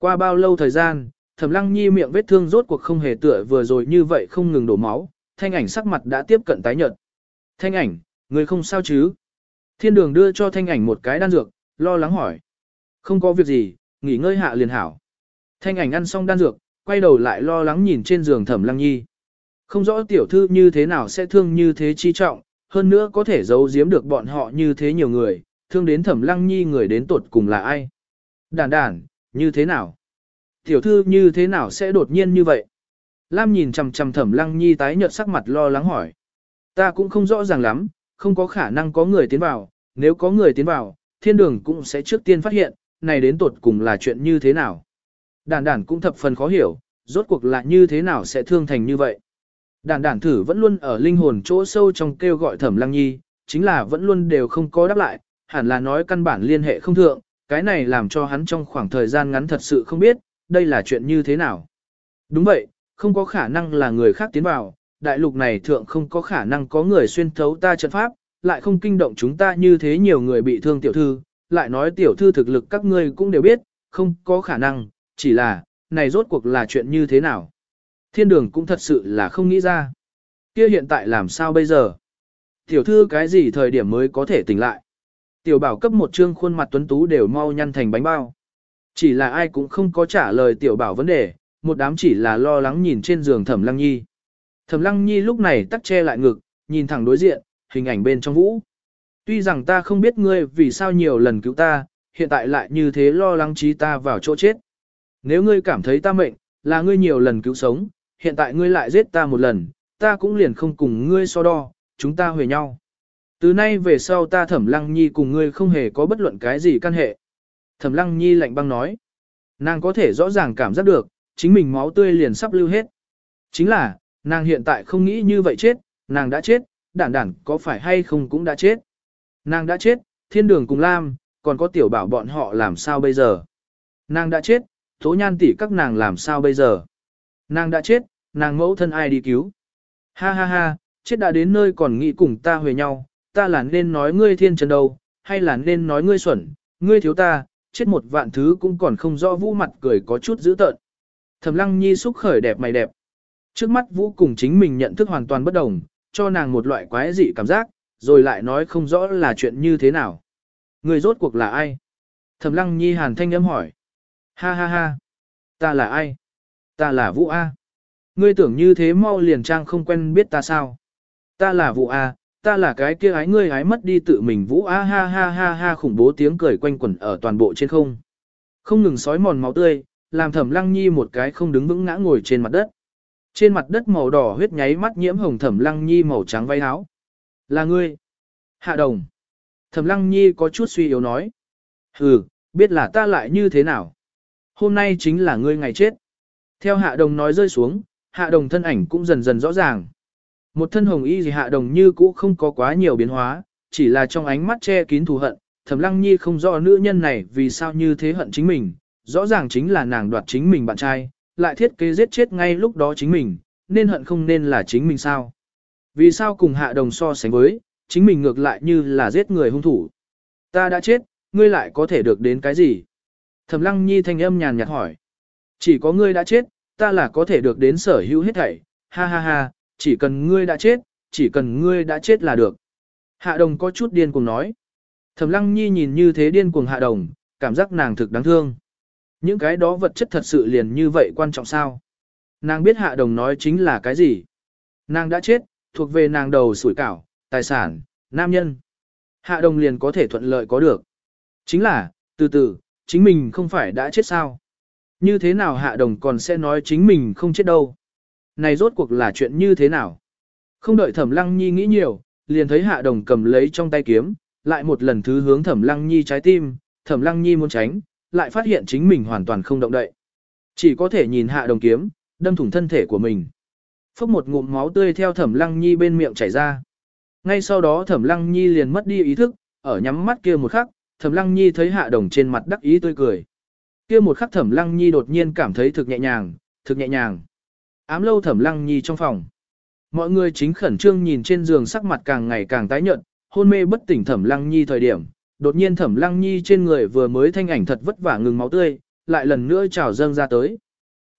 Qua bao lâu thời gian, Thẩm Lăng Nhi miệng vết thương rốt cuộc không hề tựa vừa rồi như vậy không ngừng đổ máu, thanh ảnh sắc mặt đã tiếp cận tái nhợt. Thanh ảnh, người không sao chứ? Thiên đường đưa cho thanh ảnh một cái đan dược, lo lắng hỏi. Không có việc gì, nghỉ ngơi hạ liền hảo. Thanh ảnh ăn xong đan dược, quay đầu lại lo lắng nhìn trên giường Thẩm Lăng Nhi. Không rõ tiểu thư như thế nào sẽ thương như thế chi trọng, hơn nữa có thể giấu giếm được bọn họ như thế nhiều người, thương đến Thẩm Lăng Nhi người đến tuột cùng là ai? Đản đản, như thế nào? Tiểu thư như thế nào sẽ đột nhiên như vậy? Lam nhìn chằm chằm Thẩm Lăng Nhi tái nhợt sắc mặt lo lắng hỏi. Ta cũng không rõ ràng lắm, không có khả năng có người tiến vào, nếu có người tiến vào, thiên đường cũng sẽ trước tiên phát hiện, này đến tột cùng là chuyện như thế nào. Đản đản cũng thập phần khó hiểu, rốt cuộc là như thế nào sẽ thương thành như vậy. Đản đản thử vẫn luôn ở linh hồn chỗ sâu trong kêu gọi thẩm lăng nhi, chính là vẫn luôn đều không có đáp lại, hẳn là nói căn bản liên hệ không thượng, cái này làm cho hắn trong khoảng thời gian ngắn thật sự không biết, đây là chuyện như thế nào. Đúng vậy, không có khả năng là người khác tiến vào, đại lục này thượng không có khả năng có người xuyên thấu ta trận pháp, lại không kinh động chúng ta như thế nhiều người bị thương tiểu thư, lại nói tiểu thư thực lực các ngươi cũng đều biết, không có khả năng, chỉ là, này rốt cuộc là chuyện như thế nào. Thiên đường cũng thật sự là không nghĩ ra. Kia hiện tại làm sao bây giờ? Tiểu thư cái gì thời điểm mới có thể tỉnh lại? Tiểu bảo cấp một trương khuôn mặt tuấn tú đều mau nhăn thành bánh bao. Chỉ là ai cũng không có trả lời tiểu bảo vấn đề, một đám chỉ là lo lắng nhìn trên giường thẩm lăng nhi. Thẩm lăng nhi lúc này tắt che lại ngực, nhìn thẳng đối diện, hình ảnh bên trong vũ. Tuy rằng ta không biết ngươi vì sao nhiều lần cứu ta, hiện tại lại như thế lo lắng trí ta vào chỗ chết. Nếu ngươi cảm thấy ta mệnh, là ngươi nhiều lần cứu sống, hiện tại ngươi lại giết ta một lần, ta cũng liền không cùng ngươi so đo, chúng ta huề nhau. Từ nay về sau ta thẩm lăng nhi cùng ngươi không hề có bất luận cái gì căn hệ. Thẩm lăng nhi lạnh băng nói. Nàng có thể rõ ràng cảm giác được, chính mình máu tươi liền sắp lưu hết. Chính là, nàng hiện tại không nghĩ như vậy chết, nàng đã chết, đản đản có phải hay không cũng đã chết. Nàng đã chết, thiên đường cùng Lam, còn có tiểu bảo bọn họ làm sao bây giờ. Nàng đã chết, tố nhan tỷ các nàng làm sao bây giờ. Nàng đã chết, nàng mẫu thân ai đi cứu. Ha ha ha, chết đã đến nơi còn nghĩ cùng ta huề nhau, ta là nên nói ngươi thiên trần đâu, hay là nên nói ngươi xuẩn, ngươi thiếu ta, chết một vạn thứ cũng còn không rõ vũ mặt cười có chút dữ tợn. Thẩm lăng nhi xúc khởi đẹp mày đẹp. Trước mắt vũ cùng chính mình nhận thức hoàn toàn bất đồng, cho nàng một loại quái dị cảm giác, rồi lại nói không rõ là chuyện như thế nào. Người rốt cuộc là ai? Thẩm lăng nhi hàn thanh âm hỏi. Ha ha ha. Ta là ai? Ta là Vũ A. Ngươi tưởng như thế mau liền trang không quen biết ta sao? Ta là Vũ A, ta là cái kia ái ngươi ái mất đi tự mình Vũ A ha ha ha ha khủng bố tiếng cười quanh quẩn ở toàn bộ trên không. Không ngừng sói mòn máu tươi, làm thẩm lăng nhi một cái không đứng vững ngã ngồi trên mặt đất. Trên mặt đất màu đỏ huyết nháy mắt nhiễm hồng thẩm lăng nhi màu trắng váy áo. Là ngươi. Hạ đồng. Thẩm lăng nhi có chút suy yếu nói. Ừ, biết là ta lại như thế nào. Hôm nay chính là ngươi ngày chết. Theo hạ đồng nói rơi xuống, hạ đồng thân ảnh cũng dần dần rõ ràng. Một thân hồng y gì hạ đồng như cũ không có quá nhiều biến hóa, chỉ là trong ánh mắt che kín thù hận, thẩm lăng nhi không rõ nữ nhân này vì sao như thế hận chính mình, rõ ràng chính là nàng đoạt chính mình bạn trai, lại thiết kế giết chết ngay lúc đó chính mình, nên hận không nên là chính mình sao. Vì sao cùng hạ đồng so sánh với, chính mình ngược lại như là giết người hung thủ. Ta đã chết, ngươi lại có thể được đến cái gì? Thẩm lăng nhi thanh âm nhàn nhạt hỏi. Chỉ có ngươi đã chết, ta là có thể được đến sở hữu hết thảy, ha ha ha, chỉ cần ngươi đã chết, chỉ cần ngươi đã chết là được. Hạ đồng có chút điên cuồng nói. Thẩm lăng nhi nhìn như thế điên cuồng hạ đồng, cảm giác nàng thực đáng thương. Những cái đó vật chất thật sự liền như vậy quan trọng sao? Nàng biết hạ đồng nói chính là cái gì? Nàng đã chết, thuộc về nàng đầu sủi cảo, tài sản, nam nhân. Hạ đồng liền có thể thuận lợi có được. Chính là, từ từ, chính mình không phải đã chết sao? Như thế nào hạ đồng còn sẽ nói chính mình không chết đâu? Này rốt cuộc là chuyện như thế nào? Không đợi thẩm lăng nhi nghĩ nhiều, liền thấy hạ đồng cầm lấy trong tay kiếm, lại một lần thứ hướng thẩm lăng nhi trái tim, thẩm lăng nhi muốn tránh, lại phát hiện chính mình hoàn toàn không động đậy. Chỉ có thể nhìn hạ đồng kiếm, đâm thủng thân thể của mình. Phốc một ngụm máu tươi theo thẩm lăng nhi bên miệng chảy ra. Ngay sau đó thẩm lăng nhi liền mất đi ý thức, ở nhắm mắt kia một khắc, thẩm lăng nhi thấy hạ đồng trên mặt đắc ý tươi cười. Kia một khắc thẩm lăng nhi đột nhiên cảm thấy thực nhẹ nhàng, thực nhẹ nhàng. Ám lâu thẩm lăng nhi trong phòng. Mọi người chính khẩn trương nhìn trên giường sắc mặt càng ngày càng tái nhợt, hôn mê bất tỉnh thẩm lăng nhi thời điểm. Đột nhiên thẩm lăng nhi trên người vừa mới thanh ảnh thật vất vả ngừng máu tươi, lại lần nữa trào dâng ra tới.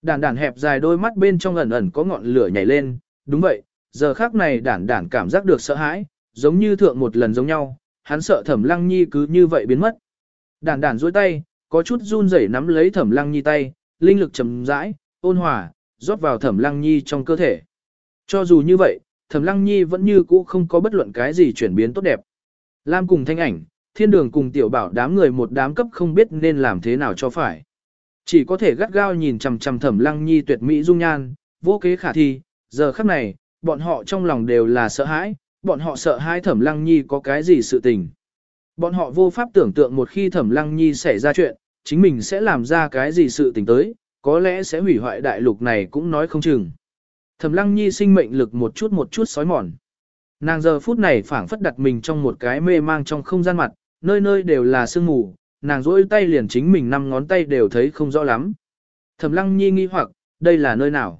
Đản đản hẹp dài đôi mắt bên trong ẩn ẩn có ngọn lửa nhảy lên, đúng vậy, giờ khác này đản đản cảm giác được sợ hãi, giống như thượng một lần giống nhau, hắn sợ thẩm lăng nhi cứ như vậy biến mất. Đản đản duỗi tay, có chút run rẩy nắm lấy thẩm lăng nhi tay, linh lực trầm rãi, ôn hòa, rót vào thẩm lăng nhi trong cơ thể. Cho dù như vậy, thẩm lăng nhi vẫn như cũ không có bất luận cái gì chuyển biến tốt đẹp. Lam cùng thanh ảnh, thiên đường cùng tiểu bảo đám người một đám cấp không biết nên làm thế nào cho phải. Chỉ có thể gắt gao nhìn chằm chằm thẩm lăng nhi tuyệt mỹ dung nhan, vô kế khả thi, giờ khắc này, bọn họ trong lòng đều là sợ hãi, bọn họ sợ hãi thẩm lăng nhi có cái gì sự tình. Bọn họ vô pháp tưởng tượng một khi thẩm lăng nhi xảy ra chuyện, chính mình sẽ làm ra cái gì sự tình tới, có lẽ sẽ hủy hoại đại lục này cũng nói không chừng. Thẩm lăng nhi sinh mệnh lực một chút một chút sói mòn. Nàng giờ phút này phảng phất đặt mình trong một cái mê mang trong không gian mặt, nơi nơi đều là sương mù, nàng rỗi tay liền chính mình năm ngón tay đều thấy không rõ lắm. Thẩm lăng nhi nghi hoặc, đây là nơi nào?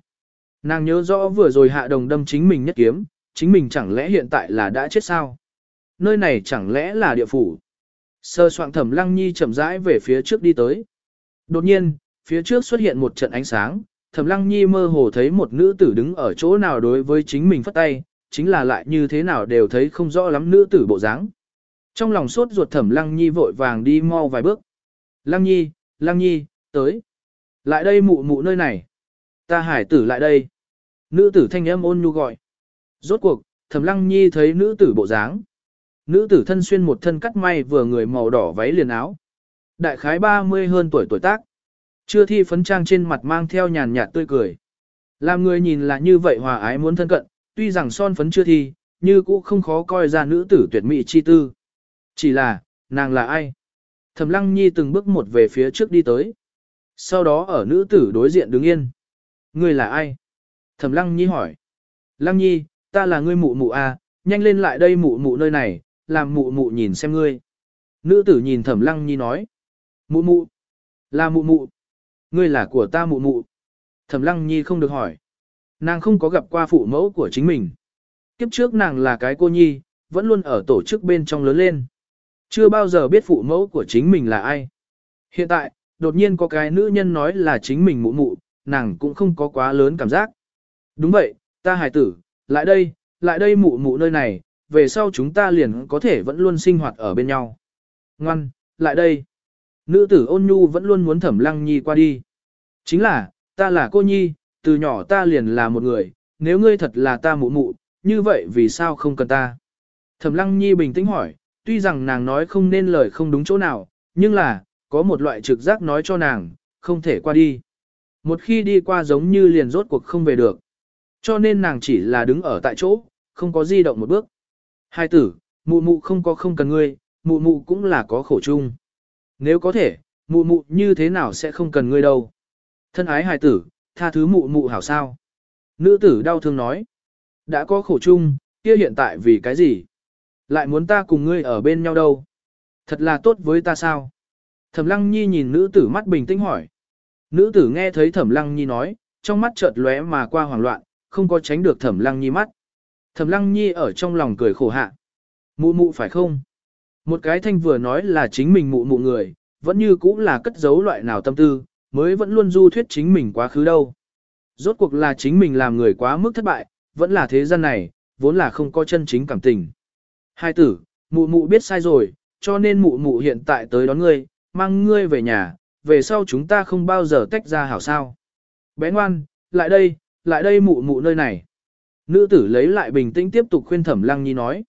Nàng nhớ rõ vừa rồi hạ đồng đâm chính mình nhất kiếm, chính mình chẳng lẽ hiện tại là đã chết sao? Nơi này chẳng lẽ là địa phủ? Sơ soạn thẩm lăng nhi chậm rãi về phía trước đi tới. Đột nhiên, phía trước xuất hiện một trận ánh sáng, thẩm lăng nhi mơ hồ thấy một nữ tử đứng ở chỗ nào đối với chính mình phất tay, chính là lại như thế nào đều thấy không rõ lắm nữ tử bộ dáng. Trong lòng sốt ruột thẩm lăng nhi vội vàng đi mau vài bước. Lăng nhi, lăng nhi, tới. Lại đây mụ mụ nơi này. Ta hải tử lại đây. Nữ tử thanh âm ôn nhu gọi. Rốt cuộc, thẩm lăng nhi thấy nữ tử bộ dáng. Nữ tử thân xuyên một thân cắt may vừa người màu đỏ váy liền áo. Đại khái 30 hơn tuổi tuổi tác. Chưa thi phấn trang trên mặt mang theo nhàn nhạt tươi cười. Làm người nhìn là như vậy hòa ái muốn thân cận, tuy rằng son phấn chưa thi, như cũng không khó coi ra nữ tử tuyệt mỹ chi tư. Chỉ là, nàng là ai? Thẩm Lăng Nhi từng bước một về phía trước đi tới. Sau đó ở nữ tử đối diện đứng yên. Ngươi là ai? Thẩm Lăng Nhi hỏi. Lăng Nhi, ta là ngươi mụ mụ à, nhanh lên lại đây mụ mụ nơi này, làm mụ mụ nhìn xem ngươi. Nữ tử nhìn Thẩm Lăng Nhi nói. Mụ mụ, là mụ mụ. Ngươi là của ta mụ mụ. Thẩm Lăng Nhi không được hỏi. Nàng không có gặp qua phụ mẫu của chính mình. Kiếp trước nàng là cái cô nhi, vẫn luôn ở tổ chức bên trong lớn lên. Chưa bao giờ biết phụ mẫu của chính mình là ai. Hiện tại, đột nhiên có cái nữ nhân nói là chính mình mụ mụ, nàng cũng không có quá lớn cảm giác. Đúng vậy, ta hài tử, lại đây, lại đây mụ mụ nơi này, về sau chúng ta liền có thể vẫn luôn sinh hoạt ở bên nhau. Ngoan, lại đây. Nữ tử ôn nhu vẫn luôn muốn thẩm lăng nhi qua đi. Chính là, ta là cô nhi, từ nhỏ ta liền là một người, nếu ngươi thật là ta mụ mụ, như vậy vì sao không cần ta? Thẩm lăng nhi bình tĩnh hỏi, tuy rằng nàng nói không nên lời không đúng chỗ nào, nhưng là, có một loại trực giác nói cho nàng, không thể qua đi. Một khi đi qua giống như liền rốt cuộc không về được. Cho nên nàng chỉ là đứng ở tại chỗ, không có di động một bước. Hai tử, mụ mụ không có không cần ngươi, mụ mụ cũng là có khổ chung. Nếu có thể, mụ mụ như thế nào sẽ không cần ngươi đâu. Thân ái hài tử, tha thứ mụ mụ hảo sao. Nữ tử đau thương nói. Đã có khổ chung, kia hiện tại vì cái gì? Lại muốn ta cùng ngươi ở bên nhau đâu? Thật là tốt với ta sao? Thẩm lăng nhi nhìn nữ tử mắt bình tĩnh hỏi. Nữ tử nghe thấy thẩm lăng nhi nói, trong mắt chợt lóe mà qua hoảng loạn, không có tránh được thẩm lăng nhi mắt. Thẩm lăng nhi ở trong lòng cười khổ hạ. Mụ mụ phải không? Một cái thanh vừa nói là chính mình mụ mụ người, vẫn như cũng là cất giấu loại nào tâm tư, mới vẫn luôn du thuyết chính mình quá khứ đâu. Rốt cuộc là chính mình làm người quá mức thất bại, vẫn là thế gian này, vốn là không có chân chính cảm tình. Hai tử, mụ mụ biết sai rồi, cho nên mụ mụ hiện tại tới đón ngươi, mang ngươi về nhà, về sau chúng ta không bao giờ tách ra hảo sao. Bé ngoan, lại đây, lại đây mụ mụ nơi này. Nữ tử lấy lại bình tĩnh tiếp tục khuyên thẩm lăng nhi nói.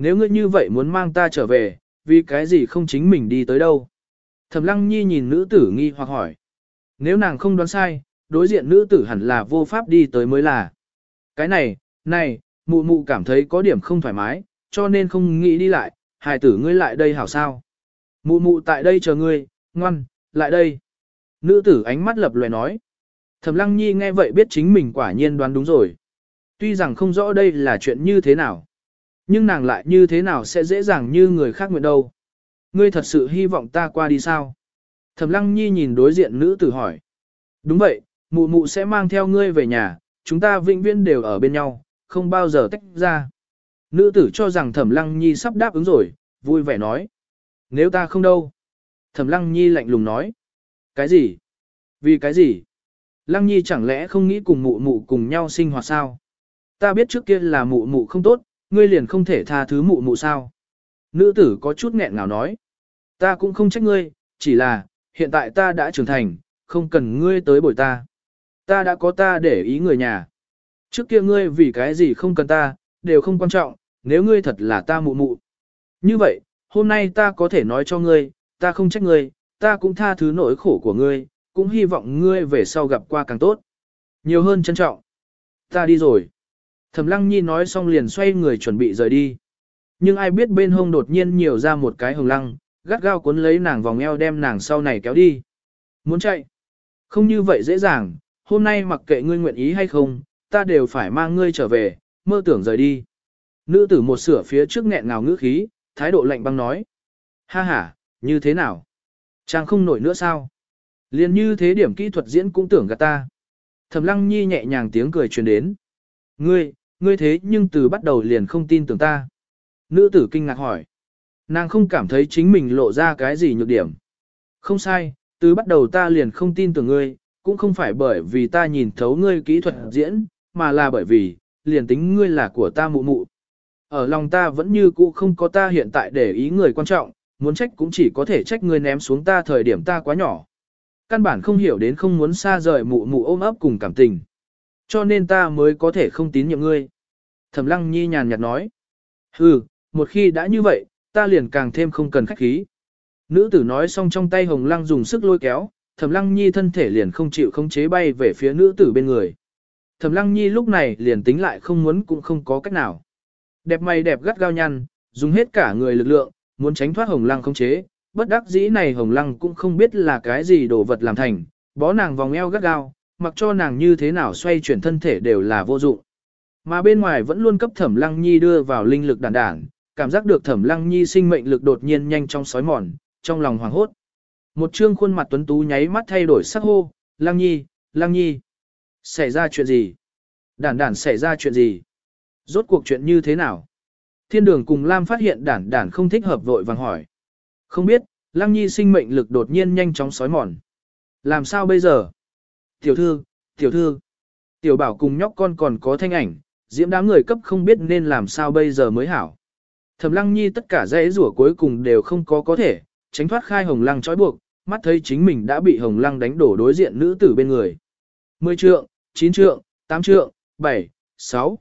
Nếu ngươi như vậy muốn mang ta trở về, vì cái gì không chính mình đi tới đâu. Thẩm lăng nhi nhìn nữ tử nghi hoặc hỏi. Nếu nàng không đoán sai, đối diện nữ tử hẳn là vô pháp đi tới mới là. Cái này, này, mụ mụ cảm thấy có điểm không thoải mái, cho nên không nghĩ đi lại, hài tử ngươi lại đây hảo sao. Mụ mụ tại đây chờ ngươi, ngoan, lại đây. Nữ tử ánh mắt lập lòe nói. Thẩm lăng nhi nghe vậy biết chính mình quả nhiên đoán đúng rồi. Tuy rằng không rõ đây là chuyện như thế nào. Nhưng nàng lại như thế nào sẽ dễ dàng như người khác nguyện đâu. Ngươi thật sự hy vọng ta qua đi sao? Thẩm lăng nhi nhìn đối diện nữ tử hỏi. Đúng vậy, mụ mụ sẽ mang theo ngươi về nhà, chúng ta vĩnh viễn đều ở bên nhau, không bao giờ tách ra. Nữ tử cho rằng thẩm lăng nhi sắp đáp ứng rồi, vui vẻ nói. Nếu ta không đâu. Thẩm lăng nhi lạnh lùng nói. Cái gì? Vì cái gì? Lăng nhi chẳng lẽ không nghĩ cùng mụ mụ cùng nhau sinh hoạt sao? Ta biết trước kia là mụ mụ không tốt, ngươi liền không thể tha thứ mụ mụ sao? Nữ tử có chút nghẹn ngào nói. Ta cũng không trách ngươi, chỉ là, hiện tại ta đã trưởng thành, không cần ngươi tới bồi ta. Ta đã có ta để ý người nhà. Trước kia ngươi vì cái gì không cần ta, đều không quan trọng, nếu ngươi thật là ta mụ mụ. Như vậy, hôm nay ta có thể nói cho ngươi, ta không trách ngươi, ta cũng tha thứ nỗi khổ của ngươi, cũng hy vọng ngươi về sau gặp qua càng tốt. Nhiều hơn trân trọng. Ta đi rồi. Thẩm Lăng Nhi nói xong liền xoay người chuẩn bị rời đi. Nhưng ai biết bên hông đột nhiên nhiều ra một cái hồng lăng, gắt gao cuốn lấy nàng vòng eo đem nàng sau này kéo đi. Muốn chạy? Không như vậy dễ dàng, hôm nay mặc kệ ngươi nguyện ý hay không, ta đều phải mang ngươi trở về, mơ tưởng rời đi. Nữ tử một sửa phía trước nghẹn ngào ngữ khí, thái độ lạnh băng nói. Ha ha, như thế nào? Chàng không nổi nữa sao? Liên như thế điểm kỹ thuật diễn cũng tưởng gạt ta. Thẩm lăng nhi nhẹ nhàng tiếng cười truyền đến. Ngươi, ngươi thế nhưng từ bắt đầu liền không tin tưởng ta. Nữ tử kinh ngạc hỏi. Nàng không cảm thấy chính mình lộ ra cái gì nhược điểm. Không sai, từ bắt đầu ta liền không tin tưởng ngươi, cũng không phải bởi vì ta nhìn thấu ngươi kỹ thuật diễn, mà là bởi vì, liền tính ngươi là của ta mụ mụ. Ở lòng ta vẫn như cũ không có ta hiện tại để ý người quan trọng, muốn trách cũng chỉ có thể trách ngươi ném xuống ta thời điểm ta quá nhỏ. Căn bản không hiểu đến không muốn xa rời mụ mụ ôm ấp cùng cảm tình. Cho nên ta mới có thể không tín nhiệm ngươi. Thẩm lăng nhi nhàn nhạt nói. Hừ, một khi đã như vậy, ta liền càng thêm không cần khách khí. Nữ tử nói xong trong tay hồng lăng dùng sức lôi kéo, thẩm lăng nhi thân thể liền không chịu không chế bay về phía nữ tử bên người. Thẩm lăng nhi lúc này liền tính lại không muốn cũng không có cách nào. Đẹp mày đẹp gắt gao nhăn, dùng hết cả người lực lượng, muốn tránh thoát hồng lăng không chế, bất đắc dĩ này hồng lăng cũng không biết là cái gì đồ vật làm thành, bó nàng vòng eo gắt gao, mặc cho nàng như thế nào xoay chuyển thân thể đều là vô dụng. Mà bên ngoài vẫn luôn cấp thẩm lăng nhi đưa vào linh lực đàn đản, cảm giác được thẩm lăng nhi sinh mệnh lực đột nhiên nhanh trong sói mòn, trong lòng hoảng hốt. Một trương khuôn mặt tuấn tú nháy mắt thay đổi sắc hô, lăng nhi, lăng nhi. Xảy ra chuyện gì? Đản đản xảy ra chuyện gì? Rốt cuộc chuyện như thế nào? Thiên đường cùng Lam phát hiện đản đản không thích hợp vội vàng hỏi. Không biết, lăng nhi sinh mệnh lực đột nhiên nhanh chóng sói mòn. Làm sao bây giờ? Tiểu thư, tiểu thư. Tiểu bảo cùng nhóc con còn có thanh ảnh, diễm đám người cấp không biết nên làm sao bây giờ mới hảo. Thẩm lăng nhi tất cả dãy rủa cuối cùng đều không có có thể, tránh thoát khai hồng lăng trói buộc, mắt thấy chính mình đã bị hồng lăng đánh đổ đối diện nữ tử bên người. 10 trượng, 9 trượng, 8 trượng, 7, 6.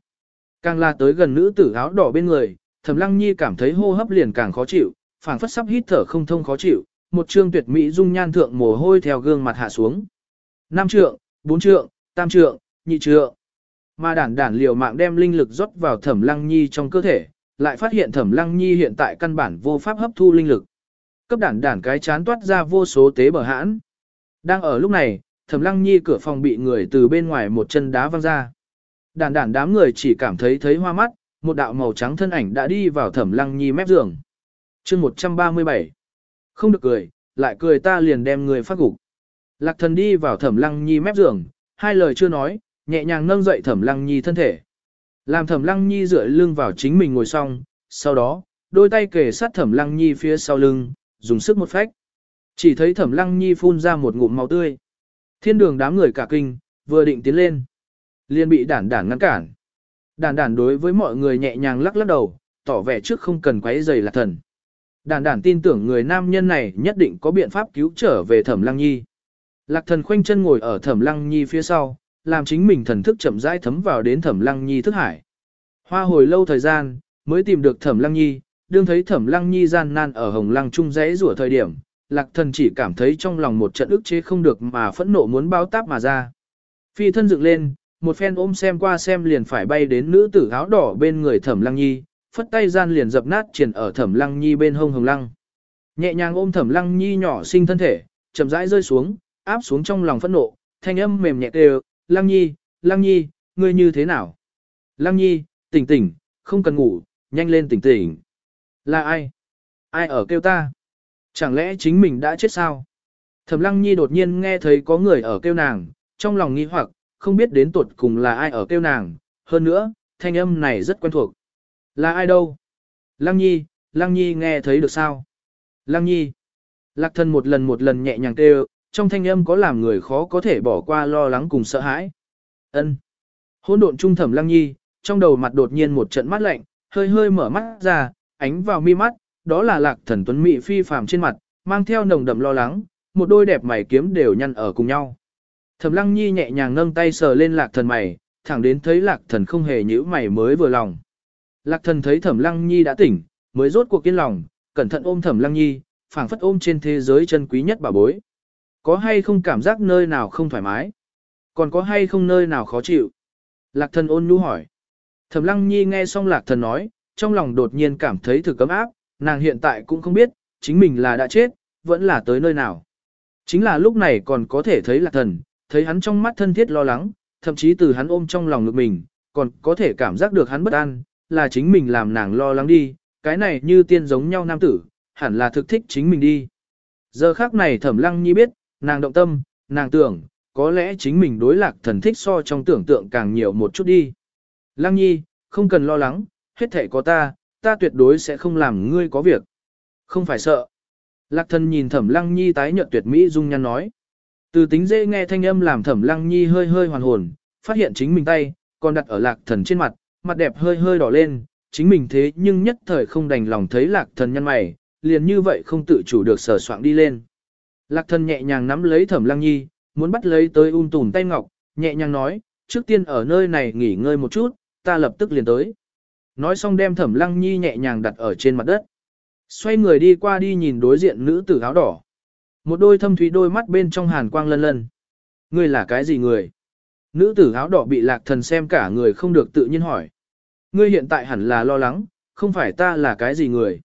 Càng là tới gần nữ tử áo đỏ bên người, Thẩm Lăng Nhi cảm thấy hô hấp liền càng khó chịu, phảng phất sắp hít thở không thông khó chịu, một trương tuyệt mỹ dung nhan thượng mồ hôi theo gương mặt hạ xuống. Năm trượng, bốn trượng, tam trượng, nhị trượng. Mà đản đản liều mạng đem linh lực rót vào Thẩm Lăng Nhi trong cơ thể, lại phát hiện Thẩm Lăng Nhi hiện tại căn bản vô pháp hấp thu linh lực. Cấp đản đản cái chán toát ra vô số tế bờ hãn. Đang ở lúc này, Thẩm Lăng Nhi cửa phòng bị người từ bên ngoài một chân đá văng ra. Đản đản đám người chỉ cảm thấy thấy hoa mắt, một đạo màu trắng thân ảnh đã đi vào Thẩm Lăng Nhi mép giường. Chương 137. Không được cười, lại cười ta liền đem người phát gục. Lạc Thần đi vào Thẩm Lăng Nhi mép giường, hai lời chưa nói, nhẹ nhàng nâng dậy Thẩm Lăng Nhi thân thể. Làm Thẩm Lăng Nhi dựa lưng vào chính mình ngồi xong, sau đó, đôi tay kề sát Thẩm Lăng Nhi phía sau lưng, dùng sức một phách. Chỉ thấy Thẩm Lăng Nhi phun ra một ngụm máu tươi. Thiên đường đám người cả kinh, vừa định tiến lên, liền bị đản đản ngăn cản. Đản đản đối với mọi người nhẹ nhàng lắc lắc đầu, tỏ vẻ trước không cần quấy giày Lạc Thần. Đản đản tin tưởng người nam nhân này nhất định có biện pháp cứu trở về Thẩm Lăng Nhi. Lạc Thần khoanh chân ngồi ở Thẩm Lăng Nhi phía sau, làm chính mình thần thức chậm rãi thấm vào đến Thẩm Lăng Nhi thức hải. Hoa hồi lâu thời gian, mới tìm được Thẩm Lăng Nhi, đương thấy Thẩm Lăng Nhi gian nan ở Hồng Lăng trung rẽ rủa thời điểm, Lạc Thần chỉ cảm thấy trong lòng một trận ức chế không được mà phẫn nộ muốn báo táp mà ra. Phi thân dựng lên, một phen ôm xem qua xem liền phải bay đến nữ tử áo đỏ bên người Thẩm Lăng Nhi, phất tay gian liền dập nát triển ở Thẩm Lăng Nhi bên hông Hồng Lăng. Nhẹ nhàng ôm Thẩm Lăng Nhi nhỏ sinh thân thể, chậm rãi rơi xuống, áp xuống trong lòng phẫn nộ, thanh âm mềm nhẹ đều, Lăng Nhi, Lăng Nhi, ngươi như thế nào? Lăng Nhi, tỉnh tỉnh, không cần ngủ, nhanh lên tỉnh tỉnh. Là ai? Ai ở kêu ta? Chẳng lẽ chính mình đã chết sao? Thẩm Lăng Nhi đột nhiên nghe thấy có người ở kêu nàng, trong lòng nghi hoặc, không biết đến tuột cùng là ai ở kêu nàng, hơn nữa, thanh âm này rất quen thuộc. Là ai đâu? Lăng Nhi, Lăng Nhi nghe thấy được sao? Lăng Nhi. Lạc thân một lần một lần nhẹ nhàng kêu, trong thanh âm có làm người khó có thể bỏ qua lo lắng cùng sợ hãi. Ân. Hỗn độn trung thẩm lăng nhi, trong đầu mặt đột nhiên một trận mắt lạnh, hơi hơi mở mắt ra, ánh vào mi mắt, đó là lạc thần tuấn mỹ phi phàm trên mặt, mang theo nồng đậm lo lắng, một đôi đẹp mày kiếm đều nhăn ở cùng nhau. Thẩm lăng nhi nhẹ nhàng nâng tay sờ lên lạc thần mày, thẳng đến thấy lạc thần không hề nhíu mày mới vừa lòng. Lạc thần thấy thẩm lăng nhi đã tỉnh, mới rốt cuộc kiên lòng, cẩn thận ôm thẩm lăng nhi, phảng phất ôm trên thế giới chân quý nhất bà bối. Có hay không cảm giác nơi nào không thoải mái? Còn có hay không nơi nào khó chịu? Lạc thần ôn nhu hỏi. Thẩm lăng nhi nghe xong lạc thần nói, trong lòng đột nhiên cảm thấy thực cấm áp, nàng hiện tại cũng không biết, chính mình là đã chết, vẫn là tới nơi nào. Chính là lúc này còn có thể thấy lạc thần, thấy hắn trong mắt thân thiết lo lắng, thậm chí từ hắn ôm trong lòng ngực mình, còn có thể cảm giác được hắn bất an, là chính mình làm nàng lo lắng đi, cái này như tiên giống nhau nam tử, hẳn là thực thích chính mình đi. Giờ khác này thẩm lăng nhi biết, nàng động tâm, nàng tưởng, có lẽ chính mình đối lạc thần thích so trong tưởng tượng càng nhiều một chút đi. Lăng nhi, không cần lo lắng, hết thể có ta, ta tuyệt đối sẽ không làm ngươi có việc. Không phải sợ. Lạc thần nhìn thẩm lăng nhi tái nhợt tuyệt mỹ dung nhăn nói. Từ tính dễ nghe thanh âm làm thẩm lăng nhi hơi hơi hoàn hồn, phát hiện chính mình tay, còn đặt ở lạc thần trên mặt, mặt đẹp hơi hơi đỏ lên, chính mình thế nhưng nhất thời không đành lòng thấy lạc thần nhăn mày, liền như vậy không tự chủ được sờ soạng đi lên. Lạc thần nhẹ nhàng nắm lấy thẩm lăng nhi, muốn bắt lấy tới um un tùn tay ngọc, nhẹ nhàng nói, trước tiên ở nơi này nghỉ ngơi một chút, ta lập tức liền tới. Nói xong đem thẩm lăng nhi nhẹ nhàng đặt ở trên mặt đất. Xoay người đi qua đi nhìn đối diện nữ tử áo đỏ. Một đôi thâm thúy đôi mắt bên trong hàn quang lân lân. Ngươi là cái gì người? Nữ tử áo đỏ bị lạc thần xem cả người không được tự nhiên hỏi. Ngươi hiện tại hẳn là lo lắng, không phải ta là cái gì người.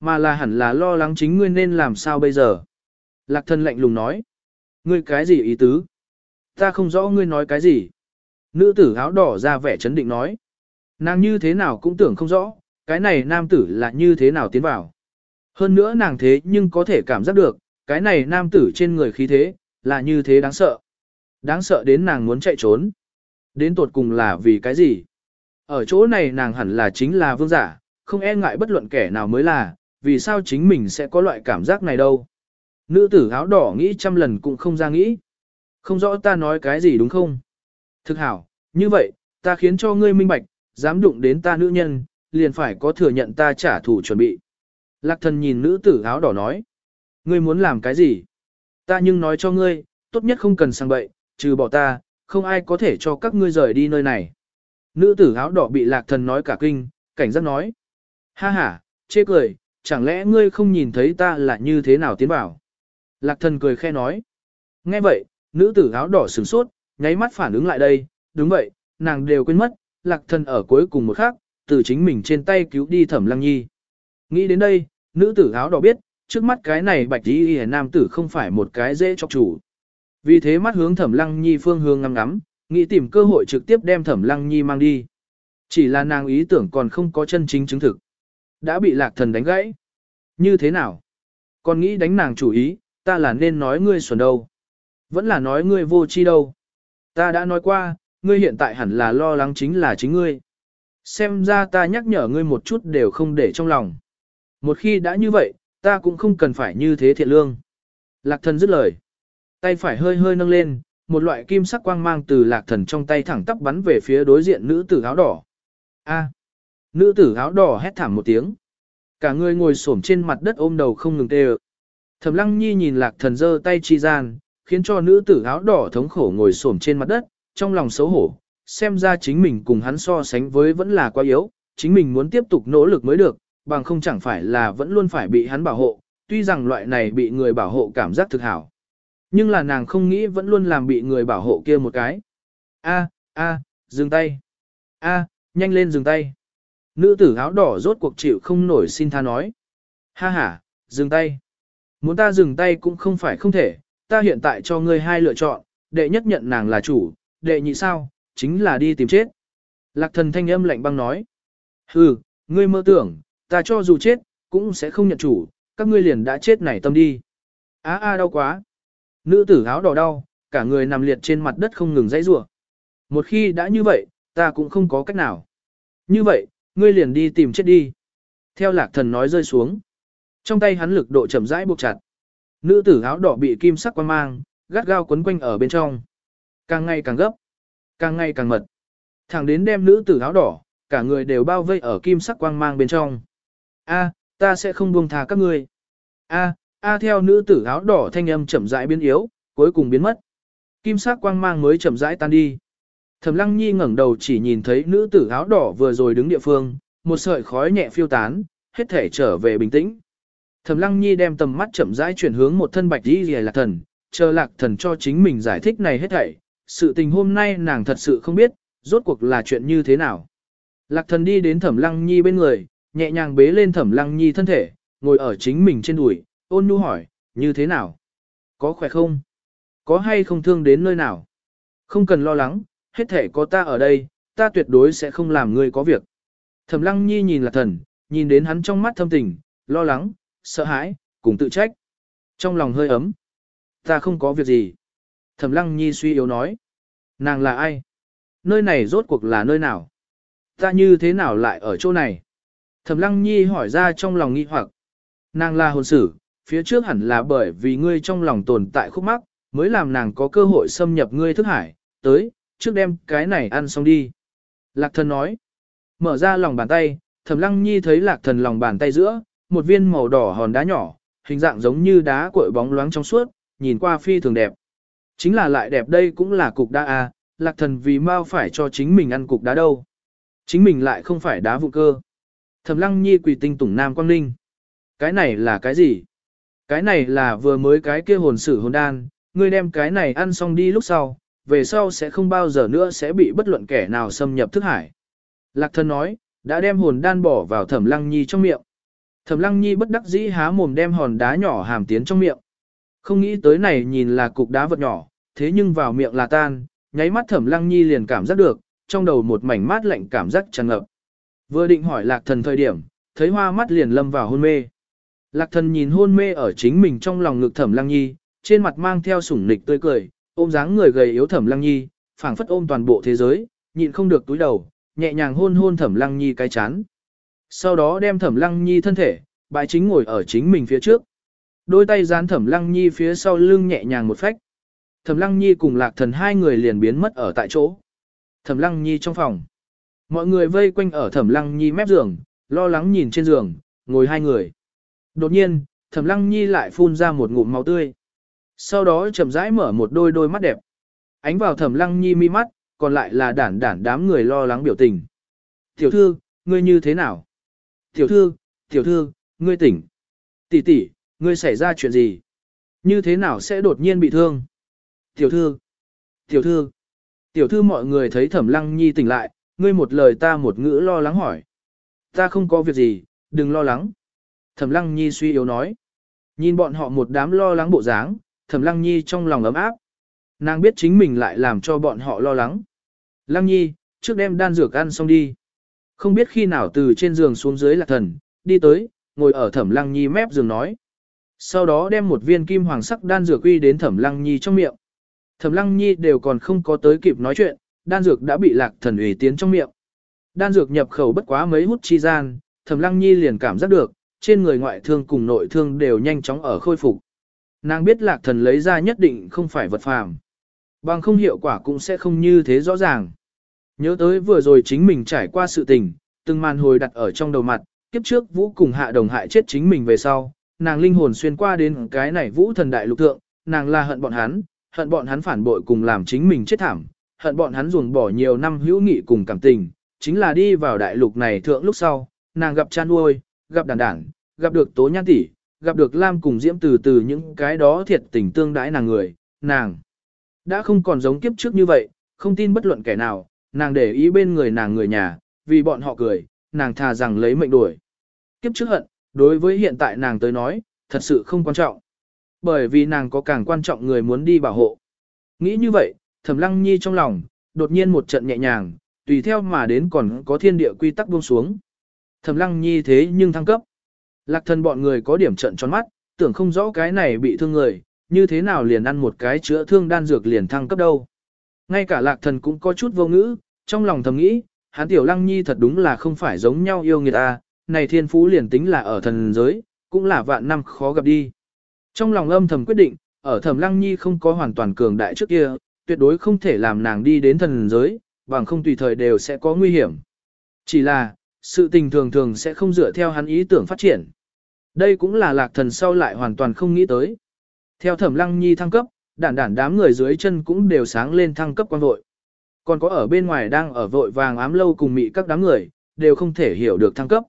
Mà là hẳn là lo lắng chính ngươi nên làm sao bây giờ. Lạc thần lạnh lùng nói. Ngươi cái gì ý tứ? Ta không rõ ngươi nói cái gì. Nữ tử áo đỏ ra vẻ chấn định nói. Nàng như thế nào cũng tưởng không rõ, cái này nam tử là như thế nào tiến vào. Hơn nữa nàng thế nhưng có thể cảm giác được, cái này nam tử trên người khí thế, là như thế đáng sợ. Đáng sợ đến nàng muốn chạy trốn. Đến tột cùng là vì cái gì? Ở chỗ này nàng hẳn là chính là vương giả, không e ngại bất luận kẻ nào mới là, vì sao chính mình sẽ có loại cảm giác này đâu. Nữ tử áo đỏ nghĩ trăm lần cũng không ra nghĩ. Không rõ ta nói cái gì đúng không? Thực hảo, như vậy, ta khiến cho ngươi minh bạch, dám đụng đến ta nữ nhân, liền phải có thừa nhận ta trả thù chuẩn bị. Lạc thần nhìn nữ tử áo đỏ nói. Ngươi muốn làm cái gì? Ta nhưng nói cho ngươi, tốt nhất không cần sang bậy, trừ bỏ ta, không ai có thể cho các ngươi rời đi nơi này. Nữ tử áo đỏ bị lạc thần nói cả kinh, cảnh giác nói. Ha ha, chê cười, chẳng lẽ ngươi không nhìn thấy ta là như thế nào tiến vào? Lạc thần cười khe nói. Nghe vậy, nữ tử áo đỏ sửng sốt, nháy mắt phản ứng lại đây, đúng vậy, nàng đều quên mất, lạc thần ở cuối cùng một khắc, từ chính mình trên tay cứu đi thẩm lăng nhi. Nghĩ đến đây, nữ tử áo đỏ biết, trước mắt cái này bạch y hề nam tử không phải một cái dễ chọc chủ. Vì thế mắt hướng thẩm lăng nhi phương hướng ngắm ngắm, nghĩ tìm cơ hội trực tiếp đem thẩm lăng nhi mang đi. Chỉ là nàng ý tưởng còn không có chân chính chứng thực. Đã bị lạc thần đánh gãy. Như thế nào? Còn nghĩ đánh nàng chủ ý, ta là nên nói ngươi xuẩn đâu. Vẫn là nói ngươi vô chi đâu. Ta đã nói qua, ngươi hiện tại hẳn là lo lắng chính là chính ngươi. Xem ra ta nhắc nhở ngươi một chút đều không để trong lòng. Một khi đã như vậy, ta cũng không cần phải như thế thiện lương. Lạc thần dứt lời. Tay phải hơi hơi nâng lên, một loại kim sắc quang mang từ lạc thần trong tay thẳng tắp bắn về phía đối diện nữ tử áo đỏ. A. À. Nữ tử áo đỏ hét thảm một tiếng. Cả người ngồi xổm trên mặt đất ôm đầu không ngừng tê ợ. Thẩm lăng nhi nhìn lạc thần giơ tay chi gian, khiến cho nữ tử áo đỏ thống khổ ngồi xổm trên mặt đất, trong lòng xấu hổ, xem ra chính mình cùng hắn so sánh với vẫn là quá yếu, chính mình muốn tiếp tục nỗ lực mới được, bằng không chẳng phải là vẫn luôn phải bị hắn bảo hộ, tuy rằng loại này bị người bảo hộ cảm giác thực hảo. Nhưng là nàng không nghĩ vẫn luôn làm bị người bảo hộ kia một cái. A, a, dừng tay. A, nhanh lên dừng tay. Nữ tử áo đỏ rốt cuộc chịu không nổi xin tha nói. Ha ha, dừng tay. Muốn ta dừng tay cũng không phải không thể, ta hiện tại cho ngươi hai lựa chọn, đệ nhất nhận nàng là chủ, đệ nhị sao, chính là đi tìm chết. Lạc thần thanh âm lạnh băng nói. Hừ, ngươi mơ tưởng, ta cho dù chết, cũng sẽ không nhận chủ, các ngươi liền đã chết nảy tâm đi. Á a đau quá. Nữ tử áo đỏ đau, cả người nằm liệt trên mặt đất không ngừng dãy rủa. Một khi đã như vậy, ta cũng không có cách nào. Như vậy, ngươi liền đi tìm chết đi. Theo lạc thần nói rơi xuống. Trong tay hắn lực độ chậm rãi buộc chặt. Nữ tử áo đỏ bị kim sắc quang mang, gắt gao quấn quanh ở bên trong. Càng ngày càng gấp, càng ngày càng mật. Thẳng đến đem nữ tử áo đỏ, cả người đều bao vây ở kim sắc quang mang bên trong. A, ta sẽ không buông tha các ngươi. A, a theo nữ tử áo đỏ thanh âm chậm rãi biến yếu, cuối cùng biến mất. Kim sắc quang mang mới chậm rãi tan đi. Thẩm Lăng Nhi ngẩng đầu chỉ nhìn thấy nữ tử áo đỏ vừa rồi đứng địa phương, một sợi khói nhẹ phiêu tán, hết thể trở về bình tĩnh. Thẩm Lăng Nhi đem tầm mắt chậm rãi chuyển hướng một thân bạch y lìa lạc thần, chờ lạc thần cho chính mình giải thích này hết thảy. Sự tình hôm nay nàng thật sự không biết, rốt cuộc là chuyện như thế nào. Lạc thần đi đến Thẩm Lăng Nhi bên người, nhẹ nhàng bế lên Thẩm Lăng Nhi thân thể, ngồi ở chính mình trên đùi, ôn nhu hỏi, như thế nào? Có khỏe không? Có hay không thương đến nơi nào? Không cần lo lắng, hết thể có ta ở đây, ta tuyệt đối sẽ không làm ngươi có việc. Thẩm Lăng Nhi nhìn Lạc thần, nhìn đến hắn trong mắt thâm tình, lo lắng, sợ hãi, cùng tự trách. Trong lòng hơi ấm. Ta không có việc gì. Thẩm Lăng Nhi suy yếu nói. Nàng là ai? Nơi này rốt cuộc là nơi nào? Ta như thế nào lại ở chỗ này? Thẩm Lăng Nhi hỏi ra trong lòng nghi hoặc. Nàng là hồn sử, phía trước hẳn là bởi vì ngươi trong lòng tồn tại khúc mắc, mới làm nàng có cơ hội xâm nhập ngươi thức hải, tới, trước đem cái này ăn xong đi. Lạc thần nói, mở ra lòng bàn tay, thẩm lăng nhi thấy lạc thần lòng bàn tay giữa, một viên màu đỏ hòn đá nhỏ, hình dạng giống như đá cội bóng loáng trong suốt, nhìn qua phi thường đẹp. Chính là lại đẹp đây cũng là cục đá a, à, lạc thần vì mau phải cho chính mình ăn cục đá đâu. Chính mình lại không phải đá vụ cơ. Thẩm lăng nhi quỳ tinh tủng nam quang ninh. Cái này là cái gì? Cái này là vừa mới cái kia hồn sử hồn đan, ngươi đem cái này ăn xong đi lúc sau, về sau sẽ không bao giờ nữa sẽ bị bất luận kẻ nào xâm nhập thức hải. Lạc thần nói, đã đem hồn đan bỏ vào thẩm lăng nhi trong miệng. Thẩm lăng nhi bất đắc dĩ há mồm đem hòn đá nhỏ hàm tiến trong miệng. Không nghĩ tới này nhìn là cục đá vật nhỏ, thế nhưng vào miệng là tan, nháy mắt thẩm lăng nhi liền cảm giác được, trong đầu một mảnh mát lạnh cảm giác tràn ngập. Vừa định hỏi lạc thần thời điểm, thấy hoa mắt liền lâm vào hôn mê. Lạc thần nhìn hôn mê ở chính mình trong lòng ngực thẩm lăng nhi, trên mặt mang theo sủng nịch tươi cười, ôm dáng người gầy yếu thẩm lăng nhi, phảng phất ôm toàn bộ thế giới, nhịn không được túi đầu, nhẹ nhàng hôn hôn thẩm lăng nhi cái chán. Sau đó đem thẩm lăng nhi thân thể, bãi chính ngồi ở chính mình phía trước. Đôi tay dán thẩm lăng nhi phía sau lưng nhẹ nhàng một phách. Thẩm lăng nhi cùng lạc thần hai người liền biến mất ở tại chỗ. Thẩm lăng nhi trong phòng. Mọi người vây quanh ở thẩm lăng nhi mép giường, lo lắng nhìn trên giường, ngồi hai người. Đột nhiên, thẩm lăng nhi lại phun ra một ngụm máu tươi. Sau đó chậm rãi mở một đôi đôi mắt đẹp. Ánh vào thẩm lăng nhi mi mắt, còn lại là đản đản đám người lo lắng biểu tình. Tiểu thư, ngươi như thế nào? Tiểu thư, tiểu thư, ngươi tỉnh. Tỷ tỷ, ngươi xảy ra chuyện gì? Như thế nào sẽ đột nhiên bị thương? Tiểu thư, tiểu thư, tiểu thư mọi người thấy thẩm lăng nhi tỉnh lại, ngươi một lời ta một ngữ lo lắng hỏi. Ta không có việc gì, đừng lo lắng. Thẩm lăng nhi suy yếu nói. Nhìn bọn họ một đám lo lắng bộ dáng, thẩm lăng nhi trong lòng ấm áp. Nàng biết chính mình lại làm cho bọn họ lo lắng. Lăng nhi, trước đem đan dược ăn xong đi. Không biết khi nào từ trên giường xuống dưới là thần, đi tới, ngồi ở thẩm lăng nhi mép giường nói. Sau đó đem một viên kim hoàng sắc đan dược uy đến thẩm lăng nhi trong miệng. Thẩm lăng nhi đều còn không có tới kịp nói chuyện, đan dược đã bị lạc thần ủy tiến trong miệng. Đan dược nhập khẩu bất quá mấy hút chi gian, thẩm lăng nhi liền cảm giác được, trên người ngoại thương cùng nội thương đều nhanh chóng ở khôi phục. Nàng biết lạc thần lấy ra nhất định không phải vật phàm. Bằng không hiệu quả cũng sẽ không như thế rõ ràng. Nhớ tới vừa rồi chính mình trải qua sự tình, từng màn hồi đặt ở trong đầu mặt, kiếp trước vũ cùng hạ đồng hại chết chính mình về sau, nàng linh hồn xuyên qua đến cái này vũ thần đại lục thượng, nàng là hận bọn hắn, hận bọn hắn phản bội cùng làm chính mình chết thảm, hận bọn hắn ruồng bỏ nhiều năm hữu nghị cùng cảm tình, chính là đi vào đại lục này thượng lúc sau, nàng gặp chan nuôi, gặp đàn đảng, gặp được tố nhan tỷ, gặp được Lam cùng Diễm từ từ những cái đó thiệt tình tương đãi nàng người, nàng đã không còn giống kiếp trước như vậy, không tin bất luận kẻ nào, nàng để ý bên người nàng người nhà, vì bọn họ cười, nàng thà rằng lấy mệnh đuổi. Kiếp trước hận, đối với hiện tại nàng tới nói, thật sự không quan trọng. Bởi vì nàng có càng quan trọng người muốn đi bảo hộ. Nghĩ như vậy, Thẩm Lăng Nhi trong lòng, đột nhiên một trận nhẹ nhàng, tùy theo mà đến còn có thiên địa quy tắc buông xuống. Thẩm Lăng Nhi thế nhưng thăng cấp. Lạc thần bọn người có điểm trận tròn mắt, tưởng không rõ cái này bị thương người, như thế nào liền ăn một cái chữa thương đan dược liền thăng cấp đâu. Ngay cả lạc thần cũng có chút vô ngữ, trong lòng thầm nghĩ, hắn tiểu lăng nhi thật đúng là không phải giống nhau yêu người ta, này thiên phú liền tính là ở thần giới, cũng là vạn năm khó gặp đi. Trong lòng âm thầm quyết định, ở thẩm lăng nhi không có hoàn toàn cường đại trước kia, tuyệt đối không thể làm nàng đi đến thần giới, bằng không tùy thời đều sẽ có nguy hiểm. Chỉ là, sự tình thường thường sẽ không dựa theo hắn ý tưởng phát triển. Đây cũng là lạc thần sau lại hoàn toàn không nghĩ tới. Theo thẩm lăng nhi thăng cấp, đản đản đám người dưới chân cũng đều sáng lên thăng cấp quan vội. Còn có ở bên ngoài đang ở vội vàng ám lâu cùng mị các đám người, đều không thể hiểu được thăng cấp.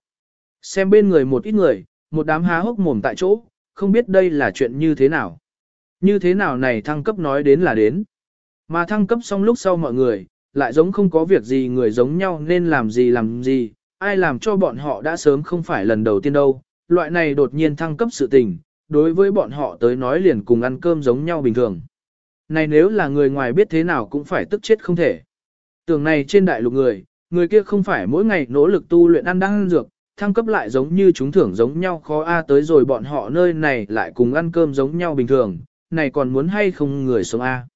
Xem bên người một ít người, một đám há hốc mồm tại chỗ, không biết đây là chuyện như thế nào. Như thế nào này thăng cấp nói đến là đến. Mà thăng cấp xong lúc sau mọi người, lại giống không có việc gì người giống nhau nên làm gì làm gì, ai làm cho bọn họ đã sớm không phải lần đầu tiên đâu. Loại này đột nhiên thăng cấp sự tình, đối với bọn họ tới nói liền cùng ăn cơm giống nhau bình thường. Này nếu là người ngoài biết thế nào cũng phải tức chết không thể. Tưởng này trên đại lục người, người kia không phải mỗi ngày nỗ lực tu luyện ăn đang dược, thăng cấp lại giống như chúng thưởng giống nhau khó a tới rồi bọn họ nơi này lại cùng ăn cơm giống nhau bình thường, này còn muốn hay không người sống a.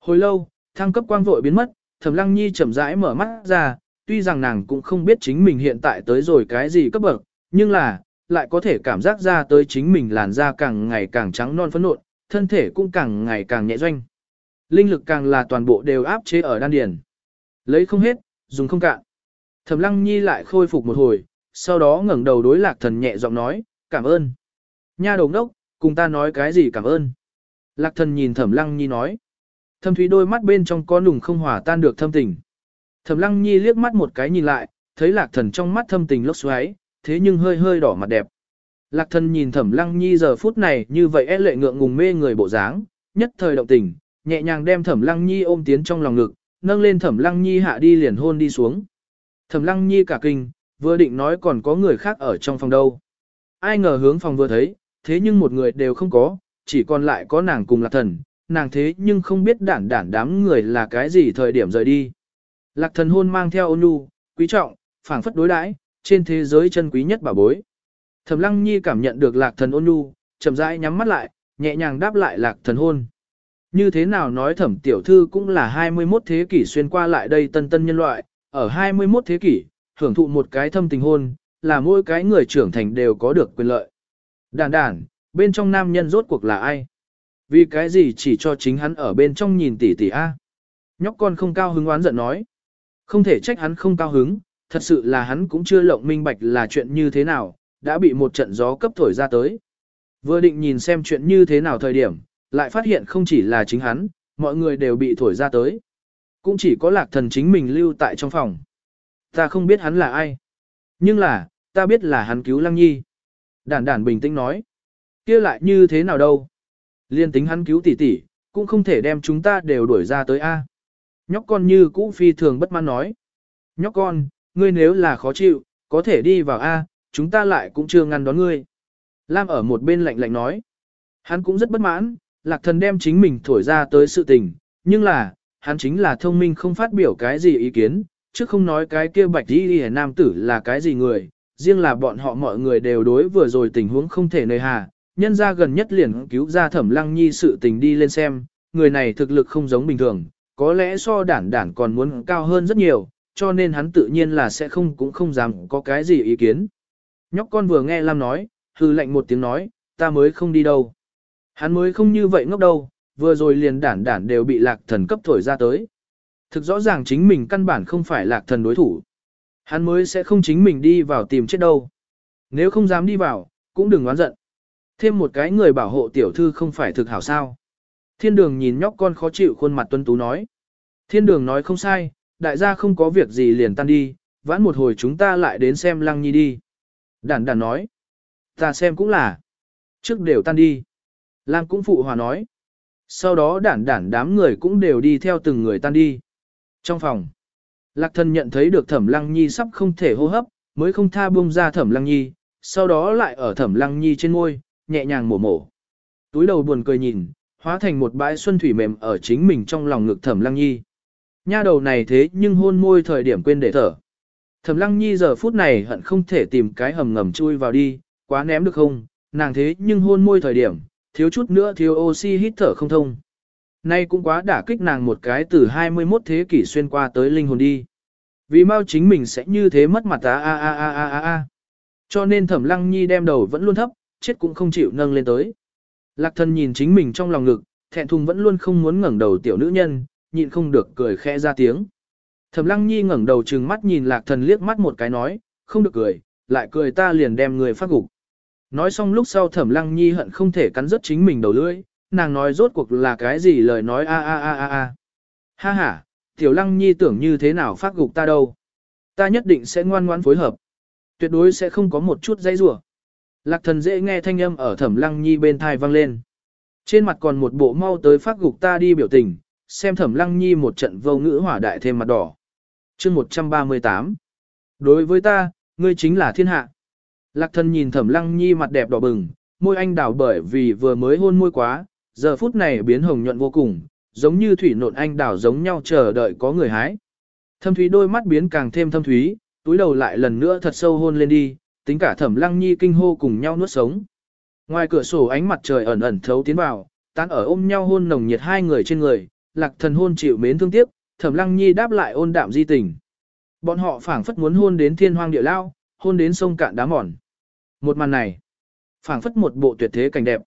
Hồi lâu, thăng cấp quang vội biến mất, Thẩm Lăng Nhi chậm rãi mở mắt ra, tuy rằng nàng cũng không biết chính mình hiện tại tới rồi cái gì cấp bậc, nhưng là, lại có thể cảm giác ra tới chính mình làn da càng ngày càng trắng non phấn nộn, thân thể cũng càng ngày càng nhẹ doanh. Linh lực càng là toàn bộ đều áp chế ở đan điền. Lấy không hết, dùng không cạn. Thẩm Lăng Nhi lại khôi phục một hồi, sau đó ngẩng đầu đối Lạc Thần nhẹ giọng nói, "Cảm ơn." Nha đồng đốc, cùng ta nói cái gì cảm ơn? Lạc Thần nhìn Thẩm Lăng Nhi nói. Thâm thúy đôi mắt bên trong có nùng không hòa tan được thâm tình. Thẩm Lăng Nhi liếc mắt một cái nhìn lại, thấy Lạc Thần trong mắt thâm tình lốc xoáy, thế nhưng hơi hơi đỏ mặt đẹp. Lạc Thần nhìn Thẩm Lăng Nhi giờ phút này như vậy é lệ ngượng ngùng mê người bộ dáng, nhất thời động tình, nhẹ nhàng đem Thẩm Lăng Nhi ôm tiến trong lòng ngực, nâng lên Thẩm Lăng Nhi hạ đi liền hôn đi xuống. Thẩm Lăng Nhi cả kinh, vừa định nói còn có người khác ở trong phòng đâu. Ai ngờ hướng phòng vừa thấy, thế nhưng một người đều không có, chỉ còn lại có nàng cùng Lạc Thần, nàng thế nhưng không biết đản đản đám người là cái gì thời điểm rời đi. Lạc Thần hôn mang theo ôn nhu, quý trọng, phảng phất đối đãi, trên thế giới chân quý nhất bảo bối. Thẩm Lăng Nhi cảm nhận được Lạc Thần ôn nhu, chậm rãi nhắm mắt lại, nhẹ nhàng đáp lại Lạc Thần hôn. Như thế nào nói thẩm tiểu thư cũng là 21 thế kỷ xuyên qua lại đây tân tân nhân loại, ở 21 thế kỷ, hưởng thụ một cái thâm tình hôn, là mỗi cái người trưởng thành đều có được quyền lợi. đản đản bên trong nam nhân rốt cuộc là ai? Vì cái gì chỉ cho chính hắn ở bên trong nhìn tỷ tỷ a? Nhóc con không cao hứng oán giận nói. Không thể trách hắn không cao hứng, thật sự là hắn cũng chưa lộng minh bạch là chuyện như thế nào, đã bị một trận gió cấp thổi ra tới. Vừa định nhìn xem chuyện như thế nào thời điểm, lại phát hiện không chỉ là chính hắn, mọi người đều bị thổi ra tới. Cũng chỉ có lạc thần chính mình lưu tại trong phòng. Ta không biết hắn là ai. Nhưng là, ta biết là hắn cứu Lăng Nhi. Đản đản bình tĩnh nói. kia lại như thế nào đâu. Liên tính hắn cứu tỷ tỷ, cũng không thể đem chúng ta đều đuổi ra tới A. Nhóc con như cũ phi thường bất mãn nói. Nhóc con, ngươi nếu là khó chịu, có thể đi vào A, chúng ta lại cũng chưa ngăn đón ngươi. Lam ở một bên lạnh lạnh nói. Hắn cũng rất bất mãn, lạc thần đem chính mình thổi ra tới sự tình, nhưng là, hắn chính là thông minh không phát biểu cái gì ý kiến, chứ không nói cái kia bạch đi hề nam tử là cái gì người, riêng là bọn họ mọi người đều đối vừa rồi tình huống không thể nơi hà, nhân ra gần nhất liền cứu ra thẩm lăng nhi sự tình đi lên xem, người này thực lực không giống bình thường, có lẽ so đản đản còn muốn cao hơn rất nhiều, cho nên hắn tự nhiên là sẽ không cũng không dám có cái gì ý kiến. Nhóc con vừa nghe Lam nói, hư lệnh một tiếng nói, ta mới không đi đâu. Hắn mới không như vậy ngốc đâu, vừa rồi liền đản đản đều bị lạc thần cấp thổi ra tới. Thực rõ ràng chính mình căn bản không phải lạc thần đối thủ. Hắn mới sẽ không chính mình đi vào tìm chết đâu. Nếu không dám đi vào, cũng đừng oán giận. Thêm một cái người bảo hộ tiểu thư không phải thực hảo sao. Thiên đường nhìn nhóc con khó chịu khuôn mặt tuân tú nói. Thiên đường nói không sai, đại gia không có việc gì liền tan đi, vãn một hồi chúng ta lại đến xem lăng nhi đi. Đản đản nói. Ta xem cũng là. Trước đều tan đi. Lam cũng phụ hòa nói. Sau đó đản đản đám người cũng đều đi theo từng người tan đi. Trong phòng, Lạc thần nhận thấy được thẩm lăng nhi sắp không thể hô hấp, mới không tha buông ra thẩm lăng nhi, sau đó lại ở thẩm lăng nhi trên môi, nhẹ nhàng mổ mổ. Túi đầu buồn cười nhìn, hóa thành một bãi xuân thủy mềm ở chính mình trong lòng ngực thẩm lăng nhi. Nha đầu này thế nhưng hôn môi thời điểm quên để thở. Thẩm lăng nhi giờ phút này hận không thể tìm cái hầm ngầm chui vào đi, quá ném được không, nàng thế nhưng hôn môi thời điểm, thiếu chút nữa thiếu oxy hít thở không thông. Nay cũng quá đả kích nàng một cái từ 21 thế kỷ xuyên qua tới linh hồn đi. Vì mau chính mình sẽ như thế mất mặt ta a a a a a a. Cho nên thẩm lăng nhi đem đầu vẫn luôn thấp, chết cũng không chịu nâng lên tới. Lạc thần nhìn chính mình trong lòng ngực, thẹn thùng vẫn luôn không muốn ngẩng đầu tiểu nữ nhân, nhịn không được cười khẽ ra tiếng. Thẩm lăng nhi ngẩng đầu trừng mắt nhìn lạc thần liếc mắt một cái nói, không được cười, lại cười ta liền đem người phát gục. Nói xong lúc sau thẩm lăng nhi hận không thể cắn rớt chính mình đầu lưỡi, nàng nói rốt cuộc là cái gì lời nói a a a a a. Ha ha, tiểu lăng nhi tưởng như thế nào phát gục ta đâu. Ta nhất định sẽ ngoan ngoãn phối hợp. Tuyệt đối sẽ không có một chút dây rủa. Lạc thần dễ nghe thanh âm ở thẩm lăng nhi bên tai vang lên. Trên mặt còn một bộ mau tới phát gục ta đi biểu tình, xem thẩm lăng nhi một trận vô ngữ hỏa đại thêm mặt đỏ. chương 138 Đối với ta, ngươi chính là thiên hạ. Lạc thần nhìn thẩm lăng nhi mặt đẹp đỏ bừng, môi anh đào bởi vì vừa mới hôn môi quá, giờ phút này biến hồng nhuận vô cùng, giống như thủy nộn anh đào giống nhau chờ đợi có người hái. Thâm thúy đôi mắt biến càng thêm thâm thúy, túi đầu lại lần nữa thật sâu hôn lên đi, tính cả thẩm lăng nhi kinh hô cùng nhau nuốt sống. Ngoài cửa sổ ánh mặt trời ẩn ẩn thấu tiến vào, tán ở ôm nhau hôn nồng nhiệt hai người trên người, lạc thần hôn chịu mến thương tiếc, thẩm lăng nhi đáp lại ôn đạm di tình. Bọn họ phảng phất muốn hôn đến thiên hoang địa lao, hôn đến sông cạn đá mòn. Một màn này, phảng phất một bộ tuyệt thế cảnh đẹp.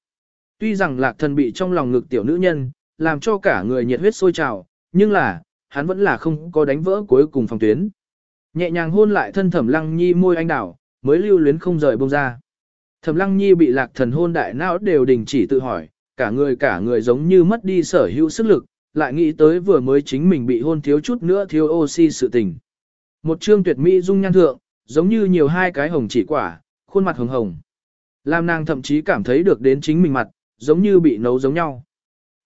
Tuy rằng lạc thần bị trong lòng ngực tiểu nữ nhân, làm cho cả người nhiệt huyết sôi trào, nhưng là, hắn vẫn là không có đánh vỡ cuối cùng phòng tuyến. Nhẹ nhàng hôn lại thân thẩm lăng nhi môi anh đảo, mới lưu luyến không rời bông ra. Thẩm lăng nhi bị lạc thần hôn đại não đều đình chỉ tự hỏi, cả người cả người giống như mất đi sở hữu sức lực, lại nghĩ tới vừa mới chính mình bị hôn thiếu chút nữa thiếu oxy sự tình. Một trương tuyệt mỹ dung nhan thượng, giống như nhiều hai cái hồng chỉ quả, khuôn mặt hồng hồng. Làm nàng thậm chí cảm thấy được đến chính mình mặt, giống như bị nấu giống nhau.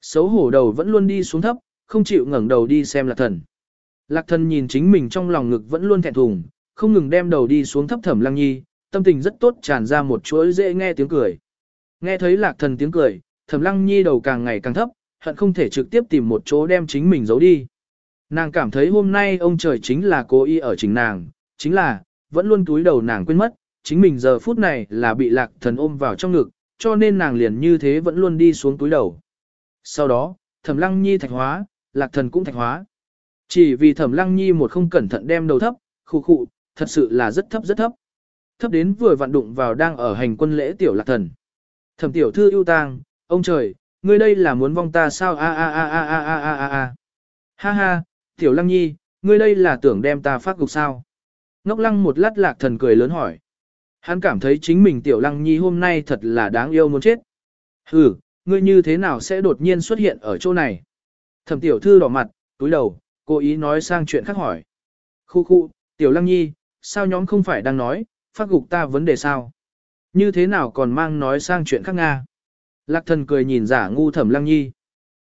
Xấu hổ đầu vẫn luôn đi xuống thấp, không chịu ngẩng đầu đi xem lạc thần. Lạc thần nhìn chính mình trong lòng ngực vẫn luôn thẹn thùng, không ngừng đem đầu đi xuống thấp thẩm lăng nhi, tâm tình rất tốt tràn ra một chuỗi dễ nghe tiếng cười. Nghe thấy lạc thần tiếng cười, thẩm lăng nhi đầu càng ngày càng thấp, hận không thể trực tiếp tìm một chỗ đem chính mình giấu đi. Nàng cảm thấy hôm nay ông trời chính là cố ý ở chính nàng, chính là, vẫn luôn túi đầu nàng quên mất, chính mình giờ phút này là bị lạc thần ôm vào trong ngực, cho nên nàng liền như thế vẫn luôn đi xuống túi đầu. Sau đó, thẩm lăng nhi thạch hóa, lạc thần cũng thạch hóa. Chỉ vì thẩm lăng nhi một không cẩn thận đem đầu thấp, khu khụ, thật sự là rất thấp rất thấp. Thấp đến vừa vặn đụng vào đang ở hành quân lễ tiểu lạc thần. Thẩm tiểu thư ưu tang, ông trời, ngươi đây là muốn vong ta sao a a a a a a a a a. Ha ha, tiểu lăng nhi, ngươi đây là tưởng đem ta phát gục sao. Ngốc lăng một lát lạc thần cười lớn hỏi. Hắn cảm thấy chính mình tiểu lăng nhi hôm nay thật là đáng yêu muốn chết. Hừ, ngươi như thế nào sẽ đột nhiên xuất hiện ở chỗ này? Thẩm tiểu thư đỏ mặt, túi đầu, cố ý nói sang chuyện khác hỏi. Khu khu, tiểu lăng nhi, sao nhóm không phải đang nói, phát gục ta vấn đề sao? Như thế nào còn mang nói sang chuyện khác Nga? Lạc thần cười nhìn giả ngu thẩm lăng nhi.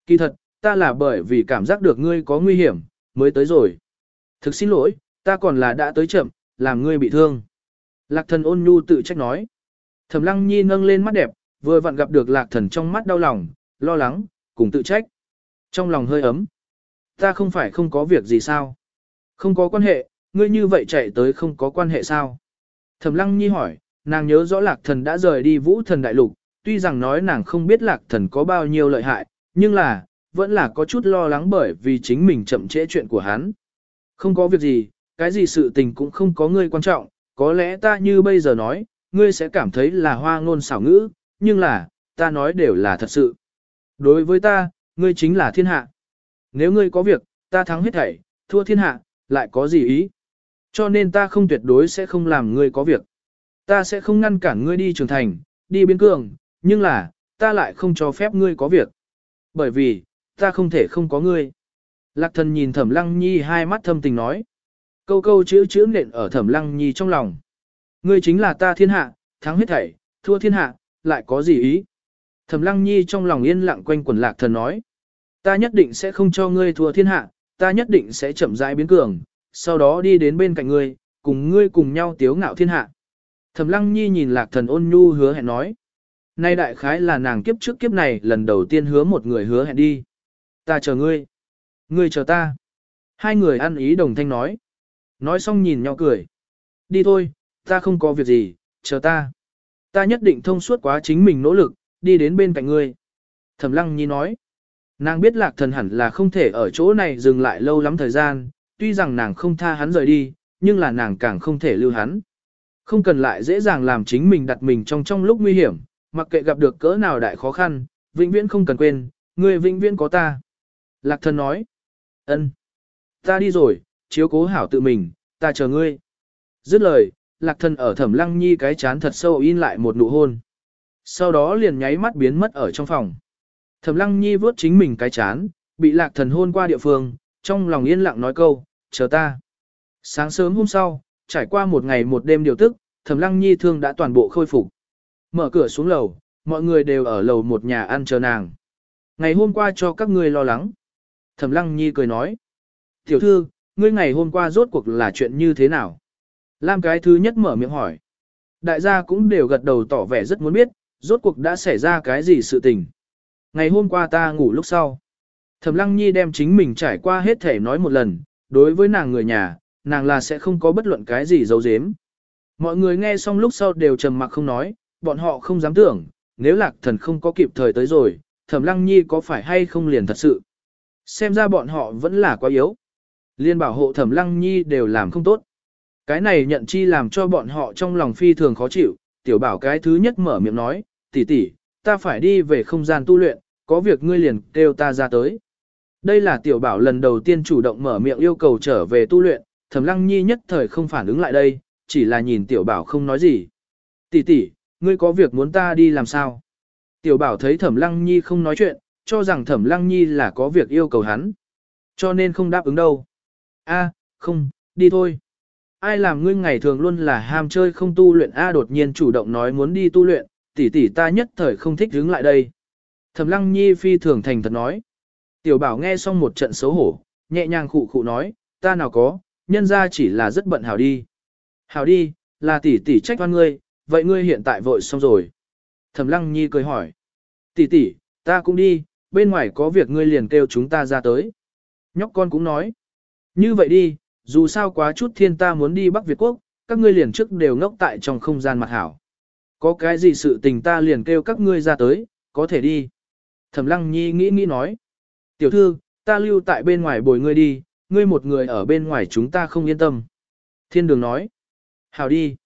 Kỳ thật, ta là bởi vì cảm giác được ngươi có nguy hiểm, mới tới rồi. Thực xin lỗi, ta còn là đã tới chậm, làm ngươi bị thương. Lạc thần ôn nhu tự trách nói. Thẩm lăng nhi nâng lên mắt đẹp, vừa vặn gặp được lạc thần trong mắt đau lòng, lo lắng, cùng tự trách. Trong lòng hơi ấm. Ta không phải không có việc gì sao? Không có quan hệ, ngươi như vậy chạy tới không có quan hệ sao? Thẩm lăng nhi hỏi, nàng nhớ rõ lạc thần đã rời đi vũ thần đại lục, tuy rằng nói nàng không biết lạc thần có bao nhiêu lợi hại, nhưng là, vẫn là có chút lo lắng bởi vì chính mình chậm trễ chuyện của hắn. Không có việc gì, cái gì sự tình cũng không có ngươi quan trọng, có lẽ ta như bây giờ nói, ngươi sẽ cảm thấy là hoa ngôn xảo ngữ, nhưng là, ta nói đều là thật sự. Đối với ta, ngươi chính là thiên hạ. Nếu ngươi có việc, ta thắng hết thảy, thua thiên hạ, lại có gì ý? Cho nên ta không tuyệt đối sẽ không làm ngươi có việc. Ta sẽ không ngăn cản ngươi đi trưởng thành, đi biến cường, nhưng là, ta lại không cho phép ngươi có việc. Bởi vì, ta không thể không có ngươi. Lạc thần nhìn thẩm lăng nhi hai mắt thâm tình nói. Câu câu chữ chữ nện ở thẩm lăng nhi trong lòng. Ngươi chính là ta thiên hạ, thắng hết thảy, thua thiên hạ, lại có gì ý? Thẩm lăng nhi trong lòng yên lặng quanh quần lạc thần nói. Ta nhất định sẽ không cho ngươi thua thiên hạ, ta nhất định sẽ chậm rãi biến cường, sau đó đi đến bên cạnh ngươi, cùng ngươi cùng nhau tiếu ngạo thiên hạ. Thẩm lăng nhi nhìn lạc thần ôn nhu hứa hẹn nói. Nay đại khái là nàng kiếp trước kiếp này lần đầu tiên hứa một người hứa hẹn đi. Ta chờ ngươi. Ngươi chờ ta. Hai người ăn ý đồng thanh nói. Nói xong nhìn nhau cười. Đi thôi, ta không có việc gì, chờ ta. Ta nhất định thông suốt quá chính mình nỗ lực, đi đến bên cạnh ngươi. Thẩm lăng nhi nói. Nàng biết lạc thần hẳn là không thể ở chỗ này dừng lại lâu lắm thời gian, tuy rằng nàng không tha hắn rời đi, nhưng là nàng càng không thể lưu hắn. Không cần lại dễ dàng làm chính mình đặt mình trong trong lúc nguy hiểm, Mặc kệ gặp được cỡ nào đại khó khăn, vĩnh viễn không cần quên, người vĩnh viễn có ta. Lạc thần nói, ân, ta đi rồi, chiếu cố hảo tự mình, ta chờ ngươi. Dứt lời, lạc thần ở thẩm lăng nhi cái chán thật sâu in lại một nụ hôn. Sau đó liền nháy mắt biến mất ở trong phòng. Thẩm lăng nhi vớt chính mình cái chán, bị lạc thần hôn qua địa phương, trong lòng yên lặng nói câu, chờ ta. Sáng sớm hôm sau, trải qua một ngày một đêm điều tức, thẩm lăng nhi thương đã toàn bộ khôi phục. Mở cửa xuống lầu, mọi người đều ở lầu một nhà ăn chờ nàng. Ngày hôm qua cho các ngươi lo lắng. Thẩm lăng nhi cười nói. Tiểu thư, ngươi ngày hôm qua rốt cuộc là chuyện như thế nào? Lam cái thứ nhất mở miệng hỏi. Đại gia cũng đều gật đầu tỏ vẻ rất muốn biết, rốt cuộc đã xảy ra cái gì sự tình. Ngày hôm qua ta ngủ lúc sau. Thẩm Lăng Nhi đem chính mình trải qua hết thể nói một lần, đối với nàng người nhà, nàng là sẽ không có bất luận cái gì giấu giếm. Mọi người nghe xong lúc sau đều trầm mặc không nói, bọn họ không dám tưởng, nếu lạc thần không có kịp thời tới rồi, Thẩm Lăng Nhi có phải hay không liền thật sự. Xem ra bọn họ vẫn là quá yếu. Liên bảo hộ Thẩm Lăng Nhi đều làm không tốt. Cái này nhận chi làm cho bọn họ trong lòng phi thường khó chịu, tiểu bảo cái thứ nhất mở miệng nói, tỷ tỷ, ta phải đi về không gian tu luyện, có việc ngươi liền kêu ta ra tới. Đây là tiểu bảo lần đầu tiên chủ động mở miệng yêu cầu trở về tu luyện, thẩm lăng nhi nhất thời không phản ứng lại đây, chỉ là nhìn tiểu bảo không nói gì. Tỷ tỷ, ngươi có việc muốn ta đi làm sao? Tiểu bảo thấy thẩm lăng nhi không nói chuyện, cho rằng thẩm lăng nhi là có việc yêu cầu hắn. Cho nên không đáp ứng đâu. A, không, đi thôi. Ai làm ngươi ngày thường luôn là ham chơi không tu luyện A đột nhiên chủ động nói muốn đi tu luyện, tỷ tỷ ta nhất thời không thích đứng lại đây. Thẩm lăng nhi phi thường thành thật nói. Tiểu bảo nghe xong một trận xấu hổ, nhẹ nhàng khụ khụ nói, ta nào có, nhân ra chỉ là rất bận hảo đi. Hảo đi, là tỷ tỷ trách oan ngươi, vậy ngươi hiện tại vội xong rồi. Thẩm lăng nhi cười hỏi. Tỷ tỷ, ta cũng đi, bên ngoài có việc ngươi liền kêu chúng ta ra tới. Nhóc con cũng nói. Như vậy đi, dù sao quá chút thiên ta muốn đi Bắc Việt Quốc, các ngươi liền trước đều ngốc tại trong không gian mặt hảo. Có cái gì sự tình ta liền kêu các ngươi ra tới, có thể đi. Thẩm lăng nhi nghĩ nghĩ nói. Tiểu thư, ta lưu tại bên ngoài bồi ngươi đi, ngươi một người ở bên ngoài chúng ta không yên tâm. Thiên đường nói. hảo đi.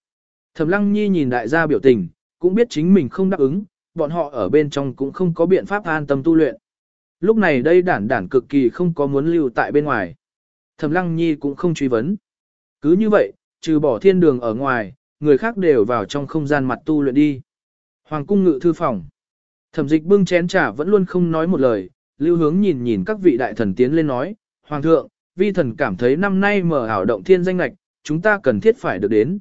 Thẩm lăng nhi nhìn đại gia biểu tình, cũng biết chính mình không đáp ứng, bọn họ ở bên trong cũng không có biện pháp an tâm tu luyện. Lúc này đây đản đản cực kỳ không có muốn lưu tại bên ngoài. Thẩm lăng nhi cũng không truy vấn. Cứ như vậy, trừ bỏ thiên đường ở ngoài, người khác đều vào trong không gian mặt tu luyện đi. Hoàng cung ngự thư phòng. Thẩm dịch bưng chén trà vẫn luôn không nói một lời, lưu hướng nhìn nhìn các vị đại thần tiến lên nói, Hoàng thượng, vi thần cảm thấy năm nay mở ảo động thiên danh lạch, chúng ta cần thiết phải được đến.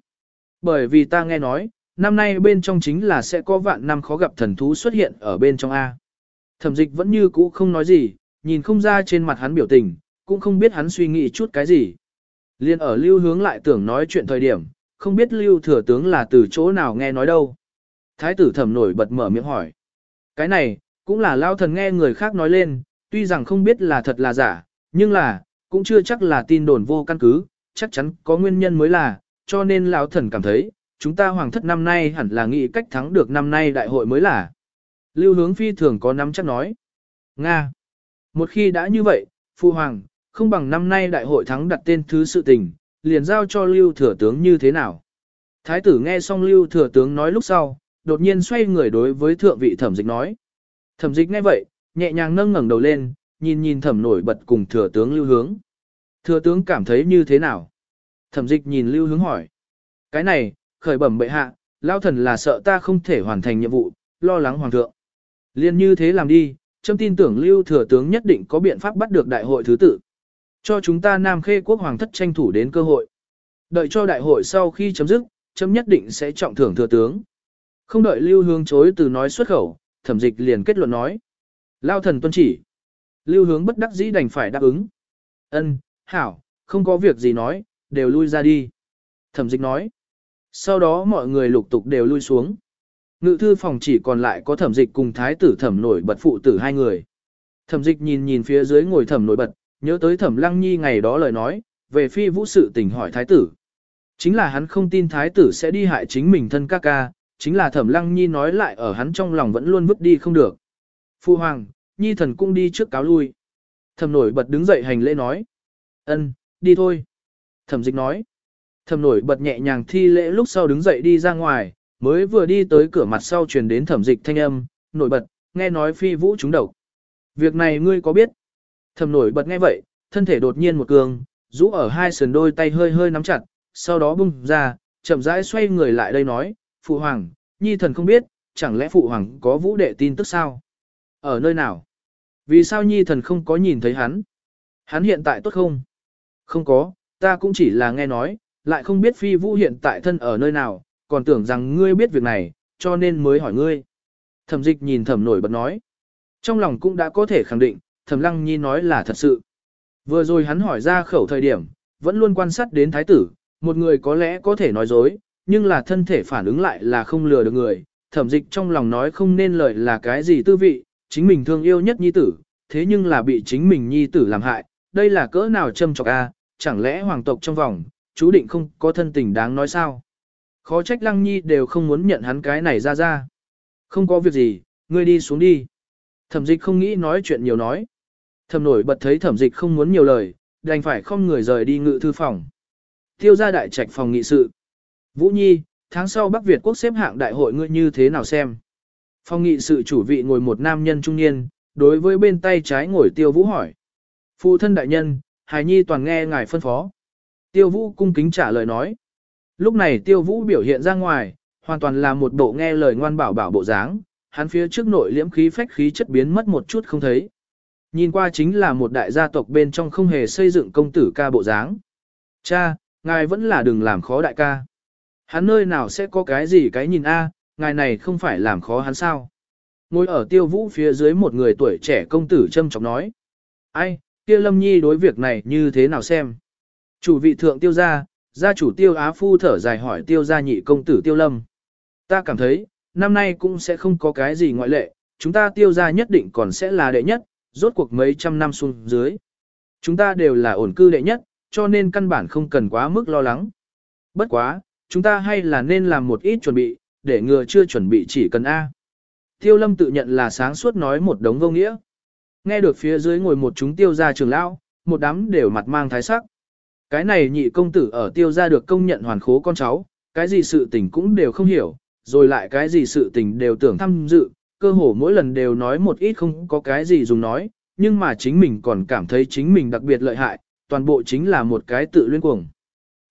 Bởi vì ta nghe nói, năm nay bên trong chính là sẽ có vạn năm khó gặp thần thú xuất hiện ở bên trong A. Thẩm dịch vẫn như cũ không nói gì, nhìn không ra trên mặt hắn biểu tình, cũng không biết hắn suy nghĩ chút cái gì. Liên ở lưu hướng lại tưởng nói chuyện thời điểm, không biết lưu thừa tướng là từ chỗ nào nghe nói đâu. Thái tử thẩm nổi bật mở miệng hỏi. Cái này, cũng là lao thần nghe người khác nói lên, tuy rằng không biết là thật là giả, nhưng là, cũng chưa chắc là tin đồn vô căn cứ, chắc chắn có nguyên nhân mới là, cho nên lão thần cảm thấy, chúng ta hoàng thất năm nay hẳn là nghĩ cách thắng được năm nay đại hội mới là. Lưu hướng phi thường có nắm chắc nói. Nga. Một khi đã như vậy, phu hoàng, không bằng năm nay đại hội thắng đặt tên thứ sự tình, liền giao cho lưu thừa tướng như thế nào. Thái tử nghe xong lưu thừa tướng nói lúc sau, đột nhiên xoay người đối với thượng vị thẩm dịch nói. Thẩm dịch nghe vậy, nhẹ nhàng nâng ngẩng đầu lên, nhìn nhìn thẩm nổi bật cùng thừa tướng lưu hướng. Thừa tướng cảm thấy như thế nào? Thẩm dịch nhìn lưu hướng hỏi. Cái này, khởi bẩm bệ hạ, lao thần là sợ ta không thể hoàn thành nhiệm vụ, lo lắng hoàng thượng. Liên như thế làm đi, châm tin tưởng lưu thừa tướng nhất định có biện pháp bắt được đại hội thứ tự. Cho chúng ta Nam Khê quốc hoàng thất tranh thủ đến cơ hội. Đợi cho đại hội sau khi chấm dứt, chấm nhất định sẽ trọng thưởng thừa tướng. Không đợi lưu hướng chối từ nói xuất khẩu, thẩm dịch liền kết luận nói. Lao thần tuân chỉ. Lưu hướng bất đắc dĩ đành phải đáp ứng. Ân, hảo, không có việc gì nói, đều lui ra đi. Thẩm dịch nói. Sau đó mọi người lục tục đều lui xuống. Ngự thư phòng chỉ còn lại có thẩm dịch cùng thái tử thẩm nổi bật phụ tử hai người. Thẩm dịch nhìn nhìn phía dưới ngồi thẩm nổi bật, nhớ tới thẩm lăng nhi ngày đó lời nói, về phi vũ sự tình hỏi thái tử. Chính là hắn không tin thái tử sẽ đi hại chính mình thân ca ca, chính là thẩm lăng nhi nói lại ở hắn trong lòng vẫn luôn vứt đi không được. Phu hoàng, nhi thần cũng đi trước cáo lui. Thẩm nổi bật đứng dậy hành lễ nói. ân, đi thôi. Thẩm dịch nói. Thẩm nổi bật nhẹ nhàng thi lễ lúc sau đứng dậy đi ra ngoài, Mới vừa đi tới cửa mặt sau truyền đến thẩm dịch thanh âm, nổi bật, nghe nói phi vũ trúng độc. Việc này ngươi có biết? Thẩm nổi bật nghe vậy, thân thể đột nhiên một cường, rũ ở hai sườn đôi tay hơi hơi nắm chặt, sau đó bung ra, chậm rãi xoay người lại đây nói, Phụ Hoàng, Nhi thần không biết, chẳng lẽ Phụ Hoàng có vũ đệ tin tức sao? Ở nơi nào? Vì sao Nhi thần không có nhìn thấy hắn? Hắn hiện tại tốt không? Không có, ta cũng chỉ là nghe nói, lại không biết phi vũ hiện tại thân ở nơi nào, còn tưởng rằng ngươi biết việc này, cho nên mới hỏi ngươi. Thẩm dịch nhìn thẩm nổi bật nói. Trong lòng cũng đã có thể khẳng định, thẩm lăng nhi nói là thật sự. Vừa rồi hắn hỏi ra khẩu thời điểm, vẫn luôn quan sát đến thái tử, một người có lẽ có thể nói dối, nhưng là thân thể phản ứng lại là không lừa được người. Thẩm dịch trong lòng nói không nên lời là cái gì tư vị, chính mình thương yêu nhất nhi tử, thế nhưng là bị chính mình nhi tử làm hại, đây là cỡ nào châm chọc a? Chẳng lẽ hoàng tộc trong vòng, chú định không có thân tình đáng nói sao? Khó trách lăng nhi đều không muốn nhận hắn cái này ra ra. Không có việc gì, ngươi đi xuống đi. Thẩm dịch không nghĩ nói chuyện nhiều nói. Thẩm nổi bật thấy thẩm dịch không muốn nhiều lời, đành phải không người rời đi ngự thư phòng. Tiêu ra đại trạch phòng nghị sự. Vũ Nhi, tháng sau Bắc Việt quốc xếp hạng đại hội ngươi như thế nào xem? Phòng nghị sự chủ vị ngồi một nam nhân trung niên, đối với bên tay trái ngồi tiêu vũ hỏi. Phụ thân đại nhân, hài nhi toàn nghe ngài phân phó. Tiêu vũ cung kính trả lời nói. Lúc này tiêu vũ biểu hiện ra ngoài, hoàn toàn là một bộ nghe lời ngoan bảo bảo bộ dáng, hắn phía trước nội liễm khí phách khí chất biến mất một chút không thấy. Nhìn qua chính là một đại gia tộc bên trong không hề xây dựng công tử ca bộ dáng. Cha, ngài vẫn là đừng làm khó đại ca. Hắn nơi nào sẽ có cái gì cái nhìn a, ngài này không phải làm khó hắn sao. Ngồi ở tiêu vũ phía dưới một người tuổi trẻ công tử châm chọc nói. Ai, kia lâm nhi đối việc này như thế nào xem. Chủ vị thượng tiêu gia, gia chủ tiêu á phu thở dài hỏi tiêu gia nhị công tử tiêu lâm. Ta cảm thấy, năm nay cũng sẽ không có cái gì ngoại lệ, chúng ta tiêu gia nhất định còn sẽ là đệ nhất, rốt cuộc mấy trăm năm xuống dưới. Chúng ta đều là ổn cư đệ nhất, cho nên căn bản không cần quá mức lo lắng. Bất quá, chúng ta hay là nên làm một ít chuẩn bị, để ngừa chưa chuẩn bị chỉ cần A. Tiêu lâm tự nhận là sáng suốt nói một đống vô nghĩa. Nghe được phía dưới ngồi một chúng tiêu gia trưởng lão, một đám đều mặt mang thái sắc. Cái này nhị công tử ở tiêu gia được công nhận hoàn khố con cháu, cái gì sự tình cũng đều không hiểu, rồi lại cái gì sự tình đều tưởng tham dự, cơ hồ mỗi lần đều nói một ít không có cái gì dùng nói, nhưng mà chính mình còn cảm thấy chính mình đặc biệt lợi hại, toàn bộ chính là một cái tự luyên cuồng.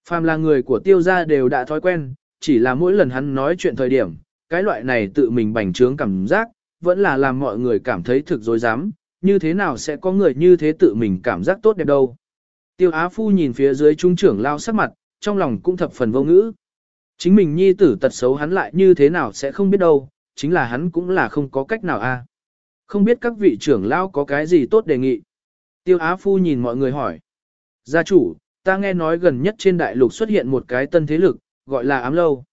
Phàm là người của tiêu gia đều đã thói quen, chỉ là mỗi lần hắn nói chuyện thời điểm, cái loại này tự mình bành trướng cảm giác, vẫn là làm mọi người cảm thấy thực dối dám, như thế nào sẽ có người như thế tự mình cảm giác tốt đẹp đâu. Tiêu Á Phu nhìn phía dưới trung trưởng lao sắc mặt, trong lòng cũng thập phần vô ngữ. Chính mình nhi tử tật xấu hắn lại như thế nào sẽ không biết đâu, chính là hắn cũng là không có cách nào a. Không biết các vị trưởng lao có cái gì tốt đề nghị. Tiêu Á Phu nhìn mọi người hỏi. Gia chủ, ta nghe nói gần nhất trên đại lục xuất hiện một cái tân thế lực, gọi là ám lâu.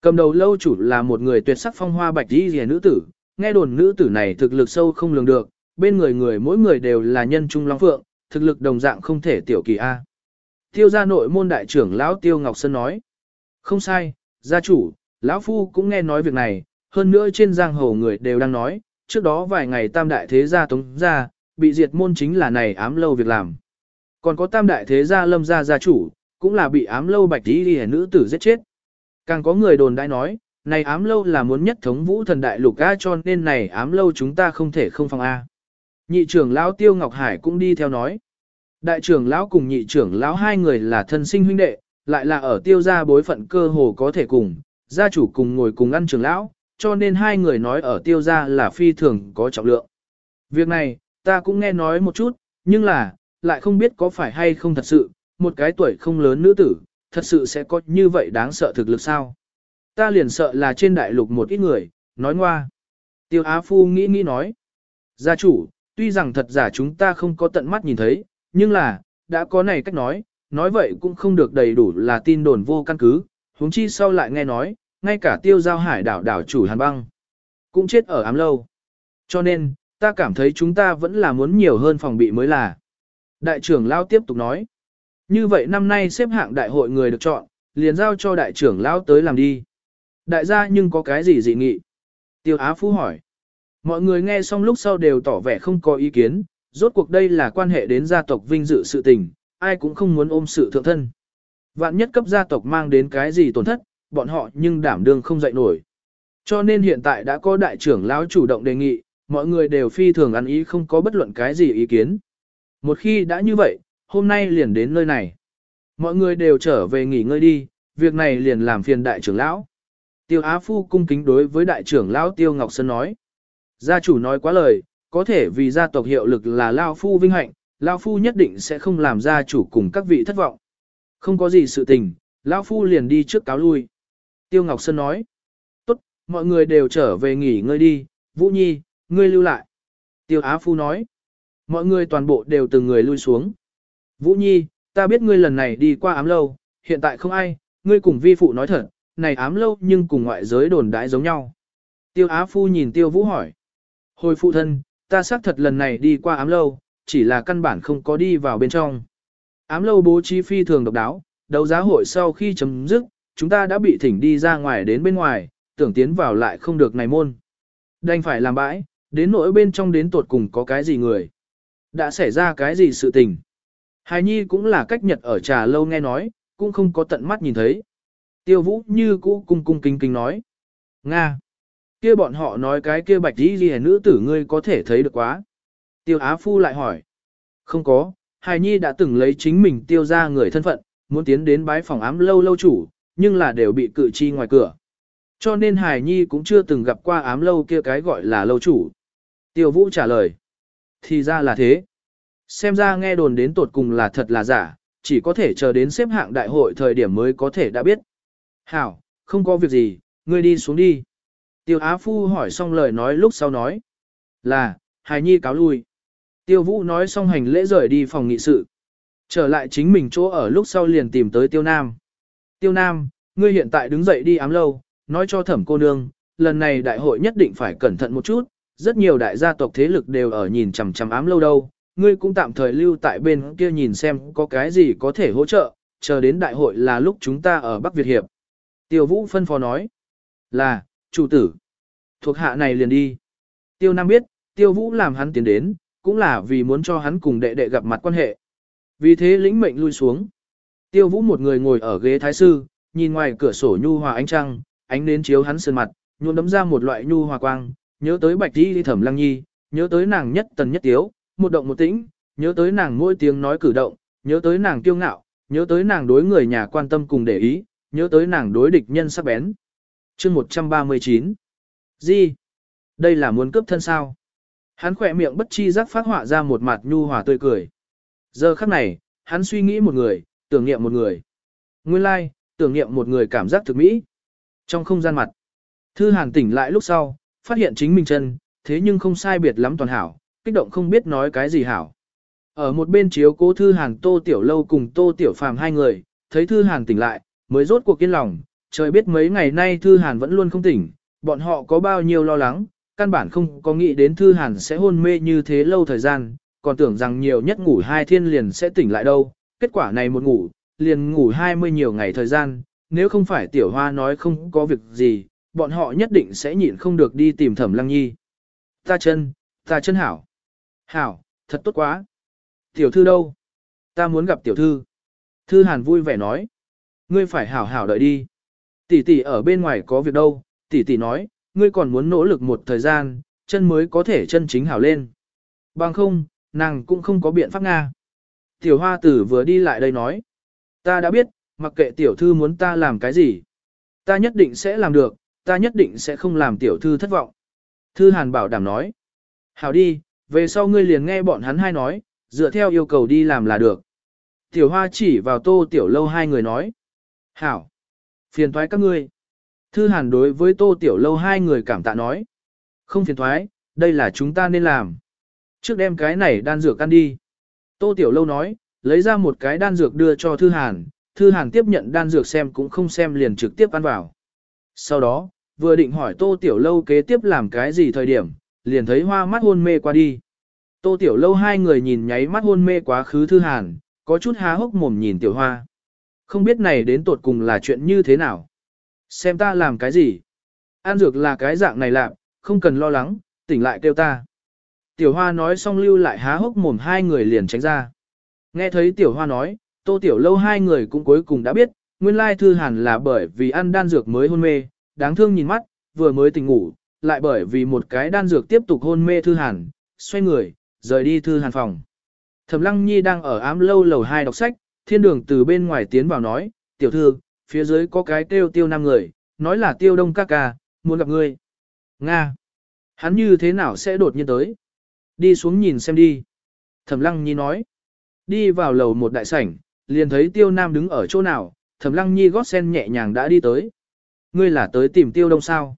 Cầm đầu lâu chủ là một người tuyệt sắc phong hoa bạch đi rìa nữ tử, nghe đồn nữ tử này thực lực sâu không lường được, bên người người mỗi người đều là nhân trung long phượng, thực lực đồng dạng không thể tiểu kỳ A. Tiêu gia nội môn đại trưởng lão Tiêu Ngọc Sơn nói. Không sai, gia chủ, lão phu cũng nghe nói việc này, hơn nữa trên giang hồ người đều đang nói, trước đó vài ngày tam đại thế gia tống gia, bị diệt môn chính là này ám lâu việc làm. Còn có tam đại thế gia lâm gia gia chủ, cũng là bị ám lâu bạch tí đi nữ tử giết chết. Càng có người đồn đại nói, này ám lâu là muốn nhất thống vũ thần đại lục A cho nên này ám lâu chúng ta không thể không phòng A. Nhị trưởng lão Tiêu Ngọc Hải cũng đi theo nói. Đại trưởng lão cùng nhị trưởng lão hai người là thân sinh huynh đệ, lại là ở tiêu gia bối phận cơ hồ có thể cùng, gia chủ cùng ngồi cùng ăn trưởng lão, cho nên hai người nói ở tiêu gia là phi thường có trọng lượng. Việc này, ta cũng nghe nói một chút, nhưng là, lại không biết có phải hay không thật sự, một cái tuổi không lớn nữ tử, thật sự sẽ có như vậy đáng sợ thực lực sao? Ta liền sợ là trên đại lục một ít người, nói ngoa. Tiêu Á Phu nghĩ nghĩ nói. Gia chủ, tuy rằng thật giả chúng ta không có tận mắt nhìn thấy, nhưng là, đã có này cách nói, nói vậy cũng không được đầy đủ là tin đồn vô căn cứ, huống chi sau lại nghe nói, ngay cả tiêu giao hải đảo đảo chủ hàn băng, cũng chết ở ám lâu. Cho nên, ta cảm thấy chúng ta vẫn là muốn nhiều hơn phòng bị mới là. Đại trưởng Lao tiếp tục nói. Như vậy năm nay xếp hạng đại hội người được chọn, liền giao cho đại trưởng Lao tới làm đi. Đại gia nhưng có cái gì dị nghị? Tiêu Á Phú hỏi. Mọi người nghe xong lúc sau đều tỏ vẻ không có ý kiến, rốt cuộc đây là quan hệ đến gia tộc vinh dự sự tình, ai cũng không muốn ôm sự thượng thân. Vạn nhất cấp gia tộc mang đến cái gì tổn thất, bọn họ nhưng đảm đương không dậy nổi. Cho nên hiện tại đã có đại trưởng lão chủ động đề nghị, mọi người đều phi thường ăn ý không có bất luận cái gì ý kiến. Một khi đã như vậy, hôm nay liền đến nơi này. Mọi người đều trở về nghỉ ngơi đi, việc này liền làm phiền đại trưởng lão. Tiêu Á Phu cung kính đối với đại trưởng lão Tiêu Ngọc Sơn nói. Gia chủ nói quá lời, có thể vì gia tộc hiệu lực là Lao Phu vinh hạnh, Lao Phu nhất định sẽ không làm gia chủ cùng các vị thất vọng. Không có gì sự tình, Lao Phu liền đi trước cáo lui. Tiêu Ngọc Sơn nói. Tốt, mọi người đều trở về nghỉ ngơi đi, Vũ Nhi, ngươi lưu lại. Tiêu Á Phu nói. Mọi người toàn bộ đều từng người lui xuống. Vũ Nhi, ta biết ngươi lần này đi qua ám lâu, hiện tại không ai, ngươi cùng vi phụ nói thật, này ám lâu nhưng cùng ngoại giới đồn đãi giống nhau. Tiêu Á Phu nhìn Tiêu Vũ hỏi. Hồi phụ thân, ta xác thật lần này đi qua ám lâu, chỉ là căn bản không có đi vào bên trong. Ám lâu bố trí phi thường độc đáo, đấu giá hội sau khi chấm dứt, chúng ta đã bị thỉnh đi ra ngoài đến bên ngoài, tưởng tiến vào lại không được này môn. Đành phải làm bãi, đến nỗi bên trong đến tột cùng có cái gì người. Đã xảy ra cái gì sự tình. Hài Nhi cũng là cách nhật ở trà lâu nghe nói, cũng không có tận mắt nhìn thấy. Tiêu vũ như cũ cung cung kính kính nói. Nga! Kia bọn họ nói cái kia bạch đi ghi nữ tử ngươi có thể thấy được quá. Tiêu Á Phu lại hỏi. Không có, Hài Nhi đã từng lấy chính mình tiêu ra người thân phận, muốn tiến đến bái phòng ám lâu lâu chủ, nhưng là đều bị cự chi ngoài cửa. Cho nên Hài Nhi cũng chưa từng gặp qua ám lâu kia cái gọi là lâu chủ. Tiêu Vũ trả lời. Thì ra là thế. Xem ra nghe đồn đến tột cùng là thật là giả, chỉ có thể chờ đến xếp hạng đại hội thời điểm mới có thể đã biết. Hảo, không có việc gì, ngươi đi xuống đi. Tiêu Á Phu hỏi xong lời nói lúc sau nói. Là, Hải Nhi cáo lui. Tiêu Vũ nói xong hành lễ rời đi phòng nghị sự. Trở lại chính mình chỗ ở lúc sau liền tìm tới Tiêu Nam. Tiêu Nam, ngươi hiện tại đứng dậy đi ám lâu, nói cho thẩm cô nương, lần này đại hội nhất định phải cẩn thận một chút, rất nhiều đại gia tộc thế lực đều ở nhìn chằm chằm ám lâu đâu, ngươi cũng tạm thời lưu tại bên kia nhìn xem có cái gì có thể hỗ trợ, chờ đến đại hội là lúc chúng ta ở Bắc Việt Hiệp. Tiêu Vũ phân phó nói, là, chủ tử, thuộc hạ này liền đi. Tiêu Nam biết, Tiêu Vũ làm hắn tiến đến, cũng là vì muốn cho hắn cùng đệ đệ gặp mặt quan hệ. Vì thế lĩnh mệnh lui xuống. Tiêu Vũ một người ngồi ở ghế thái sư, nhìn ngoài cửa sổ nhu hòa ánh trăng, ánh nến chiếu hắn sơn mặt, nhuộm đấm ra một loại nhu hòa quang, nhớ tới Bạch Di Thẩm Lăng Nhi, nhớ tới nàng nhất tần nhất tiếu, một động một tĩnh, nhớ tới nàng mỗi tiếng nói cử động, nhớ tới nàng kiêu ngạo, nhớ tới nàng đối người nhà quan tâm cùng để ý, nhớ tới nàng đối địch nhân sắc bén. Chương 139 Gì? Đây là muốn cướp thân sao? Hắn khỏe miệng bất chi giác phát họa ra một mặt nhu hòa tươi cười. Giờ khắc này, hắn suy nghĩ một người, tưởng niệm một người. Nguyên lai, like, tưởng niệm một người cảm giác thực mỹ. Trong không gian mặt, Thư Hàn tỉnh lại lúc sau, phát hiện chính mình chân, thế nhưng không sai biệt lắm toàn hảo, kích động không biết nói cái gì hảo. Ở một bên chiếu cố Thư Hàn Tô Tiểu Lâu cùng Tô Tiểu Phàm hai người, thấy Thư Hàn tỉnh lại, mới rốt cuộc kiên lòng, trời biết mấy ngày nay Thư Hàn vẫn luôn không tỉnh, bọn họ có bao nhiêu lo lắng, căn bản không có nghĩ đến Thư Hàn sẽ hôn mê như thế lâu thời gian, còn tưởng rằng nhiều nhất ngủ hai thiên liền sẽ tỉnh lại đâu, kết quả này một ngủ, liền ngủ hai mươi nhiều ngày thời gian, nếu không phải Tiểu Hoa nói không có việc gì, bọn họ nhất định sẽ nhịn không được đi tìm Thẩm Lăng Nhi. Ta chân, ta chân hảo. Hảo, thật tốt quá. Tiểu thư đâu? Ta muốn gặp tiểu thư. Thư Hàn vui vẻ nói. Ngươi phải hảo hảo đợi đi. Tỷ tỷ ở bên ngoài có việc đâu, tỷ tỷ nói, ngươi còn muốn nỗ lực một thời gian, chân mới có thể chân chính hảo lên. Bằng không, nàng cũng không có biện pháp Nga. Tiểu hoa tử vừa đi lại đây nói. Ta đã biết, mặc kệ tiểu thư muốn ta làm cái gì. Ta nhất định sẽ làm được, ta nhất định sẽ không làm tiểu thư thất vọng. Thư Hàn bảo đảm nói. Hảo đi, về sau ngươi liền nghe bọn hắn hai nói, dựa theo yêu cầu đi làm là được. Tiểu hoa chỉ vào tô tiểu lâu hai người nói. Hảo. Phiền thoái các ngươi. Thư hàn đối với tô tiểu lâu hai người cảm tạ nói. Không phiền thoái, đây là chúng ta nên làm. Trước đem cái này đan dược ăn đi. Tô tiểu lâu nói, lấy ra một cái đan dược đưa cho thư hàn. Thư hàn tiếp nhận đan dược xem cũng không xem liền trực tiếp ăn vào. Sau đó, vừa định hỏi tô tiểu lâu kế tiếp làm cái gì thời điểm, liền thấy hoa mắt hôn mê qua đi. Tô Tiểu Lâu hai người nhìn nháy mắt hôn mê quá khứ Thư Hàn, có chút há hốc mồm nhìn Tiểu Hoa. Không biết này đến tột cùng là chuyện như thế nào. Xem ta làm cái gì. An dược là cái dạng này làm, không cần lo lắng, tỉnh lại kêu ta. Tiểu Hoa nói xong lưu lại há hốc mồm hai người liền tránh ra. Nghe thấy Tiểu Hoa nói, Tô Tiểu Lâu hai người cũng cuối cùng đã biết, nguyên lai thư hàn là bởi vì ăn đan dược mới hôn mê, đáng thương nhìn mắt, vừa mới tỉnh ngủ, lại bởi vì một cái đan dược tiếp tục hôn mê thư hàn, xoay người, rời đi thư hàn phòng. Thẩm Lăng Nhi đang ở ám lâu lầu hai đọc sách, thiên đường từ bên ngoài tiến vào nói, tiểu thư, phía dưới có cái tiêu tiêu năm người, nói là tiêu đông ca ca, muốn gặp ngươi. Nga! Hắn như thế nào sẽ đột nhiên tới? Đi xuống nhìn xem đi. Thẩm Lăng Nhi nói. Đi vào lầu một đại sảnh, liền thấy tiêu nam đứng ở chỗ nào, Thẩm Lăng Nhi gót sen nhẹ nhàng đã đi tới. Ngươi là tới tìm tiêu đông sao?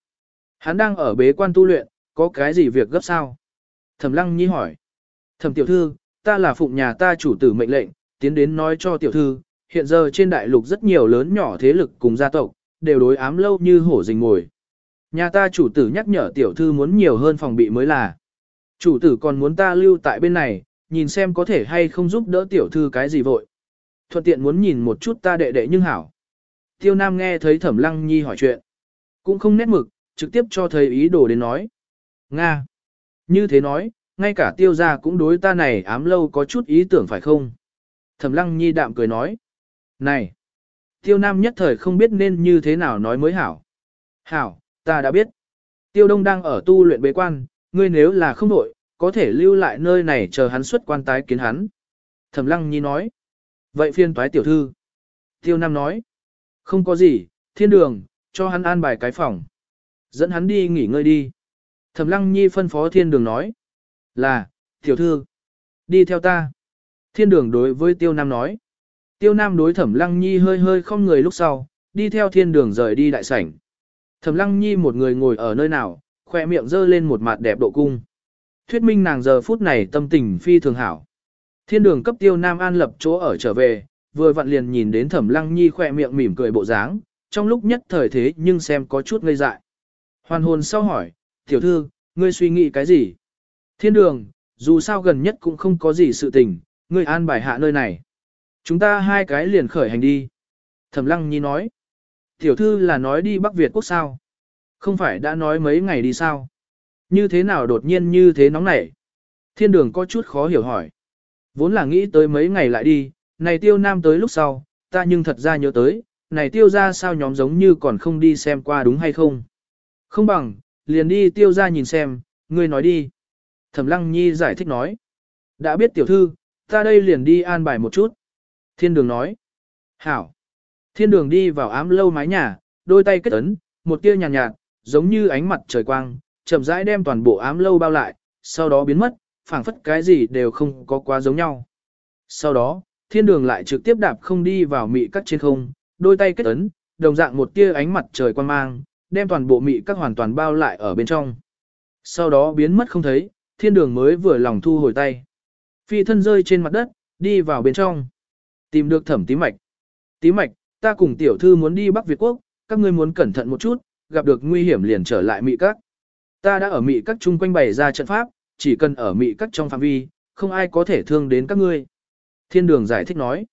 Hắn đang ở bế quan tu luyện, có cái gì việc gấp sao? Thẩm Lăng Nhi hỏi. Thẩm tiểu thư, ta là phụng nhà ta chủ tử mệnh lệnh, tiến đến nói cho tiểu thư, hiện giờ trên đại lục rất nhiều lớn nhỏ thế lực cùng gia tộc, đều đối ám lâu như hổ rình ngồi. Nhà ta chủ tử nhắc nhở tiểu thư muốn nhiều hơn phòng bị mới là. Chủ tử còn muốn ta lưu tại bên này, nhìn xem có thể hay không giúp đỡ tiểu thư cái gì vội. Thuận tiện muốn nhìn một chút ta đệ đệ nhưng hảo. Tiêu Nam nghe thấy Thẩm Lăng Nhi hỏi chuyện. Cũng không nét mực, trực tiếp cho thầy ý đồ đến nói. Nga. Như thế nói, ngay cả tiêu gia cũng đối ta này ám lâu có chút ý tưởng phải không? Thẩm Lăng Nhi đạm cười nói. Này. Tiêu Nam nhất thời không biết nên như thế nào nói mới hảo. Hảo, ta đã biết. Tiêu Đông đang ở tu luyện bế quan, ngươi nếu là không đổi, có thể lưu lại nơi này chờ hắn xuất quan tái kiến hắn. Thẩm Lăng Nhi nói. Vậy phiên toái tiểu thư. Tiêu Nam nói. Không có gì, thiên đường, cho hắn an bài cái phòng. Dẫn hắn đi nghỉ ngơi đi. Thẩm Lăng Nhi phân phó thiên đường nói. Là, tiểu thư. Đi theo ta. Thiên đường đối với Tiêu Nam nói. Tiêu Nam đối Thẩm Lăng Nhi hơi hơi không người lúc sau, đi theo thiên đường rời đi đại sảnh. Thẩm Lăng Nhi một người ngồi ở nơi nào, khoe miệng dơ lên một mặt đẹp độ cung. Thuyết minh nàng giờ phút này tâm tình phi thường hảo. Thiên đường cấp Tiêu Nam an lập chỗ ở trở về, vừa vặn liền nhìn đến Thẩm Lăng Nhi khoe miệng mỉm cười bộ dáng, trong lúc nhất thời thế nhưng xem có chút ngây dại. Hoàn hồn sau hỏi, tiểu thư, ngươi suy nghĩ cái gì? Thiên đường, dù sao gần nhất cũng không có gì sự tình, ngươi an bài hạ nơi này. Chúng ta hai cái liền khởi hành đi. Thẩm Lăng Nhi nói, tiểu thư là nói đi Bắc Việt quốc sao? Không phải đã nói mấy ngày đi sao? Như thế nào đột nhiên như thế nóng nảy? Thiên đường có chút khó hiểu hỏi. Vốn là nghĩ tới mấy ngày lại đi, này tiêu nam tới lúc sau, ta nhưng thật ra nhớ tới, này tiêu ra sao nhóm giống như còn không đi xem qua đúng hay không. Không bằng, liền đi tiêu ra nhìn xem, ngươi nói đi. Thẩm lăng nhi giải thích nói. Đã biết tiểu thư, ta đây liền đi an bài một chút. Thiên đường nói. Hảo. Thiên đường đi vào ám lâu mái nhà, đôi tay kết ấn, một tia nhàn nhạt, nhạt, giống như ánh mặt trời quang, chậm rãi đem toàn bộ ám lâu bao lại, sau đó biến mất, phảng phất cái gì đều không có quá giống nhau. Sau đó, thiên đường lại trực tiếp đạp không đi vào mị cắt trên không, đôi tay kết ấn, đồng dạng một tia ánh mặt trời quang mang, đem toàn bộ mị cắt hoàn toàn bao lại ở bên trong. Sau đó biến mất không thấy, thiên đường mới vừa lòng thu hồi tay. Phi thân rơi trên mặt đất, đi vào bên trong. Tìm được thẩm tí mạch. Tí mạch, ta cùng tiểu thư muốn đi Bắc Việt Quốc, các ngươi muốn cẩn thận một chút, gặp được nguy hiểm liền trở lại mỹ các. Ta đã ở mỹ các chung quanh bày ra trận pháp, chỉ cần ở mỹ các trong phạm vi, không ai có thể thương đến các ngươi. Thiên đường giải thích nói.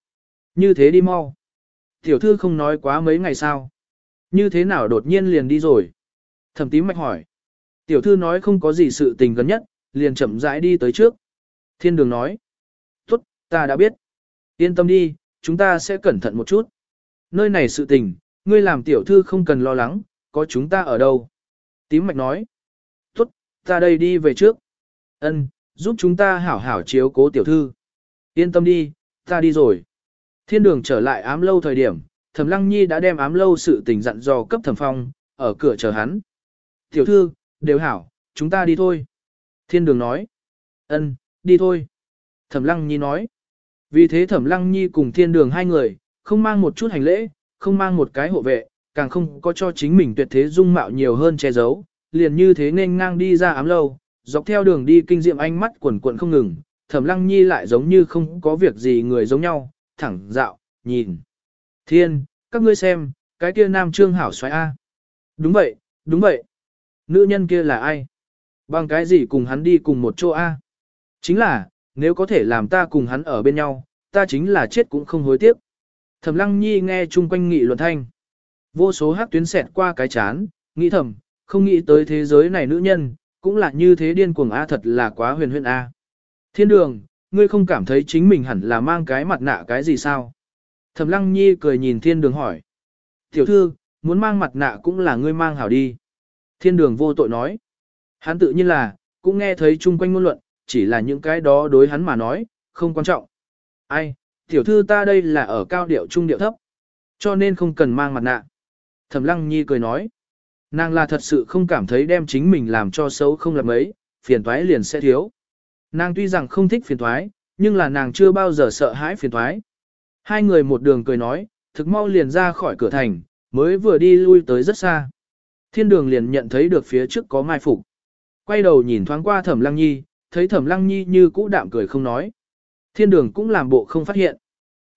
Như thế đi mau. Tiểu thư không nói quá mấy ngày sao. Như thế nào đột nhiên liền đi rồi. Thẩm tím mạch hỏi. Tiểu thư nói không có gì sự tình gần nhất, liền chậm rãi đi tới trước. Thiên đường nói. Tốt, ta đã biết. Yên tâm đi, chúng ta sẽ cẩn thận một chút. Nơi này sự tình, ngươi làm tiểu thư không cần lo lắng, có chúng ta ở đâu. Tím mạch nói. Tốt, ta đây đi về trước. Ân, giúp chúng ta hảo hảo chiếu cố tiểu thư. Yên tâm đi, ta đi rồi. Thiên đường trở lại ám lâu thời điểm, Thẩm Lăng Nhi đã đem ám lâu sự tình dặn dò cấp Thẩm Phong, ở cửa chờ hắn. Tiểu thư, đều hảo, chúng ta đi thôi. Thiên đường nói. Ân, đi thôi. Thẩm Lăng Nhi nói. Vì thế Thẩm Lăng Nhi cùng thiên đường hai người, không mang một chút hành lễ, không mang một cái hộ vệ, càng không có cho chính mình tuyệt thế dung mạo nhiều hơn che giấu, liền như thế nên ngang đi ra ám lâu, dọc theo đường đi kinh diệm ánh mắt quần quần không ngừng, Thẩm Lăng Nhi lại giống như không có việc gì người giống nhau, thẳng dạo, nhìn. Thiên, các ngươi xem, cái kia nam trương hảo xoáy A. Đúng vậy, đúng vậy. Nữ nhân kia là ai? Bằng cái gì cùng hắn đi cùng một chỗ A? Chính là, nếu có thể làm ta cùng hắn ở bên nhau, ta chính là chết cũng không hối tiếc. Thẩm Lăng Nhi nghe chung quanh nghị luận thanh. Vô số hắc tuyến xẹt qua cái chán, nghĩ thầm, không nghĩ tới thế giới này nữ nhân, cũng là như thế điên cuồng A thật là quá huyền huyền A. Thiên đường, ngươi không cảm thấy chính mình hẳn là mang cái mặt nạ cái gì sao? Thẩm lăng nhi cười nhìn thiên đường hỏi. Tiểu thư, muốn mang mặt nạ cũng là ngươi mang hảo đi. Thiên đường vô tội nói. Hắn tự nhiên là, cũng nghe thấy chung quanh ngôn luận, chỉ là những cái đó đối hắn mà nói, không quan trọng. Ai, tiểu thư ta đây là ở cao điệu trung điệu thấp, cho nên không cần mang mặt nạ. Thẩm lăng nhi cười nói. Nàng là thật sự không cảm thấy đem chính mình làm cho xấu không làm mấy, phiền toái liền sẽ thiếu. Nàng tuy rằng không thích phiền toái, nhưng là nàng chưa bao giờ sợ hãi phiền toái. Hai người một đường cười nói, thực mau liền ra khỏi cửa thành, mới vừa đi lui tới rất xa. Thiên đường liền nhận thấy được phía trước có mai phục. Quay đầu nhìn thoáng qua thẩm lăng nhi, thấy thẩm lăng nhi như cũ đạm cười không nói. Thiên đường cũng làm bộ không phát hiện.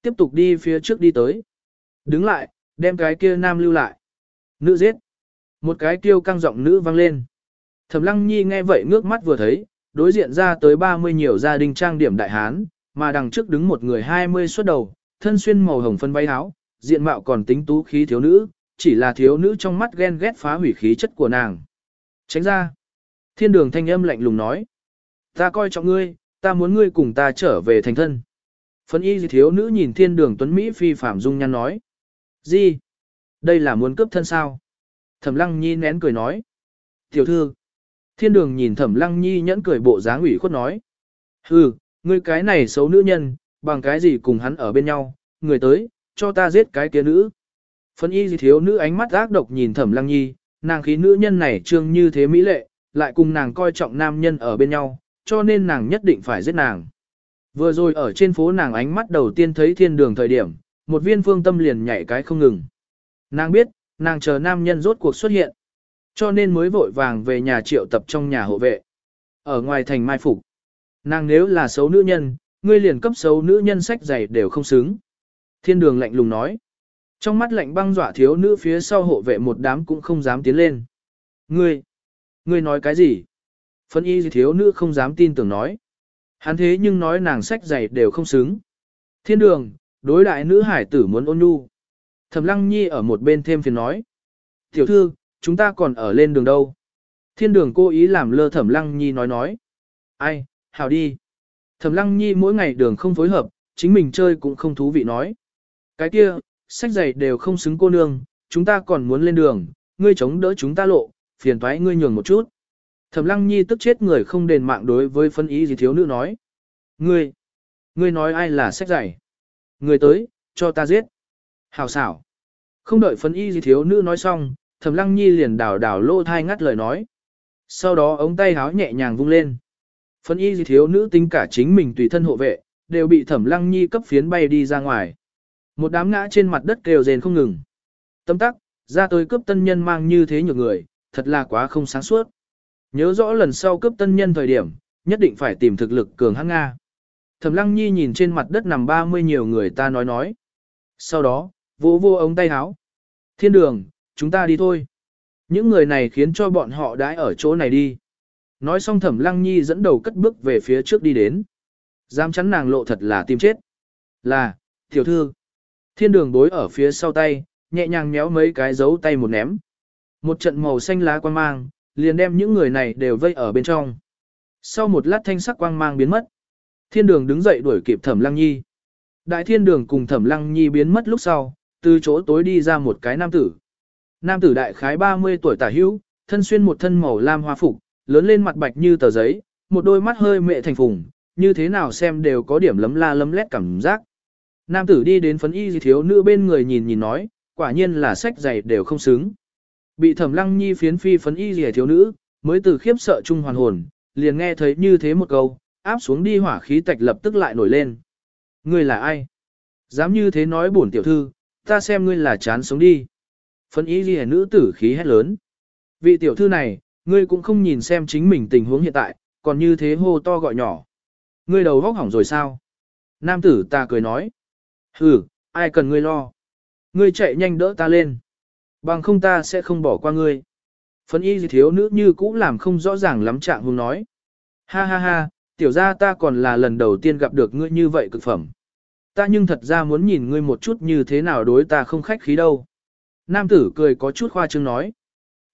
Tiếp tục đi phía trước đi tới. Đứng lại, đem cái kia nam lưu lại. Nữ giết. Một cái tiêu căng giọng nữ vang lên. Thẩm lăng nhi nghe vậy ngước mắt vừa thấy, đối diện ra tới 30 nhiều gia đình trang điểm đại hán, mà đằng trước đứng một người 20 xuất đầu, thân xuyên màu hồng phân váy áo, diện mạo còn tính tú khí thiếu nữ, chỉ là thiếu nữ trong mắt ghen ghét phá hủy khí chất của nàng. Tránh ra. Thiên đường thanh âm lạnh lùng nói. Ta coi trọng ngươi, ta muốn ngươi cùng ta trở về thành thân. Phấn y gì thiếu nữ nhìn thiên đường tuấn Mỹ phi phạm dung nhăn nói. Gì? Đây là muốn cướp thân sao? Thẩm lăng nhi nén cười nói. Tiểu thư. Thiên đường nhìn thẩm lăng nhi nhẫn cười bộ dáng ủy khuất nói. Hừ, ngươi cái này xấu nữ nhân, bằng cái gì cùng hắn ở bên nhau, người tới, cho ta giết cái kia nữ. phấn y gì thiếu nữ ánh mắt ác độc nhìn thẩm lăng nhi, nàng khí nữ nhân này trương như thế mỹ lệ, lại cùng nàng coi trọng nam nhân ở bên nhau, cho nên nàng nhất định phải giết nàng. Vừa rồi ở trên phố nàng ánh mắt đầu tiên thấy thiên đường thời điểm, một viên phương tâm liền nhảy cái không ngừng. Nàng biết, nàng chờ nam nhân rốt cuộc xuất hiện, cho nên mới vội vàng về nhà triệu tập trong nhà hộ vệ. Ở ngoài thành mai phục, nàng nếu là xấu nữ nhân, ngươi liền cấp xấu nữ nhân sách giày đều không xứng. Thiên đường lạnh lùng nói. Trong mắt lạnh băng dọa thiếu nữ phía sau hộ vệ một đám cũng không dám tiến lên. Ngươi, ngươi nói cái gì? Phân y thiếu nữ không dám tin tưởng nói. Hắn thế nhưng nói nàng sách giày đều không xứng. Thiên đường, đối đại nữ hải tử muốn ôn nhu. Thẩm lăng nhi ở một bên thêm phiền nói. Tiểu thư, chúng ta còn ở lên đường đâu. Thiên đường cố ý làm lơ thẩm lăng nhi nói nói. Ai, hào đi. Thẩm lăng nhi mỗi ngày đường không phối hợp, chính mình chơi cũng không thú vị nói. Cái kia, sách giày đều không xứng cô nương, chúng ta còn muốn lên đường, ngươi chống đỡ chúng ta lộ, phiền thoái ngươi nhường một chút. Thẩm lăng nhi tức chết người không đền mạng đối với phân ý gì thiếu nữ nói. Ngươi, ngươi nói ai là sách dạy? Người tới, cho ta giết. Hào xảo. Không đợi phân y gì thiếu nữ nói xong, thẩm lăng nhi liền đảo đảo lô thai ngắt lời nói. Sau đó ống tay háo nhẹ nhàng vung lên. Phân y gì thiếu nữ tính cả chính mình tùy thân hộ vệ, đều bị thẩm lăng nhi cấp phiến bay đi ra ngoài. Một đám ngã trên mặt đất kêu rền không ngừng. Tâm tắc, ra tới cướp tân nhân mang như thế nhiều người, thật là quá không sáng suốt. Nhớ rõ lần sau cướp tân nhân thời điểm, nhất định phải tìm thực lực cường hãn Nga. Thẩm lăng nhi nhìn trên mặt đất nằm 30 nhiều người ta nói nói. Sau đó, vô vô ống tay áo. Thiên đường, chúng ta đi thôi. Những người này khiến cho bọn họ đãi ở chỗ này đi. Nói xong thẩm lăng nhi dẫn đầu cất bước về phía trước đi đến. Dám chắn nàng lộ thật là tim chết. Là, tiểu thư. Thiên đường bối ở phía sau tay, nhẹ nhàng méo mấy cái dấu tay một ném. Một trận màu xanh lá quan mang, liền đem những người này đều vây ở bên trong. Sau một lát thanh sắc quang mang biến mất. Thiên đường đứng dậy đuổi kịp thẩm lăng nhi. Đại thiên đường cùng thẩm lăng nhi biến mất lúc sau, từ chỗ tối đi ra một cái nam tử. Nam tử đại khái 30 tuổi tả hữu, thân xuyên một thân màu lam hoa phục, lớn lên mặt bạch như tờ giấy, một đôi mắt hơi mệ thành phùng, như thế nào xem đều có điểm lấm la lấm lét cảm giác. Nam tử đi đến phấn y thiếu nữ bên người nhìn nhìn nói, quả nhiên là sách giày đều không xứng. Bị thẩm lăng nhi phiến phi phấn y rìa thiếu nữ, mới từ khiếp sợ chung hoàn hồn, liền nghe thấy như thế một câu, áp xuống đi hỏa khí tạch lập tức lại nổi lên. Ngươi là ai? Dám như thế nói bổn tiểu thư, ta xem ngươi là chán sống đi. Phấn y rìa nữ tử khí hét lớn. Vị tiểu thư này, ngươi cũng không nhìn xem chính mình tình huống hiện tại, còn như thế hô to gọi nhỏ. Ngươi đầu vóc hỏng rồi sao? Nam tử ta cười nói. ừ ai cần ngươi lo. Ngươi chạy nhanh đỡ ta lên. Bằng không ta sẽ không bỏ qua ngươi. Phấn y gì thiếu nữ như cũ làm không rõ ràng lắm trạng hùng nói. Ha ha ha, tiểu ra ta còn là lần đầu tiên gặp được ngươi như vậy cực phẩm. Ta nhưng thật ra muốn nhìn ngươi một chút như thế nào đối ta không khách khí đâu. Nam tử cười có chút khoa trương nói.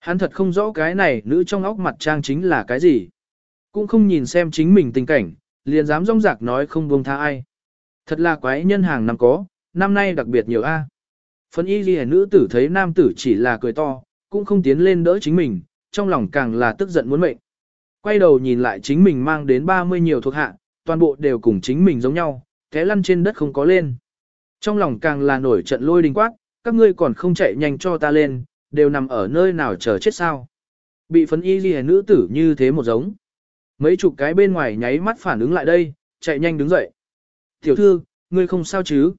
Hắn thật không rõ cái này nữ trong óc mặt trang chính là cái gì. Cũng không nhìn xem chính mình tình cảnh, liền dám rong rạc nói không buông tha ai. Thật là quái nhân hàng năm có, năm nay đặc biệt nhiều a. Phân y ghi nữ tử thấy nam tử chỉ là cười to, cũng không tiến lên đỡ chính mình, trong lòng càng là tức giận muốn mệnh. Quay đầu nhìn lại chính mình mang đến 30 nhiều thuộc hạ, toàn bộ đều cùng chính mình giống nhau, té lăn trên đất không có lên. Trong lòng càng là nổi trận lôi đình quát, các ngươi còn không chạy nhanh cho ta lên, đều nằm ở nơi nào chờ chết sao. Bị phấn y ghi nữ tử như thế một giống. Mấy chục cái bên ngoài nháy mắt phản ứng lại đây, chạy nhanh đứng dậy. Tiểu thư, ngươi không sao chứ?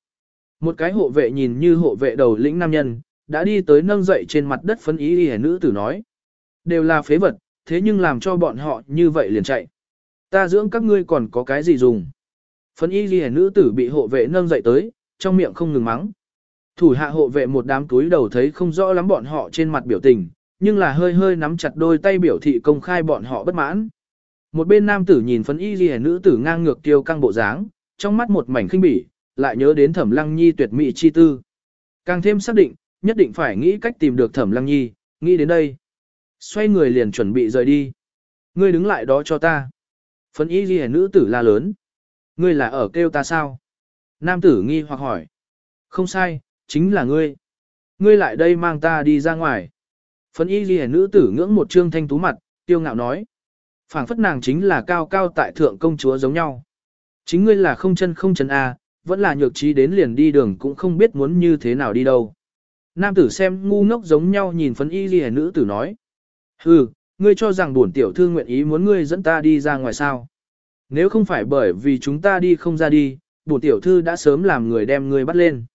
Một cái hộ vệ nhìn như hộ vệ đầu lĩnh nam nhân, đã đi tới nâng dậy trên mặt đất phấn y ghi nữ tử nói. Đều là phế vật, thế nhưng làm cho bọn họ như vậy liền chạy. Ta dưỡng các ngươi còn có cái gì dùng? Phấn y ghi nữ tử bị hộ vệ nâng dậy tới, trong miệng không ngừng mắng. Thủ hạ hộ vệ một đám túi đầu thấy không rõ lắm bọn họ trên mặt biểu tình, nhưng là hơi hơi nắm chặt đôi tay biểu thị công khai bọn họ bất mãn. Một bên nam tử nhìn phấn y ghi nữ tử ngang ngược tiêu căng bộ dáng, trong mắt một mảnh khinh bỉ, lại nhớ đến thẩm lăng nhi tuyệt mỹ chi tư. Càng thêm xác định, nhất định phải nghĩ cách tìm được thẩm lăng nhi, nghĩ đến đây. Xoay người liền chuẩn bị rời đi. Ngươi đứng lại đó cho ta. Phấn y ghi nữ tử la lớn. Ngươi là ở kêu ta sao? Nam tử nghi hoặc hỏi. Không sai, chính là ngươi. Ngươi lại đây mang ta đi ra ngoài. Phấn y ghi nữ tử ngưỡng một trương thanh tú mặt, tiêu ngạo nói. phảng phất nàng chính là cao cao tại thượng công chúa giống nhau. Chính ngươi là không chân không chân A, vẫn là nhược trí đến liền đi đường cũng không biết muốn như thế nào đi đâu. Nam tử xem ngu ngốc giống nhau nhìn phấn y ghi nữ tử nói. Hừ, ngươi cho rằng bổn tiểu thư nguyện ý muốn ngươi dẫn ta đi ra ngoài sao. Nếu không phải bởi vì chúng ta đi không ra đi, bổn tiểu thư đã sớm làm người đem ngươi bắt lên.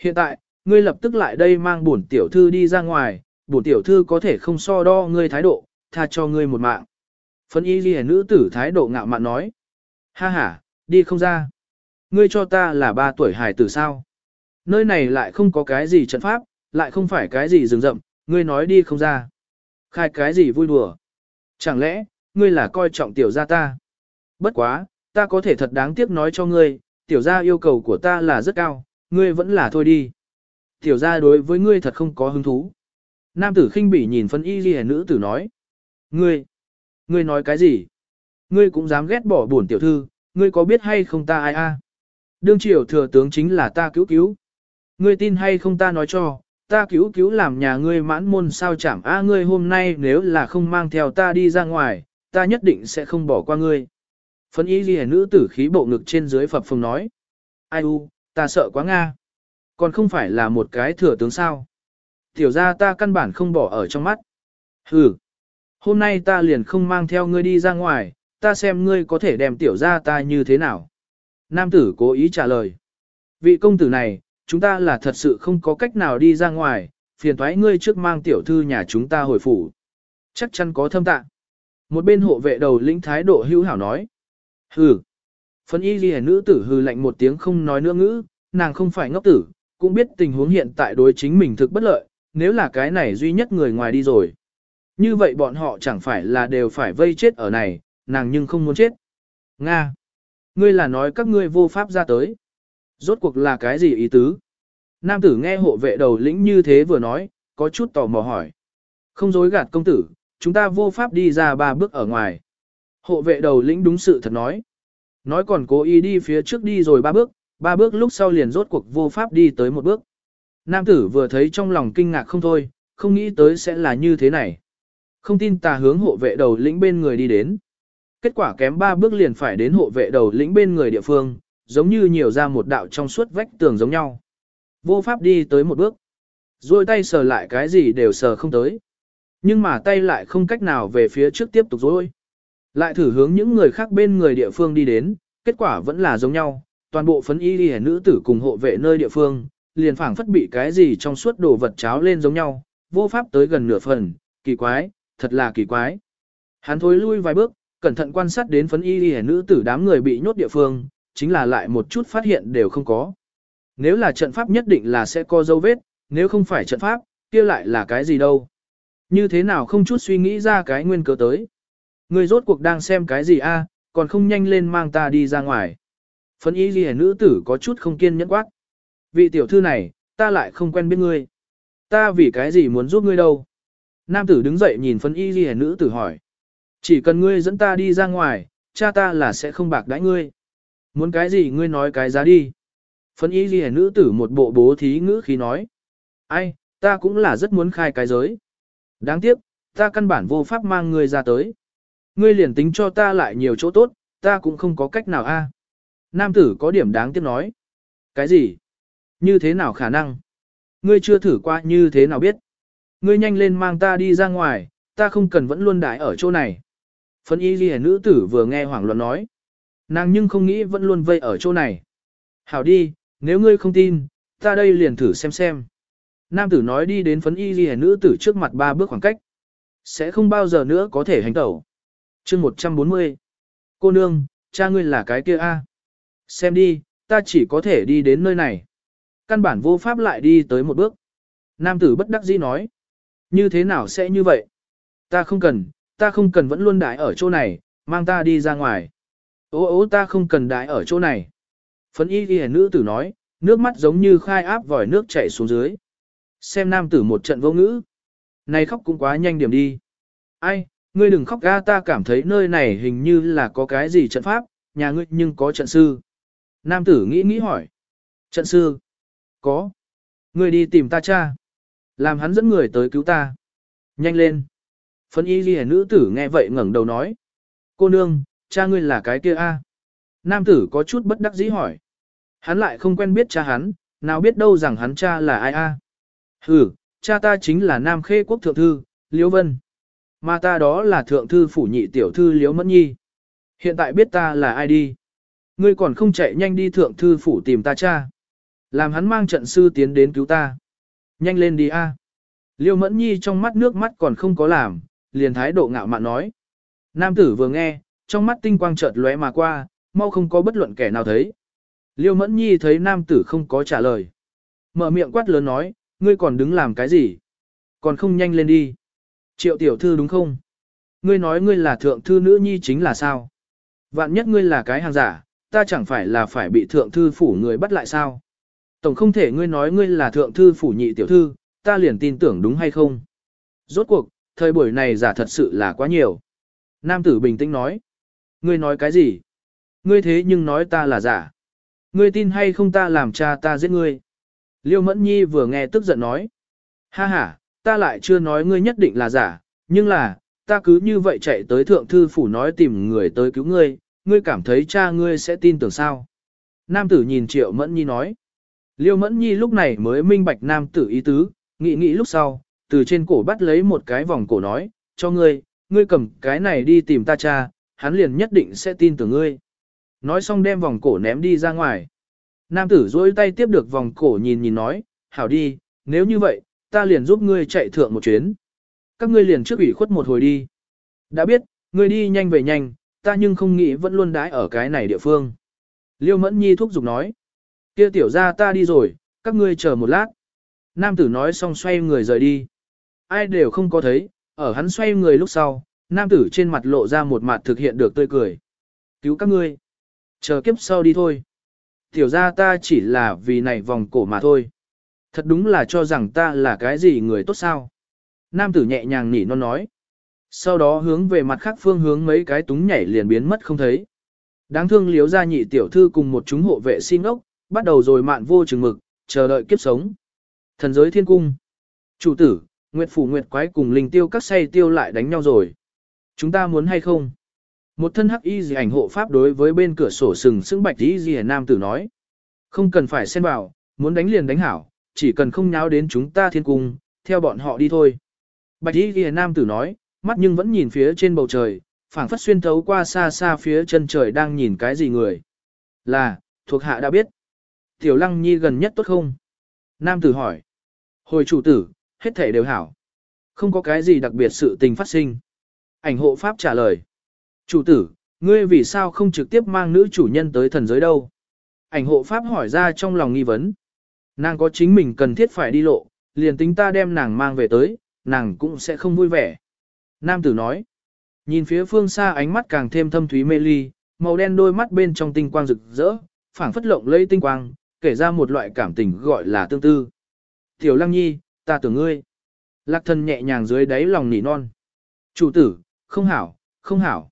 Hiện tại, ngươi lập tức lại đây mang bổn tiểu thư đi ra ngoài, bổn tiểu thư có thể không so đo ngươi thái độ, tha cho ngươi một mạng. Phân y ghi nữ tử thái độ ngạo mạn nói. Ha ha, đi không ra. Ngươi cho ta là ba tuổi hải tử sao? Nơi này lại không có cái gì trận pháp, lại không phải cái gì rừng rậm, ngươi nói đi không ra. Khai cái gì vui đùa? Chẳng lẽ, ngươi là coi trọng tiểu gia ta? Bất quá, ta có thể thật đáng tiếc nói cho ngươi, tiểu gia yêu cầu của ta là rất cao, ngươi vẫn là thôi đi. Tiểu gia đối với ngươi thật không có hứng thú. Nam tử khinh bỉ nhìn phân y ghi nữ tử nói. Ngươi, ngươi nói cái gì? Ngươi cũng dám ghét bỏ buồn tiểu thư, ngươi có biết hay không ta ai a? Đương triều thừa tướng chính là ta cứu cứu. Ngươi tin hay không ta nói cho, ta cứu cứu làm nhà ngươi mãn môn sao chẳng a ngươi hôm nay nếu là không mang theo ta đi ra ngoài, ta nhất định sẽ không bỏ qua ngươi. Phấn ý ghi nữ tử khí bộ ngực trên dưới phập phồng nói. Ai u, ta sợ quá Nga. Còn không phải là một cái thừa tướng sao. Tiểu ra ta căn bản không bỏ ở trong mắt. Hừ. Hôm nay ta liền không mang theo ngươi đi ra ngoài, ta xem ngươi có thể đem tiểu ra ta như thế nào. Nam tử cố ý trả lời. Vị công tử này, chúng ta là thật sự không có cách nào đi ra ngoài, phiền thoái ngươi trước mang tiểu thư nhà chúng ta hồi phủ. Chắc chắn có thâm tạ. Một bên hộ vệ đầu lĩnh thái độ hữu hảo nói. Hừ. Phân y ghi nữ tử hừ lạnh một tiếng không nói nữa ngữ, nàng không phải ngốc tử, cũng biết tình huống hiện tại đối chính mình thực bất lợi, nếu là cái này duy nhất người ngoài đi rồi. Như vậy bọn họ chẳng phải là đều phải vây chết ở này, nàng nhưng không muốn chết. Nga. Ngươi là nói các ngươi vô pháp ra tới. Rốt cuộc là cái gì ý tứ? Nam tử nghe hộ vệ đầu lĩnh như thế vừa nói, có chút tò mò hỏi. Không dối gạt công tử, chúng ta vô pháp đi ra ba bước ở ngoài. Hộ vệ đầu lĩnh đúng sự thật nói. Nói còn cố ý đi phía trước đi rồi ba bước, ba bước lúc sau liền rốt cuộc vô pháp đi tới một bước. Nam tử vừa thấy trong lòng kinh ngạc không thôi, không nghĩ tới sẽ là như thế này. Không tin tà hướng hộ vệ đầu lĩnh bên người đi đến. Kết quả kém ba bước liền phải đến hộ vệ đầu lĩnh bên người địa phương, giống như nhiều ra một đạo trong suốt vách tường giống nhau. Vô pháp đi tới một bước. Rồi tay sờ lại cái gì đều sờ không tới. Nhưng mà tay lại không cách nào về phía trước tiếp tục rồi. Lại thử hướng những người khác bên người địa phương đi đến, kết quả vẫn là giống nhau. Toàn bộ phấn y đi nữ tử cùng hộ vệ nơi địa phương, liền phảng phất bị cái gì trong suốt đồ vật cháo lên giống nhau, vô pháp tới gần nửa phần, kỳ quái, thật là kỳ quái. Hắn thối lui vài bước, cẩn thận quan sát đến phấn y y nữ tử đám người bị nhốt địa phương, chính là lại một chút phát hiện đều không có. Nếu là trận pháp nhất định là sẽ có dấu vết, nếu không phải trận pháp, kia lại là cái gì đâu. Như thế nào không chút suy nghĩ ra cái nguyên cớ tới. Người rốt cuộc đang xem cái gì a, còn không nhanh lên mang ta đi ra ngoài. Phấn y ghi nữ tử có chút không kiên nhẫn quát. Vị tiểu thư này, ta lại không quen biết ngươi. Ta vì cái gì muốn giúp ngươi đâu. Nam tử đứng dậy nhìn phấn y ghi nữ tử hỏi. Chỉ cần ngươi dẫn ta đi ra ngoài, cha ta là sẽ không bạc đãi ngươi. Muốn cái gì ngươi nói cái giá đi. Phấn y ghi nữ tử một bộ bố thí ngữ khí nói. Ai, ta cũng là rất muốn khai cái giới. Đáng tiếc, ta căn bản vô pháp mang ngươi ra tới. Ngươi liền tính cho ta lại nhiều chỗ tốt, ta cũng không có cách nào a. Nam tử có điểm đáng tiếc nói. Cái gì? Như thế nào khả năng? Ngươi chưa thử qua như thế nào biết? Ngươi nhanh lên mang ta đi ra ngoài, ta không cần vẫn luôn đái ở chỗ này. Phấn y ghi nữ tử vừa nghe hoảng loạn nói. Nàng nhưng không nghĩ vẫn luôn vây ở chỗ này. Hảo đi, nếu ngươi không tin, ta đây liền thử xem xem. Nam tử nói đi đến phấn y ghi nữ tử trước mặt ba bước khoảng cách. Sẽ không bao giờ nữa có thể hành tẩu. chương 140. Cô nương, cha ngươi là cái kia a Xem đi, ta chỉ có thể đi đến nơi này. Căn bản vô pháp lại đi tới một bước. Nam tử bất đắc dĩ nói. Như thế nào sẽ như vậy? Ta không cần, ta không cần vẫn luôn đái ở chỗ này, mang ta đi ra ngoài. Ô ô ta không cần đái ở chỗ này. Phấn y ghi nữ tử nói, nước mắt giống như khai áp vòi nước chảy xuống dưới. Xem nam tử một trận vô ngữ. Này khóc cũng quá nhanh điểm đi. Ai, ngươi đừng khóc ga ta cảm thấy nơi này hình như là có cái gì trận pháp, nhà ngươi nhưng có trận sư. Nam tử nghĩ nghĩ hỏi. Trận sư? Có. Ngươi đi tìm ta cha. Làm hắn dẫn người tới cứu ta. Nhanh lên. Phân y ghi nữ tử nghe vậy ngẩng đầu nói. Cô nương, cha ngươi là cái kia a? Nam tử có chút bất đắc dĩ hỏi. Hắn lại không quen biết cha hắn, nào biết đâu rằng hắn cha là ai a? À? Hừ, cha ta chính là Nam Khê quốc thượng thư, Liễu Vân. Mà ta đó là thượng thư phủ nhị tiểu thư Liễu Mẫn Nhi. Hiện tại biết ta là ai đi. Ngươi còn không chạy nhanh đi thượng thư phủ tìm ta cha. Làm hắn mang trận sư tiến đến cứu ta. Nhanh lên đi a. Liêu Mẫn Nhi trong mắt nước mắt còn không có làm, liền thái độ ngạo mạn nói. Nam tử vừa nghe, trong mắt tinh quang chợt lóe mà qua, mau không có bất luận kẻ nào thấy. Liêu Mẫn Nhi thấy nam tử không có trả lời. Mở miệng quát lớn nói, ngươi còn đứng làm cái gì? Còn không nhanh lên đi. Triệu tiểu thư đúng không? Ngươi nói ngươi là thượng thư nữ nhi chính là sao? Vạn nhất ngươi là cái hàng giả, ta chẳng phải là phải bị thượng thư phủ người bắt lại sao? Tổng không thể ngươi nói ngươi là thượng thư phủ nhị tiểu thư, ta liền tin tưởng đúng hay không? Rốt cuộc, thời buổi này giả thật sự là quá nhiều. Nam tử bình tĩnh nói. Ngươi nói cái gì? Ngươi thế nhưng nói ta là giả. Ngươi tin hay không ta làm cha ta giết ngươi? Liêu Mẫn Nhi vừa nghe tức giận nói. Ha ha, ta lại chưa nói ngươi nhất định là giả, nhưng là, ta cứ như vậy chạy tới thượng thư phủ nói tìm người tới cứu ngươi, ngươi cảm thấy cha ngươi sẽ tin tưởng sao? Nam tử nhìn Triệu Mẫn Nhi nói. Liêu Mẫn Nhi lúc này mới minh bạch nam tử ý tứ, nghĩ nghĩ lúc sau, từ trên cổ bắt lấy một cái vòng cổ nói, cho ngươi, ngươi cầm cái này đi tìm ta cha, hắn liền nhất định sẽ tin tưởng ngươi. Nói xong đem vòng cổ ném đi ra ngoài. Nam tử dối tay tiếp được vòng cổ nhìn nhìn nói, hảo đi, nếu như vậy, ta liền giúp ngươi chạy thượng một chuyến. Các ngươi liền trước ủy khuất một hồi đi. Đã biết, ngươi đi nhanh về nhanh, ta nhưng không nghĩ vẫn luôn đái ở cái này địa phương. Liêu Mẫn Nhi thúc giục nói, kia tiểu ra ta đi rồi, các ngươi chờ một lát. Nam tử nói xong xoay người rời đi. Ai đều không có thấy, ở hắn xoay người lúc sau, nam tử trên mặt lộ ra một mặt thực hiện được tươi cười. Cứu các ngươi. Chờ kiếp sau đi thôi. Tiểu ra ta chỉ là vì này vòng cổ mà thôi. Thật đúng là cho rằng ta là cái gì người tốt sao. Nam tử nhẹ nhàng nỉ non nói. Sau đó hướng về mặt khác phương hướng mấy cái túng nhảy liền biến mất không thấy. Đáng thương liếu ra nhị tiểu thư cùng một chúng hộ vệ xin ốc, bắt đầu rồi mạn vô chừng mực, chờ đợi kiếp sống. Thần giới thiên cung. Chủ tử, Nguyệt Phủ Nguyệt Quái cùng linh tiêu các say tiêu lại đánh nhau rồi. Chúng ta muốn hay không? Một thân hắc y gì ảnh hộ pháp đối với bên cửa sổ sừng sững bạch y gì nam tử nói. Không cần phải xen vào, muốn đánh liền đánh hảo, chỉ cần không nháo đến chúng ta thiên cung, theo bọn họ đi thôi. Bạch y gì nam tử nói, mắt nhưng vẫn nhìn phía trên bầu trời, phảng phất xuyên thấu qua xa xa phía chân trời đang nhìn cái gì người. Là, thuộc hạ đã biết. Tiểu lăng nhi gần nhất tốt không? Nam tử hỏi. Hồi chủ tử, hết thể đều hảo. Không có cái gì đặc biệt sự tình phát sinh. Ảnh hộ pháp trả lời. Chủ tử, ngươi vì sao không trực tiếp mang nữ chủ nhân tới thần giới đâu? Ảnh hộ pháp hỏi ra trong lòng nghi vấn. Nàng có chính mình cần thiết phải đi lộ, liền tính ta đem nàng mang về tới, nàng cũng sẽ không vui vẻ. Nam tử nói. Nhìn phía phương xa ánh mắt càng thêm thâm thúy mê ly, màu đen đôi mắt bên trong tinh quang rực rỡ, phảng phất lộng lây tinh quang, kể ra một loại cảm tình gọi là tương tư. Tiểu Lăng Nhi, ta tưởng ngươi. Lạc thần nhẹ nhàng dưới đáy lòng nỉ non. Chủ tử, không hảo, không hảo.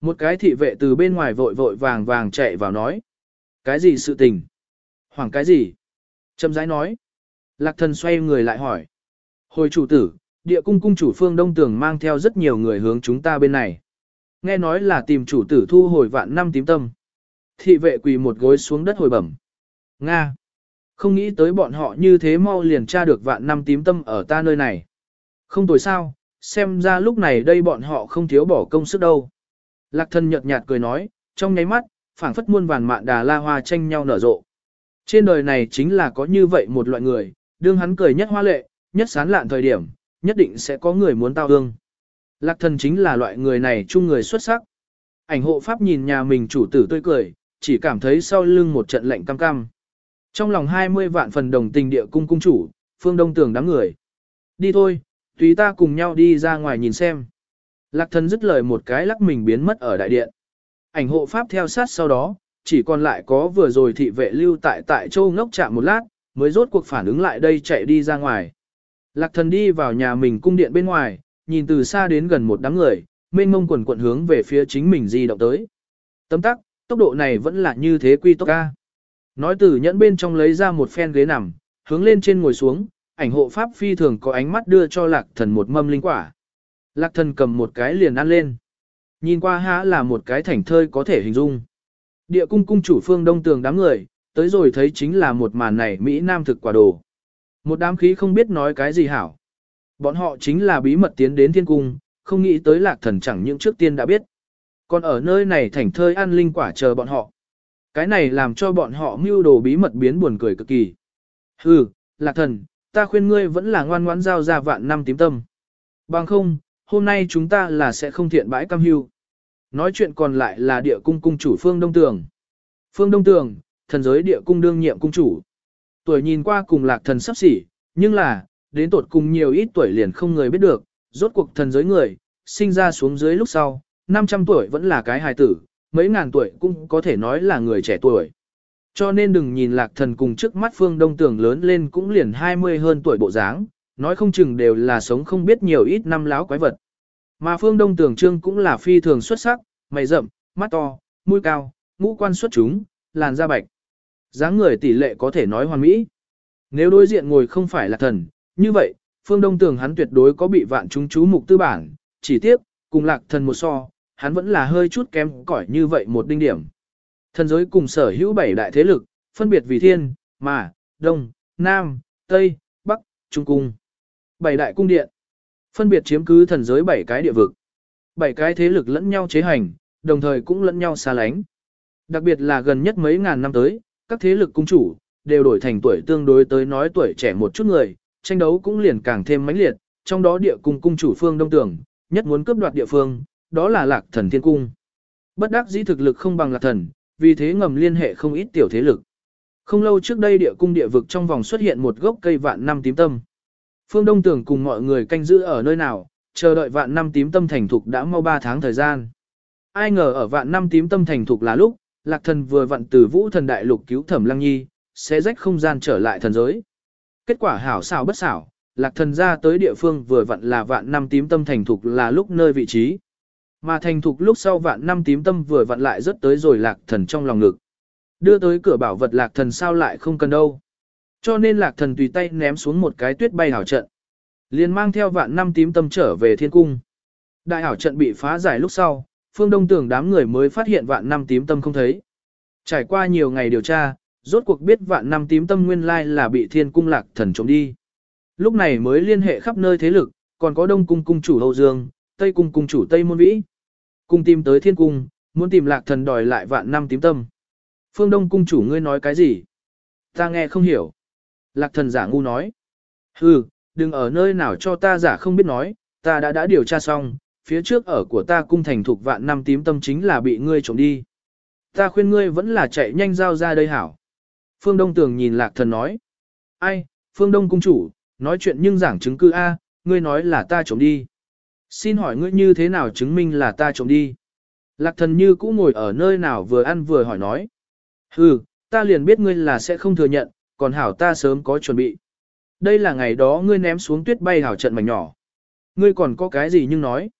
Một cái thị vệ từ bên ngoài vội vội vàng vàng chạy vào nói. Cái gì sự tình? Hoảng cái gì? Châm rãi nói. Lạc thần xoay người lại hỏi. Hồi chủ tử, địa cung cung chủ phương đông tường mang theo rất nhiều người hướng chúng ta bên này. Nghe nói là tìm chủ tử thu hồi vạn năm tím tâm. Thị vệ quỳ một gối xuống đất hồi bẩm. Nga. Không nghĩ tới bọn họ như thế mau liền tra được vạn năm tím tâm ở ta nơi này. Không tồi sao, xem ra lúc này đây bọn họ không thiếu bỏ công sức đâu. Lạc thân nhợt nhạt cười nói, trong nháy mắt, phảng phất muôn vàn mạn đà la hoa tranh nhau nở rộ. Trên đời này chính là có như vậy một loại người, đương hắn cười nhất hoa lệ, nhất sán lạn thời điểm, nhất định sẽ có người muốn tao hương Lạc thần chính là loại người này chung người xuất sắc. Ảnh hộ pháp nhìn nhà mình chủ tử tươi cười, chỉ cảm thấy sau lưng một trận lạnh cam cam. Trong lòng 20 vạn phần đồng tình địa cung cung chủ, phương đông tưởng đám người. Đi thôi, tùy ta cùng nhau đi ra ngoài nhìn xem. Lạc thần dứt lời một cái lắc mình biến mất ở đại điện. Ảnh hộ pháp theo sát sau đó, chỉ còn lại có vừa rồi thị vệ lưu tại tại châu ngốc chạm một lát, mới rốt cuộc phản ứng lại đây chạy đi ra ngoài. Lạc thần đi vào nhà mình cung điện bên ngoài, nhìn từ xa đến gần một đám người, mênh mông quần quận hướng về phía chính mình di động tới. Tấm tắc, tốc độ này vẫn là như thế quy tốc ca. Nói từ nhẫn bên trong lấy ra một phen ghế nằm, hướng lên trên ngồi xuống, ảnh hộ pháp phi thường có ánh mắt đưa cho lạc thần một mâm linh quả. Lạc thần cầm một cái liền ăn lên. Nhìn qua há là một cái thảnh thơi có thể hình dung. Địa cung cung chủ phương đông tường đám người, tới rồi thấy chính là một màn này Mỹ Nam thực quả đồ. Một đám khí không biết nói cái gì hảo. Bọn họ chính là bí mật tiến đến thiên cung, không nghĩ tới lạc thần chẳng những trước tiên đã biết. Còn ở nơi này thảnh thơi ăn linh quả chờ bọn họ. Cái này làm cho bọn họ mưu đồ bí mật biến buồn cười cực kỳ. Hừ, lạc thần, ta khuyên ngươi vẫn là ngoan ngoãn giao ra vạn năm tím tâm. Bằng không, hôm nay chúng ta là sẽ không thiện bãi cam hưu. Nói chuyện còn lại là địa cung cung chủ Phương Đông Tường. Phương Đông Tường, thần giới địa cung đương nhiệm cung chủ. Tuổi nhìn qua cùng lạc thần sắp xỉ, nhưng là, đến tột cùng nhiều ít tuổi liền không người biết được, rốt cuộc thần giới người, sinh ra xuống dưới lúc sau, 500 tuổi vẫn là cái hài tử, mấy ngàn tuổi cũng có thể nói là người trẻ tuổi. Cho nên đừng nhìn lạc thần cùng trước mắt phương đông tường lớn lên cũng liền 20 hơn tuổi bộ dáng, nói không chừng đều là sống không biết nhiều ít năm láo quái vật. Mà phương đông tường trương cũng là phi thường xuất sắc, mày rậm, mắt to, mũi cao, ngũ quan xuất chúng, làn da bạch. dáng người tỷ lệ có thể nói hoàn mỹ. Nếu đối diện ngồi không phải là thần, như vậy, phương đông tường hắn tuyệt đối có bị vạn chúng chú mục tư bản, chỉ tiếp, cùng lạc thần một so, hắn vẫn là hơi chút kém cỏi như vậy một đinh điểm. Thần giới cùng sở hữu bảy đại thế lực, phân biệt vì thiên, mà, đông, nam, tây, bắc, trung cung. Bảy đại cung điện, phân biệt chiếm cứ thần giới bảy cái địa vực. Bảy cái thế lực lẫn nhau chế hành, đồng thời cũng lẫn nhau xa lánh. Đặc biệt là gần nhất mấy ngàn năm tới, các thế lực cung chủ, đều đổi thành tuổi tương đối tới nói tuổi trẻ một chút người, tranh đấu cũng liền càng thêm mãnh liệt, trong đó địa cung cung chủ phương đông tưởng, nhất muốn cướp đoạt địa phương, đó là lạc thần thiên cung. Bất đắc dĩ thực lực không bằng lạc thần, vì thế ngầm liên hệ không ít tiểu thế lực. Không lâu trước đây địa cung địa vực trong vòng xuất hiện một gốc cây vạn năm tím tâm. Phương Đông tưởng cùng mọi người canh giữ ở nơi nào, chờ đợi vạn năm tím tâm thành thục đã mau 3 tháng thời gian. Ai ngờ ở vạn năm tím tâm thành thục là lúc, lạc thần vừa vặn từ vũ thần đại lục cứu thẩm lăng nhi, sẽ rách không gian trở lại thần giới. Kết quả hảo xảo bất xảo, lạc thần ra tới địa phương vừa vặn là vạn năm tím tâm thành thục là lúc nơi vị trí. Mà thành thục lúc sau vạn năm tím tâm vừa vặn lại rất tới rồi lạc thần trong lòng ngực. Đưa tới cửa bảo vật lạc thần sao lại không cần đâu. Cho nên lạc thần tùy tay ném xuống một cái tuyết bay hảo trận. liền mang theo vạn năm tím tâm trở về thiên cung. Đại hảo trận bị phá giải lúc sau, phương đông tưởng đám người mới phát hiện vạn năm tím tâm không thấy. Trải qua nhiều ngày điều tra, rốt cuộc biết vạn năm tím tâm nguyên lai là bị thiên cung lạc thần trộm đi. Lúc này mới liên hệ khắp nơi thế lực, còn có đông cung cung chủ Hậu Dương, tây cung cung chủ Tây Môn Vĩ. Cung tìm tới thiên cung, muốn tìm lạc thần đòi lại vạn năm tím tâm. Phương đông cung chủ ngươi nói cái gì? Ta nghe không hiểu. Lạc thần giả ngu nói. Hừ, đừng ở nơi nào cho ta giả không biết nói, ta đã đã điều tra xong, phía trước ở của ta cung thành thuộc vạn năm tím tâm chính là bị ngươi trộm đi. Ta khuyên ngươi vẫn là chạy nhanh giao ra đây hảo. Phương Đông Tường nhìn lạc thần nói. Ai, Phương Đông cung chủ, nói chuyện nhưng giảng chứng cứ A, ngươi nói là ta trộm đi. Xin hỏi ngươi như thế nào chứng minh là ta trộm đi? Lạc thần như cũ ngồi ở nơi nào vừa ăn vừa hỏi nói. Hừ, ta liền biết ngươi là sẽ không thừa nhận, còn hảo ta sớm có chuẩn bị. Đây là ngày đó ngươi ném xuống tuyết bay hảo trận mảnh nhỏ. Ngươi còn có cái gì nhưng nói?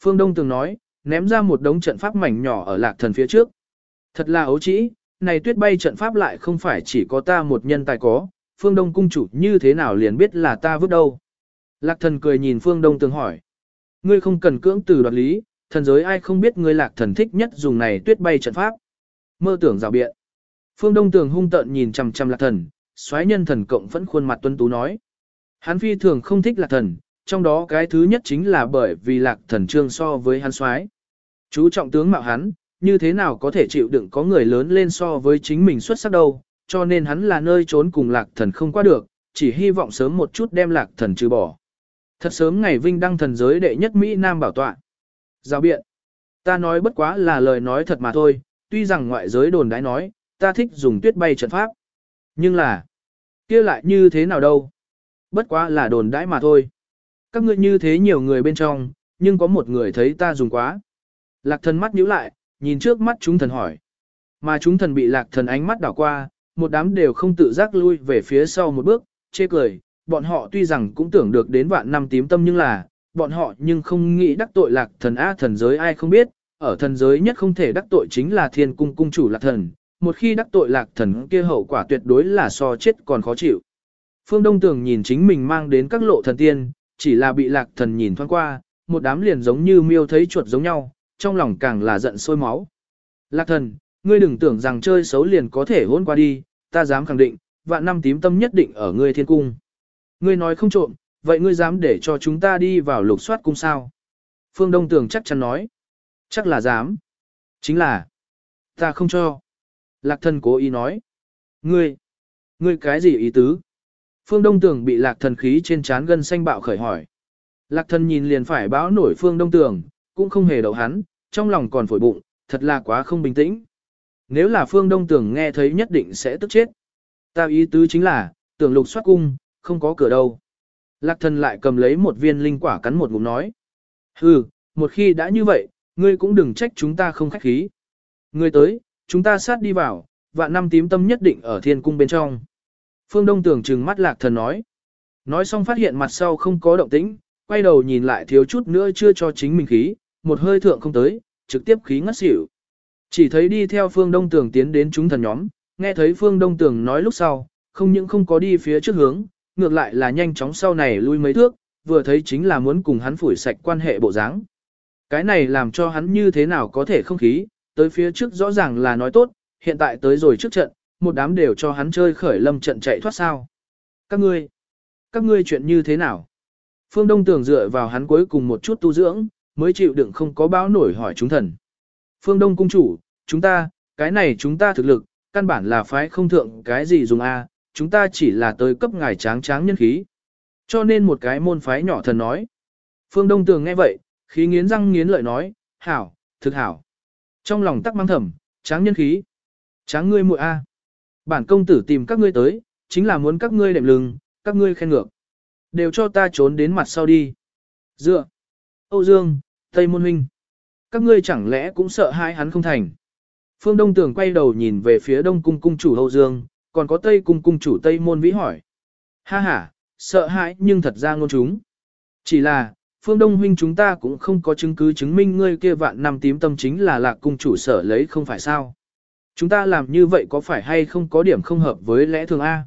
Phương Đông từng nói, ném ra một đống trận pháp mảnh nhỏ ở lạc thần phía trước. Thật là ấu trĩ, này tuyết bay trận pháp lại không phải chỉ có ta một nhân tài có, phương đông cung chủ như thế nào liền biết là ta vứt đâu. Lạc thần cười nhìn phương đông từng hỏi. Ngươi không cần cưỡng từ đoạt lý, thần giới ai không biết ngươi lạc thần thích nhất dùng này tuyết bay trận pháp. Mơ tưởng rào biện. Phương đông tường hung tợn nhìn chằm chằm lạc thần, xoáy nhân thần cộng vẫn khuôn mặt tuân tú nói. Hắn phi thường không thích lạc thần, trong đó cái thứ nhất chính là bởi vì lạc thần trương so với hắn xoáy. Chú trọng tướng mạo hắn, như thế nào có thể chịu đựng có người lớn lên so với chính mình xuất sắc đâu, cho nên hắn là nơi trốn cùng lạc thần không qua được, chỉ hy vọng sớm một chút đem lạc thần trừ bỏ. Thật sớm ngày vinh đăng thần giới đệ nhất Mỹ Nam bảo tọa. Giao biện. Ta nói bất quá là lời nói thật mà thôi, tuy rằng ngoại giới đồn đãi nói, ta thích dùng tuyết bay trận pháp. Nhưng là, kia lại như thế nào đâu? Bất quá là đồn đãi mà thôi. Các ngươi như thế nhiều người bên trong, nhưng có một người thấy ta dùng quá. Lạc thần mắt nhíu lại, nhìn trước mắt chúng thần hỏi. Mà chúng thần bị lạc thần ánh mắt đảo qua, một đám đều không tự giác lui về phía sau một bước, chê cười. Bọn họ tuy rằng cũng tưởng được đến vạn năm tím tâm nhưng là, bọn họ nhưng không nghĩ đắc tội lạc thần A thần giới ai không biết, ở thần giới nhất không thể đắc tội chính là thiên cung cung chủ lạc thần, một khi đắc tội lạc thần kia hậu quả tuyệt đối là so chết còn khó chịu. Phương Đông Tường nhìn chính mình mang đến các lộ thần tiên, chỉ là bị lạc thần nhìn thoáng qua, một đám liền giống như miêu thấy chuột giống nhau, trong lòng càng là giận sôi máu. Lạc thần, ngươi đừng tưởng rằng chơi xấu liền có thể hôn qua đi, ta dám khẳng định, vạn năm tím tâm nhất định ở ngươi thiên cung. Ngươi nói không trộm, vậy ngươi dám để cho chúng ta đi vào lục soát cung sao? Phương Đông Tường chắc chắn nói. Chắc là dám. Chính là, ta không cho. Lạc thần cố ý nói. Ngươi, ngươi cái gì ý tứ? Phương Đông Tường bị lạc thần khí trên trán gân xanh bạo khởi hỏi. Lạc thần nhìn liền phải báo nổi Phương Đông Tường, cũng không hề đậu hắn, trong lòng còn phổi bụng, thật là quá không bình tĩnh. Nếu là Phương Đông Tường nghe thấy nhất định sẽ tức chết. Ta ý tứ chính là, tưởng lục soát cung, không có cửa đâu. Lạc thần lại cầm lấy một viên linh quả cắn một ngụm nói. Hừ, một khi đã như vậy, ngươi cũng đừng trách chúng ta không khách khí. Ngươi tới, chúng ta sát đi vào, vạn năm tím tâm nhất định ở thiên cung bên trong. Phương Đông tưởng trừng mắt lạc thần nói. Nói xong phát hiện mặt sau không có động tĩnh, quay đầu nhìn lại thiếu chút nữa chưa cho chính mình khí, một hơi thượng không tới, trực tiếp khí ngất xỉu. Chỉ thấy đi theo Phương Đông Tường tiến đến chúng thần nhóm, nghe thấy Phương Đông Tường nói lúc sau, không những không có đi phía trước hướng, ngược lại là nhanh chóng sau này lui mấy thước, vừa thấy chính là muốn cùng hắn phủi sạch quan hệ bộ dáng. Cái này làm cho hắn như thế nào có thể không khí, tới phía trước rõ ràng là nói tốt, hiện tại tới rồi trước trận, một đám đều cho hắn chơi khởi lâm trận chạy thoát sao. Các ngươi, các ngươi chuyện như thế nào? Phương Đông Tường dựa vào hắn cuối cùng một chút tu dưỡng, mới chịu đựng không có báo nổi hỏi chúng thần. Phương Đông Cung Chủ, chúng ta, cái này chúng ta thực lực, căn bản là phái không thượng cái gì dùng A, chúng ta chỉ là tới cấp ngài tráng tráng nhân khí. Cho nên một cái môn phái nhỏ thần nói. Phương Đông Tường nghe vậy, khí nghiến răng nghiến lợi nói, hảo, thực hảo. Trong lòng tắc mang thầm, tráng nhân khí. Tráng ngươi muội A. Bản công tử tìm các ngươi tới, chính là muốn các ngươi đệm lưng, các ngươi khen ngược. Đều cho ta trốn đến mặt sau đi. Dựa. Âu Dương, Tây Môn Huynh. Các ngươi chẳng lẽ cũng sợ hai hắn không thành. Phương Đông Tường quay đầu nhìn về phía Đông Cung Cung chủ Âu Dương, còn có Tây Cung Cung chủ Tây Môn Vĩ hỏi. Ha ha, sợ hãi nhưng thật ra ngôn chúng. Chỉ là, Phương Đông Huynh chúng ta cũng không có chứng cứ chứng minh ngươi kia vạn năm tím tâm chính là lạc cung chủ sở lấy không phải sao. Chúng ta làm như vậy có phải hay không có điểm không hợp với lẽ thường A?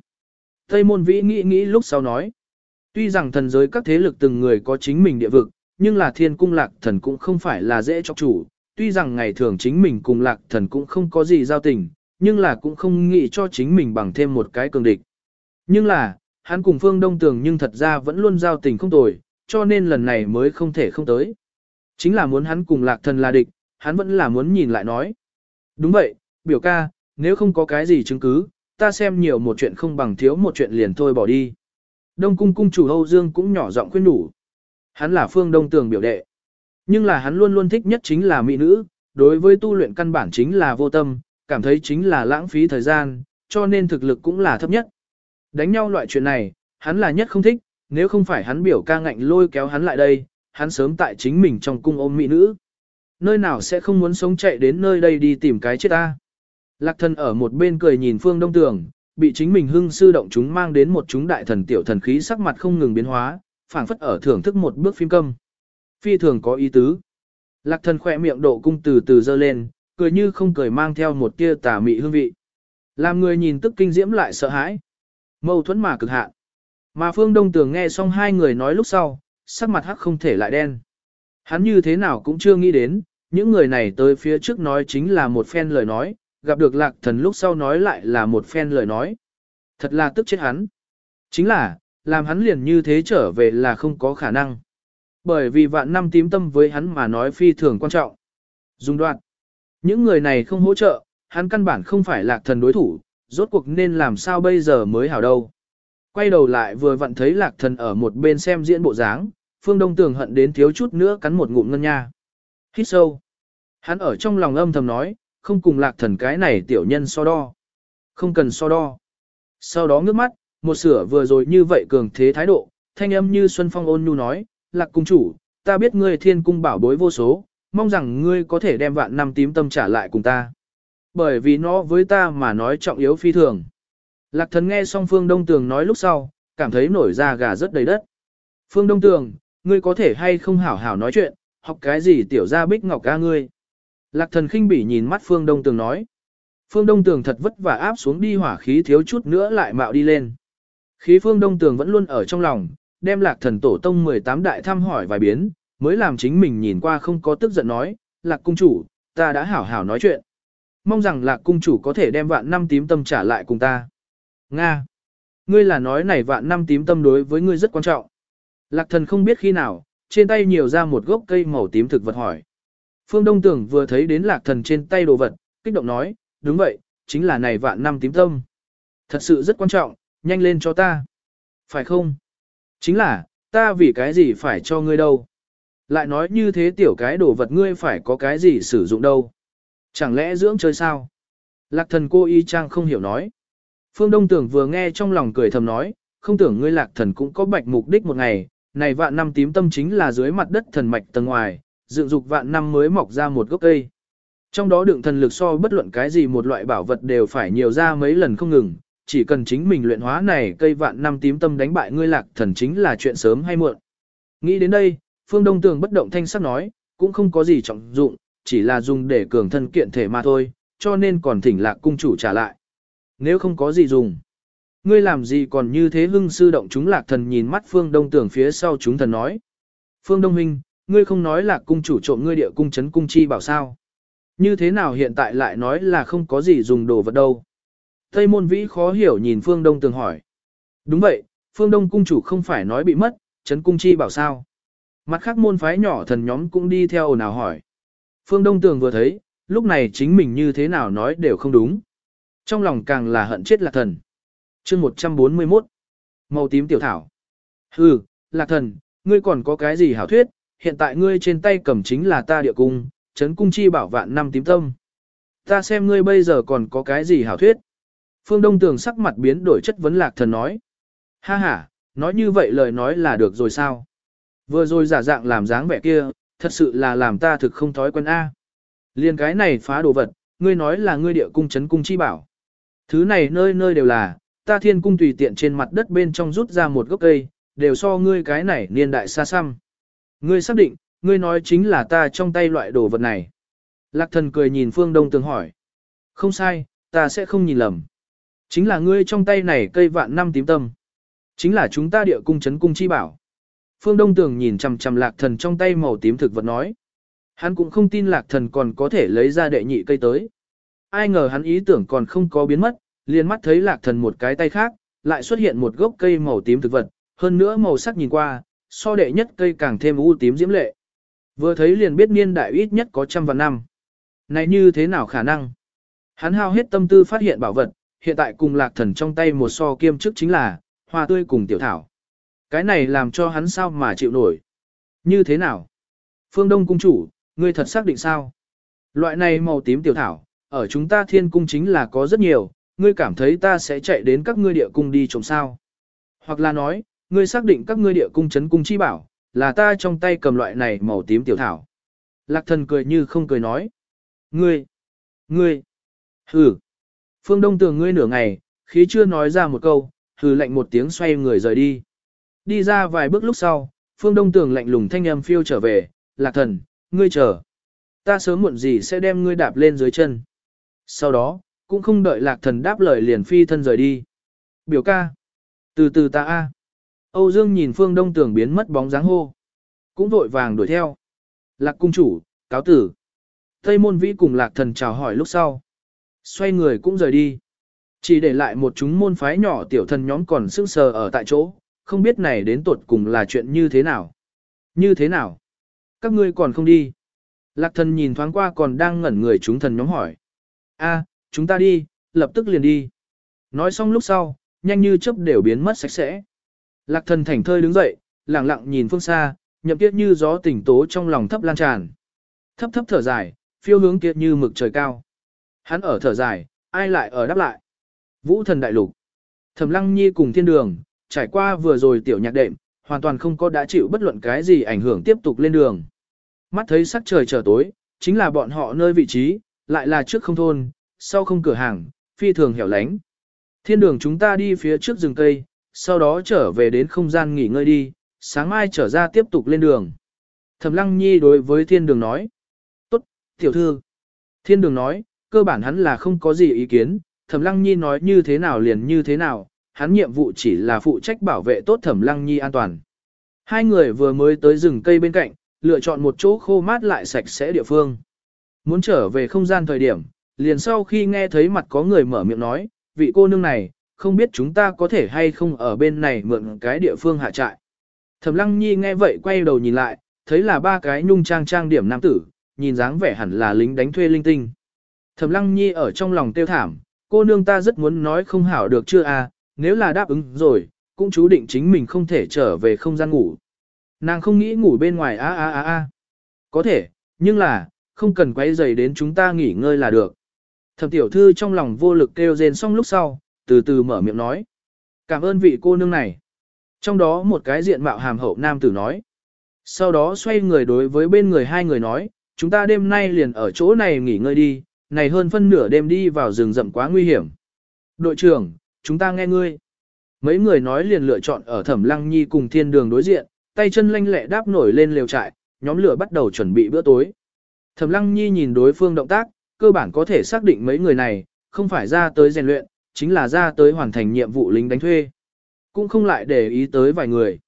Tây Môn Vĩ nghĩ nghĩ lúc sau nói. Tuy rằng thần giới các thế lực từng người có chính mình địa vực, nhưng là thiên cung lạc thần cũng không phải là dễ cho chủ, tuy rằng ngày thường chính mình cùng lạc thần cũng không có gì giao tình, nhưng là cũng không nghĩ cho chính mình bằng thêm một cái cường địch. Nhưng là, hắn cùng phương đông tường nhưng thật ra vẫn luôn giao tình không tồi, cho nên lần này mới không thể không tới. Chính là muốn hắn cùng lạc thần là địch, hắn vẫn là muốn nhìn lại nói. Đúng vậy, biểu ca, nếu không có cái gì chứng cứ, ta xem nhiều một chuyện không bằng thiếu một chuyện liền thôi bỏ đi. Đông cung cung chủ Âu Dương cũng nhỏ giọng khuyên đủ. Hắn là phương đông tường biểu đệ. Nhưng là hắn luôn luôn thích nhất chính là mỹ nữ, đối với tu luyện căn bản chính là vô tâm, cảm thấy chính là lãng phí thời gian, cho nên thực lực cũng là thấp nhất. Đánh nhau loại chuyện này, hắn là nhất không thích, nếu không phải hắn biểu ca ngạnh lôi kéo hắn lại đây, hắn sớm tại chính mình trong cung ôm mỹ nữ. Nơi nào sẽ không muốn sống chạy đến nơi đây đi tìm cái chết ta. Lạc thần ở một bên cười nhìn phương đông tường, bị chính mình hưng sư động chúng mang đến một chúng đại thần tiểu thần khí sắc mặt không ngừng biến hóa, phảng phất ở thưởng thức một bước phim câm. Phi thường có ý tứ. Lạc thần khỏe miệng độ cung từ từ dơ lên, cười như không cười mang theo một tia tà mị hương vị. Làm người nhìn tức kinh diễm lại sợ hãi. Mâu thuẫn mà cực hạn. Mà Phương Đông Tường nghe xong hai người nói lúc sau, sắc mặt hắc không thể lại đen. Hắn như thế nào cũng chưa nghĩ đến, những người này tới phía trước nói chính là một phen lời nói, gặp được lạc thần lúc sau nói lại là một phen lời nói. Thật là tức chết hắn. Chính là, làm hắn liền như thế trở về là không có khả năng. Bởi vì vạn năm tím tâm với hắn mà nói phi thường quan trọng. Dùng đoạn. Những người này không hỗ trợ, hắn căn bản không phải lạc thần đối thủ, rốt cuộc nên làm sao bây giờ mới hảo đâu. Quay đầu lại vừa vặn thấy lạc thần ở một bên xem diễn bộ dáng, phương đông tường hận đến thiếu chút nữa cắn một ngụm ngân nha. Hít sâu. Hắn ở trong lòng âm thầm nói, không cùng lạc thần cái này tiểu nhân so đo. Không cần so đo. Sau đó ngước mắt, một sửa vừa rồi như vậy cường thế thái độ, thanh âm như Xuân Phong ôn nhu nói, lạc cung chủ, ta biết ngươi thiên cung bảo bối vô số, mong rằng ngươi có thể đem vạn năm tím tâm trả lại cùng ta. Bởi vì nó với ta mà nói trọng yếu phi thường. Lạc thần nghe xong Phương Đông Tường nói lúc sau, cảm thấy nổi da gà rất đầy đất. Phương Đông Tường, ngươi có thể hay không hảo hảo nói chuyện, học cái gì tiểu ra bích ngọc ca ngươi. Lạc thần khinh bỉ nhìn mắt Phương Đông Tường nói. Phương Đông Tường thật vất vả áp xuống đi hỏa khí thiếu chút nữa lại mạo đi lên. Khí Phương Đông Tường vẫn luôn ở trong lòng, đem lạc thần tổ tông 18 đại thăm hỏi vài biến, mới làm chính mình nhìn qua không có tức giận nói, lạc cung chủ, ta đã hảo hảo nói chuyện. Mong rằng lạc cung chủ có thể đem vạn năm tím tâm trả lại cùng ta. Nga! Ngươi là nói này vạn năm tím tâm đối với ngươi rất quan trọng. Lạc thần không biết khi nào, trên tay nhiều ra một gốc cây màu tím thực vật hỏi. Phương Đông Tưởng vừa thấy đến lạc thần trên tay đồ vật, kích động nói, đúng vậy, chính là này vạn năm tím tâm. Thật sự rất quan trọng, nhanh lên cho ta. Phải không? Chính là, ta vì cái gì phải cho ngươi đâu? Lại nói như thế tiểu cái đồ vật ngươi phải có cái gì sử dụng đâu? Chẳng lẽ dưỡng chơi sao? Lạc thần cô y trang không hiểu nói. Phương Đông Tưởng vừa nghe trong lòng cười thầm nói, không tưởng ngươi lạc thần cũng có bạch mục đích một ngày, này vạn năm tím tâm chính là dưới mặt đất thần mạch tầng ngoài, dựng dục vạn năm mới mọc ra một gốc cây. Trong đó đựng thần lực so bất luận cái gì một loại bảo vật đều phải nhiều ra mấy lần không ngừng, chỉ cần chính mình luyện hóa này cây vạn năm tím tâm đánh bại ngươi lạc thần chính là chuyện sớm hay muộn. Nghĩ đến đây, Phương Đông Tường bất động thanh sắc nói, cũng không có gì trọng dụng, chỉ là dùng để cường thân kiện thể mà thôi, cho nên còn thỉnh lạc cung chủ trả lại. Nếu không có gì dùng, ngươi làm gì còn như thế hưng sư động chúng lạc thần nhìn mắt Phương Đông Tường phía sau chúng thần nói. Phương Đông Huynh, ngươi không nói là cung chủ trộm ngươi địa cung chấn cung chi bảo sao. Như thế nào hiện tại lại nói là không có gì dùng đồ vật đâu. Tây môn vĩ khó hiểu nhìn Phương Đông Tường hỏi. Đúng vậy, Phương Đông cung chủ không phải nói bị mất, chấn cung chi bảo sao. Mặt khác môn phái nhỏ thần nhóm cũng đi theo ồn ào hỏi. Phương Đông Tường vừa thấy, lúc này chính mình như thế nào nói đều không đúng. Trong lòng càng là hận chết lạc thần. chương 141. Màu tím tiểu thảo. Hừ, lạc thần, ngươi còn có cái gì hảo thuyết, hiện tại ngươi trên tay cầm chính là ta địa cung, chấn cung chi bảo vạn năm tím tâm. Ta xem ngươi bây giờ còn có cái gì hảo thuyết. Phương Đông Tường sắc mặt biến đổi chất vấn lạc thần nói. Ha ha, nói như vậy lời nói là được rồi sao? Vừa rồi giả dạng làm dáng vẻ kia, thật sự là làm ta thực không thói quen A. Liên cái này phá đồ vật, ngươi nói là ngươi địa cung chấn cung chi bảo. Thứ này nơi nơi đều là, ta thiên cung tùy tiện trên mặt đất bên trong rút ra một gốc cây, đều so ngươi cái này niên đại xa xăm. Ngươi xác định, ngươi nói chính là ta trong tay loại đồ vật này. Lạc thần cười nhìn phương đông tường hỏi. Không sai, ta sẽ không nhìn lầm. Chính là ngươi trong tay này cây vạn năm tím tâm. Chính là chúng ta địa cung chấn cung chi bảo. Phương Đông Tường nhìn chằm chằm lạc thần trong tay màu tím thực vật nói. Hắn cũng không tin lạc thần còn có thể lấy ra đệ nhị cây tới. Ai ngờ hắn ý tưởng còn không có biến mất, liền mắt thấy lạc thần một cái tay khác, lại xuất hiện một gốc cây màu tím thực vật, hơn nữa màu sắc nhìn qua, so đệ nhất cây càng thêm u tím diễm lệ. Vừa thấy liền biết niên đại ít nhất có trăm vạn năm. Này như thế nào khả năng? Hắn hao hết tâm tư phát hiện bảo vật, hiện tại cùng lạc thần trong tay một so kiêm chức chính là, hoa tươi cùng tiểu thảo. Cái này làm cho hắn sao mà chịu nổi. Như thế nào? Phương Đông cung chủ, ngươi thật xác định sao? Loại này màu tím tiểu thảo, ở chúng ta thiên cung chính là có rất nhiều, ngươi cảm thấy ta sẽ chạy đến các ngươi địa cung đi trồng sao? Hoặc là nói, ngươi xác định các ngươi địa cung chấn cung chi bảo, là ta trong tay cầm loại này màu tím tiểu thảo. Lạc thần cười như không cười nói. Ngươi, ngươi, hừ. Phương Đông tường ngươi nửa ngày, khí chưa nói ra một câu, hừ lạnh một tiếng xoay người rời đi. Đi ra vài bước lúc sau, phương đông tường lạnh lùng thanh âm phiêu trở về, lạc thần, ngươi chờ. Ta sớm muộn gì sẽ đem ngươi đạp lên dưới chân. Sau đó, cũng không đợi lạc thần đáp lời liền phi thân rời đi. Biểu ca. Từ từ ta a. Âu Dương nhìn phương đông tường biến mất bóng dáng hô. Cũng vội vàng đuổi theo. Lạc cung chủ, cáo tử. Tây môn vĩ cùng lạc thần chào hỏi lúc sau. Xoay người cũng rời đi. Chỉ để lại một chúng môn phái nhỏ tiểu thần nhóm còn sững sờ ở tại chỗ, không biết này đến tuột cùng là chuyện như thế nào. Như thế nào? Các ngươi còn không đi. Lạc thần nhìn thoáng qua còn đang ngẩn người chúng thần nhóm hỏi. a chúng ta đi, lập tức liền đi. Nói xong lúc sau, nhanh như chớp đều biến mất sạch sẽ. Lạc thần thảnh thơi đứng dậy, lặng lặng nhìn phương xa, nhậm kiết như gió tỉnh tố trong lòng thấp lan tràn. Thấp thấp thở dài, phiêu hướng kiệt như mực trời cao. Hắn ở thở dài, ai lại ở đáp lại. Vũ thần đại lục. Thẩm lăng nhi cùng thiên đường, trải qua vừa rồi tiểu nhạc đệm, hoàn toàn không có đã chịu bất luận cái gì ảnh hưởng tiếp tục lên đường. Mắt thấy sắc trời trở tối, chính là bọn họ nơi vị trí, lại là trước không thôn, sau không cửa hàng, phi thường hẻo lánh. Thiên đường chúng ta đi phía trước rừng cây, sau đó trở về đến không gian nghỉ ngơi đi, sáng mai trở ra tiếp tục lên đường. Thẩm Lăng Nhi đối với thiên đường nói. Tốt, tiểu thư. Thiên đường nói, cơ bản hắn là không có gì ý kiến, Thẩm Lăng Nhi nói như thế nào liền như thế nào, hắn nhiệm vụ chỉ là phụ trách bảo vệ tốt Thẩm Lăng Nhi an toàn. Hai người vừa mới tới rừng cây bên cạnh, lựa chọn một chỗ khô mát lại sạch sẽ địa phương. Muốn trở về không gian thời điểm, liền sau khi nghe thấy mặt có người mở miệng nói, vị cô nương này, không biết chúng ta có thể hay không ở bên này mượn cái địa phương hạ trại. Thẩm Lăng Nhi nghe vậy quay đầu nhìn lại, thấy là ba cái nhung trang trang điểm nam tử, nhìn dáng vẻ hẳn là lính đánh thuê linh tinh. Thẩm Lăng Nhi ở trong lòng tiêu thảm, cô nương ta rất muốn nói không hảo được chưa à, nếu là đáp ứng rồi, cũng chú định chính mình không thể trở về không gian ngủ. Nàng không nghĩ ngủ bên ngoài a a a a. Có thể, nhưng là, không cần quay dày đến chúng ta nghỉ ngơi là được. Thẩm tiểu thư trong lòng vô lực kêu rên xong lúc sau, từ từ mở miệng nói. Cảm ơn vị cô nương này. Trong đó một cái diện mạo hàm hậu nam tử nói. Sau đó xoay người đối với bên người hai người nói, chúng ta đêm nay liền ở chỗ này nghỉ ngơi đi, này hơn phân nửa đêm đi vào rừng rậm quá nguy hiểm. Đội trưởng, chúng ta nghe ngươi. Mấy người nói liền lựa chọn ở thẩm lăng nhi cùng thiên đường đối diện, tay chân lanh lẹ đáp nổi lên lều trại, nhóm lửa bắt đầu chuẩn bị bữa tối. Thẩm lăng nhi nhìn đối phương động tác, cơ bản có thể xác định mấy người này, không phải ra tới rèn luyện, chính là ra tới hoàn thành nhiệm vụ lính đánh thuê. Cũng không lại để ý tới vài người.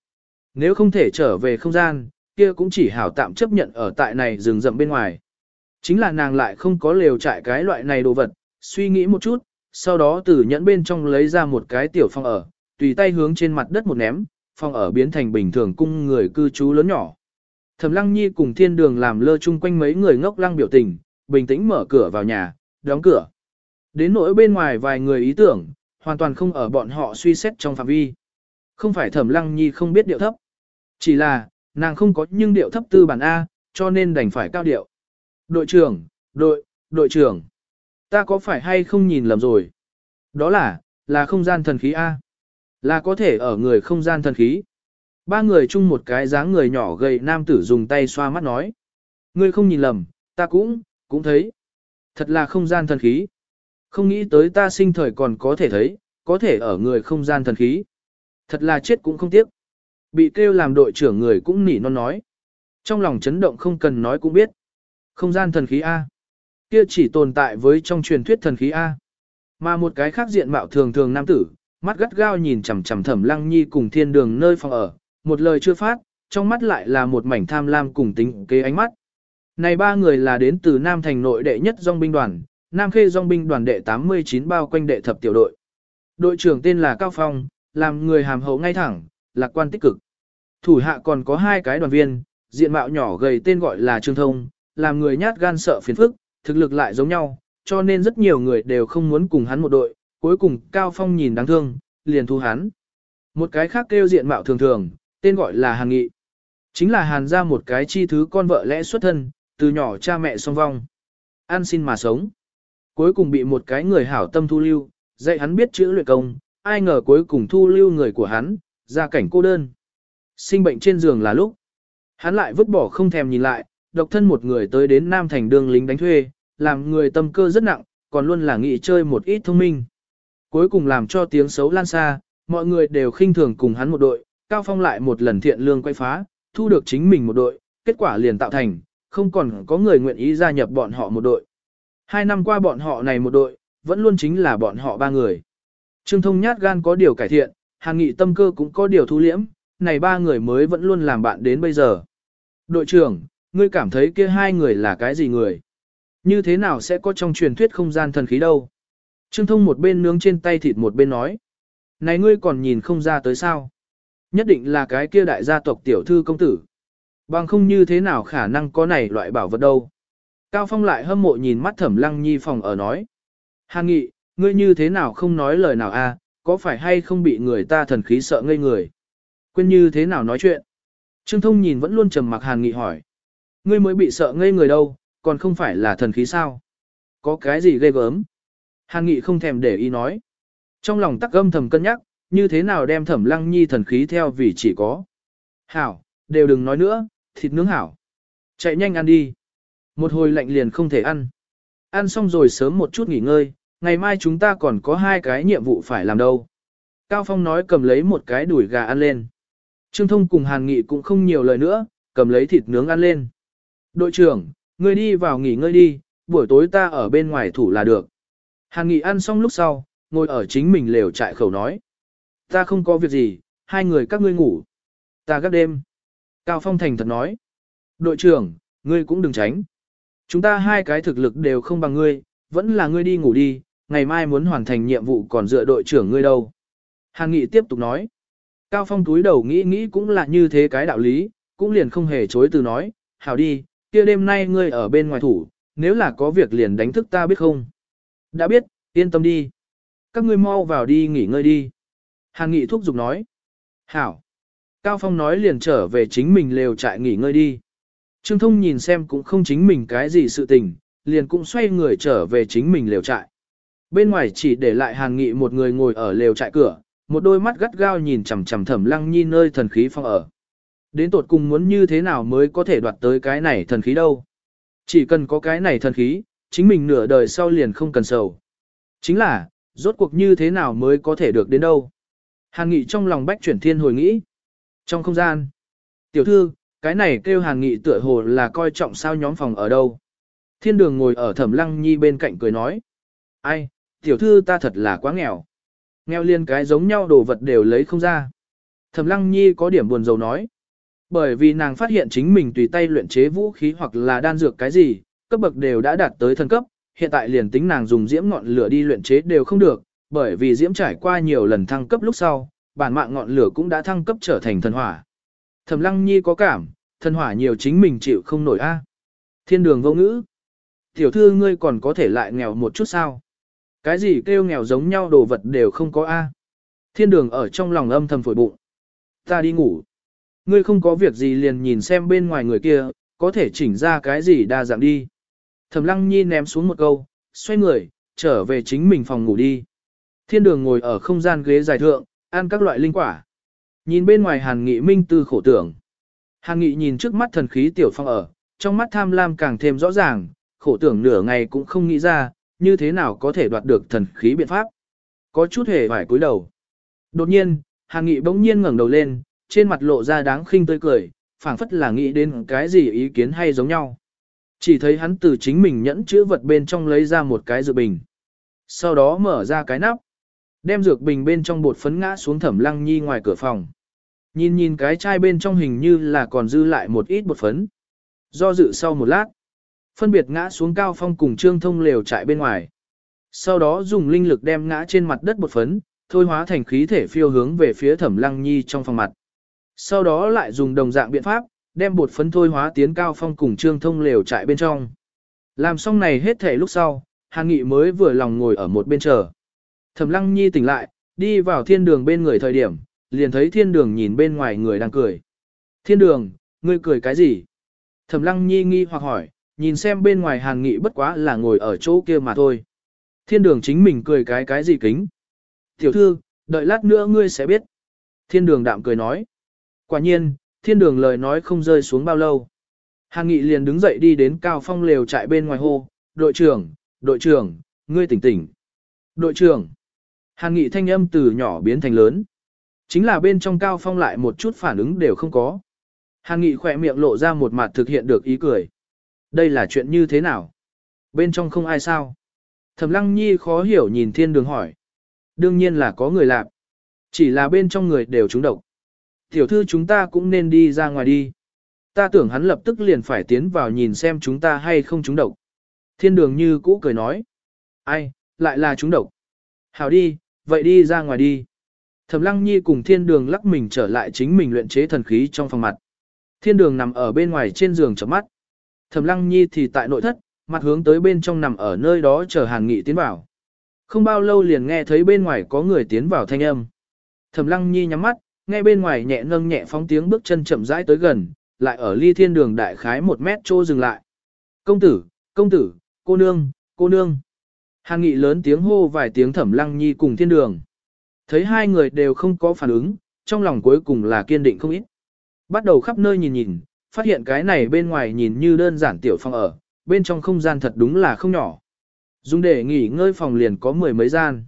Nếu không thể trở về không gian, kia cũng chỉ hảo tạm chấp nhận ở tại này rừng rậm bên ngoài. Chính là nàng lại không có lều trại cái loại này đồ vật, suy nghĩ một chút, sau đó từ nhẫn bên trong lấy ra một cái tiểu phòng ở, tùy tay hướng trên mặt đất một ném, phòng ở biến thành bình thường cung người cư trú lớn nhỏ. Thẩm Lăng Nhi cùng Thiên Đường làm lơ chung quanh mấy người ngốc lăng biểu tình, bình tĩnh mở cửa vào nhà, đóng cửa. Đến nỗi bên ngoài vài người ý tưởng, hoàn toàn không ở bọn họ suy xét trong phạm vi. Không phải Thẩm Lăng Nhi không biết điệu thấp, chỉ là nàng không có nhưng điệu thấp tư bản A, cho nên đành phải cao điệu. Đội trưởng, đội, đội trưởng, ta có phải hay không nhìn lầm rồi? Đó là, là không gian thần khí A. Là có thể ở người không gian thần khí. Ba người chung một cái dáng người nhỏ gầy nam tử dùng tay xoa mắt nói. Ngươi không nhìn lầm, ta cũng, cũng thấy. Thật là không gian thần khí. Không nghĩ tới ta sinh thời còn có thể thấy, có thể ở người không gian thần khí. Thật là chết cũng không tiếc. Bị kêu làm đội trưởng người cũng nỉ non nói. Trong lòng chấn động không cần nói cũng biết. Không gian thần khí A. Kia chỉ tồn tại với trong truyền thuyết thần khí A. Mà một cái khác diện mạo thường thường nam tử, mắt gắt gao nhìn chằm chằm thẩm lăng nhi cùng thiên đường nơi phòng ở, một lời chưa phát, trong mắt lại là một mảnh tham lam cùng tính kế ánh mắt. Này ba người là đến từ Nam Thành nội đệ nhất dòng binh đoàn, Nam Khê dòng binh đoàn đệ 89 bao quanh đệ thập tiểu đội. Đội trưởng tên là Cao Phong, làm người hàm hậu ngay thẳng, lạc quan tích cực. Thủ hạ còn có hai cái đoàn viên, diện mạo nhỏ gầy tên gọi là Trương Thông, làm người nhát gan sợ phiền phức, thực lực lại giống nhau, cho nên rất nhiều người đều không muốn cùng hắn một đội, cuối cùng Cao Phong nhìn đáng thương, liền thu hắn. Một cái khác kêu diện mạo thường thường, tên gọi là Hàn Nghị. Chính là Hàn ra một cái chi thứ con vợ lẽ xuất thân, từ nhỏ cha mẹ song vong. Ăn xin mà sống. Cuối cùng bị một cái người hảo tâm thu lưu, dạy hắn biết chữ luyện công, ai ngờ cuối cùng thu lưu người của hắn, ra cảnh cô đơn. Sinh bệnh trên giường là lúc. Hắn lại vứt bỏ không thèm nhìn lại, độc thân một người tới đến Nam Thành đường lính đánh thuê, làm người tâm cơ rất nặng, còn luôn là nghị chơi một ít thông minh. Cuối cùng làm cho tiếng xấu lan xa, mọi người đều khinh thường cùng hắn một đội, Cao Phong lại một lần thiện lương quay phá, thu được chính mình một đội, kết quả liền tạo thành, không còn có người nguyện ý gia nhập bọn họ một đội. Hai năm qua bọn họ này một đội, vẫn luôn chính là bọn họ ba người. Trương Thông nhát gan có điều cải thiện, Hàn Nghị tâm cơ cũng có điều thu liễm, này ba người mới vẫn luôn làm bạn đến bây giờ. Đội trưởng, ngươi cảm thấy kia hai người là cái gì người? Như thế nào sẽ có trong truyền thuyết không gian thần khí đâu? Trương Thông một bên nướng trên tay thịt một bên nói. Này ngươi còn nhìn không ra tới sao? Nhất định là cái kia đại gia tộc tiểu thư công tử. Bằng không như thế nào khả năng có này loại bảo vật đâu. Cao Phong lại hâm mộ nhìn mắt thẩm lăng nhi phòng ở nói. Hàn nghị, ngươi như thế nào không nói lời nào a? có phải hay không bị người ta thần khí sợ ngây người? Quên như thế nào nói chuyện? Trương Thông nhìn vẫn luôn trầm mặc Hàn nghị hỏi. Ngươi mới bị sợ ngây người đâu, còn không phải là thần khí sao? Có cái gì ghê gớm? Hàn nghị không thèm để ý nói. Trong lòng tắc âm thầm cân nhắc, như thế nào đem thẩm lăng nhi thần khí theo vì chỉ có. Hảo, đều đừng nói nữa, thịt nướng hảo. Chạy nhanh ăn đi. Một hồi lạnh liền không thể ăn. Ăn xong rồi sớm một chút nghỉ ngơi, ngày mai chúng ta còn có hai cái nhiệm vụ phải làm đâu. Cao Phong nói cầm lấy một cái đùi gà ăn lên. Trương Thông cùng Hàn Nghị cũng không nhiều lời nữa, cầm lấy thịt nướng ăn lên. Đội trưởng, ngươi đi vào nghỉ ngơi đi, buổi tối ta ở bên ngoài thủ là được. Hàn Nghị ăn xong lúc sau, ngồi ở chính mình lều trại khẩu nói. Ta không có việc gì, hai người các ngươi ngủ. Ta gác đêm. Cao Phong thành thật nói. Đội trưởng, ngươi cũng đừng tránh. Chúng ta hai cái thực lực đều không bằng ngươi, vẫn là ngươi đi ngủ đi, ngày mai muốn hoàn thành nhiệm vụ còn dựa đội trưởng ngươi đâu. Hàn Nghị tiếp tục nói. Cao Phong túi đầu nghĩ nghĩ cũng là như thế cái đạo lý, cũng liền không hề chối từ nói, hảo đi, kia đêm nay ngươi ở bên ngoài thủ, nếu là có việc liền đánh thức ta biết không. Đã biết, yên tâm đi. Các ngươi mau vào đi nghỉ ngơi đi. Hàn Nghị thúc giục nói. Hảo. Cao Phong nói liền trở về chính mình lều trại nghỉ ngơi đi. Trương Thông nhìn xem cũng không chính mình cái gì sự tình, liền cũng xoay người trở về chính mình lều trại. Bên ngoài chỉ để lại Hàn Nghị một người ngồi ở lều trại cửa, một đôi mắt gắt gao nhìn chằm chằm Thẩm Lăng Nhi nơi thần khí phong ở. Đến tột cùng muốn như thế nào mới có thể đoạt tới cái này thần khí đâu? Chỉ cần có cái này thần khí, chính mình nửa đời sau liền không cần sầu. Chính là, rốt cuộc như thế nào mới có thể được đến đâu? Hàn Nghị trong lòng bách chuyển thiên hồi nghĩ. Trong không gian, tiểu thư, cái này kêu Hàn Nghị tựa hồ là coi trọng sao nhóm phòng ở đâu. Thiên đường ngồi ở thẩm lăng nhi bên cạnh cười nói. Ai, tiểu thư ta thật là quá nghèo. Nghèo liên cái giống nhau đồ vật đều lấy không ra. Thẩm lăng nhi có điểm buồn rầu nói. Bởi vì nàng phát hiện chính mình tùy tay luyện chế vũ khí hoặc là đan dược cái gì, cấp bậc đều đã đạt tới thần cấp, hiện tại liền tính nàng dùng diễm ngọn lửa đi luyện chế đều không được, bởi vì diễm trải qua nhiều lần thăng cấp lúc sau, bản mạng ngọn lửa cũng đã thăng cấp trở thành thần hỏa. Thẩm Lăng Nhi có cảm, thần hỏa nhiều chính mình chịu không nổi a. Thiên đường vô ngữ. Tiểu thư ngươi còn có thể lại nghèo một chút sao? Cái gì kêu nghèo giống nhau đồ vật đều không có a. Thiên đường ở trong lòng âm thầm phổi bụng. Ta đi ngủ. Ngươi không có việc gì liền nhìn xem bên ngoài người kia, có thể chỉnh ra cái gì đa dạng đi. Thẩm Lăng Nhi ném xuống một câu, xoay người, trở về chính mình phòng ngủ đi. Thiên đường ngồi ở không gian ghế dài thượng, ăn các loại linh quả. Nhìn bên ngoài Hàn Nghị minh tư khổ tưởng. Hàn Nghị nhìn trước mắt thần khí tiểu phong ở, trong mắt tham lam càng thêm rõ ràng, khổ tưởng nửa ngày cũng không nghĩ ra, như thế nào có thể đoạt được thần khí biện pháp. Có chút hề vải cúi đầu. Đột nhiên, Hàn Nghị bỗng nhiên ngẩng đầu lên, trên mặt lộ ra đáng khinh tươi cười, phảng phất là nghĩ đến cái gì ý kiến hay giống nhau. Chỉ thấy hắn từ chính mình nhẫn chữ vật bên trong lấy ra một cái dược bình. Sau đó mở ra cái nắp. Đem dược bình bên trong bột phấn ngã xuống thẩm lăng nhi ngoài cửa phòng. Nhìn nhìn cái chai bên trong hình như là còn dư lại một ít bột phấn. Do dự sau một lát, phân biệt ngã xuống cao phong cùng trương thông lều trại bên ngoài. Sau đó dùng linh lực đem ngã trên mặt đất bột phấn, thôi hóa thành khí thể phiêu hướng về phía thẩm lăng nhi trong phòng mặt. Sau đó lại dùng đồng dạng biện pháp, đem bột phấn thôi hóa tiến cao phong cùng trương thông lều trại bên trong. Làm xong này hết thể lúc sau, Hàn Nghị mới vừa lòng ngồi ở một bên chờ. Thẩm Lăng Nhi tỉnh lại, đi vào thiên đường bên người thời điểm, liền thấy thiên đường nhìn bên ngoài người đang cười. Thiên đường, ngươi cười cái gì? Thẩm Lăng Nhi nghi hoặc hỏi, nhìn xem bên ngoài Hàn Nghị bất quá là ngồi ở chỗ kia mà thôi. Thiên đường chính mình cười cái cái gì kính? Tiểu thư, đợi lát nữa ngươi sẽ biết. Thiên đường đạm cười nói. Quả nhiên, thiên đường lời nói không rơi xuống bao lâu. Hàn Nghị liền đứng dậy đi đến cao phong lều trại bên ngoài hô, đội trưởng, đội trưởng, ngươi tỉnh tỉnh. Đội trưởng, Hàn Nghị thanh âm từ nhỏ biến thành lớn. Chính là bên trong cao phong lại một chút phản ứng đều không có. Hàn Nghị khỏe miệng lộ ra một mặt thực hiện được ý cười. Đây là chuyện như thế nào? Bên trong không ai sao? Thẩm Lăng Nhi khó hiểu nhìn thiên đường hỏi. Đương nhiên là có người làm. Chỉ là bên trong người đều trúng độc. Tiểu thư chúng ta cũng nên đi ra ngoài đi. Ta tưởng hắn lập tức liền phải tiến vào nhìn xem chúng ta hay không trúng độc. Thiên đường như cũ cười nói. Ai, lại là trúng độc. Hảo đi, vậy đi ra ngoài đi. Thẩm Lăng Nhi cùng thiên đường lắc mình trở lại chính mình luyện chế thần khí trong phòng mặt. Thiên đường nằm ở bên ngoài trên giường chấm mắt. Thẩm Lăng Nhi thì tại nội thất, mặt hướng tới bên trong nằm ở nơi đó chờ Hàn Nghị tiến vào. Không bao lâu liền nghe thấy bên ngoài có người tiến vào thanh âm. Thẩm Lăng Nhi nhắm mắt, nghe bên ngoài nhẹ nâng nhẹ phóng tiếng bước chân chậm rãi tới gần, lại ở ly thiên đường đại khái một mét chỗ dừng lại. Công tử, công tử, cô nương, cô nương. Hàn Nghị lớn tiếng hô vài tiếng Thẩm Lăng Nhi cùng thiên đường. Thấy hai người đều không có phản ứng, trong lòng cuối cùng là kiên định không ít. Bắt đầu khắp nơi nhìn nhìn, phát hiện cái này bên ngoài nhìn như đơn giản tiểu phòng ở, bên trong không gian thật đúng là không nhỏ. Dùng để nghỉ ngơi phòng liền có mười mấy gian.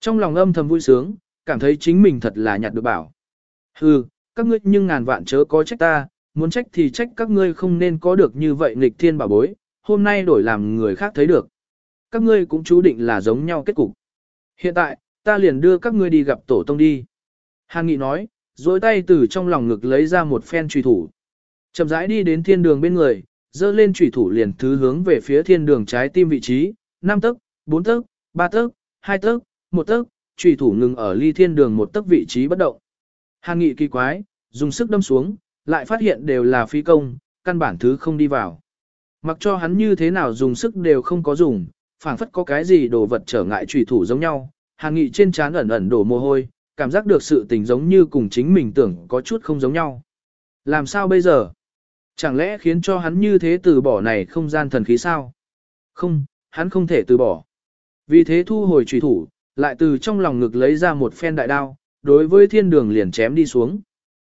Trong lòng âm thầm vui sướng, cảm thấy chính mình thật là nhặt được bảo. Hừ, các ngươi nhưng ngàn vạn chớ có trách ta, muốn trách thì trách các ngươi không nên có được như vậy nghịch thiên bảo bối, hôm nay đổi làm người khác thấy được. Các ngươi cũng chú định là giống nhau kết cục. Hiện tại, ta liền đưa các ngươi đi gặp tổ tông đi. Hàn Nghị nói, dối tay từ trong lòng ngực lấy ra một phen truy thủ. Chậm rãi đi đến thiên đường bên người, dơ lên truy thủ liền thứ hướng về phía thiên đường trái tim vị trí, 5 tấc, 4 tấc, 3 tấc, 2 tấc, 1 tấc, truy thủ ngừng ở ly thiên đường một tấc vị trí bất động. Hàn Nghị kỳ quái, dùng sức đâm xuống, lại phát hiện đều là phi công, căn bản thứ không đi vào. Mặc cho hắn như thế nào dùng sức đều không có dùng, phảng phất có cái gì đồ vật trở ngại trùy thủ giống nhau, Hàn Nghị trên trán ẩn ẩn đổ mồ hôi, cảm giác được sự tình giống như cùng chính mình tưởng có chút không giống nhau. Làm sao bây giờ? Chẳng lẽ khiến cho hắn như thế từ bỏ này không gian thần khí sao? Không, hắn không thể từ bỏ. Vì thế thu hồi trùy thủ, lại từ trong lòng ngực lấy ra một phen đại đao, đối với thiên đường liền chém đi xuống.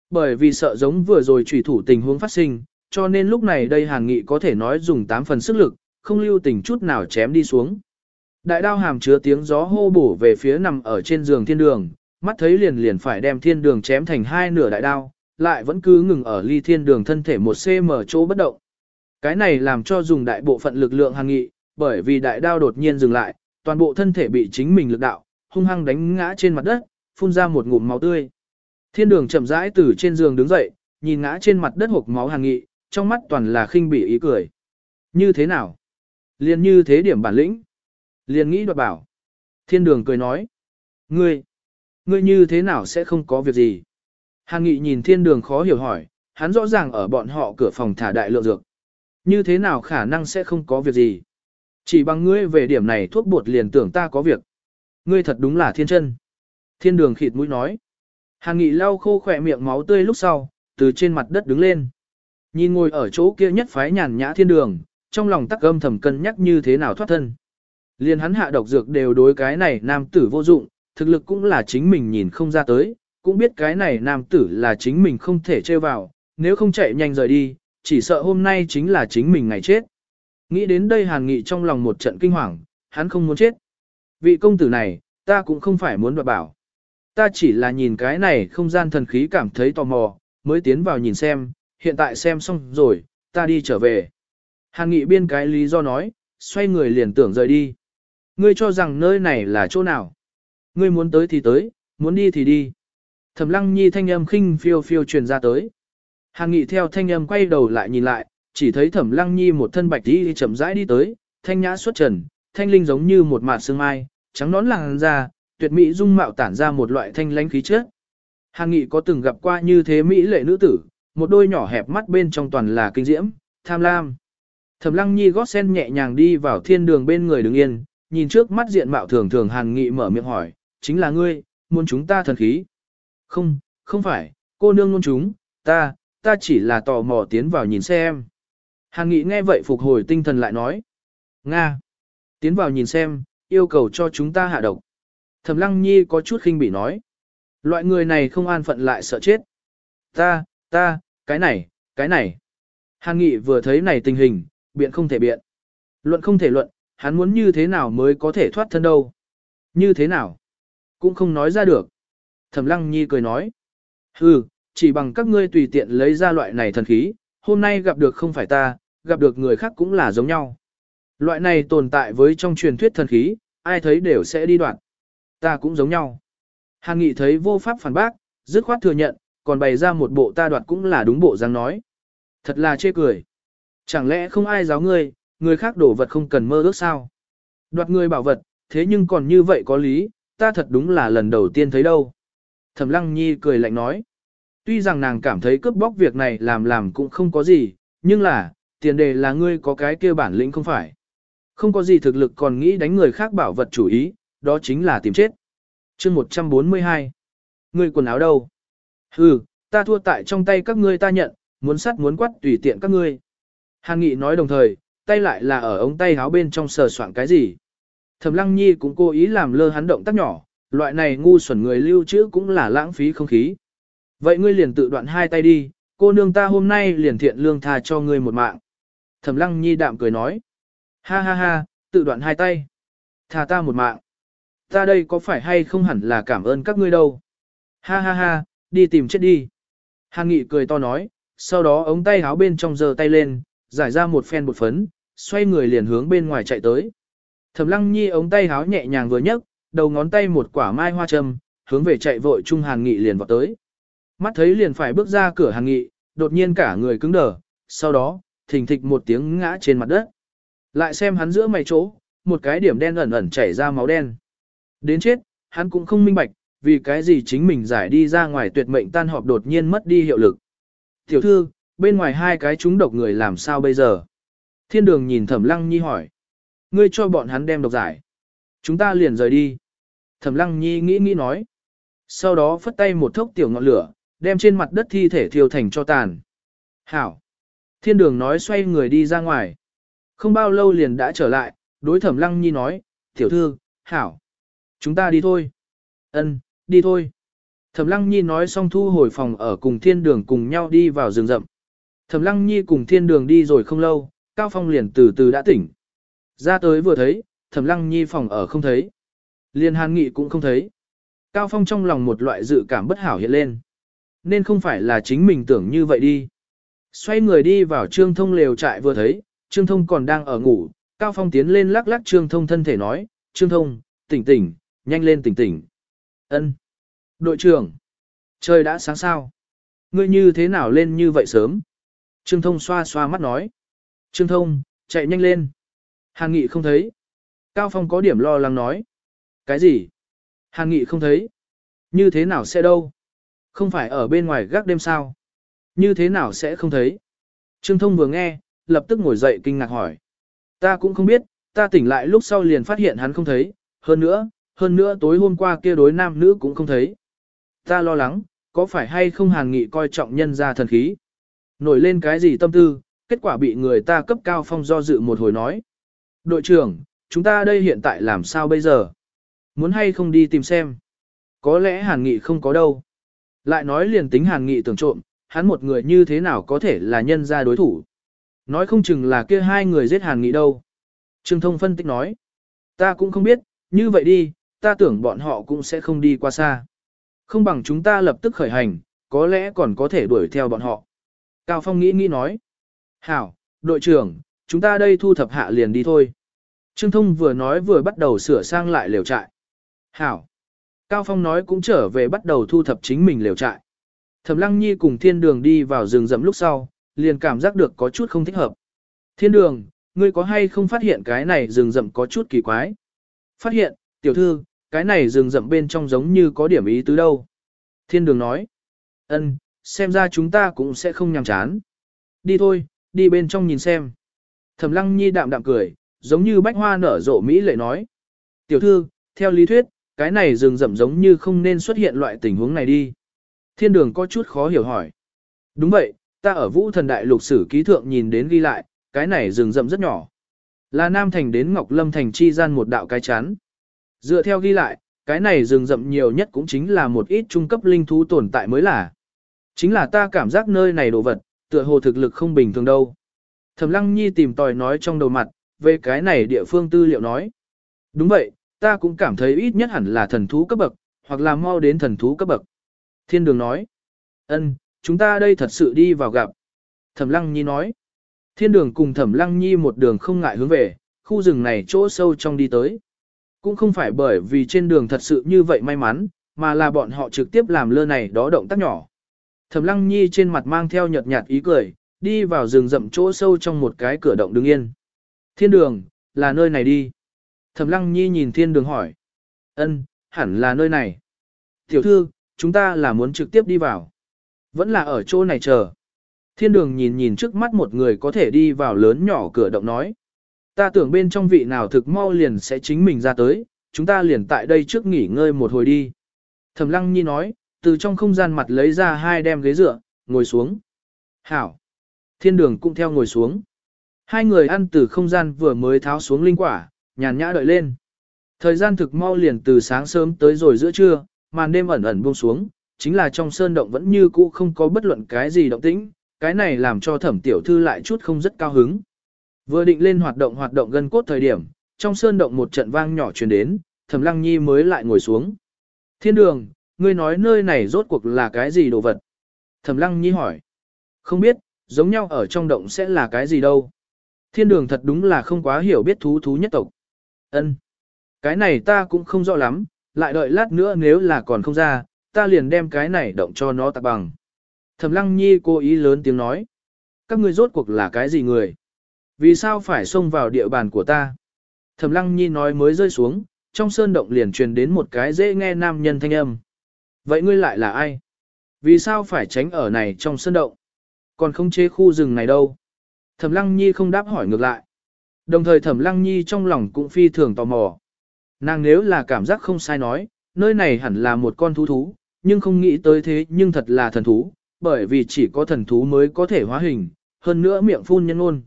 Bởi vì sợ giống vừa rồi trùy thủ tình huống phát sinh, cho nên lúc này đây Hàn Nghị có thể nói dùng 8 phần sức lực, không lưu tình chút nào chém đi xuống. Đại đao hàm chứa tiếng gió hô bổ về phía nằm ở trên giường thiên đường, mắt thấy liền liền phải đem thiên đường chém thành hai nửa đại đao, lại vẫn cứ ngừng ở ly thiên đường thân thể một cm chỗ bất động. Cái này làm cho dùng đại bộ phận lực lượng hàng nghị, bởi vì đại đao đột nhiên dừng lại, toàn bộ thân thể bị chính mình lực đạo, hung hăng đánh ngã trên mặt đất, phun ra một ngụm máu tươi. Thiên đường chậm rãi từ trên giường đứng dậy, nhìn ngã trên mặt đất hộp máu hàng nghị, trong mắt toàn là khinh bỉ ý cười. Như thế nào? Liên như thế điểm bản lĩnh. Liền nghĩ đoạt bảo. Thiên đường cười nói. Ngươi, ngươi như thế nào sẽ không có việc gì? Hàng nghị nhìn thiên đường khó hiểu hỏi, hắn rõ ràng ở bọn họ cửa phòng thả đại lượng dược. Như thế nào khả năng sẽ không có việc gì? Chỉ bằng ngươi về điểm này thuốc bột liền tưởng ta có việc. Ngươi thật đúng là thiên chân. Thiên đường khịt mũi nói. Hàn nghị lau khô khỏe miệng máu tươi lúc sau, từ trên mặt đất đứng lên. Nhìn ngồi ở chỗ kia nhất phái nhàn nhã thiên đường, trong lòng tắc âm thầm cân nhắc như thế nào thoát thân. Liên hắn hạ độc dược đều đối cái này nam tử vô dụng, thực lực cũng là chính mình nhìn không ra tới, cũng biết cái này nam tử là chính mình không thể chơi vào, nếu không chạy nhanh rời đi, chỉ sợ hôm nay chính là chính mình ngày chết. Nghĩ đến đây hàn nghị trong lòng một trận kinh hoàng, hắn không muốn chết. Vị công tử này, ta cũng không phải muốn đoạt bảo. Ta chỉ là nhìn cái này không gian thần khí cảm thấy tò mò, mới tiến vào nhìn xem, hiện tại xem xong rồi, ta đi trở về. Hàn nghị biên cái lý do nói, xoay người liền tưởng rời đi. Ngươi cho rằng nơi này là chỗ nào? Ngươi muốn tới thì tới, muốn đi thì đi. Thẩm lăng nhi thanh âm khinh phiêu phiêu truyền ra tới. Hàn nghị theo thanh âm quay đầu lại nhìn lại, chỉ thấy thẩm lăng nhi một thân bạch đi chậm rãi đi tới, thanh nhã xuất trần, thanh linh giống như một mạt sương mai, trắng nón làng ra, tuyệt mỹ dung mạo tản ra một loại thanh lãnh khí chất. Hàn nghị có từng gặp qua như thế mỹ lệ nữ tử, một đôi nhỏ hẹp mắt bên trong toàn là kinh diễm, tham lam. Thẩm lăng nhi gót sen nhẹ nhàng đi vào thiên đường bên người đứng yên, nhìn trước mắt diện mạo thường thường hàn nghị mở miệng hỏi, chính là ngươi, muốn chúng ta thần khí. Không, không phải, cô nương muốn chúng, ta, ta chỉ là tò mò tiến vào nhìn xem. Hàn nghị nghe vậy phục hồi tinh thần lại nói. Nga, tiến vào nhìn xem, yêu cầu cho chúng ta hạ độc. Thẩm lăng nhi có chút khinh bị nói. Loại người này không an phận lại sợ chết. Ta, ta, cái này, cái này. Hàn nghị vừa thấy này tình hình, biện không thể biện. Luận không thể luận, hắn muốn như thế nào mới có thể thoát thân đâu. Như thế nào? Cũng không nói ra được. Thẩm lăng nhi cười nói. Hừ, chỉ bằng các ngươi tùy tiện lấy ra loại này thần khí, hôm nay gặp được không phải ta, gặp được người khác cũng là giống nhau. Loại này tồn tại với trong truyền thuyết thần khí, ai thấy đều sẽ đi đoạn. Ta cũng giống nhau. Hàn Nghị thấy vô pháp phản bác, dứt khoát thừa nhận, còn bày ra một bộ ta đoạt cũng là đúng bộ dáng nói. Thật là chê cười. Chẳng lẽ không ai giáo ngươi, người khác đổ vật không cần mơ ước sao? Đoạt người bảo vật, thế nhưng còn như vậy có lý, ta thật đúng là lần đầu tiên thấy đâu. Thẩm Lăng Nhi cười lạnh nói. Tuy rằng nàng cảm thấy cướp bóc việc này làm làm cũng không có gì, nhưng là, tiền đề là ngươi có cái kia bản lĩnh không phải. Không có gì thực lực còn nghĩ đánh người khác bảo vật chủ ý, đó chính là tìm chết. chương 142. người quần áo đâu? Hừ, ta thua tại trong tay các ngươi ta nhận, muốn sắt muốn quắt tùy tiện các ngươi. Hàn Nghị nói đồng thời, tay lại là ở ống tay áo bên trong sờ soạn cái gì. Thẩm Lăng Nhi cũng cố ý làm lơ hắn động tác nhỏ, loại này ngu xuẩn người lưu trữ cũng là lãng phí không khí. Vậy ngươi liền tự đoạn hai tay đi, cô nương ta hôm nay liền thiện lương tha cho ngươi một mạng. Thẩm Lăng Nhi đạm cười nói. Ha ha ha, tự đoạn hai tay. Tha ta một mạng. Ta đây có phải hay không hẳn là cảm ơn các ngươi đâu. Ha ha ha, đi tìm chết đi. Hàn Nghị cười to nói, sau đó ống tay háo bên trong giơ tay lên, giải ra một phen bột phấn, xoay người liền hướng bên ngoài chạy tới. Thẩm Lăng Nhi ống tay háo nhẹ nhàng vừa nhấc, đầu ngón tay một quả mai hoa châm, hướng về chạy vội chung Hàn Nghị liền vào tới. Mắt thấy liền phải bước ra cửa Hàn Nghị, đột nhiên cả người cứng đờ, sau đó, thình thịch một tiếng ngã trên mặt đất. Lại xem hắn giữa mày chỗ, một cái điểm đen ẩn ẩn chảy ra máu đen. Đến chết, hắn cũng không minh bạch, vì cái gì chính mình giải đi ra ngoài tuyệt mệnh tan họp đột nhiên mất đi hiệu lực. Tiểu thư, bên ngoài hai cái chúng độc người làm sao bây giờ? Thiên đường nhìn thẩm lăng nhi hỏi. Ngươi cho bọn hắn đem độc giải. Chúng ta liền rời đi. Thẩm lăng nhi nghĩ nghĩ nói. Sau đó phất tay một thốc tiểu ngọn lửa, đem trên mặt đất thi thể thiêu thành cho tàn. Hảo. Thiên đường nói xoay người đi ra ngoài. Không bao lâu liền đã trở lại, đối thẩm lăng nhi nói, tiểu thư, hảo. Chúng ta đi thôi. Ân, đi thôi. Thẩm lăng nhi nói xong thu hồi phòng ở cùng thiên đường cùng nhau đi vào rừng rậm. Thẩm lăng nhi cùng thiên đường đi rồi không lâu, Cao Phong liền từ từ đã tỉnh. Ra tới vừa thấy, Thẩm lăng nhi phòng ở không thấy. Liên hàn nghị cũng không thấy. Cao Phong trong lòng một loại dự cảm bất hảo hiện lên. Nên không phải là chính mình tưởng như vậy đi. Xoay người đi vào trương thông lều trại vừa thấy, trương thông còn đang ở ngủ. Cao Phong tiến lên lắc lắc trương thông thân thể nói, trương thông, tỉnh tỉnh, nhanh lên tỉnh tỉnh. Ân. Đội trưởng. Trời đã sáng sao. Ngươi như thế nào lên như vậy sớm? Trương Thông xoa xoa mắt nói. Trương Thông, chạy nhanh lên. Hàn Nghị không thấy. Cao Phong có điểm lo lắng nói. Cái gì? Hàn Nghị không thấy. Như thế nào sẽ đâu? Không phải ở bên ngoài gác đêm sao? Như thế nào sẽ không thấy? Trương Thông vừa nghe, lập tức ngồi dậy kinh ngạc hỏi. Ta cũng không biết, ta tỉnh lại lúc sau liền phát hiện hắn không thấy. Hơn nữa, hơn nữa tối hôm qua kia đối nam nữ cũng không thấy. Ta lo lắng, có phải hay không hàn nghị coi trọng nhân ra thần khí? Nổi lên cái gì tâm tư, kết quả bị người ta cấp cao phong do dự một hồi nói. Đội trưởng, chúng ta đây hiện tại làm sao bây giờ? Muốn hay không đi tìm xem? Có lẽ hàn nghị không có đâu. Lại nói liền tính hàn nghị tưởng trộm, hắn một người như thế nào có thể là nhân ra đối thủ? Nói không chừng là kia hai người giết hàn nghị đâu. Trương Thông phân tích nói. Ta cũng không biết, như vậy đi, ta tưởng bọn họ cũng sẽ không đi qua xa. Không bằng chúng ta lập tức khởi hành, có lẽ còn có thể đuổi theo bọn họ. Cao Phong nghĩ nghĩ nói. Hảo, đội trưởng, chúng ta đây thu thập hạ liền đi thôi. Trương Thông vừa nói vừa bắt đầu sửa sang lại lều trại. Hảo. Cao Phong nói cũng trở về bắt đầu thu thập chính mình lều trại. Thẩm Lăng Nhi cùng Thiên Đường đi vào rừng rậm lúc sau, liền cảm giác được có chút không thích hợp. Thiên Đường, ngươi có hay không phát hiện cái này rừng rậm có chút kỳ quái? Phát hiện, tiểu thư, cái này rừng rậm bên trong giống như có điểm ý tứ đâu. Thiên đường nói, ân, xem ra chúng ta cũng sẽ không nhàm chán. Đi thôi, đi bên trong nhìn xem. Thẩm lăng nhi đạm đạm cười, giống như bách hoa nở rộ Mỹ lệ nói. Tiểu thư, theo lý thuyết, cái này rừng rậm giống như không nên xuất hiện loại tình huống này đi. Thiên đường có chút khó hiểu hỏi. Đúng vậy, ta ở vũ thần đại lục sử ký thượng nhìn đến ghi lại, cái này rừng rậm rất nhỏ. Là Nam Thành đến Ngọc Lâm Thành chi gian một đạo cái chán Dựa theo ghi lại, cái này rừng rậm nhiều nhất cũng chính là một ít trung cấp linh thú tồn tại mới là. Chính là ta cảm giác nơi này đồ vật, tựa hồ thực lực không bình thường đâu. Thẩm Lăng Nhi tìm tòi nói trong đầu mặt, về cái này địa phương tư liệu nói. Đúng vậy, ta cũng cảm thấy ít nhất hẳn là thần thú cấp bậc, hoặc là mau đến thần thú cấp bậc. Thiên đường nói. ân, chúng ta đây thật sự đi vào gặp. Thẩm Lăng Nhi nói. Thiên đường cùng Thẩm Lăng Nhi một đường không ngại hướng về, khu rừng này chỗ sâu trong đi tới. Cũng không phải bởi vì trên đường thật sự như vậy may mắn, mà là bọn họ trực tiếp làm lơ này đó động tác nhỏ. Thẩm Lăng Nhi trên mặt mang theo nhợt nhạt ý cười, đi vào rừng rậm chỗ sâu trong một cái cửa động đứng yên. Thiên đường, là nơi này đi. Thẩm Lăng Nhi nhìn thiên đường hỏi. Ân, hẳn là nơi này. Tiểu thư, chúng ta là muốn trực tiếp đi vào. Vẫn là ở chỗ này chờ. Thiên đường nhìn nhìn trước mắt một người có thể đi vào lớn nhỏ cửa động nói. Ta tưởng bên trong vị nào thực mau liền sẽ chính mình ra tới, chúng ta liền tại đây trước nghỉ ngơi một hồi đi. Thẩm Lăng Nhi nói, từ trong không gian mặt lấy ra hai đem ghế dựa, ngồi xuống. Hảo. Thiên đường cũng theo ngồi xuống. Hai người ăn từ không gian vừa mới tháo xuống linh quả, nhàn nhã đợi lên. Thời gian thực mau liền từ sáng sớm tới rồi giữa trưa, màn đêm ẩn ẩn buông xuống, chính là trong sơn động vẫn như cũ không có bất luận cái gì động tĩnh, cái này làm cho thẩm tiểu thư lại chút không rất cao hứng. Vừa định lên hoạt động hoạt động gần cốt thời điểm, trong sơn động một trận vang nhỏ truyền đến, thẩm lăng nhi mới lại ngồi xuống. Thiên đường, ngươi nói nơi này rốt cuộc là cái gì đồ vật? Thẩm lăng nhi hỏi. Không biết, giống nhau ở trong động sẽ là cái gì đâu. Thiên đường thật đúng là không quá hiểu biết thú thú nhất tộc. Ân, Cái này ta cũng không rõ lắm, lại đợi lát nữa nếu là còn không ra, ta liền đem cái này động cho nó tạc bằng. Thẩm lăng nhi cố ý lớn tiếng nói. Các ngươi rốt cuộc là cái gì người? Vì sao phải xông vào địa bàn của ta? Thẩm lăng nhi nói mới rơi xuống, trong sơn động liền truyền đến một cái dễ nghe nam nhân thanh âm. Vậy ngươi lại là ai? Vì sao phải tránh ở này trong sơn động? Còn không chế khu rừng này đâu? Thẩm lăng nhi không đáp hỏi ngược lại. Đồng thời thẩm lăng nhi trong lòng cũng phi thường tò mò. Nàng nếu là cảm giác không sai nói, nơi này hẳn là một con thú thú, nhưng không nghĩ tới thế nhưng thật là thần thú, bởi vì chỉ có thần thú mới có thể hóa hình, hơn nữa miệng phun nhân ôn.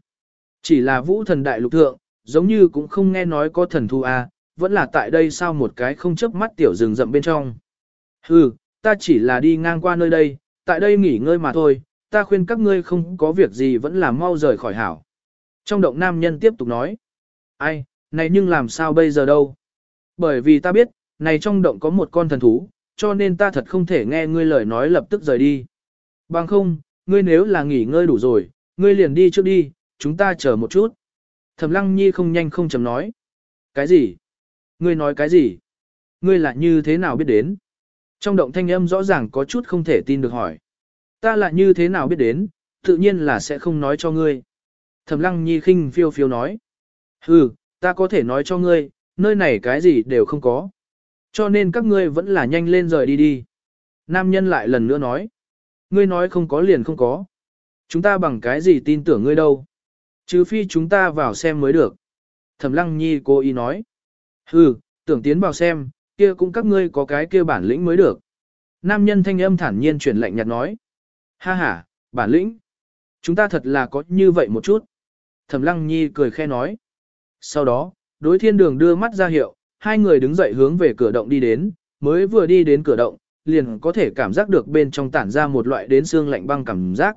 Chỉ là vũ thần đại lục thượng, giống như cũng không nghe nói có thần thú a, à, vẫn là tại đây sao một cái không chớp mắt tiểu rừng rậm bên trong. Hừ, ta chỉ là đi ngang qua nơi đây, tại đây nghỉ ngơi mà thôi, ta khuyên các ngươi không có việc gì vẫn là mau rời khỏi hảo. Trong động nam nhân tiếp tục nói, ai, này nhưng làm sao bây giờ đâu? Bởi vì ta biết, này trong động có một con thần thú, cho nên ta thật không thể nghe ngươi lời nói lập tức rời đi. Bằng không, ngươi nếu là nghỉ ngơi đủ rồi, ngươi liền đi trước đi, chúng ta chờ một chút. Thẩm lăng nhi không nhanh không chậm nói. Cái gì? Ngươi nói cái gì? Ngươi là như thế nào biết đến? Trong động thanh âm rõ ràng có chút không thể tin được hỏi. Ta là như thế nào biết đến, tự nhiên là sẽ không nói cho ngươi. Thẩm lăng nhi khinh phiêu phiêu nói. ừ, ta có thể nói cho ngươi, nơi này cái gì đều không có. Cho nên các ngươi vẫn là nhanh lên rời đi đi. Nam nhân lại lần nữa nói. Ngươi nói không có liền không có. Chúng ta bằng cái gì tin tưởng ngươi đâu. Trừ phi chúng ta vào xem mới được. Thẩm lăng nhi cố ý nói. Hừ, tưởng tiến vào xem, kia cũng các ngươi có cái kia bản lĩnh mới được. Nam nhân thanh âm thản nhiên chuyển lạnh nhạt nói. Ha ha, bản lĩnh. Chúng ta thật là có như vậy một chút. Thẩm lăng nhi cười khe nói. Sau đó, đối thiên đường đưa mắt ra hiệu, hai người đứng dậy hướng về cửa động đi đến, mới vừa đi đến cửa động, liền có thể cảm giác được bên trong tản ra một loại đến xương lạnh băng cảm giác.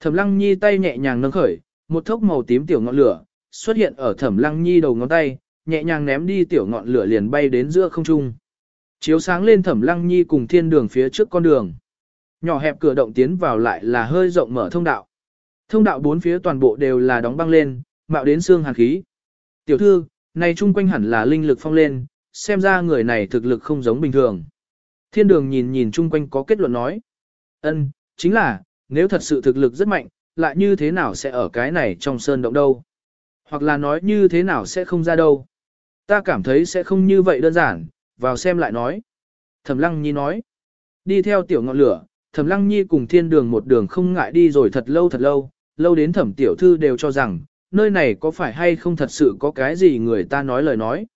Thẩm lăng nhi tay nhẹ nhàng nâng khởi, một thốc màu tím tiểu ngọn lửa, xuất hiện ở thẩm lăng nhi đầu ngón tay, nhẹ nhàng ném đi tiểu ngọn lửa liền bay đến giữa không trung. Chiếu sáng lên thẩm lăng nhi cùng thiên đường phía trước con đường. Nhỏ hẹp cửa động tiến vào lại là hơi rộng mở thông đạo. Thông đạo bốn phía toàn bộ đều là đóng băng lên, mạo đến xương hàn khí. Tiểu thư, này chung quanh hẳn là linh lực phong lên, xem ra người này thực lực không giống bình thường. Thiên đường nhìn nhìn chung quanh có kết luận nói. ân, chính là, nếu thật sự thực lực rất mạnh, lại như thế nào sẽ ở cái này trong sơn động đâu? Hoặc là nói như thế nào sẽ không ra đâu? Ta cảm thấy sẽ không như vậy đơn giản, vào xem lại nói. Thẩm Lăng Nhi nói. Đi theo tiểu ngọn lửa, Thẩm Lăng Nhi cùng thiên đường một đường không ngại đi rồi thật lâu thật lâu, lâu đến thẩm tiểu thư đều cho rằng, nơi này có phải hay không thật sự có cái gì người ta nói lời nói.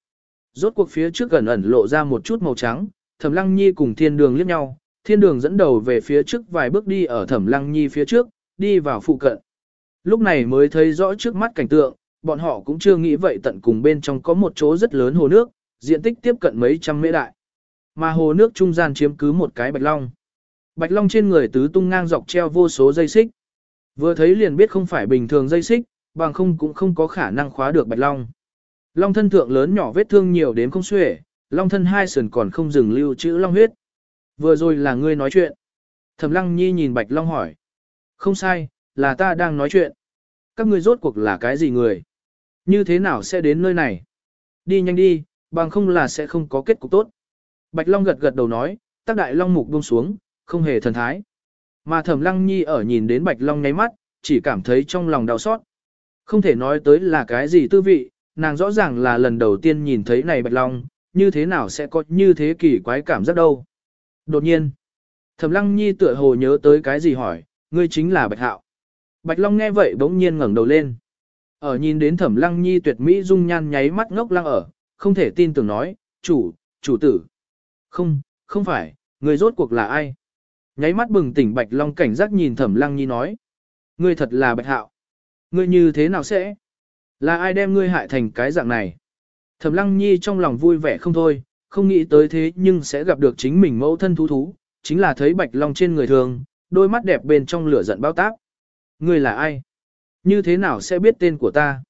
Rốt cuộc phía trước gần ẩn lộ ra một chút màu trắng, Thẩm Lăng Nhi cùng Thiên Đường liếc nhau, Thiên Đường dẫn đầu về phía trước vài bước đi ở Thẩm Lăng Nhi phía trước, đi vào phụ cận. Lúc này mới thấy rõ trước mắt cảnh tượng, bọn họ cũng chưa nghĩ vậy tận cùng bên trong có một chỗ rất lớn hồ nước, diện tích tiếp cận mấy trăm mễ đại. Mà hồ nước trung gian chiếm cứ một cái bạch long. Bạch long trên người tứ tung ngang dọc treo vô số dây xích. Vừa thấy liền biết không phải bình thường dây xích, bằng không cũng không có khả năng khóa được bạch long. Long thân thượng lớn nhỏ vết thương nhiều đến không xuể, long thân hai sườn còn không dừng lưu trữ long huyết. Vừa rồi là ngươi nói chuyện. Thẩm lăng nhi nhìn bạch long hỏi. Không sai, là ta đang nói chuyện. Các ngươi rốt cuộc là cái gì người? Như thế nào sẽ đến nơi này? Đi nhanh đi, bằng không là sẽ không có kết cục tốt. Bạch Long gật gật đầu nói, tác đại Long mục buông xuống, không hề thần thái. Mà Thẩm Lăng Nhi ở nhìn đến Bạch Long nháy mắt, chỉ cảm thấy trong lòng đau xót. Không thể nói tới là cái gì tư vị, nàng rõ ràng là lần đầu tiên nhìn thấy này Bạch Long, như thế nào sẽ có như thế kỳ quái cảm giác đâu. Đột nhiên, Thẩm Lăng Nhi tựa hồ nhớ tới cái gì hỏi, ngươi chính là Bạch Hạo. Bạch Long nghe vậy bỗng nhiên ngẩng đầu lên. Ở nhìn đến Thẩm Lăng Nhi tuyệt mỹ dung nhan nháy mắt ngốc lăng ở, không thể tin tưởng nói, chủ, chủ tử. Không, không phải, người rốt cuộc là ai? Nháy mắt bừng tỉnh Bạch Long cảnh giác nhìn Thẩm Lăng Nhi nói. Ngươi thật là Bạch Hạo. Ngươi như thế nào sẽ? Là ai đem ngươi hại thành cái dạng này? Thẩm Lăng Nhi trong lòng vui vẻ không thôi, không nghĩ tới thế nhưng sẽ gặp được chính mình mẫu thân thú thú, chính là thấy Bạch Long trên người thường, đôi mắt đẹp bên trong lửa giận bao táp. Ngươi là ai? Như thế nào sẽ biết tên của ta?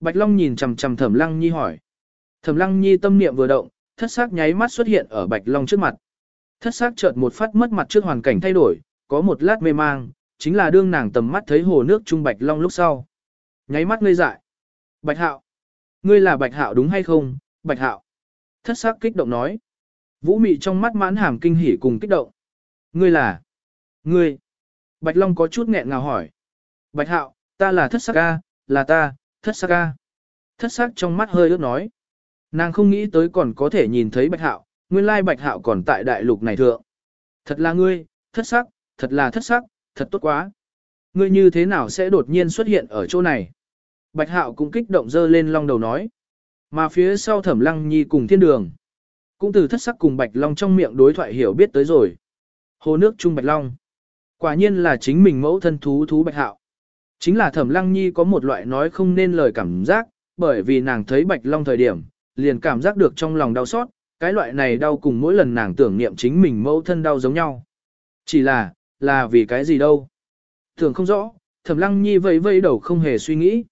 Bạch Long nhìn chằm chằm Thẩm Lăng Nhi hỏi. Thẩm Lăng Nhi tâm niệm vừa động, thất sắc nháy mắt xuất hiện ở Bạch Long trước mặt. Thất sắc chợt một phát mất mặt trước hoàn cảnh thay đổi, có một lát mê mang, chính là đương nàng tầm mắt thấy hồ nước trung Bạch Long lúc sau. Nháy mắt ngây dại. Bạch Hạo, ngươi là Bạch Hạo đúng hay không? Bạch Hạo. Thất sắc kích động nói. Vũ mị trong mắt mãn hàm kinh hỉ cùng kích động. Ngươi là? Ngươi. Bạch Long có chút nghẹn ngào hỏi. Bạch Hạo, ta là thất sắc ca, là ta, thất sắc ca. Thất sắc trong mắt hơi ướt nói. Nàng không nghĩ tới còn có thể nhìn thấy Bạch Hạo, nguyên lai Bạch Hạo còn tại đại lục này thượng. Thật là ngươi, thất sắc, thật là thất sắc, thật tốt quá. Ngươi như thế nào sẽ đột nhiên xuất hiện ở chỗ này? Bạch Hạo cũng kích động dơ lên long đầu nói. Mà phía sau Thẩm Lăng Nhi cùng thiên đường. Cũng từ thất sắc cùng Bạch Long trong miệng đối thoại hiểu biết tới rồi. Hồ nước trung Bạch Long. Quả nhiên là chính mình mẫu thân thú thú Bạch Hạo. Chính là Thẩm Lăng Nhi có một loại nói không nên lời cảm giác, bởi vì nàng thấy Bạch Long thời điểm, liền cảm giác được trong lòng đau xót, cái loại này đau cùng mỗi lần nàng tưởng niệm chính mình mẫu thân đau giống nhau. Chỉ là, là vì cái gì đâu? Tưởng không rõ, Thẩm Lăng Nhi vây vây đầu không hề suy nghĩ.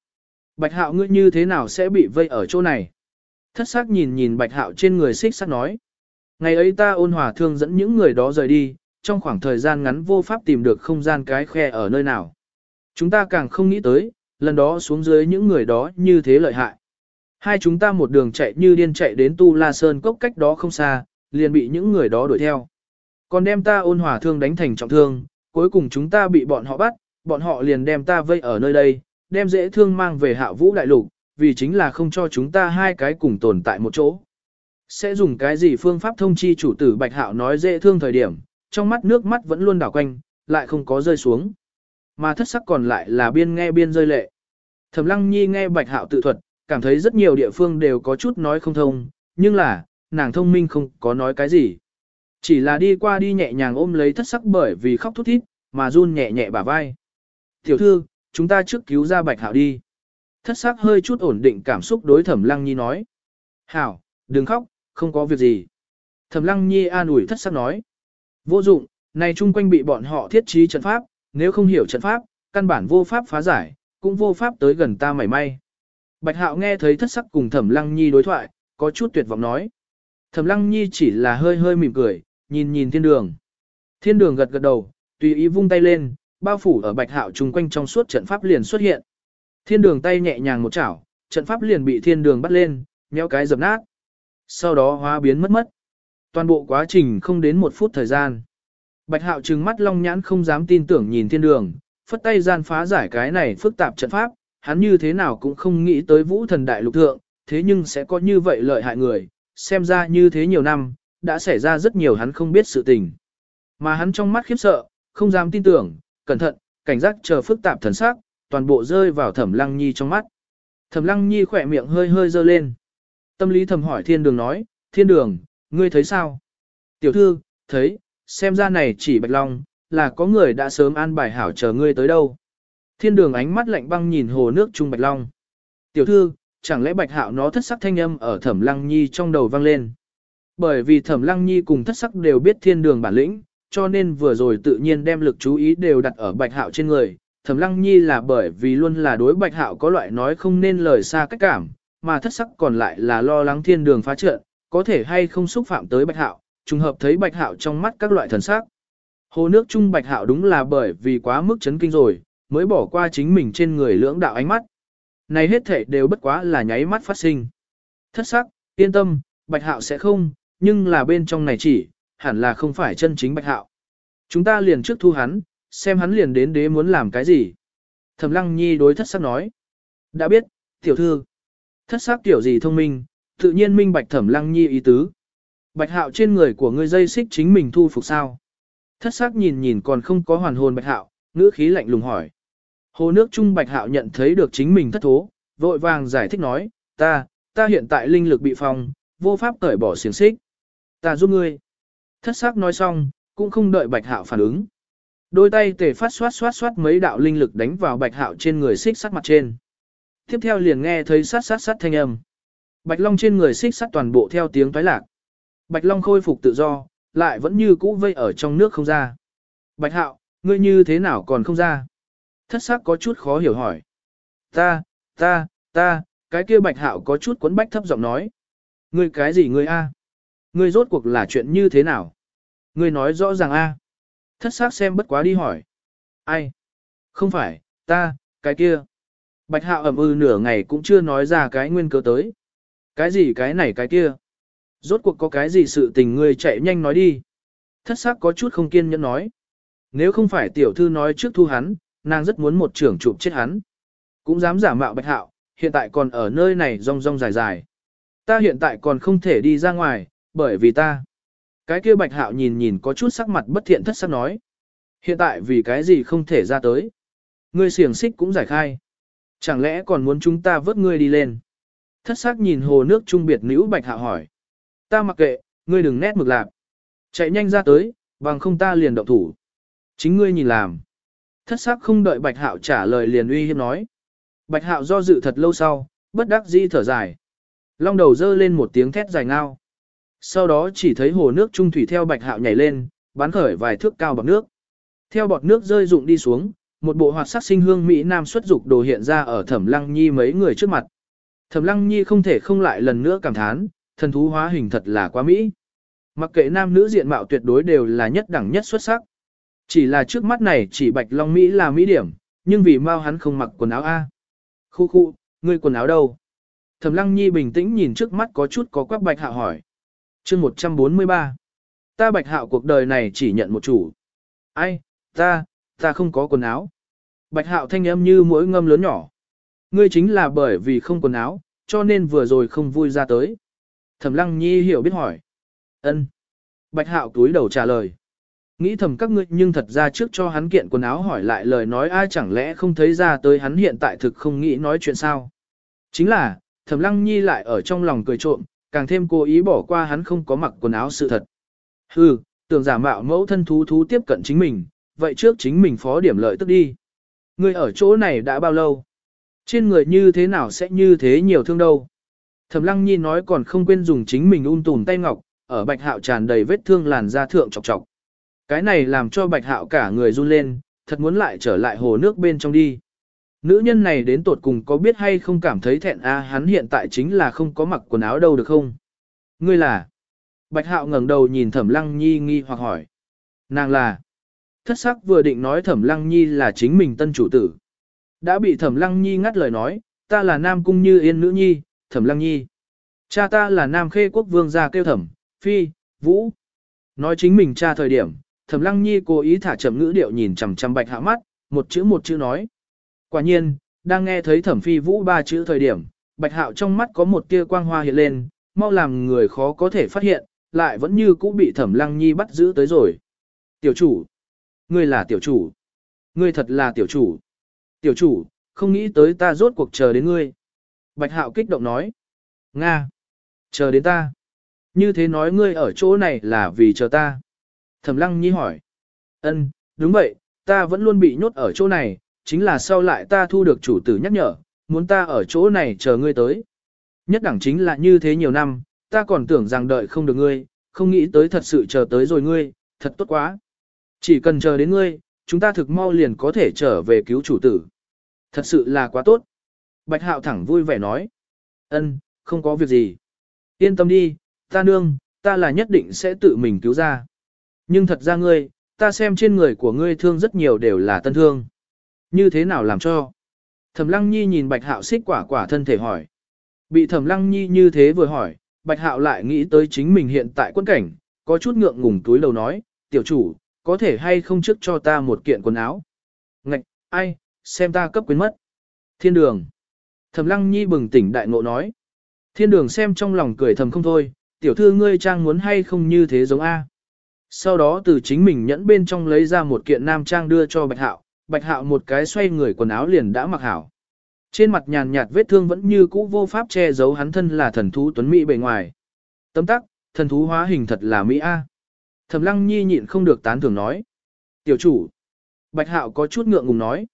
Bạch Hạo ngươi như thế nào sẽ bị vây ở chỗ này? Thất sắc nhìn nhìn Bạch Hạo trên người xích sắc nói. Ngày ấy ta ôn hòa thương dẫn những người đó rời đi, trong khoảng thời gian ngắn vô pháp tìm được không gian cái khe ở nơi nào. Chúng ta càng không nghĩ tới, lần đó xuống dưới những người đó như thế lợi hại. Hai chúng ta một đường chạy như điên chạy đến Tu La Sơn cốc cách đó không xa, liền bị những người đó đuổi theo. Còn đem ta ôn hòa thương đánh thành trọng thương, cuối cùng chúng ta bị bọn họ bắt, bọn họ liền đem ta vây ở nơi đây, đem dễ thương mang về hạ vũ đại lục, vì chính là không cho chúng ta hai cái cùng tồn tại một chỗ. Sẽ dùng cái gì phương pháp thông chi chủ tử Bạch Hạo nói dễ thương thời điểm, trong mắt nước mắt vẫn luôn đảo quanh, lại không có rơi xuống. Mà thất sắc còn lại là biên nghe biên rơi lệ. Thẩm Lăng Nhi nghe Bạch Hạo tự thuật, cảm thấy rất nhiều địa phương đều có chút nói không thông, nhưng là, nàng thông minh không có nói cái gì. Chỉ là đi qua đi nhẹ nhàng ôm lấy thất sắc bởi vì khóc thút thít, mà run nhẹ nhẹ bả vai. Tiểu thư, chúng ta trước cứu ra Bạch Hạo đi. Thất sắc hơi chút ổn định cảm xúc đối Thẩm Lăng Nhi nói. Hảo, đừng khóc, không có việc gì. Thẩm Lăng Nhi an ủi thất sắc nói. Vô dụng, này chung quanh bị bọn họ thiết trí trận pháp, nếu không hiểu trận pháp, căn bản vô pháp phá giải, cũng vô pháp tới gần ta mảy may. Bạch Hạo nghe thấy thất sắc cùng Thẩm Lăng Nhi đối thoại, có chút tuyệt vọng nói. Thẩm Lăng Nhi chỉ là hơi hơi mỉm cười, nhìn nhìn thiên đường. Thiên đường gật gật đầu, tùy ý vung tay lên, bao phủ ở Bạch Hạo chung quanh trong suốt trận pháp liền xuất hiện. Thiên đường tay nhẹ nhàng một chảo, trận pháp liền bị thiên đường bắt lên, nhéo cái dập nát. Sau đó hóa biến mất mất. Toàn bộ quá trình không đến một phút thời gian. Bạch Hạo trừng mắt long nhãn không dám tin tưởng nhìn thiên đường, phất tay gian phá giải cái này phức tạp trận pháp, hắn như thế nào cũng không nghĩ tới vũ thần đại lục thượng, thế nhưng sẽ có như vậy lợi hại người, xem ra như thế nhiều năm, đã xảy ra rất nhiều hắn không biết sự tình. Mà hắn trong mắt khiếp sợ, không dám tin tưởng, cẩn thận, cảnh giác chờ phức tạp thần sắc, toàn bộ rơi vào thẩm lăng nhi trong mắt. Thẩm lăng nhi khỏe miệng hơi hơi dơ lên. Tâm lý thầm hỏi thiên đường nói, thiên đường, ngươi thấy sao? Tiểu thư, thấy, xem ra này chỉ bạch long, là có người đã sớm an bài hảo chờ ngươi tới đâu. Thiên đường ánh mắt lạnh băng nhìn hồ nước trung bạch long. Tiểu thư, chẳng lẽ bạch hạo nó thất sắc thanh âm ở thẩm lăng nhi trong đầu vang lên. Bởi vì thẩm lăng nhi cùng thất sắc đều biết thiên đường bản lĩnh, cho nên vừa rồi tự nhiên đem lực chú ý đều đặt ở bạch hạo trên người. Thẩm lăng nhi là bởi vì luôn là đối bạch hạo có loại nói không nên lời xa cách cảm, mà thất sắc còn lại là lo lắng thiên đường phá trận, có thể hay không xúc phạm tới bạch hạo, trùng hợp thấy bạch hạo trong mắt các loại thần sắc. Hồ nước chung bạch hạo đúng là bởi vì quá mức chấn kinh rồi, mới bỏ qua chính mình trên người lưỡng đạo ánh mắt. này hết thể đều bất quá là nháy mắt phát sinh. Thất sắc, yên tâm, bạch hạo sẽ không, nhưng là bên trong này chỉ, hẳn là không phải chân chính bạch hạo. Chúng ta liền trước thu hắn, xem hắn liền đến đế muốn làm cái gì. Thẩm lăng nhi đối thất sắc nói. Đã biết, tiểu thư. Thất sắc tiểu gì thông minh, tự nhiên minh bạch thẩm lăng nhi ý tứ. Bạch hạo trên người của ngươi dây xích chính mình thu phục sao. Thất sắc nhìn nhìn còn không có hoàn hồn bạch hạo, ngữ khí lạnh lùng hỏi. Hồ nước trung bạch hạo nhận thấy được chính mình thất thố, vội vàng giải thích nói, ta, ta hiện tại linh lực bị phong, vô pháp cởi bỏ xiềng xích. Ta giúp ngươi. Thất sắc nói xong, cũng không đợi bạch hạo phản ứng. Đôi tay tề phát xoát xoát xoát mấy đạo linh lực đánh vào bạch hạo trên người xích sắt mặt trên. Tiếp theo liền nghe thấy sát sát sát thanh âm. Bạch long trên người xích sắt toàn bộ theo tiếng toái lạc. Bạch long khôi phục tự do, lại vẫn như cũ vây ở trong nước không ra. Bạch hạo, ngươi như thế nào còn không ra? Thất sắc có chút khó hiểu hỏi. Ta, ta, ta, cái kia bạch hạo có chút cuốn bách thấp giọng nói. Ngươi cái gì ngươi a? Ngươi rốt cuộc là chuyện như thế nào? Ngươi nói rõ ràng a. Thất sắc xem bất quá đi hỏi. Ai? Không phải, ta, cái kia. Bạch hạo ẩm ư nửa ngày cũng chưa nói ra cái nguyên cớ tới. Cái gì cái này cái kia? Rốt cuộc có cái gì sự tình ngươi chạy nhanh nói đi. Thất sắc có chút không kiên nhẫn nói. Nếu không phải tiểu thư nói trước thu hắn, nàng rất muốn một trưởng chụp chết hắn. Cũng dám giả mạo bạch hạo, hiện tại còn ở nơi này rong rong dài dài. Ta hiện tại còn không thể đi ra ngoài, bởi vì ta. Cái kia bạch hạo nhìn nhìn có chút sắc mặt bất thiện thất sắc nói. Hiện tại vì cái gì không thể ra tới. Ngươi xiềng xích cũng giải khai. Chẳng lẽ còn muốn chúng ta vớt ngươi đi lên. Thất sắc nhìn hồ nước trung biệt nữ bạch hạ hỏi. Ta mặc kệ, ngươi đừng nét mực lạc. Chạy nhanh ra tới, bằng không ta liền động thủ. Chính ngươi nhìn làm. Thất sắc không đợi bạch hạo trả lời liền uy hiếp nói. Bạch hạo do dự thật lâu sau, bất đắc dĩ thở dài. Long đầu dơ lên một tiếng thét dài ngao. Sau đó chỉ thấy hồ nước trung thủy theo bạch hạo nhảy lên, bắn khởi vài thước cao bọt nước. Theo bọt nước rơi rụng đi xuống, một bộ hoạt sắc sinh hương Mỹ Nam xuất dục đồ hiện ra ở thẩm lăng nhi mấy người trước mặt. Thẩm lăng nhi không thể không lại lần nữa cảm thán, thần thú hóa hình thật là quá Mỹ. Mặc kệ nam nữ diện mạo tuyệt đối đều là nhất đẳng nhất xuất sắc. Chỉ là trước mắt này chỉ bạch long Mỹ là Mỹ điểm, nhưng vì mau hắn không mặc quần áo A. Khu khu, ngươi quần áo đâu? Thẩm lăng nhi bình tĩnh nhìn trước mắt có chút có quắc bạch Hạo hỏi chương 143. Ta bạch hạo cuộc đời này chỉ nhận một chủ. Ai, ta, ta không có quần áo. Bạch hạo thanh âm như mỗi ngâm lớn nhỏ. Ngươi chính là bởi vì không quần áo, cho nên vừa rồi không vui ra tới. Thẩm lăng nhi hiểu biết hỏi. ân. Bạch hạo túi đầu trả lời. Nghĩ thầm các ngươi nhưng thật ra trước cho hắn kiện quần áo hỏi lại lời nói ai chẳng lẽ không thấy ra tới hắn hiện tại thực không nghĩ nói chuyện sao. Chính là, thẩm lăng nhi lại ở trong lòng cười trộm, càng thêm cố ý bỏ qua hắn không có mặc quần áo sự thật. Hừ, tưởng giả mạo mẫu thân thú thú tiếp cận chính mình, vậy trước chính mình phó điểm lợi tức đi. Ngươi ở chỗ này đã bao lâu? Trên người như thế nào sẽ như thế nhiều thương đâu? Thẩm lăng nhi nói còn không quên dùng chính mình un tùm tay ngọc, ở bạch hạo tràn đầy vết thương làn da thượng chọc chọc. Cái này làm cho bạch hạo cả người run lên, thật muốn lại trở lại hồ nước bên trong đi. Nữ nhân này đến tột cùng có biết hay không cảm thấy thẹn a hắn hiện tại chính là không có mặc quần áo đâu được không? Ngươi là? Bạch hạo ngẩng đầu nhìn thẩm lăng nhi nghi hoặc hỏi. Nàng là? Thất sắc vừa định nói thẩm lăng nhi là chính mình tân chủ tử. Đã bị thẩm lăng nhi ngắt lời nói, ta là nam cung như yên nữ nhi, thẩm lăng nhi. Cha ta là nam khê quốc vương gia kêu thẩm, phi, vũ. Nói chính mình cha thời điểm, thẩm lăng nhi cố ý thả chậm ngữ điệu nhìn chằm chằm bạch hạ mắt, một chữ một chữ nói. Quả nhiên, đang nghe thấy thẩm phi vũ ba chữ thời điểm, bạch hạo trong mắt có một tia quang hoa hiện lên, mau làm người khó có thể phát hiện, lại vẫn như cũ bị thẩm lăng nhi bắt giữ tới rồi. Tiểu chủ, ngươi là tiểu chủ, ngươi thật là tiểu chủ. Tiểu chủ, không nghĩ tới ta rốt cuộc chờ đến ngươi. Bạch hạo kích động nói. Nga, chờ đến ta. Như thế nói ngươi ở chỗ này là vì chờ ta. Thẩm lăng nhi hỏi. Ân, đúng vậy, ta vẫn luôn bị nhốt ở chỗ này, chính là sau lại ta thu được chủ tử nhắc nhở, muốn ta ở chỗ này chờ ngươi tới. Nhất đẳng chính là như thế nhiều năm, ta còn tưởng rằng đợi không được ngươi, không nghĩ tới thật sự chờ tới rồi ngươi, thật tốt quá. Chỉ cần chờ đến ngươi, chúng ta thực mau liền có thể trở về cứu chủ tử. Thật sự là quá tốt. Bạch Hạo thẳng vui vẻ nói. Ân, không có việc gì. Yên tâm đi, ta nương, ta là nhất định sẽ tự mình cứu ra. Nhưng thật ra ngươi, ta xem trên người của ngươi thương rất nhiều đều là tân thương. Như thế nào làm cho? Thẩm Lăng Nhi nhìn Bạch Hạo xích quả quả thân thể hỏi. Bị Thẩm Lăng Nhi như thế vừa hỏi, Bạch Hạo lại nghĩ tới chính mình hiện tại quân cảnh, có chút ngượng ngùng túi đầu nói, tiểu chủ, có thể hay không trước cho ta một kiện quần áo. Ngạch, ai, xem ta cấp quyến mất. Thiên đường. Thẩm Lăng Nhi bừng tỉnh đại ngộ nói. Thiên đường xem trong lòng cười thầm không thôi, tiểu thư ngươi trang muốn hay không như thế giống A. Sau đó từ chính mình nhẫn bên trong lấy ra một kiện nam trang đưa cho Bạch Hạo, Bạch Hạo một cái xoay người quần áo liền đã mặc hảo. Trên mặt nhàn nhạt vết thương vẫn như cũ vô pháp che giấu hắn thân là thần thú tuấn mỹ bề ngoài. Tấm tắc, thần thú hóa hình thật là mỹ a. Thẩm Lăng Nhi nhịn không được tán thưởng nói. Tiểu chủ. Bạch Hạo có chút ngượng ngùng nói.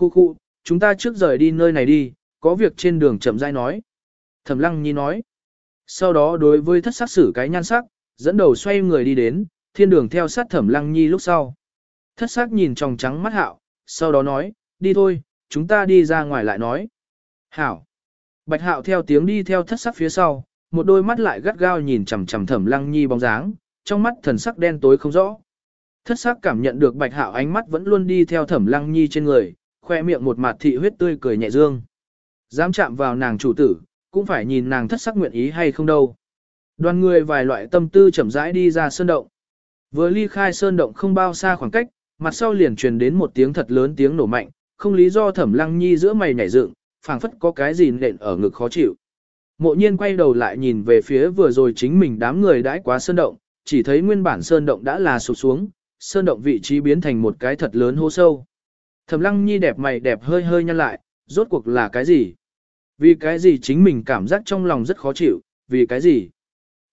Khu khu, chúng ta trước rời đi nơi này đi, có việc trên đường chậm rãi nói. Thẩm Lăng Nhi nói. Sau đó đối với thất sắc sử cái nhan sắc, dẫn đầu xoay người đi đến, thiên đường theo sát Thẩm Lăng Nhi lúc sau. Thất sắc nhìn tròng trắng mắt Hạo, sau đó nói, đi thôi, chúng ta đi ra ngoài lại nói. Hảo. Bạch Hạo theo tiếng đi theo thất sắc phía sau, một đôi mắt lại gắt gao nhìn chằm chằm Thẩm Lăng Nhi bóng dáng, trong mắt thần sắc đen tối không rõ. Thất sắc cảm nhận được Bạch Hạo ánh mắt vẫn luôn đi theo Thẩm Lăng Nhi trên người, khoe miệng một mặt thị huyết tươi cười nhẹ dương. Dám chạm vào nàng chủ tử, cũng phải nhìn nàng thất sắc nguyện ý hay không đâu. Đoàn người vài loại tâm tư chậm rãi đi ra sơn động. Vừa ly khai sơn động không bao xa khoảng cách, mặt sau liền truyền đến một tiếng thật lớn tiếng nổ mạnh, không lý do Thẩm Lăng Nhi giữa mày nhảy dựng, phảng phất có cái gì nện ở ngực khó chịu. Mộ nhiên quay đầu lại nhìn về phía vừa rồi chính mình đám người đãi quá sơn động, chỉ thấy nguyên bản sơn động đã là sụp xuống, sơn động vị trí biến thành một cái thật lớn hố sâu. Thẩm lăng nhi đẹp mày đẹp hơi hơi nhăn lại, rốt cuộc là cái gì? Vì cái gì chính mình cảm giác trong lòng rất khó chịu, vì cái gì?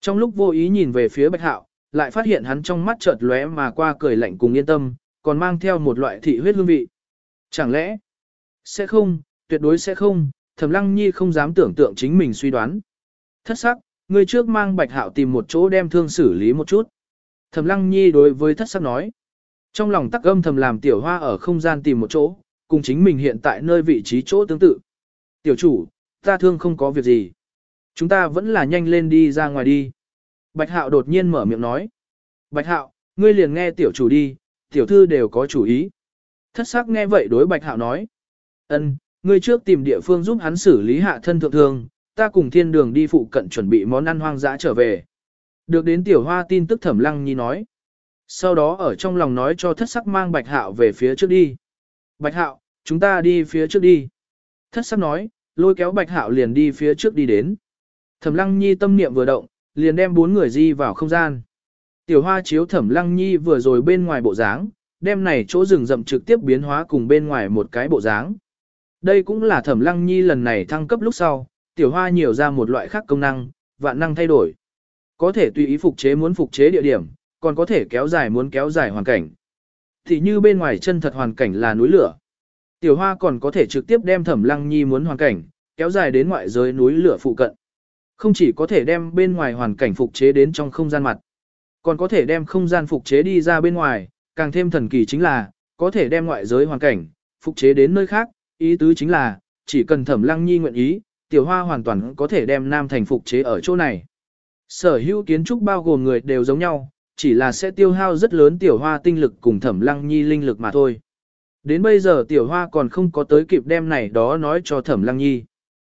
Trong lúc vô ý nhìn về phía bạch hạo, lại phát hiện hắn trong mắt chợt lóe mà qua cười lạnh cùng yên tâm, còn mang theo một loại thị huyết hương vị. Chẳng lẽ? Sẽ không, tuyệt đối sẽ không, thẩm lăng nhi không dám tưởng tượng chính mình suy đoán. Thất sắc, người trước mang bạch hạo tìm một chỗ đem thương xử lý một chút. Thẩm lăng nhi đối với thất sắc nói. Trong lòng tắc âm thầm làm tiểu hoa ở không gian tìm một chỗ, cùng chính mình hiện tại nơi vị trí chỗ tương tự. Tiểu chủ, ta thương không có việc gì. Chúng ta vẫn là nhanh lên đi ra ngoài đi. Bạch hạo đột nhiên mở miệng nói. Bạch hạo, ngươi liền nghe tiểu chủ đi, tiểu thư đều có chủ ý. Thất sắc nghe vậy đối bạch hạo nói. ân, ngươi trước tìm địa phương giúp hắn xử lý hạ thân thượng thương, ta cùng thiên đường đi phụ cận chuẩn bị món ăn hoang dã trở về. Được đến tiểu hoa tin tức thẩm lăng nhi nói. Sau đó ở trong lòng nói cho thất sắc mang bạch hạo về phía trước đi. Bạch hạo, chúng ta đi phía trước đi. Thất sắc nói, lôi kéo bạch hạo liền đi phía trước đi đến. Thẩm lăng nhi tâm niệm vừa động, liền đem bốn người di vào không gian. Tiểu hoa chiếu thẩm lăng nhi vừa rồi bên ngoài bộ dáng, đem này chỗ rừng rậm trực tiếp biến hóa cùng bên ngoài một cái bộ dáng. Đây cũng là thẩm lăng nhi lần này thăng cấp lúc sau, tiểu hoa nhiều ra một loại khác công năng, vạn năng thay đổi. Có thể tùy ý phục chế muốn phục chế địa điểm, còn có thể kéo dài muốn kéo dài hoàn cảnh. Thì như bên ngoài chân thật hoàn cảnh là núi lửa. Tiểu hoa còn có thể trực tiếp đem thẩm lăng nhi muốn hoàn cảnh, kéo dài đến ngoại giới núi lửa phụ cận. Không chỉ có thể đem bên ngoài hoàn cảnh phục chế đến trong không gian mặt, còn có thể đem không gian phục chế đi ra bên ngoài, càng thêm thần kỳ chính là, có thể đem ngoại giới hoàn cảnh, phục chế đến nơi khác, ý tứ chính là, chỉ cần thẩm lăng nhi nguyện ý, tiểu hoa hoàn toàn có thể đem nam thành phục chế ở chỗ này. Sở hữu kiến trúc bao gồm người đều giống nhau, chỉ là sẽ tiêu hao rất lớn tiểu hoa tinh lực cùng thẩm lăng nhi linh lực mà thôi. Đến bây giờ tiểu hoa còn không có tới kịp đem này đó nói cho thẩm lăng nhi.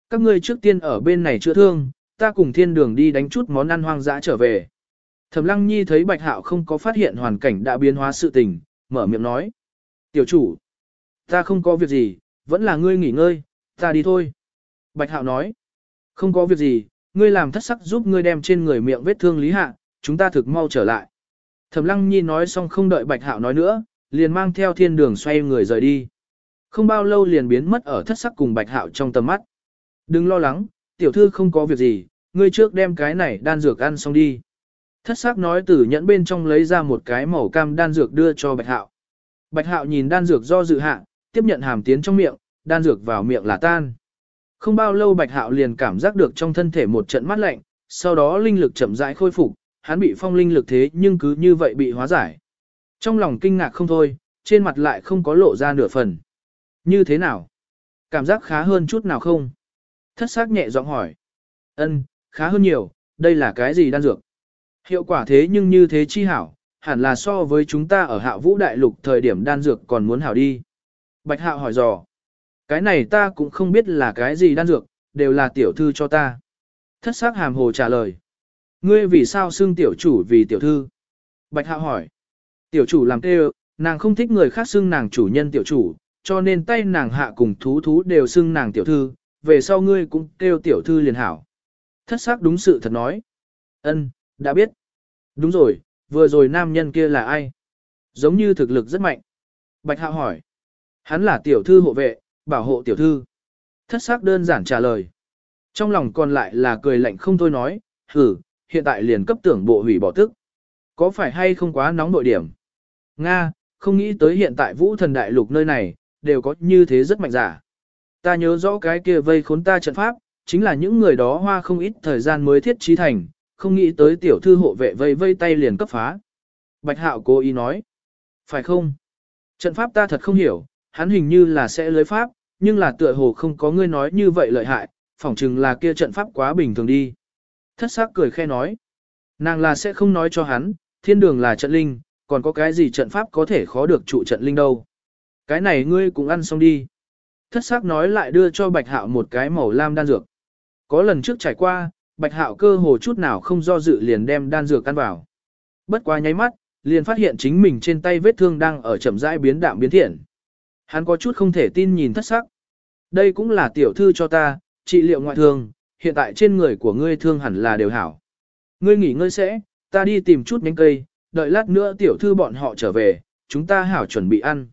Các ngươi trước tiên ở bên này chữa thương, ta cùng thiên đường đi đánh chút món ăn hoang dã trở về. Thẩm lăng nhi thấy bạch hạo không có phát hiện hoàn cảnh đã biến hóa sự tình, mở miệng nói. Tiểu chủ, ta không có việc gì, vẫn là ngươi nghỉ ngơi, ta đi thôi. Bạch hạo nói, không có việc gì, ngươi làm thất sắc giúp ngươi đem trên người miệng vết thương lý hạ, chúng ta thực mau trở lại. Thẩm lăng nhi nói xong không đợi bạch hạo nói nữa, liền mang theo thiên đường xoay người rời đi. Không bao lâu liền biến mất ở thất sắc cùng bạch hạo trong tầm mắt. Đừng lo lắng, tiểu thư không có việc gì, ngươi trước đem cái này đan dược ăn xong đi. Thất sắc nói từ nhẫn bên trong lấy ra một cái màu cam đan dược đưa cho bạch hạo. Bạch hạo nhìn đan dược do dự hạ, tiếp nhận hàm tiến trong miệng, đan dược vào miệng là tan. Không bao lâu bạch hạo liền cảm giác được trong thân thể một trận mát lạnh, sau đó linh lực chậm rãi khôi phục, hắn bị phong linh lực thế nhưng cứ như vậy bị hóa giải. Trong lòng kinh ngạc không thôi, trên mặt lại không có lộ ra nửa phần. Như thế nào? Cảm giác khá hơn chút nào không? Thất xác nhẹ giọng hỏi. Ân, khá hơn nhiều, đây là cái gì đan dược? Hiệu quả thế nhưng như thế chi hảo, hẳn là so với chúng ta ở hạ vũ đại lục thời điểm đan dược còn muốn hảo đi. Bạch hạo hỏi dò. Cái này ta cũng không biết là cái gì đan dược, đều là tiểu thư cho ta. Thất sắc hàm hồ trả lời. Ngươi vì sao xưng tiểu chủ vì tiểu thư? Bạch Hạo hỏi. Tiểu chủ làm tê, nàng không thích người khác xưng nàng chủ nhân tiểu chủ, cho nên tay nàng hạ cùng thú thú đều xưng nàng tiểu thư, về sau ngươi cũng kêu tiểu thư liền hảo. Thất sắc đúng sự thật nói. Ân, đã biết. Đúng rồi, vừa rồi nam nhân kia là ai? Giống như thực lực rất mạnh. Bạch Hạo hỏi. Hắn là tiểu thư hộ vệ, bảo hộ tiểu thư. Thất sắc đơn giản trả lời. Trong lòng còn lại là cười lạnh không thôi nói, hử, hiện tại liền cấp tưởng bộ hủy bỏ tức. Có phải hay không quá nóng nội điểm? Nga, không nghĩ tới hiện tại vũ thần đại lục nơi này, đều có như thế rất mạnh giả. Ta nhớ rõ cái kia vây khốn ta trận pháp, chính là những người đó hoa không ít thời gian mới thiết trí thành, không nghĩ tới tiểu thư hộ vệ vây vây tay liền cấp phá. Bạch hạo cố ý nói. Phải không? Trận pháp ta thật không hiểu, hắn hình như là sẽ lưới pháp, nhưng là tựa hồ không có ngươi nói như vậy lợi hại, phỏng chừng là kia trận pháp quá bình thường đi. Thất sắc cười khe nói. Nàng là sẽ không nói cho hắn, thiên đường là trận linh, còn có cái gì trận pháp có thể khó được trụ trận linh đâu. Cái này ngươi cũng ăn xong đi. Thất sắc nói lại đưa cho bạch hạo một cái màu lam đan dược. Có lần trước trải qua, bạch hạo cơ hồ chút nào không do dự liền đem đan dược ăn vào. Bất quá nháy mắt, liền phát hiện chính mình trên tay vết thương đang ở chậm rãi biến đạm biến thiện. Hắn có chút không thể tin nhìn thất sắc. Đây cũng là tiểu thư cho ta, trị liệu ngoại thương, hiện tại trên người của ngươi thương hẳn là đều hảo. Ngươi nghỉ ngơi sẽ, ta đi tìm chút nhánh cây, đợi lát nữa tiểu thư bọn họ trở về, chúng ta hảo chuẩn bị ăn.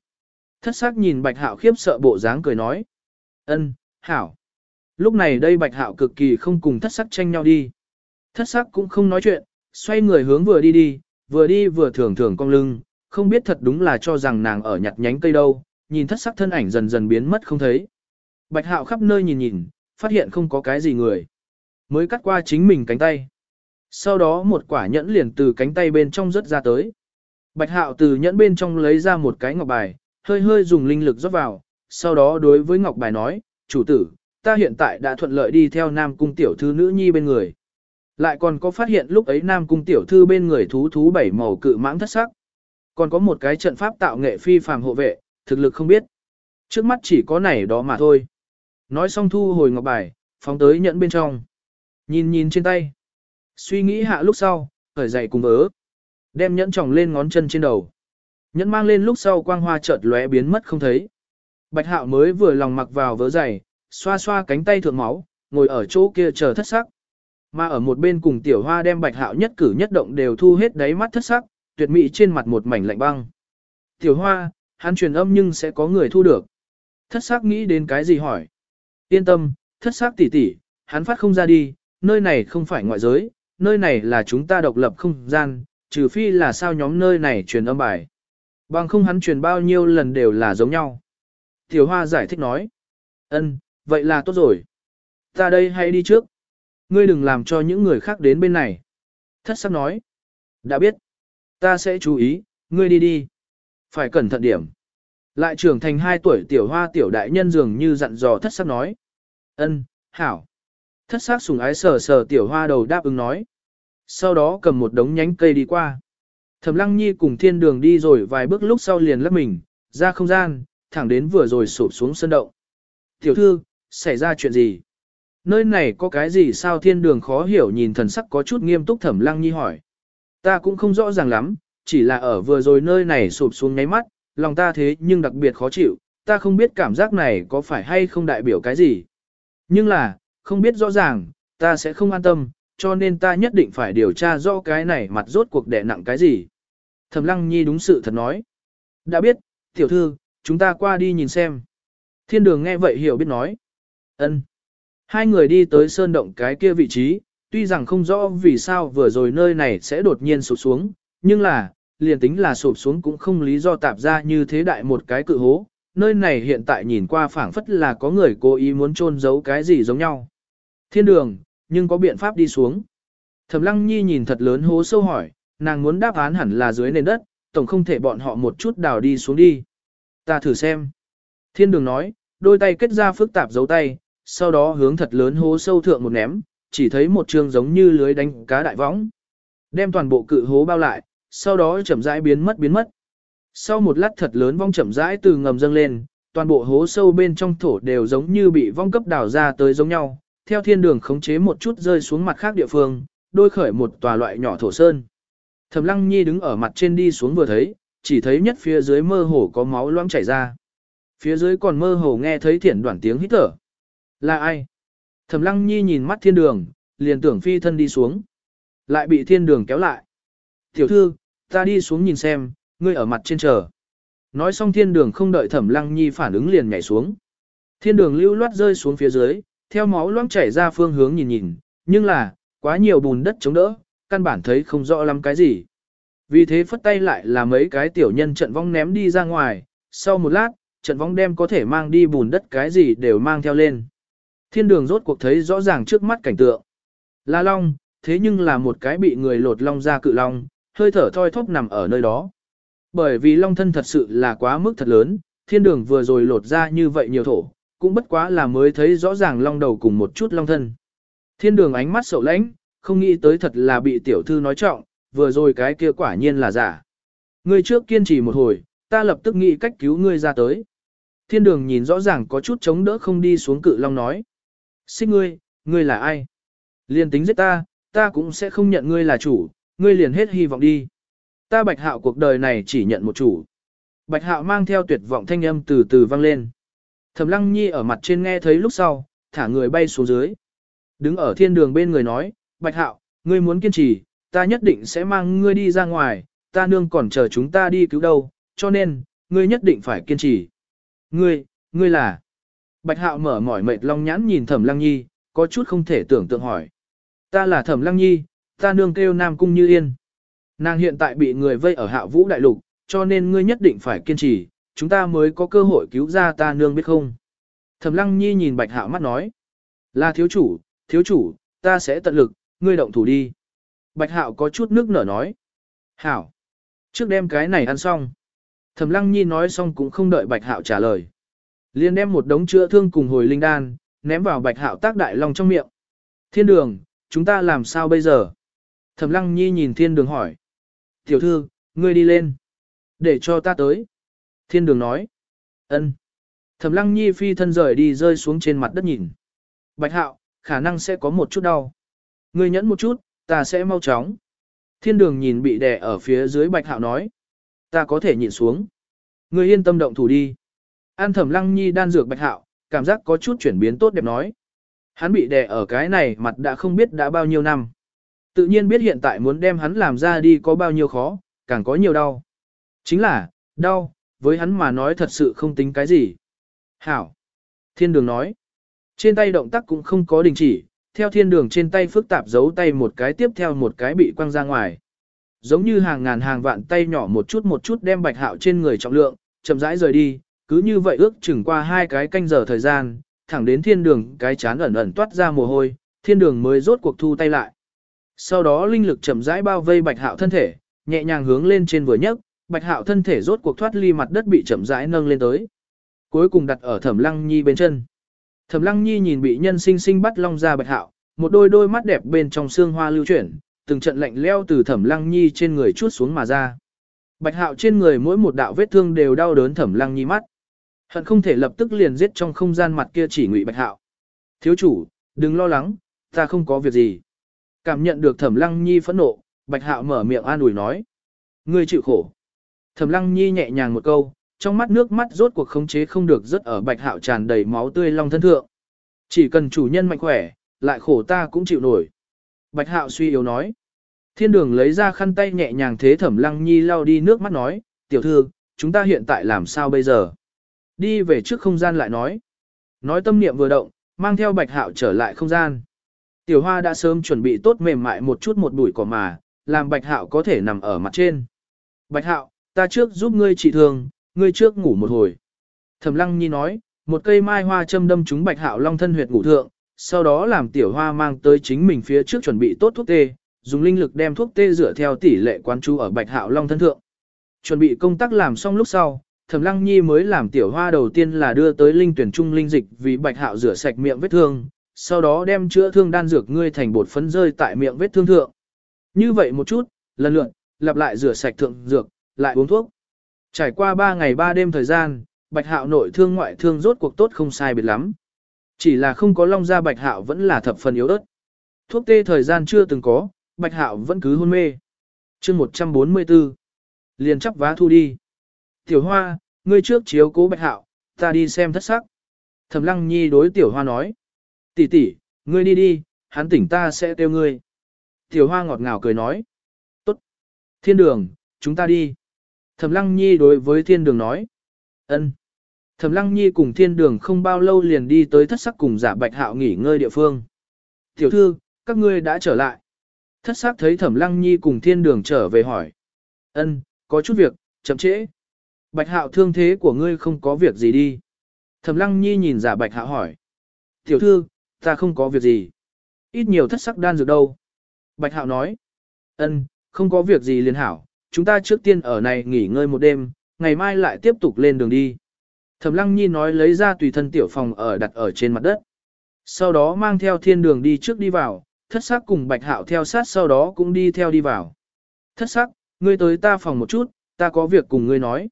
Thất sắc nhìn bạch hạo khiếp sợ bộ dáng cười nói. ân, hảo. Lúc này đây bạch hạo cực kỳ không cùng thất sắc tranh nhau đi. Thất sắc cũng không nói chuyện, xoay người hướng vừa đi đi, vừa đi vừa thường thường cong lưng, không biết thật đúng là cho rằng nàng ở nhặt nhánh cây đâu, nhìn thất sắc thân ảnh dần dần biến mất không thấy. Bạch hạo khắp nơi nhìn nhìn, phát hiện không có cái gì người. Mới cắt qua chính mình cánh tay. Sau đó một quả nhẫn liền từ cánh tay bên trong rớt ra tới. Bạch hạo từ nhẫn bên trong lấy ra một cái ngọc bài, hơi hơi dùng linh lực rót vào, sau đó đối với ngọc bài nói, chủ tử, ta hiện tại đã thuận lợi đi theo nam cung tiểu thư nữ nhi bên người. Lại còn có phát hiện lúc ấy nam cung tiểu thư bên người thú thú bảy màu cự mãng thất sắc. Còn có một cái trận pháp tạo nghệ phi phàm hộ vệ, thực lực không biết. Trước mắt chỉ có này đó mà thôi. Nói xong thu hồi ngọc bài, phóng tới nhẫn bên trong. Nhìn nhìn trên tay. Suy nghĩ hạ lúc sau, khởi dậy cùng vớ. Đem nhẫn tròng lên ngón chân trên đầu. Nhẫn mang lên lúc sau quang hoa chợt lóe biến mất không thấy. Bạch hạo mới vừa lòng mặc vào vớ giày, xoa xoa cánh tay thượng máu, ngồi ở chỗ kia chờ thất sắc. Mà ở một bên cùng tiểu hoa đem bạch hạo nhất cử nhất động đều thu hết đáy mắt thất sắc, tuyệt mỹ trên mặt một mảnh lạnh băng. Tiểu hoa, hắn truyền âm nhưng sẽ có người thu được. Thất sắc nghĩ đến cái gì hỏi. Yên tâm, thất sắc tỷ tỷ, hắn phát không ra đi, nơi này không phải ngoại giới, nơi này là chúng ta độc lập không gian, trừ phi là sao nhóm nơi này truyền âm bài. Bằng không hắn truyền bao nhiêu lần đều là giống nhau. Tiểu Hoa giải thích nói. ân, vậy là tốt rồi. Ta đây hãy đi trước. Ngươi đừng làm cho những người khác đến bên này. Thất sắc nói. Đã biết. Ta sẽ chú ý, ngươi đi đi. Phải cẩn thận điểm. Lại trưởng thành 2 tuổi tiểu hoa tiểu đại nhân dường như dặn dò thất sắc nói. ân, hảo. Thất sắc sùng ái sờ sờ tiểu hoa đầu đáp ứng nói. Sau đó cầm một đống nhánh cây đi qua. Thẩm lăng nhi cùng thiên đường đi rồi vài bước lúc sau liền lấp mình, ra không gian, thẳng đến vừa rồi sụp xuống sân động. Tiểu thư, xảy ra chuyện gì? Nơi này có cái gì sao thiên đường khó hiểu nhìn thần sắc có chút nghiêm túc thẩm lăng nhi hỏi. Ta cũng không rõ ràng lắm, chỉ là ở vừa rồi nơi này sụp xuống nháy mắt, lòng ta thế nhưng đặc biệt khó chịu, ta không biết cảm giác này có phải hay không đại biểu cái gì. Nhưng là, không biết rõ ràng, ta sẽ không an tâm, cho nên ta nhất định phải điều tra rõ cái này mặt rốt cuộc đẻ nặng cái gì. Thẩm Lăng Nhi đúng sự thật nói. Đã biết, tiểu thư, chúng ta qua đi nhìn xem. Thiên đường nghe vậy hiểu biết nói. ân. Hai người đi tới sơn động cái kia vị trí, tuy rằng không rõ vì sao vừa rồi nơi này sẽ đột nhiên sụp xuống, nhưng là, liền tính là sụp xuống cũng không lý do tạp ra như thế đại một cái cự hố. Nơi này hiện tại nhìn qua phảng phất là có người cố ý muốn trôn giấu cái gì giống nhau. Thiên đường, nhưng có biện pháp đi xuống. Thẩm Lăng Nhi nhìn thật lớn hố sâu hỏi, nàng muốn đáp án hẳn là dưới nền đất, tổng không thể bọn họ một chút đào đi xuống đi. Ta thử xem. Thiên đường nói, đôi tay kết ra phức tạp dấu tay, sau đó hướng thật lớn hố sâu thượng một ném, chỉ thấy một trường giống như lưới đánh cá đại võng. Đem toàn bộ cự hố bao lại, sau đó chậm rãi biến mất biến mất. Sau một lát thật lớn vong chậm rãi từ ngầm dâng lên, toàn bộ hố sâu bên trong thổ đều giống như bị vong cấp đào ra tới giống nhau, theo thiên đường khống chế một chút rơi xuống mặt khác địa phương, đôi khởi một tòa loại nhỏ thổ sơn. Thẩm Lăng Nhi đứng ở mặt trên đi xuống vừa thấy, chỉ thấy nhất phía dưới mơ hồ có máu loãng chảy ra. Phía dưới còn mơ hồ nghe thấy thiển đoạn tiếng hít thở. Là ai? Thẩm Lăng Nhi nhìn mắt thiên đường, liền tưởng phi thân đi xuống. Lại bị thiên đường kéo lại. Tiểu thư, ta đi xuống nhìn xem, ngươi ở mặt trên chờ. Nói xong thiên đường không đợi Thẩm Lăng Nhi phản ứng liền nhảy xuống. Thiên đường lưu loát rơi xuống phía dưới, theo máu loãng chảy ra phương hướng nhìn nhìn, nhưng là, quá nhiều bùn đất chống đỡ, căn bản thấy không rõ lắm cái gì. Vì thế phất tay lại là mấy cái tiểu nhân trận vong ném đi ra ngoài, sau một lát, trận vong đem có thể mang đi bùn đất cái gì đều mang theo lên. Thiên đường rốt cuộc thấy rõ ràng trước mắt cảnh tượng. La Long, thế nhưng là một cái bị người lột long ra cự long, hơi thở thoi thóp nằm ở nơi đó. Bởi vì long thân thật sự là quá mức thật lớn, thiên đường vừa rồi lột ra như vậy nhiều thổ, cũng bất quá là mới thấy rõ ràng long đầu cùng một chút long thân. Thiên đường ánh mắt sầu lãnh, không nghĩ tới thật là bị tiểu thư nói trọng, vừa rồi cái kia quả nhiên là giả. Ngươi trước kiên trì một hồi, ta lập tức nghĩ cách cứu ngươi ra tới. Thiên đường nhìn rõ ràng có chút chống đỡ không đi xuống cự long nói. Xích ngươi, ngươi là ai? Liên tính giết ta, ta cũng sẽ không nhận ngươi là chủ, ngươi liền hết hy vọng đi. Ta bạch hạo cuộc đời này chỉ nhận một chủ. Bạch hạo mang theo tuyệt vọng thanh âm từ từ vang lên. Thẩm lăng nhi ở mặt trên nghe thấy lúc sau, thả người bay xuống dưới. Đứng ở thiên đường bên người nói, bạch hạo, ngươi muốn kiên trì, ta nhất định sẽ mang ngươi đi ra ngoài, ta nương còn chờ chúng ta đi cứu đâu, cho nên, ngươi nhất định phải kiên trì. Ngươi, ngươi là... Bạch hạo mở mỏi mệt long nhãn nhìn thẩm lăng nhi, có chút không thể tưởng tượng hỏi. Ta là thẩm lăng nhi, ta nương kêu nam cung như yên. Nàng hiện tại bị người vây ở hạ vũ đại lục, cho nên ngươi nhất định phải kiên trì, chúng ta mới có cơ hội cứu ra ta nương biết không. Thẩm lăng nhi nhìn bạch hạo mắt nói. Là thiếu chủ, thiếu chủ, ta sẽ tận lực, ngươi động thủ đi. Bạch hạo có chút nước nở nói. Hảo. Trước đem cái này ăn xong. Thẩm lăng nhi nói xong cũng không đợi bạch hạo trả lời. liền đem một đống chữa thương cùng hồi linh đan, ném vào bạch hạo tác đại long trong miệng. Thiên đường, chúng ta làm sao bây giờ? Thẩm lăng nhi nhìn thiên đường hỏi. Tiểu thư, ngươi đi lên. Để cho ta tới. Thiên đường nói. ân. Thẩm lăng nhi phi thân rời đi rơi xuống trên mặt đất nhìn. Bạch hạo, khả năng sẽ có một chút đau. Ngươi nhẫn một chút, ta sẽ mau chóng. Thiên đường nhìn bị đè ở phía dưới bạch hạo nói. Ta có thể nhìn xuống. Ngươi yên tâm động thủ đi. An thẩm lăng nhi đan dược bạch hạo, cảm giác có chút chuyển biến tốt đẹp nói. Hắn bị đè ở cái này mặt đã không biết đã bao nhiêu năm. Tự nhiên biết hiện tại muốn đem hắn làm ra đi có bao nhiêu khó, càng có nhiều đau. Chính là, đau, với hắn mà nói thật sự không tính cái gì. Hảo. Thiên đường nói. Trên tay động tác cũng không có đình chỉ, theo thiên đường trên tay phức tạp giấu tay một cái tiếp theo một cái bị quăng ra ngoài. Giống như hàng ngàn hàng vạn tay nhỏ một chút một chút đem bạch hạo trên người trọng lượng, chậm rãi rời đi, cứ như vậy ước chừng qua hai cái canh giờ thời gian, thẳng đến thiên đường cái chán ẩn ẩn toát ra mồ hôi, thiên đường mới rốt cuộc thu tay lại. Sau đó linh lực chậm rãi bao vây bạch hạo thân thể, nhẹ nhàng hướng lên trên vừa nhấc, bạch hạo thân thể rốt cuộc thoát ly mặt đất bị chậm rãi nâng lên tới. Cuối cùng đặt ở thẩm lăng nhi bên chân. Thẩm lăng nhi nhìn bị nhân sinh sinh bắt long ra bạch hạo, một đôi đôi mắt đẹp bên trong xương hoa lưu chuyển, từng trận lạnh leo từ thẩm lăng nhi trên người chuốt xuống mà ra. Bạch hạo trên người mỗi một đạo vết thương đều đau đớn thẩm lăng nhi mắt. Hận không thể lập tức liền giết trong không gian mặt kia chỉ ngụy bạch hạo. Thiếu chủ, đừng lo lắng, ta không có việc gì. Cảm nhận được thẩm lăng nhi phẫn nộ, bạch hạo mở miệng an ủi nói. Ngươi chịu khổ. Thẩm lăng nhi nhẹ nhàng một câu, trong mắt nước mắt rốt cuộc khống chế không được rất ở bạch hạo tràn đầy máu tươi long thân thượng. Chỉ cần chủ nhân mạnh khỏe, lại khổ ta cũng chịu nổi. Bạch hạo suy yếu nói. Thiên đường lấy ra khăn tay nhẹ nhàng thế thẩm lăng nhi lau đi nước mắt nói, tiểu thư, chúng ta hiện tại làm sao bây giờ? Đi về trước không gian lại nói. Nói tâm niệm vừa động, mang theo bạch hạo trở lại không gian. Tiểu hoa đã sớm chuẩn bị tốt mềm mại một chút một bụi cỏ mà, làm bạch hạo có thể nằm ở mặt trên. Bạch hạo, ta trước giúp ngươi trị thương, ngươi trước ngủ một hồi. Thẩm lăng nhi nói, một cây mai hoa châm đâm trúng bạch hạo long thân huyệt ngủ thượng, sau đó làm tiểu hoa mang tới chính mình phía trước chuẩn bị tốt thuốc tê, dùng linh lực đem thuốc tê dựa theo tỷ lệ quán chú ở bạch hạo long thân thượng. Chuẩn bị công tác làm xong lúc sau, Thẩm Lăng Nhi mới làm tiểu hoa đầu tiên là đưa tới linh tuyển trung linh dịch vì bạch hạo rửa sạch miệng vết thương, sau đó đem chữa thương đan dược ngươi thành bột phấn rơi tại miệng vết thương thượng. Như vậy một chút, lần lượt, lặp lại rửa sạch thượng dược, lại uống thuốc. Trải qua 3 ngày 3 đêm thời gian, bạch hạo nội thương ngoại thương rốt cuộc tốt không sai biệt lắm. Chỉ là không có long ra bạch hạo vẫn là thập phần yếu ớt. Thuốc tê thời gian chưa từng có, bạch hạo vẫn cứ hôn mê. chương 144. Liền chắp vá thu đi. Tiểu hoa, ngươi trước chiếu cố bạch hạo, ta đi xem thất sắc. Thẩm lăng nhi đối tiểu hoa nói tỷ tỷ, ngươi đi đi, hắn tỉnh ta sẽ kêu ngươi. Tiểu hoa ngọt ngào cười nói. Tốt. Thiên đường, chúng ta đi. Thẩm lăng nhi đối với thiên đường nói. ân. Thẩm lăng nhi cùng thiên đường không bao lâu liền đi tới thất sắc cùng giả bạch hạo nghỉ ngơi địa phương. Tiểu thư, các ngươi đã trở lại. Thất sắc thấy thẩm lăng nhi cùng thiên đường trở về hỏi. ân, có chút việc, chậm trễ. Bạch hạo thương thế của ngươi không có việc gì đi. Thẩm lăng nhi nhìn giả bạch hạo hỏi. Tiểu thư, ta không có việc gì. Ít nhiều thất sắc đan dược đâu. Bạch hạo nói. ân, không có việc gì liền hảo. Chúng ta trước tiên ở này nghỉ ngơi một đêm, ngày mai lại tiếp tục lên đường đi. Thẩm lăng nhi nói lấy ra tùy thân tiểu phòng ở đặt ở trên mặt đất. Sau đó mang theo thiên đường đi trước đi vào, thất sắc cùng bạch hạo theo sát sau đó cũng đi theo đi vào. Thất sắc, ngươi tới ta phòng một chút, ta có việc cùng ngươi nói.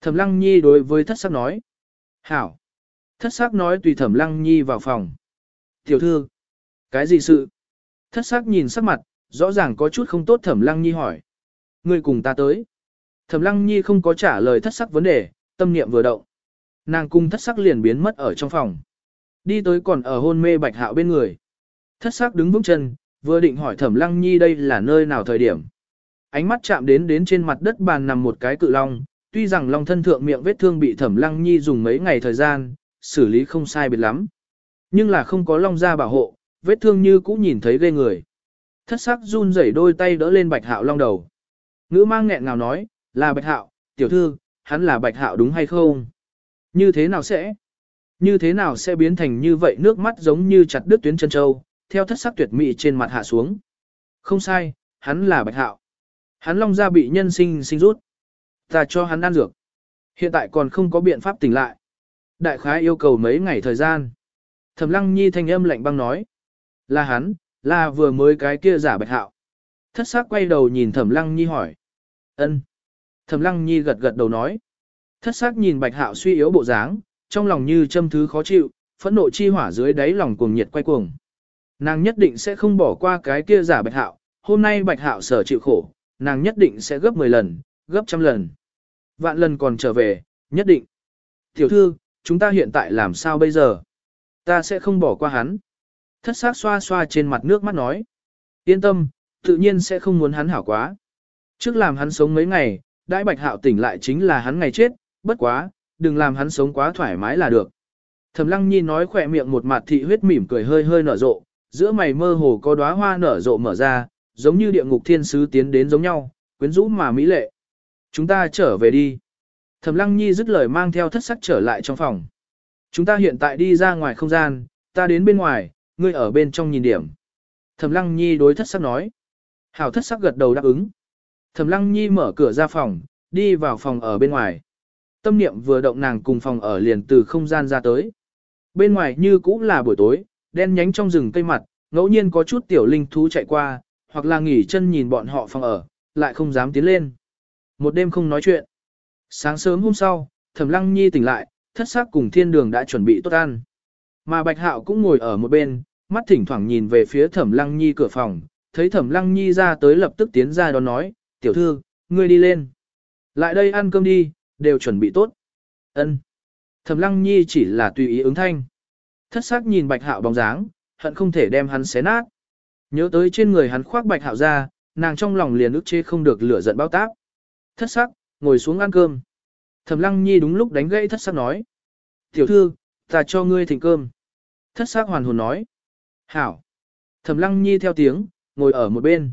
Thẩm lăng nhi đối với thất sắc nói. Hảo. Thất sắc nói tùy thẩm lăng nhi vào phòng. Tiểu thư. Cái gì sự? Thất sắc nhìn sắc mặt, rõ ràng có chút không tốt thẩm lăng nhi hỏi. Ngươi cùng ta tới. Thẩm lăng nhi không có trả lời thất sắc vấn đề, tâm niệm vừa động. Nàng cung thất sắc liền biến mất ở trong phòng. Đi tới còn ở hôn mê bạch hạo bên người. Thất sắc đứng vững chân, vừa định hỏi thẩm lăng nhi đây là nơi nào thời điểm. Ánh mắt chạm đến đến trên mặt đất bàn nằm một cái cự long, tuy rằng long thân thượng miệng vết thương bị thẩm lăng nhi dùng mấy ngày thời gian, xử lý không sai biệt lắm. Nhưng là không có long ra bảo hộ, vết thương như cũ nhìn thấy ghê người. Thất sắc run rẩy đôi tay đỡ lên bạch hạo long đầu. Ngữ mang nghẹn ngào nói, là bạch hạo, tiểu thư, hắn là bạch hạo đúng hay không? Như thế nào sẽ? Như thế nào sẽ biến thành như vậy nước mắt giống như chặt đứt tuyến chân châu, theo thất sắc tuyệt mỹ trên mặt hạ xuống. Không sai, hắn là bạch hạo. Hắn long ra bị nhân sinh sinh rút. Ta cho hắn ăn dược. Hiện tại còn không có biện pháp tỉnh lại. Đại khái yêu cầu mấy ngày thời gian. Thẩm lăng nhi thanh âm lạnh băng nói. Là hắn, là vừa mới cái kia giả bạch hạo. Thất sắc quay đầu nhìn thẩm lăng nhi hỏi. ân. Thẩm lăng nhi gật gật đầu nói. Thất sắc nhìn bạch hạo suy yếu bộ dáng, trong lòng như châm thứ khó chịu, phẫn nộ chi hỏa dưới đáy lòng cuồng nhiệt quay cuồng. Nàng nhất định sẽ không bỏ qua cái kia giả bạch hạo, hôm nay bạch hạo sở chịu khổ, nàng nhất định sẽ gấp 10 lần, gấp trăm lần. Vạn lần còn trở về, nhất định. Tiểu thư, chúng ta hiện tại làm sao bây giờ? Ta sẽ không bỏ qua hắn. Thất sắc xoa xoa trên mặt nước mắt nói. Yên tâm, tự nhiên sẽ không muốn hắn hảo quá. Trước làm hắn sống mấy ngày, đại bạch hạo tỉnh lại chính là hắn ngày chết, bất quá, đừng làm hắn sống quá thoải mái là được. Thẩm lăng nhi nói khỏe miệng một mặt thị huyết mỉm cười hơi hơi nở rộ, giữa mày mơ hồ có đóa hoa nở rộ mở ra, giống như địa ngục thiên sứ tiến đến giống nhau, quyến rũ mà mỹ lệ. Chúng ta trở về đi. Thẩm lăng nhi dứt lời mang theo thất sắc trở lại trong phòng. Chúng ta hiện tại đi ra ngoài không gian, ta đến bên ngoài, ngươi ở bên trong nhìn điểm. Thẩm lăng nhi đối thất sắc nói. Hảo thất sắc gật đầu đáp ứng. Thẩm lăng nhi mở cửa ra phòng, đi vào phòng ở bên ngoài. Tâm niệm vừa động nàng cùng phòng ở liền từ không gian ra tới. Bên ngoài như cũ là buổi tối, đen nhánh trong rừng cây mặt, ngẫu nhiên có chút tiểu linh thú chạy qua, hoặc là nghỉ chân nhìn bọn họ phòng ở, lại không dám tiến lên. Một đêm không nói chuyện. Sáng sớm hôm sau, Thẩm Lăng Nhi tỉnh lại, thất sắc cùng thiên đường đã chuẩn bị tốt ăn. Mà Bạch Hạo cũng ngồi ở một bên, mắt thỉnh thoảng nhìn về phía Thẩm Lăng Nhi cửa phòng, thấy Thẩm Lăng Nhi ra tới lập tức tiến ra đón nói, tiểu thư, ngươi đi lên. Lại đây ăn cơm đi, đều chuẩn bị tốt. Ân. Thẩm Lăng Nhi chỉ là tùy ý ứng thanh. Thất sắc nhìn Bạch Hạo bóng dáng, hận không thể đem hắn xé nát. Nhớ tới trên người hắn khoác Bạch Hạo ra, nàng trong lòng liền ức chế không được lửa giận bao tác. Thất sắc, ngồi xuống ăn cơm. Thẩm Lăng Nhi đúng lúc đánh gãy thất sắc nói. Tiểu thư, ta cho ngươi thỉnh cơm. Thất sắc hoàn hồn nói. Hảo. Thẩm Lăng Nhi theo tiếng, ngồi ở một bên.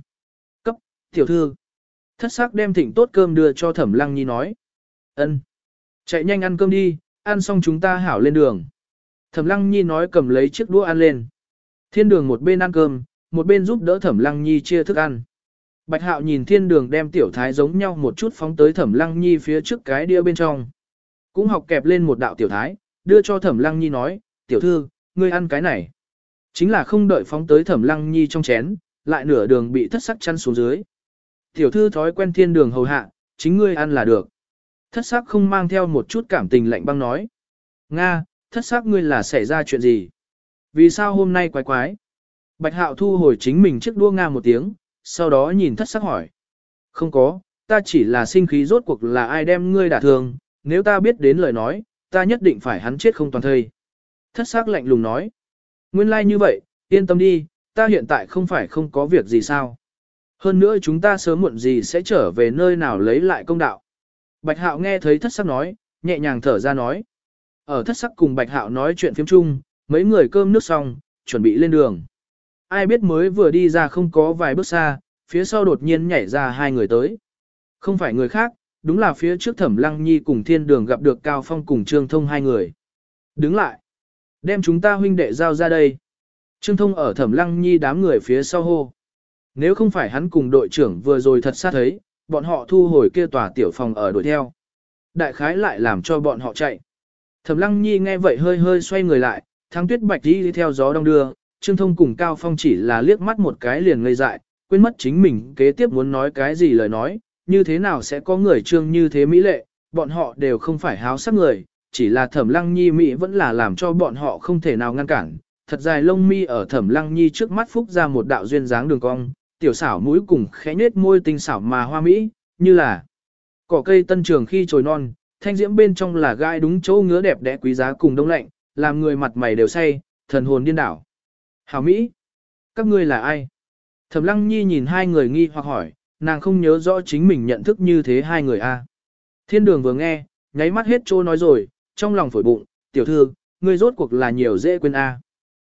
Cấp, tiểu thư. Thất sắc đem thỉnh tốt cơm đưa cho Thẩm Lăng Nhi nói. Ân, Chạy nhanh ăn cơm đi, ăn xong chúng ta hảo lên đường. Thẩm Lăng Nhi nói cầm lấy chiếc đũa ăn lên. Thiên đường một bên ăn cơm, một bên giúp đỡ Thẩm Lăng Nhi chia thức ăn. Bạch Hạo nhìn thiên đường đem tiểu thái giống nhau một chút phóng tới Thẩm Lăng Nhi phía trước cái đĩa bên trong. Cũng học kẹp lên một đạo tiểu thái, đưa cho Thẩm Lăng Nhi nói, tiểu thư, ngươi ăn cái này. Chính là không đợi phóng tới Thẩm Lăng Nhi trong chén, lại nửa đường bị thất sắc chăn xuống dưới. Tiểu thư thói quen thiên đường hầu hạ, chính ngươi ăn là được. Thất sắc không mang theo một chút cảm tình lạnh băng nói. Nga, thất sắc ngươi là xảy ra chuyện gì? Vì sao hôm nay quái quái? Bạch hạo thu hồi chính mình chiếc đua Nga một tiếng, sau đó nhìn thất sắc hỏi. Không có, ta chỉ là sinh khí rốt cuộc là ai đem ngươi đả thương, nếu ta biết đến lời nói, ta nhất định phải hắn chết không toàn thây. Thất sắc lạnh lùng nói. Nguyên lai like như vậy, yên tâm đi, ta hiện tại không phải không có việc gì sao. Hơn nữa chúng ta sớm muộn gì sẽ trở về nơi nào lấy lại công đạo. Bạch Hạo nghe thấy thất sắc nói, nhẹ nhàng thở ra nói. Ở thất sắc cùng Bạch Hạo nói chuyện phiếm chung, mấy người cơm nước xong, chuẩn bị lên đường. Ai biết mới vừa đi ra không có vài bước xa, phía sau đột nhiên nhảy ra hai người tới. Không phải người khác, đúng là phía trước Thẩm Lăng Nhi cùng thiên đường gặp được Cao Phong cùng Trương Thông hai người. Đứng lại. Đem chúng ta huynh đệ giao ra đây. Trương Thông ở Thẩm Lăng Nhi đám người phía sau hô. Nếu không phải hắn cùng đội trưởng vừa rồi thật sát thấy, bọn họ thu hồi kia tòa tiểu phòng ở đuổi theo. Đại khái lại làm cho bọn họ chạy. Thẩm Lăng Nhi nghe vậy hơi hơi xoay người lại, thắng tuyết bạch đi theo gió đông đưa, Trương Thông cùng Cao Phong chỉ là liếc mắt một cái liền ngây dại, quên mất chính mình kế tiếp muốn nói cái gì lời nói, như thế nào sẽ có người trương như thế mỹ lệ, bọn họ đều không phải háo sắc người, chỉ là Thẩm Lăng Nhi mỹ vẫn là làm cho bọn họ không thể nào ngăn cản. Thật dài lông mi ở Thẩm Lăng Nhi trước mắt phúc ra một đạo duyên dáng đường cong, tiểu xảo mũi cùng khẽ nết môi tinh xảo mà hoa mỹ, như là cỏ cây tân trường khi trồi non, thanh diễm bên trong là gai đúng chỗ ngứa đẹp đẽ quý giá cùng đông lạnh, làm người mặt mày đều say, thần hồn điên đảo. Hảo Mỹ, các ngươi là ai? Thẩm Lăng Nhi nhìn hai người nghi hoặc hỏi, nàng không nhớ rõ chính mình nhận thức như thế hai người a. Thiên đường vừa nghe, nháy mắt hết trô nói rồi, trong lòng phổi bụng, tiểu thư, ngươi rốt cuộc là nhiều dễ quên a.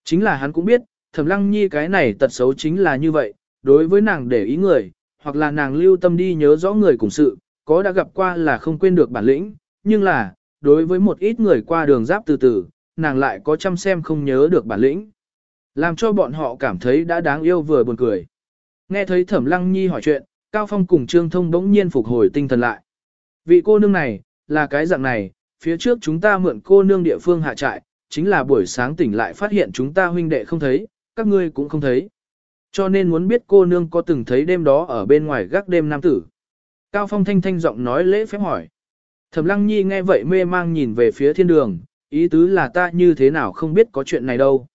Chính là hắn cũng biết, Thẩm Lăng Nhi cái này tật xấu chính là như vậy, đối với nàng để ý người, hoặc là nàng lưu tâm đi nhớ rõ người cùng sự, có đã gặp qua là không quên được bản lĩnh, nhưng là, đối với một ít người qua đường giáp từ từ, nàng lại có chăm xem không nhớ được bản lĩnh. Làm cho bọn họ cảm thấy đã đáng yêu vừa buồn cười. Nghe thấy Thẩm Lăng Nhi hỏi chuyện, Cao Phong cùng Trương Thông bỗng nhiên phục hồi tinh thần lại. Vị cô nương này, là cái dạng này, phía trước chúng ta mượn cô nương địa phương hạ trại, chính là buổi sáng tỉnh lại phát hiện chúng ta huynh đệ không thấy, các ngươi cũng không thấy. Cho nên muốn biết cô nương có từng thấy đêm đó ở bên ngoài gác đêm nam tử. Cao Phong thanh thanh giọng nói lễ phép hỏi. Thẩm Lăng Nhi nghe vậy mê mang nhìn về phía thiên đường, ý tứ là ta như thế nào không biết có chuyện này đâu.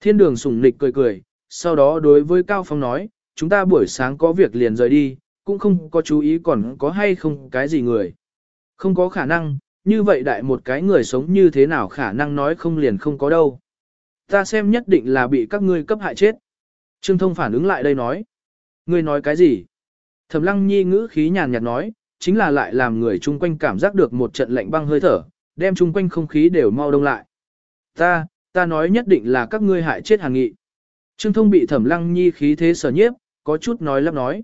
Thiên đường sùng nịch cười cười, sau đó đối với Cao Phong nói, chúng ta buổi sáng có việc liền rời đi, cũng không có chú ý còn có hay không cái gì người. Không có khả năng, như vậy đại một cái người sống như thế nào khả năng nói không liền không có đâu. Ta xem nhất định là bị các ngươi cấp hại chết. Trương Thông phản ứng lại đây nói. Ngươi nói cái gì? Thẩm Lăng Nhi ngữ khí nhàn nhạt nói, chính là lại làm người chung quanh cảm giác được một trận lạnh băng hơi thở, đem chung quanh không khí đều mau đông lại. Ta, ta nói nhất định là các ngươi hại chết Hàn Nghị. Trương Thông bị Thẩm Lăng Nhi khí thế sở nhiếp, có chút nói lắp nói.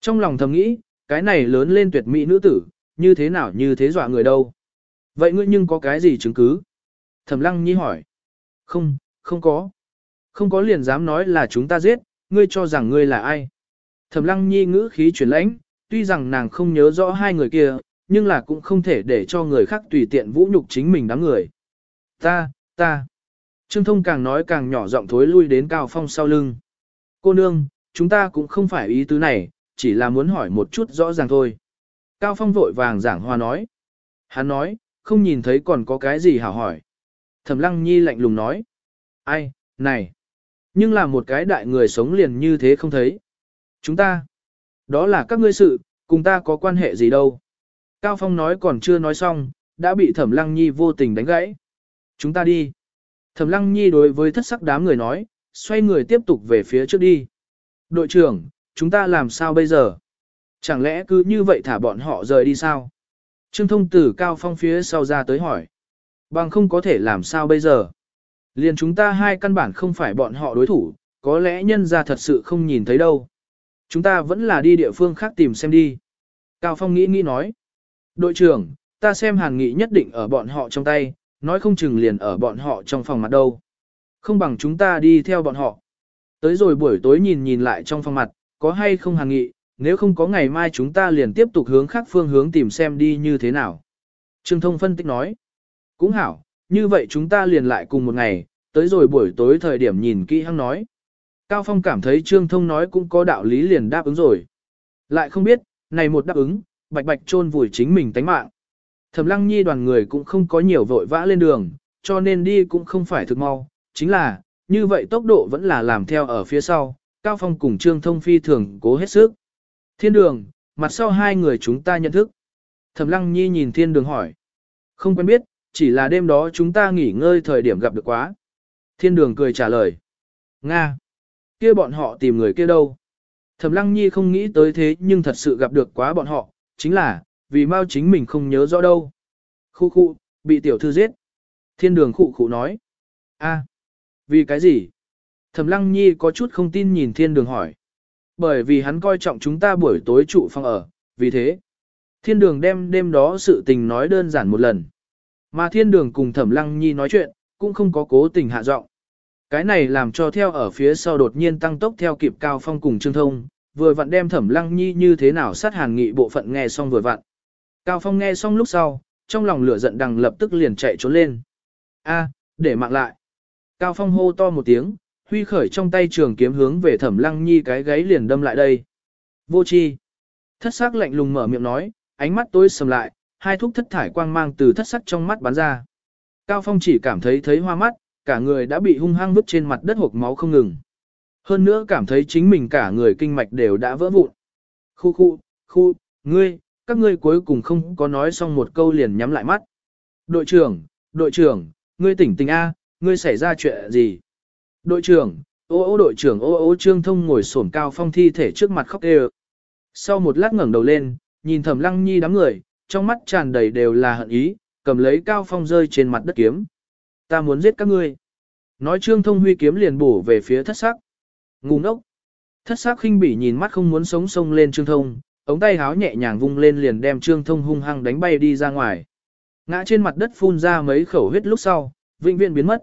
Trong lòng thầm nghĩ, cái này lớn lên tuyệt mỹ nữ tử, như thế nào như thế dọa người đâu. Vậy ngươi nhưng có cái gì chứng cứ? Thẩm Lăng Nhi hỏi. Không, không có. Không có liền dám nói là chúng ta giết, ngươi cho rằng ngươi là ai. Thẩm Lăng Nhi ngữ khí chuyển lãnh, tuy rằng nàng không nhớ rõ hai người kia, nhưng là cũng không thể để cho người khác tùy tiện vũ nhục chính mình đám người. Ta, ta. Trương Thông càng nói càng nhỏ giọng thối lui đến Cao Phong sau lưng. Cô nương, chúng ta cũng không phải ý tứ này, chỉ là muốn hỏi một chút rõ ràng thôi. Cao Phong vội vàng giảng hòa nói. Hắn nói, không nhìn thấy còn có cái gì hảo hỏi. Thẩm Lăng Nhi lạnh lùng nói. Ai, này. Nhưng là một cái đại người sống liền như thế không thấy. Chúng ta. Đó là các ngươi sự, cùng ta có quan hệ gì đâu. Cao Phong nói còn chưa nói xong, đã bị Thẩm Lăng Nhi vô tình đánh gãy. Chúng ta đi. Thẩm Lăng Nhi đối với thất sắc đám người nói, xoay người tiếp tục về phía trước đi. Đội trưởng, chúng ta làm sao bây giờ? Chẳng lẽ cứ như vậy thả bọn họ rời đi sao? Trương thông tử Cao Phong phía sau ra tới hỏi. Bằng không có thể làm sao bây giờ? Liền chúng ta hai căn bản không phải bọn họ đối thủ, có lẽ nhân ra thật sự không nhìn thấy đâu. Chúng ta vẫn là đi địa phương khác tìm xem đi. Cao Phong nghĩ nghĩ nói. Đội trưởng, ta xem hàn nghị nhất định ở bọn họ trong tay, nói không chừng liền ở bọn họ trong phòng mặt đâu. Không bằng chúng ta đi theo bọn họ. Tới rồi buổi tối nhìn nhìn lại trong phòng mặt, có hay không hàn nghị, nếu không có ngày mai chúng ta liền tiếp tục hướng khác phương hướng tìm xem đi như thế nào. Trương Thông phân tích nói. Cũng hảo, như vậy chúng ta liền lại cùng một ngày, tới rồi buổi tối thời điểm nhìn kỹ hăng nói. Cao Phong cảm thấy Trương Thông nói cũng có đạo lý liền đáp ứng rồi. Lại không biết, này một đáp ứng, bạch bạch chôn vùi chính mình tánh mạng. Thẩm Lăng Nhi đoàn người cũng không có nhiều vội vã lên đường, cho nên đi cũng không phải thực mau, chính là, như vậy tốc độ vẫn là làm theo ở phía sau, Cao Phong cùng Trương Thông Phi thường cố hết sức. Thiên đường, mặt sau hai người chúng ta nhận thức. Thẩm Lăng Nhi nhìn thiên đường hỏi. Không quen biết, chỉ là đêm đó chúng ta nghỉ ngơi thời điểm gặp được quá. Thiên đường cười trả lời. Nga. kia bọn họ tìm người kia đâu? Thẩm Lăng Nhi không nghĩ tới thế nhưng thật sự gặp được quá bọn họ, chính là, vì mau chính mình không nhớ rõ đâu. Khu khu, bị tiểu thư giết. Thiên đường khụ khụ nói. a vì cái gì? Thẩm Lăng Nhi có chút không tin nhìn thiên đường hỏi. Bởi vì hắn coi trọng chúng ta buổi tối trụ phòng ở, vì thế. Thiên đường đem đêm đó sự tình nói đơn giản một lần. Mà thiên đường cùng Thẩm Lăng Nhi nói chuyện, cũng không có cố tình hạ giọng. Cái này làm cho theo ở phía sau đột nhiên tăng tốc theo kịp Cao Phong cùng Trương Thông, vừa vặn đem Thẩm Lăng Nhi như thế nào sát hàn nghị bộ phận nghe xong vừa vặn. Cao Phong nghe xong lúc sau, trong lòng lửa giận đằng lập tức liền chạy trốn lên. A, để mạng lại. Cao Phong hô to một tiếng, huy khởi trong tay trường kiếm hướng về Thẩm Lăng Nhi cái gáy liền đâm lại đây. Vô chi. Thất sắc lạnh lùng mở miệng nói, ánh mắt tối sầm lại, hai thúc thất thải quang mang từ thất sắc trong mắt bắn ra. Cao Phong chỉ cảm thấy thấy hoa mắt, cả người đã bị hung hăng vứt trên mặt đất hộp máu không ngừng. Hơn nữa cảm thấy chính mình cả người kinh mạch đều đã vỡ vụn. Khu khu, khu, ngươi, các ngươi cuối cùng không có nói xong một câu liền nhắm lại mắt. Đội trưởng, đội trưởng, ngươi tỉnh tỉnh A, ngươi xảy ra chuyện gì? Đội trưởng, ô ô đội trưởng ô ô trương thông ngồi sổn cao phong thi thể trước mặt khóc đều. Sau một lát ngẩng đầu lên, nhìn thẩm lăng nhi đám người, trong mắt tràn đầy đều là hận ý, cầm lấy cao phong rơi trên mặt đất kiếm. Ta muốn giết các ngươi. Nói trương thông huy kiếm liền bổ về phía thất sắc. Ngu ngốc. Thất sắc khinh bỉ nhìn mắt không muốn sống sông lên trương thông, ống tay háo nhẹ nhàng vung lên liền đem trương thông hung hăng đánh bay đi ra ngoài. Ngã trên mặt đất phun ra mấy khẩu huyết lúc sau, vĩnh viễn biến mất.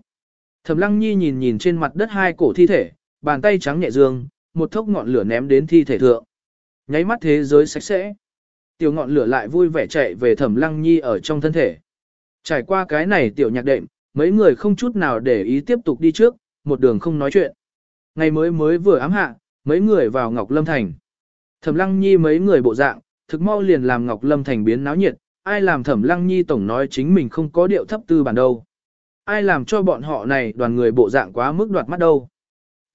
Thẩm lăng nhi nhìn nhìn trên mặt đất hai cổ thi thể, bàn tay trắng nhẹ dương, một thốc ngọn lửa ném đến thi thể thượng. Nháy mắt thế giới sạch sẽ. Tiểu ngọn lửa lại vui vẻ chạy về thẩm lăng nhi ở trong thân thể. Trải qua cái này tiểu nhạc đệm, mấy người không chút nào để ý tiếp tục đi trước, một đường không nói chuyện. Ngày mới mới vừa ám hạ, mấy người vào Ngọc Lâm Thành. Thẩm Lăng Nhi mấy người bộ dạng, thực mau liền làm Ngọc Lâm Thành biến náo nhiệt, ai làm Thẩm Lăng Nhi tổng nói chính mình không có điệu thấp tư bản đâu. Ai làm cho bọn họ này đoàn người bộ dạng quá mức đoạt mắt đâu.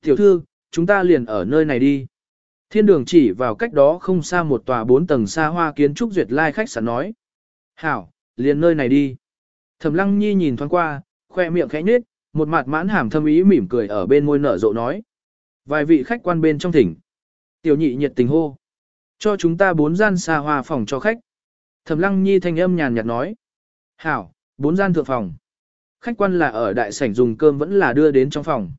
Tiểu thư, chúng ta liền ở nơi này đi. Thiên đường chỉ vào cách đó không xa một tòa bốn tầng xa hoa kiến trúc duyệt lai khách sạn nói. Hảo, liền nơi này đi. Thẩm Lăng Nhi nhìn thoáng qua, khoe miệng khẽ nhếch, một mặt mãn hàm thâm ý mỉm cười ở bên môi nở rộ nói. Vài vị khách quan bên trong thỉnh. Tiểu nhị nhiệt tình hô. Cho chúng ta bốn gian xa hoa phòng cho khách. Thẩm lăng nhi thanh âm nhàn nhạt nói. Hảo, bốn gian thượng phòng. Khách quan là ở đại sảnh dùng cơm vẫn là đưa đến trong phòng.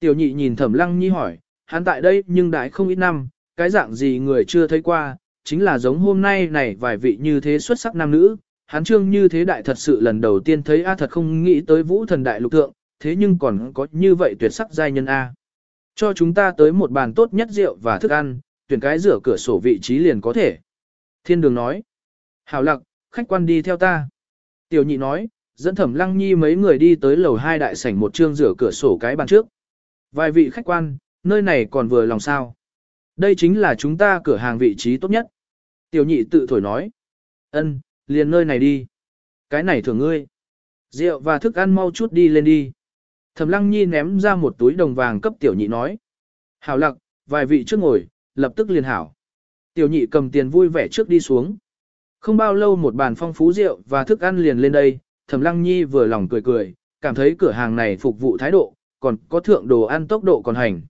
Tiểu nhị nhìn thẩm lăng nhi hỏi, hắn tại đây nhưng đại không ít năm, cái dạng gì người chưa thấy qua, chính là giống hôm nay này vài vị như thế xuất sắc nam nữ. Hắn trương như thế đại thật sự lần đầu tiên thấy A thật không nghĩ tới vũ thần đại lục thượng, thế nhưng còn có như vậy tuyệt sắc giai nhân A. Cho chúng ta tới một bàn tốt nhất rượu và thức ăn, tuyển cái rửa cửa sổ vị trí liền có thể. Thiên đường nói. Hảo lặc, khách quan đi theo ta. Tiểu nhị nói, dẫn thẩm lăng nhi mấy người đi tới lầu hai đại sảnh một trương rửa cửa sổ cái bàn trước. Vài vị khách quan, nơi này còn vừa lòng sao. Đây chính là chúng ta cửa hàng vị trí tốt nhất. Tiểu nhị tự thổi nói. ân, liền nơi này đi. Cái này thưởng ngươi. Rượu và thức ăn mau chút đi lên đi. Thẩm lăng nhi ném ra một túi đồng vàng cấp tiểu nhị nói. Hảo lặc, vài vị trước ngồi, lập tức liền hảo. Tiểu nhị cầm tiền vui vẻ trước đi xuống. Không bao lâu một bàn phong phú rượu và thức ăn liền lên đây, Thẩm Lăng Nhi vừa lòng cười cười, cảm thấy cửa hàng này phục vụ thái độ, còn có thượng đồ ăn tốc độ còn hành.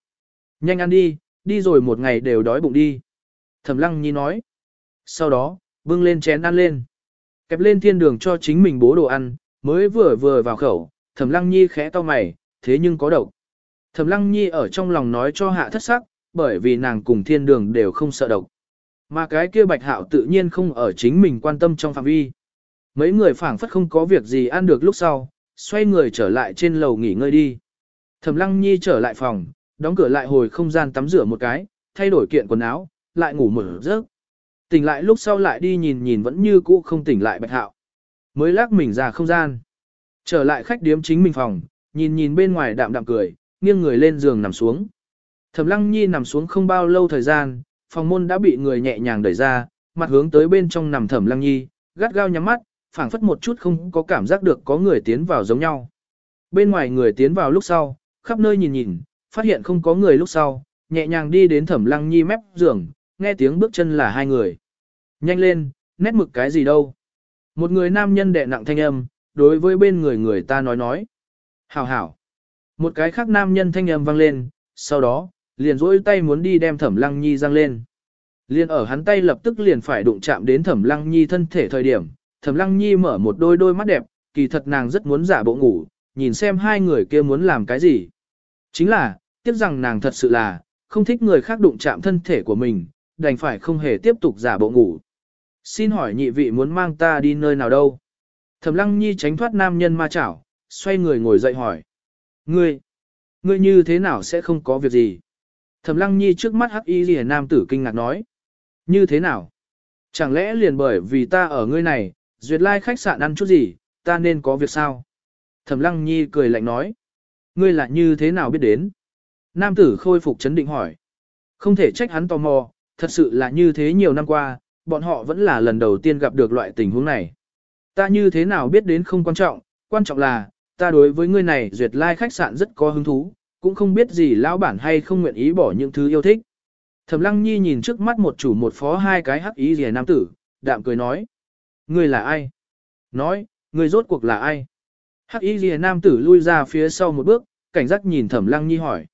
Nhanh ăn đi, đi rồi một ngày đều đói bụng đi. Thẩm Lăng Nhi nói. Sau đó, bưng lên chén ăn lên. Kẹp lên thiên đường cho chính mình bố đồ ăn, mới vừa vừa vào khẩu, Thẩm Lăng Nhi khẽ to mày, thế nhưng có độc. Thẩm Lăng Nhi ở trong lòng nói cho hạ thất sắc, bởi vì nàng cùng thiên đường đều không sợ độc. Mà cái kia bạch hạo tự nhiên không ở chính mình quan tâm trong phạm vi. Mấy người phảng phất không có việc gì ăn được lúc sau, xoay người trở lại trên lầu nghỉ ngơi đi. Thẩm Lăng Nhi trở lại phòng, đóng cửa lại hồi không gian tắm rửa một cái, thay đổi kiện quần áo, lại ngủ một giấc. Tỉnh lại lúc sau lại đi nhìn nhìn vẫn như cũ không tỉnh lại bạch hạo. Mới lắc mình ra không gian. Trở lại khách điếm chính mình phòng, nhìn nhìn bên ngoài đạm đạm cười, nghiêng người lên giường nằm xuống. Thẩm Lăng Nhi nằm xuống không bao lâu thời gian, phòng môn đã bị người nhẹ nhàng đẩy ra, mặt hướng tới bên trong nằm Thẩm Lăng Nhi, gắt gao nhắm mắt, phảng phất một chút không có cảm giác được có người tiến vào giống nhau. Bên ngoài người tiến vào lúc sau, khắp nơi nhìn nhìn, phát hiện không có người lúc sau, nhẹ nhàng đi đến thẩm lăng nhi mép giường, nghe tiếng bước chân là hai người. Nhanh lên, nét mực cái gì đâu. Một người nam nhân đệ nặng thanh âm, đối với bên người người ta nói nói. Hảo hảo. Một cái khác nam nhân thanh âm vang lên, sau đó, liền rỗi tay muốn đi đem thẩm lăng nhi răng lên. Liền ở hắn tay lập tức liền phải đụng chạm đến thẩm lăng nhi thân thể thời điểm, thẩm lăng nhi mở một đôi đôi mắt đẹp, kỳ thật nàng rất muốn giả bộ ngủ, nhìn xem hai người kia muốn làm cái gì. Chính là, tiếc rằng nàng thật sự là, không thích người khác đụng chạm thân thể của mình, đành phải không hề tiếp tục giả bộ ngủ. Xin hỏi nhị vị muốn mang ta đi nơi nào đâu? Thẩm lăng nhi tránh thoát nam nhân ma chảo, xoay người ngồi dậy hỏi. Ngươi, ngươi như thế nào sẽ không có việc gì? Thẩm lăng nhi trước mắt hắc y lìa nam tử kinh ngạc nói. Như thế nào? Chẳng lẽ liền bởi vì ta ở ngươi này, duyệt lai like khách sạn ăn chút gì, ta nên có việc sao? Thẩm lăng nhi cười lạnh nói. Ngươi là như thế nào biết đến? Nam tử khôi phục chấn định hỏi. Không thể trách hắn tò mò, thật sự là như thế nhiều năm qua, bọn họ vẫn là lần đầu tiên gặp được loại tình huống này. Ta như thế nào biết đến không quan trọng, quan trọng là, ta đối với ngươi này duyệt lai like khách sạn rất có hứng thú, cũng không biết gì lão bản hay không nguyện ý bỏ những thứ yêu thích. Thẩm Lăng Nhi nhìn trước mắt một chủ một phó hai cái hắc ý rìa nam tử, đạm cười nói. Ngươi là ai? Nói, ngươi rốt cuộc là ai? Hắc ý rìa nam tử lui ra phía sau một bước, cảnh giác nhìn Thẩm Lăng Nhi hỏi.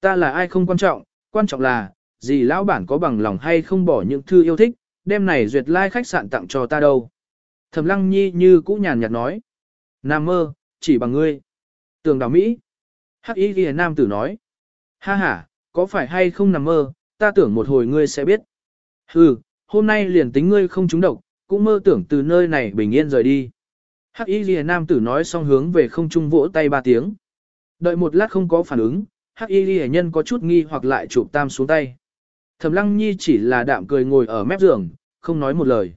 Ta là ai không quan trọng, quan trọng là, gì lão bản có bằng lòng hay không bỏ những thư yêu thích, đem này duyệt lai like khách sạn tặng cho ta đâu. Thẩm Lăng Nhi như cũ nhàn nhạt nói. Nam mơ, chỉ bằng ngươi. Tường đào Mỹ. Hắc y ghi nam tử nói. Ha ha, có phải hay không nằm mơ, ta tưởng một hồi ngươi sẽ biết. Hừ, hôm nay liền tính ngươi không trúng độc, cũng mơ tưởng từ nơi này bình yên rời đi. Hắc y ghi nam tử nói xong hướng về không trung vỗ tay ba tiếng. Đợi một lát không có phản ứng, Hắc y ghi nhân có chút nghi hoặc lại chụp tam xuống tay. Thẩm lăng nhi chỉ là đạm cười ngồi ở mép giường, không nói một lời.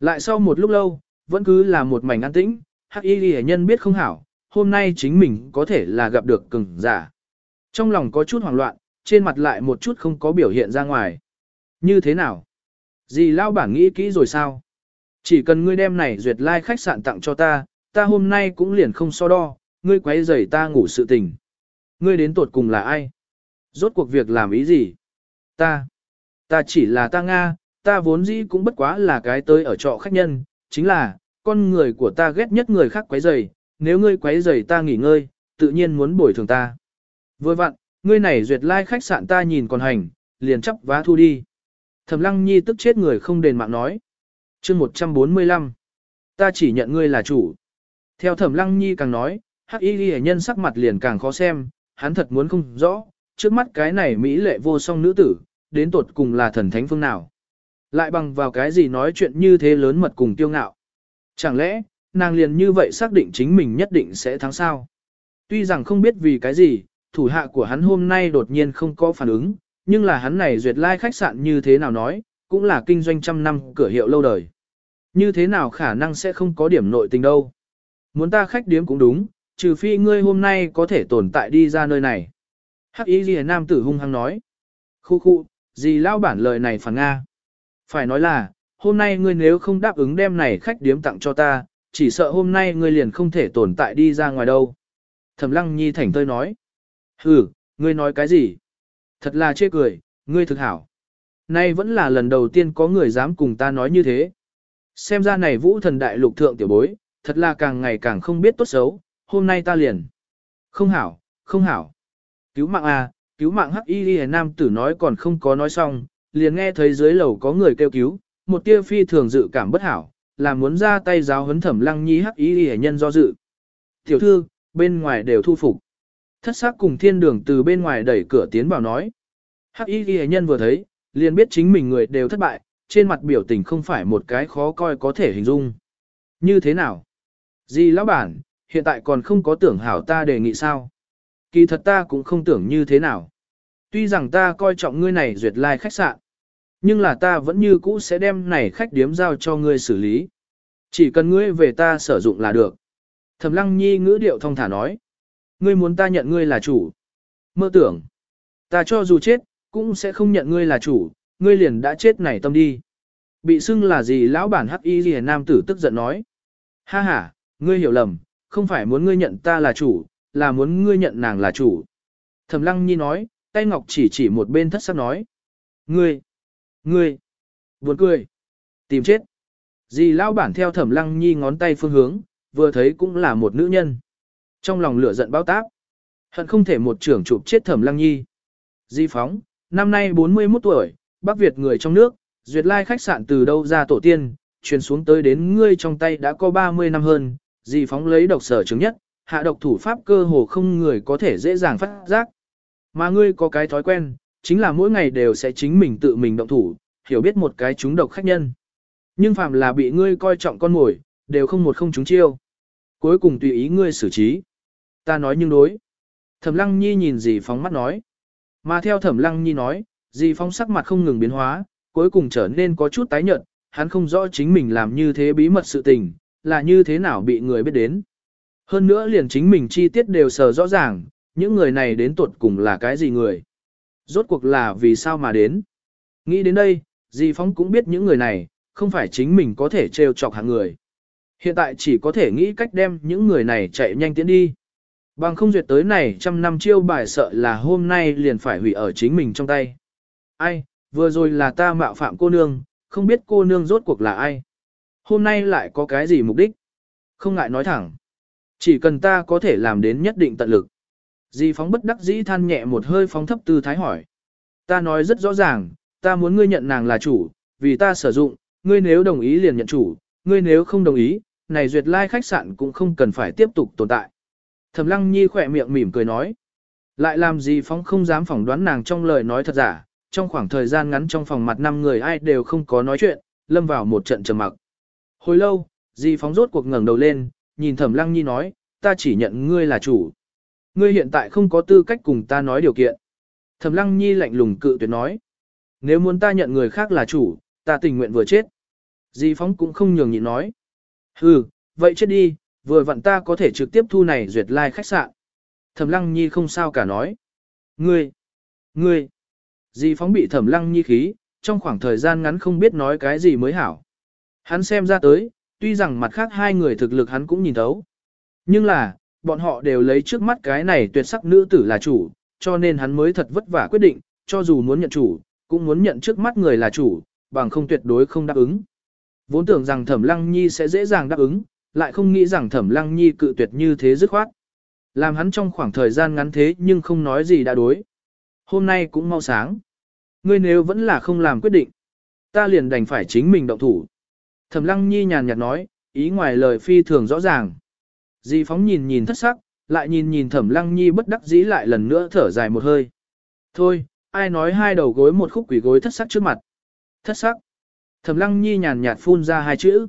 Lại sau một lúc lâu, vẫn cứ là một mảnh an tĩnh, hắc y ghi nhân biết không hảo, hôm nay chính mình có thể là gặp được cường giả. Trong lòng có chút hoảng loạn, trên mặt lại một chút không có biểu hiện ra ngoài. Như thế nào? Dì lao bản nghĩ kỹ rồi sao? Chỉ cần ngươi đem này duyệt lai like khách sạn tặng cho ta, ta hôm nay cũng liền không so đo, ngươi quấy rầy ta ngủ sự tình. Ngươi đến tột cùng là ai? Rốt cuộc việc làm ý gì? Ta. Ta chỉ là ta Nga, ta vốn dĩ cũng bất quá là cái tới ở trọ khách nhân, chính là, con người của ta ghét nhất người khác quấy rầy, nếu ngươi quấy rầy ta nghỉ ngơi, tự nhiên muốn bồi thường ta. Vừa vặn, ngươi này duyệt lai like khách sạn ta nhìn còn hành, liền chấp vá thu đi. Thẩm lăng nhi tức chết người không đền mạng nói. chương 145. Ta chỉ nhận ngươi là chủ. Theo thẩm lăng nhi càng nói, hắc y ghi nhân sắc mặt liền càng khó xem, hắn thật muốn không rõ, trước mắt cái này mỹ lệ vô song nữ tử, đến tột cùng là thần thánh phương nào. Lại bằng vào cái gì nói chuyện như thế lớn mật cùng tiêu ngạo. Chẳng lẽ, nàng liền như vậy xác định chính mình nhất định sẽ thắng sao? Tuy rằng không biết vì cái gì, thủ hạ của hắn hôm nay đột nhiên không có phản ứng, nhưng là hắn này duyệt lai like khách sạn như thế nào nói, cũng là kinh doanh trăm năm cửa hiệu lâu đời. Như thế nào khả năng sẽ không có điểm nội tình đâu. Muốn ta khách điếm cũng đúng, trừ phi ngươi hôm nay có thể tồn tại đi ra nơi này. Hắc ý gì nam tử hung hăng nói. Khu khu, gì lao bản lời này phản Nga. Phải nói là, hôm nay ngươi nếu không đáp ứng đem này khách điếm tặng cho ta, chỉ sợ hôm nay ngươi liền không thể tồn tại đi ra ngoài đâu. Thẩm lăng nhi thảnh tơi nói. Ừ, ngươi nói cái gì? Thật là chê cười, ngươi thực hảo. Nay vẫn là lần đầu tiên có người dám cùng ta nói như thế. Xem ra này vũ thần đại lục thượng tiểu bối, thật là càng ngày càng không biết tốt xấu, hôm nay ta liền. Không hảo, không hảo. Cứu mạng à, cứu mạng hắc y ghi nam tử nói còn không có nói xong, liền nghe thấy dưới lầu có người kêu cứu, một tia phi thường dự cảm bất hảo, là muốn ra tay giáo huấn thẩm lăng nhi hắc ý hệ nhân do dự. Tiểu thư, bên ngoài đều thu phục. Thất sắc cùng thiên đường từ bên ngoài đẩy cửa tiến vào nói. Hắc ý hề nhân vừa thấy, liền biết chính mình người đều thất bại, trên mặt biểu tình không phải một cái khó coi có thể hình dung. Như thế nào? Gì lão bản, hiện tại còn không có tưởng hảo ta đề nghị sao? Kỳ thật ta cũng không tưởng như thế nào. Tuy rằng ta coi trọng ngươi này duyệt lai like khách sạn. Nhưng là ta vẫn như cũ sẽ đem này khách điếm giao cho ngươi xử lý. Chỉ cần ngươi về ta sử dụng là được. Thẩm lăng nhi ngữ điệu thông thả nói. Ngươi muốn ta nhận ngươi là chủ. Mơ tưởng. Ta cho dù chết, cũng sẽ không nhận ngươi là chủ, ngươi liền đã chết này tâm đi. Bị xưng là gì lão bản hắc y liền nam tử tức giận nói. Ha ha, ngươi hiểu lầm, không phải muốn ngươi nhận ta là chủ, là muốn ngươi nhận nàng là chủ. Thẩm lăng nhi nói, tay ngọc chỉ chỉ một bên thất sắc nói. Ngươi, ngươi, buồn cười, tìm chết. Dì Lão bản theo thẩm lăng nhi ngón tay phương hướng, vừa thấy cũng là một nữ nhân. Trong lòng lửa giận bao táp. Hận không thể một trưởng chụp chết thẩm lăng nhi. Di phóng, năm nay 41 tuổi, Bắc Việt người trong nước, duyệt lai khách sạn từ đâu ra tổ tiên, truyền xuống tới đến ngươi trong tay đã có 30 năm hơn, Di phóng lấy độc sở chứng nhất, hạ độc thủ pháp cơ hồ không người có thể dễ dàng phát giác. Mà ngươi có cái thói quen, chính là mỗi ngày đều sẽ chính mình tự mình động thủ, hiểu biết một cái chúng độc khách nhân. Nhưng phạm là bị ngươi coi trọng con mồi, đều không một không chúng chiêu. Cuối cùng tùy ý ngươi xử trí. Ta nói nhưng đối. Thẩm Lăng Nhi nhìn dì phóng mắt nói. Mà theo Thẩm Lăng Nhi nói, dì phóng sắc mặt không ngừng biến hóa, cuối cùng trở nên có chút tái nhợt, hắn không rõ chính mình làm như thế bí mật sự tình, là như thế nào bị người biết đến. Hơn nữa liền chính mình chi tiết đều sờ rõ ràng, những người này đến tuột cùng là cái gì người. Rốt cuộc là vì sao mà đến. Nghĩ đến đây, Di phóng cũng biết những người này, không phải chính mình có thể trêu chọc hạng người. Hiện tại chỉ có thể nghĩ cách đem những người này chạy nhanh tiến đi. Bằng không duyệt tới này trăm năm chiêu bài sợ là hôm nay liền phải hủy ở chính mình trong tay. Ai, vừa rồi là ta mạo phạm cô nương, không biết cô nương rốt cuộc là ai. Hôm nay lại có cái gì mục đích? Không ngại nói thẳng. Chỉ cần ta có thể làm đến nhất định tận lực. Di phóng bất đắc dĩ than nhẹ một hơi phóng thấp tư thái hỏi. Ta nói rất rõ ràng, ta muốn ngươi nhận nàng là chủ, vì ta sử dụng, ngươi nếu đồng ý liền nhận chủ, ngươi nếu không đồng ý, này duyệt lai like khách sạn cũng không cần phải tiếp tục tồn tại. Thẩm lăng nhi khỏe miệng mỉm cười nói. Lại làm gì phóng không dám phỏng đoán nàng trong lời nói thật giả, trong khoảng thời gian ngắn trong phòng mặt năm người ai đều không có nói chuyện, lâm vào một trận trầm mặc. Hồi lâu, di phóng rốt cuộc ngẩng đầu lên, nhìn thẩm lăng nhi nói, ta chỉ nhận ngươi là chủ. Ngươi hiện tại không có tư cách cùng ta nói điều kiện. Thẩm lăng nhi lạnh lùng cự tuyệt nói. Nếu muốn ta nhận người khác là chủ, ta tình nguyện vừa chết. Di phóng cũng không nhường nhịn nói. Hừ, vậy chết đi, vừa vặn ta có thể trực tiếp thu này duyệt lai like khách sạn. Thẩm lăng nhi không sao cả nói. Ngươi, ngươi, Di phóng bị thẩm lăng nhi khí, trong khoảng thời gian ngắn không biết nói cái gì mới hảo. Hắn xem ra tới, tuy rằng mặt khác hai người thực lực hắn cũng nhìn thấu. Nhưng là, bọn họ đều lấy trước mắt cái này tuyệt sắc nữ tử là chủ, cho nên hắn mới thật vất vả quyết định, cho dù muốn nhận chủ, cũng muốn nhận trước mắt người là chủ, bằng không tuyệt đối không đáp ứng. Vốn tưởng rằng Thẩm Lăng Nhi sẽ dễ dàng đáp ứng, lại không nghĩ rằng Thẩm Lăng Nhi cự tuyệt như thế dứt khoát. Làm hắn trong khoảng thời gian ngắn thế nhưng không nói gì đã đối. Hôm nay cũng mau sáng. Ngươi nếu vẫn là không làm quyết định, ta liền đành phải chính mình động thủ. Thẩm Lăng Nhi nhàn nhạt nói, ý ngoài lời phi thường rõ ràng. Di phóng nhìn nhìn thất sắc, lại nhìn nhìn Thẩm Lăng Nhi bất đắc dĩ lại lần nữa thở dài một hơi. Thôi, ai nói hai đầu gối một khúc quỷ gối thất sắc trước mặt. Thất sắc. Thẩm Lăng Nhi nhàn nhạt phun ra hai chữ.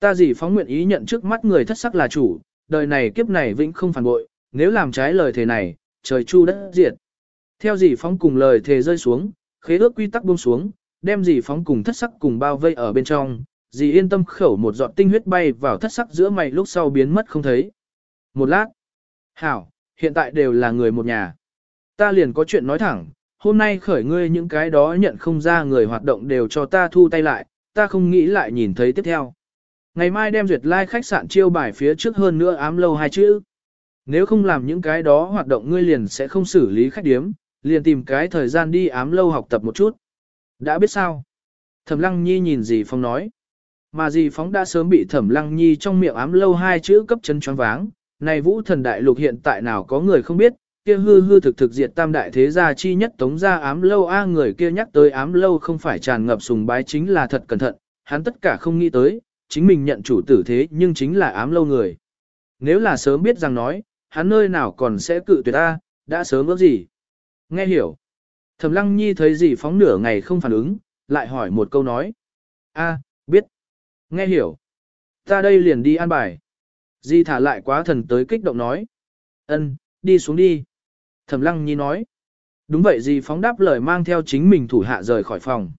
Ta gì phóng nguyện ý nhận trước mắt người thất sắc là chủ, đời này kiếp này vĩnh không phản bội, nếu làm trái lời thề này, trời chu đất diệt. Theo dì phóng cùng lời thề rơi xuống, khế ước quy tắc buông xuống, đem dì phóng cùng thất sắc cùng bao vây ở bên trong, dì yên tâm khẩu một giọt tinh huyết bay vào thất sắc giữa mày lúc sau biến mất không thấy. Một lát. Hảo, hiện tại đều là người một nhà. Ta liền có chuyện nói thẳng, hôm nay khởi ngươi những cái đó nhận không ra người hoạt động đều cho ta thu tay lại, ta không nghĩ lại nhìn thấy tiếp theo. Ngày mai đem duyệt lai like khách sạn chiêu bài phía trước hơn nữa ám lâu hai chữ. Nếu không làm những cái đó hoạt động ngươi liền sẽ không xử lý khách điếm, liền tìm cái thời gian đi ám lâu học tập một chút. Đã biết sao? Thẩm Lăng Nhi nhìn dì Phong nói. Mà dì phóng đã sớm bị Thẩm Lăng Nhi trong miệng ám lâu hai chữ cấp chân choáng váng. Này vũ thần đại lục hiện tại nào có người không biết, kia hư hư thực thực diệt tam đại thế gia chi nhất tống gia ám lâu a người kia nhắc tới ám lâu không phải tràn ngập sùng bái chính là thật cẩn thận, hắn tất cả không nghĩ tới, chính mình nhận chủ tử thế nhưng chính là ám lâu người. Nếu là sớm biết rằng nói, hắn nơi nào còn sẽ cự tuyệt ta, đã sớm ước gì. Nghe hiểu. Thẩm lăng nhi thấy gì phóng nửa ngày không phản ứng, lại hỏi một câu nói. a biết. Nghe hiểu. Ta đây liền đi an bài. Di thả lại quá thần tới kích động nói. ân đi xuống đi. Thẩm lăng nhi nói. Đúng vậy gì phóng đáp lời mang theo chính mình thủ hạ rời khỏi phòng.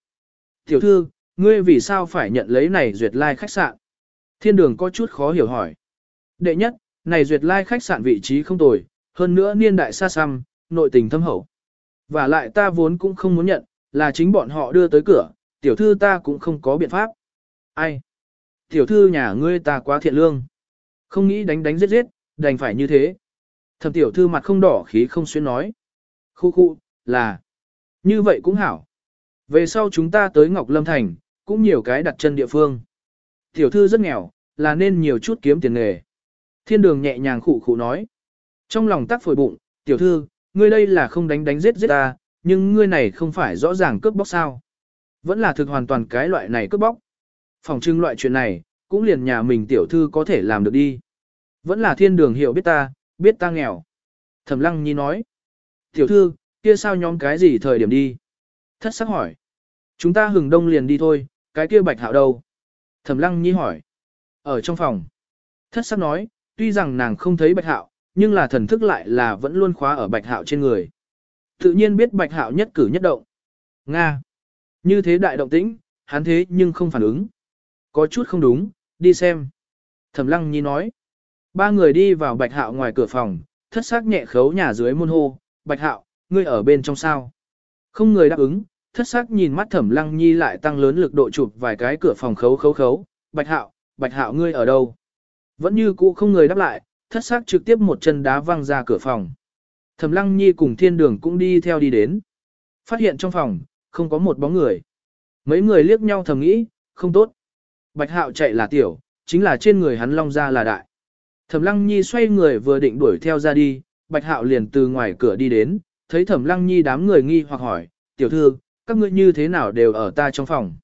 Tiểu thư, ngươi vì sao phải nhận lấy này duyệt lai like khách sạn? Thiên đường có chút khó hiểu hỏi. Đệ nhất, này duyệt lai like khách sạn vị trí không tồi, hơn nữa niên đại xa xăm, nội tình thâm hậu. Và lại ta vốn cũng không muốn nhận, là chính bọn họ đưa tới cửa, tiểu thư ta cũng không có biện pháp. Ai? Tiểu thư nhà ngươi ta quá thiện lương. Không nghĩ đánh đánh giết giết, đành phải như thế. Thẩm tiểu thư mặt không đỏ khí không xuyên nói. Khu khu, là. Như vậy cũng hảo. Về sau chúng ta tới Ngọc Lâm Thành, cũng nhiều cái đặt chân địa phương. Tiểu thư rất nghèo, là nên nhiều chút kiếm tiền nghề. Thiên đường nhẹ nhàng khụ khụ nói. Trong lòng tắc phổi bụng, tiểu thư, ngươi đây là không đánh đánh giết giết ta, nhưng ngươi này không phải rõ ràng cướp bóc sao. Vẫn là thực hoàn toàn cái loại này cướp bóc. Phòng trưng loại chuyện này, cũng liền nhà mình tiểu thư có thể làm được đi. Vẫn là thiên đường hiểu biết ta, biết ta nghèo. Thẩm lăng nhi nói. Tiểu thư, kia sao nhóm cái gì thời điểm đi? Thất sắc hỏi. Chúng ta hừng đông liền đi thôi, cái kia bạch hạo đâu? Thẩm lăng nhi hỏi. Ở trong phòng. Thất sắc nói, tuy rằng nàng không thấy bạch hạo, nhưng là thần thức lại là vẫn luôn khóa ở bạch hạo trên người. Tự nhiên biết bạch hạo nhất cử nhất động. Nga. Như thế đại động tĩnh, hắn thế nhưng không phản ứng. Có chút không đúng, đi xem. Thẩm lăng nhi nói. Ba người đi vào bạch hạo ngoài cửa phòng, thất sắc nhẹ khấu nhà dưới môn hô. Bạch hạo, ngươi ở bên trong sao? Không người đáp ứng, thất sắc nhìn mắt thẩm lăng nhi lại tăng lớn lực độ chụp vài cái cửa phòng khấu khấu khấu. Bạch hạo, bạch hạo ngươi ở đâu? Vẫn như cũ không người đáp lại, thất sắc trực tiếp một chân đá văng ra cửa phòng. Thẩm lăng nhi cùng thiên đường cũng đi theo đi đến. Phát hiện trong phòng, không có một bóng người. Mấy người liếc nhau thầm nghĩ, không tốt. Bạch hạo chạy là tiểu, chính là trên người hắn long ra là đại. Thẩm lăng nhi xoay người vừa định đuổi theo ra đi, bạch hạo liền từ ngoài cửa đi đến, thấy thẩm lăng nhi đám người nghi hoặc hỏi, tiểu thư, các ngươi như thế nào đều ở ta trong phòng.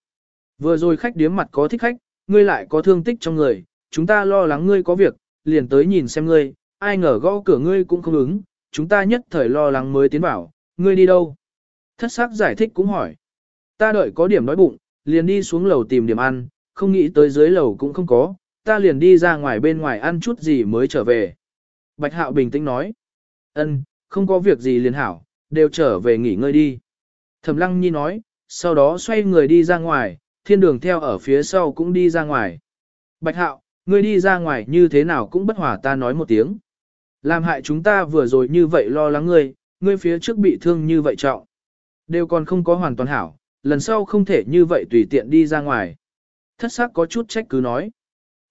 Vừa rồi khách điếm mặt có thích khách, ngươi lại có thương tích trong người, chúng ta lo lắng ngươi có việc, liền tới nhìn xem ngươi, ai ngờ gõ cửa ngươi cũng không ứng, chúng ta nhất thời lo lắng mới tiến vào, ngươi đi đâu? Thất sắc giải thích cũng hỏi. Ta đợi có điểm đói bụng, liền đi xuống lầu tìm điểm ăn, không nghĩ tới dưới lầu cũng không có, ta liền đi ra ngoài bên ngoài ăn chút gì mới trở về. Bạch Hạo bình tĩnh nói. Ân, không có việc gì liền hảo, đều trở về nghỉ ngơi đi. Thẩm Lăng Nhi nói, sau đó xoay người đi ra ngoài, thiên đường theo ở phía sau cũng đi ra ngoài. Bạch Hạo, ngươi đi ra ngoài như thế nào cũng bất hòa ta nói một tiếng. Làm hại chúng ta vừa rồi như vậy lo lắng ngươi, ngươi phía trước bị thương như vậy trọng. Đều còn không có hoàn toàn hảo, lần sau không thể như vậy tùy tiện đi ra ngoài. Thất sắc có chút trách cứ nói.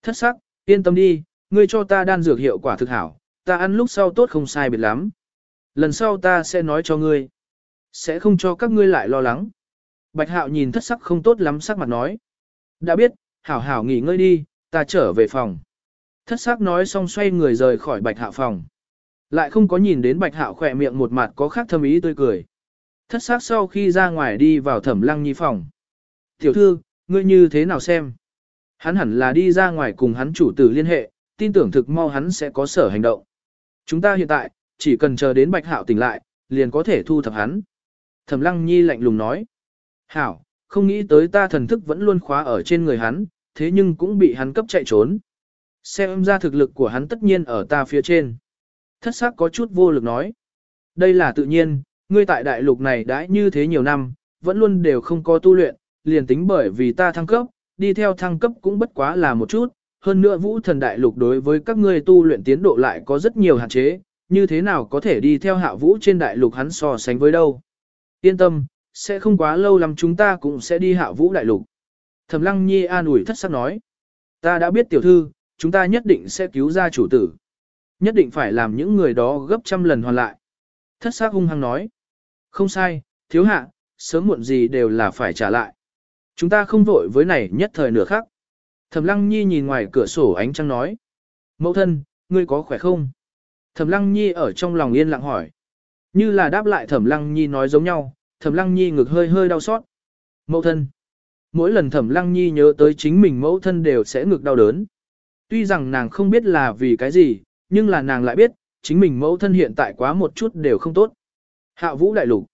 Thất sắc, yên tâm đi, ngươi cho ta đan dược hiệu quả thực hảo, ta ăn lúc sau tốt không sai biệt lắm. Lần sau ta sẽ nói cho ngươi. Sẽ không cho các ngươi lại lo lắng. Bạch hạo nhìn thất sắc không tốt lắm sắc mặt nói. Đã biết, hảo hảo nghỉ ngơi đi, ta trở về phòng. Thất sắc nói xong xoay người rời khỏi bạch hạo phòng. Lại không có nhìn đến bạch hạo khỏe miệng một mặt có khác thâm ý tươi cười. Thất sắc sau khi ra ngoài đi vào thẩm lăng nhi phòng. Tiểu thư, ngươi như thế nào xem? Hắn hẳn là đi ra ngoài cùng hắn chủ tử liên hệ, tin tưởng thực mau hắn sẽ có sở hành động. Chúng ta hiện tại, chỉ cần chờ đến bạch hạo tỉnh lại, liền có thể thu thập hắn. Thẩm lăng nhi lạnh lùng nói. Hảo, không nghĩ tới ta thần thức vẫn luôn khóa ở trên người hắn, thế nhưng cũng bị hắn cấp chạy trốn. Xem ra thực lực của hắn tất nhiên ở ta phía trên. Thất sắc có chút vô lực nói. Đây là tự nhiên, ngươi tại đại lục này đã như thế nhiều năm, vẫn luôn đều không có tu luyện, liền tính bởi vì ta thăng cấp, đi theo thăng cấp cũng bất quá là một chút. Hơn nữa vũ thần đại lục đối với các ngươi tu luyện tiến độ lại có rất nhiều hạn chế, như thế nào có thể đi theo hạ vũ trên đại lục hắn so sánh với đâu. Yên tâm, sẽ không quá lâu lắm chúng ta cũng sẽ đi hạ vũ đại lục. Thẩm lăng nhi an ủi thất sắc nói. Ta đã biết tiểu thư, chúng ta nhất định sẽ cứu ra chủ tử. Nhất định phải làm những người đó gấp trăm lần hoàn lại. Thất sắc hung hăng nói. Không sai, thiếu hạ, sớm muộn gì đều là phải trả lại. Chúng ta không vội với này nhất thời nửa khác. Thẩm lăng nhi nhìn ngoài cửa sổ ánh trăng nói. Mẫu thân, ngươi có khỏe không? Thẩm lăng nhi ở trong lòng yên lặng hỏi. Như là đáp lại thẩm lăng nhi nói giống nhau, thẩm lăng nhi ngực hơi hơi đau xót. Mẫu thân. Mỗi lần thẩm lăng nhi nhớ tới chính mình mẫu thân đều sẽ ngực đau đớn. Tuy rằng nàng không biết là vì cái gì, nhưng là nàng lại biết, chính mình mẫu thân hiện tại quá một chút đều không tốt. Hạ vũ đại lục.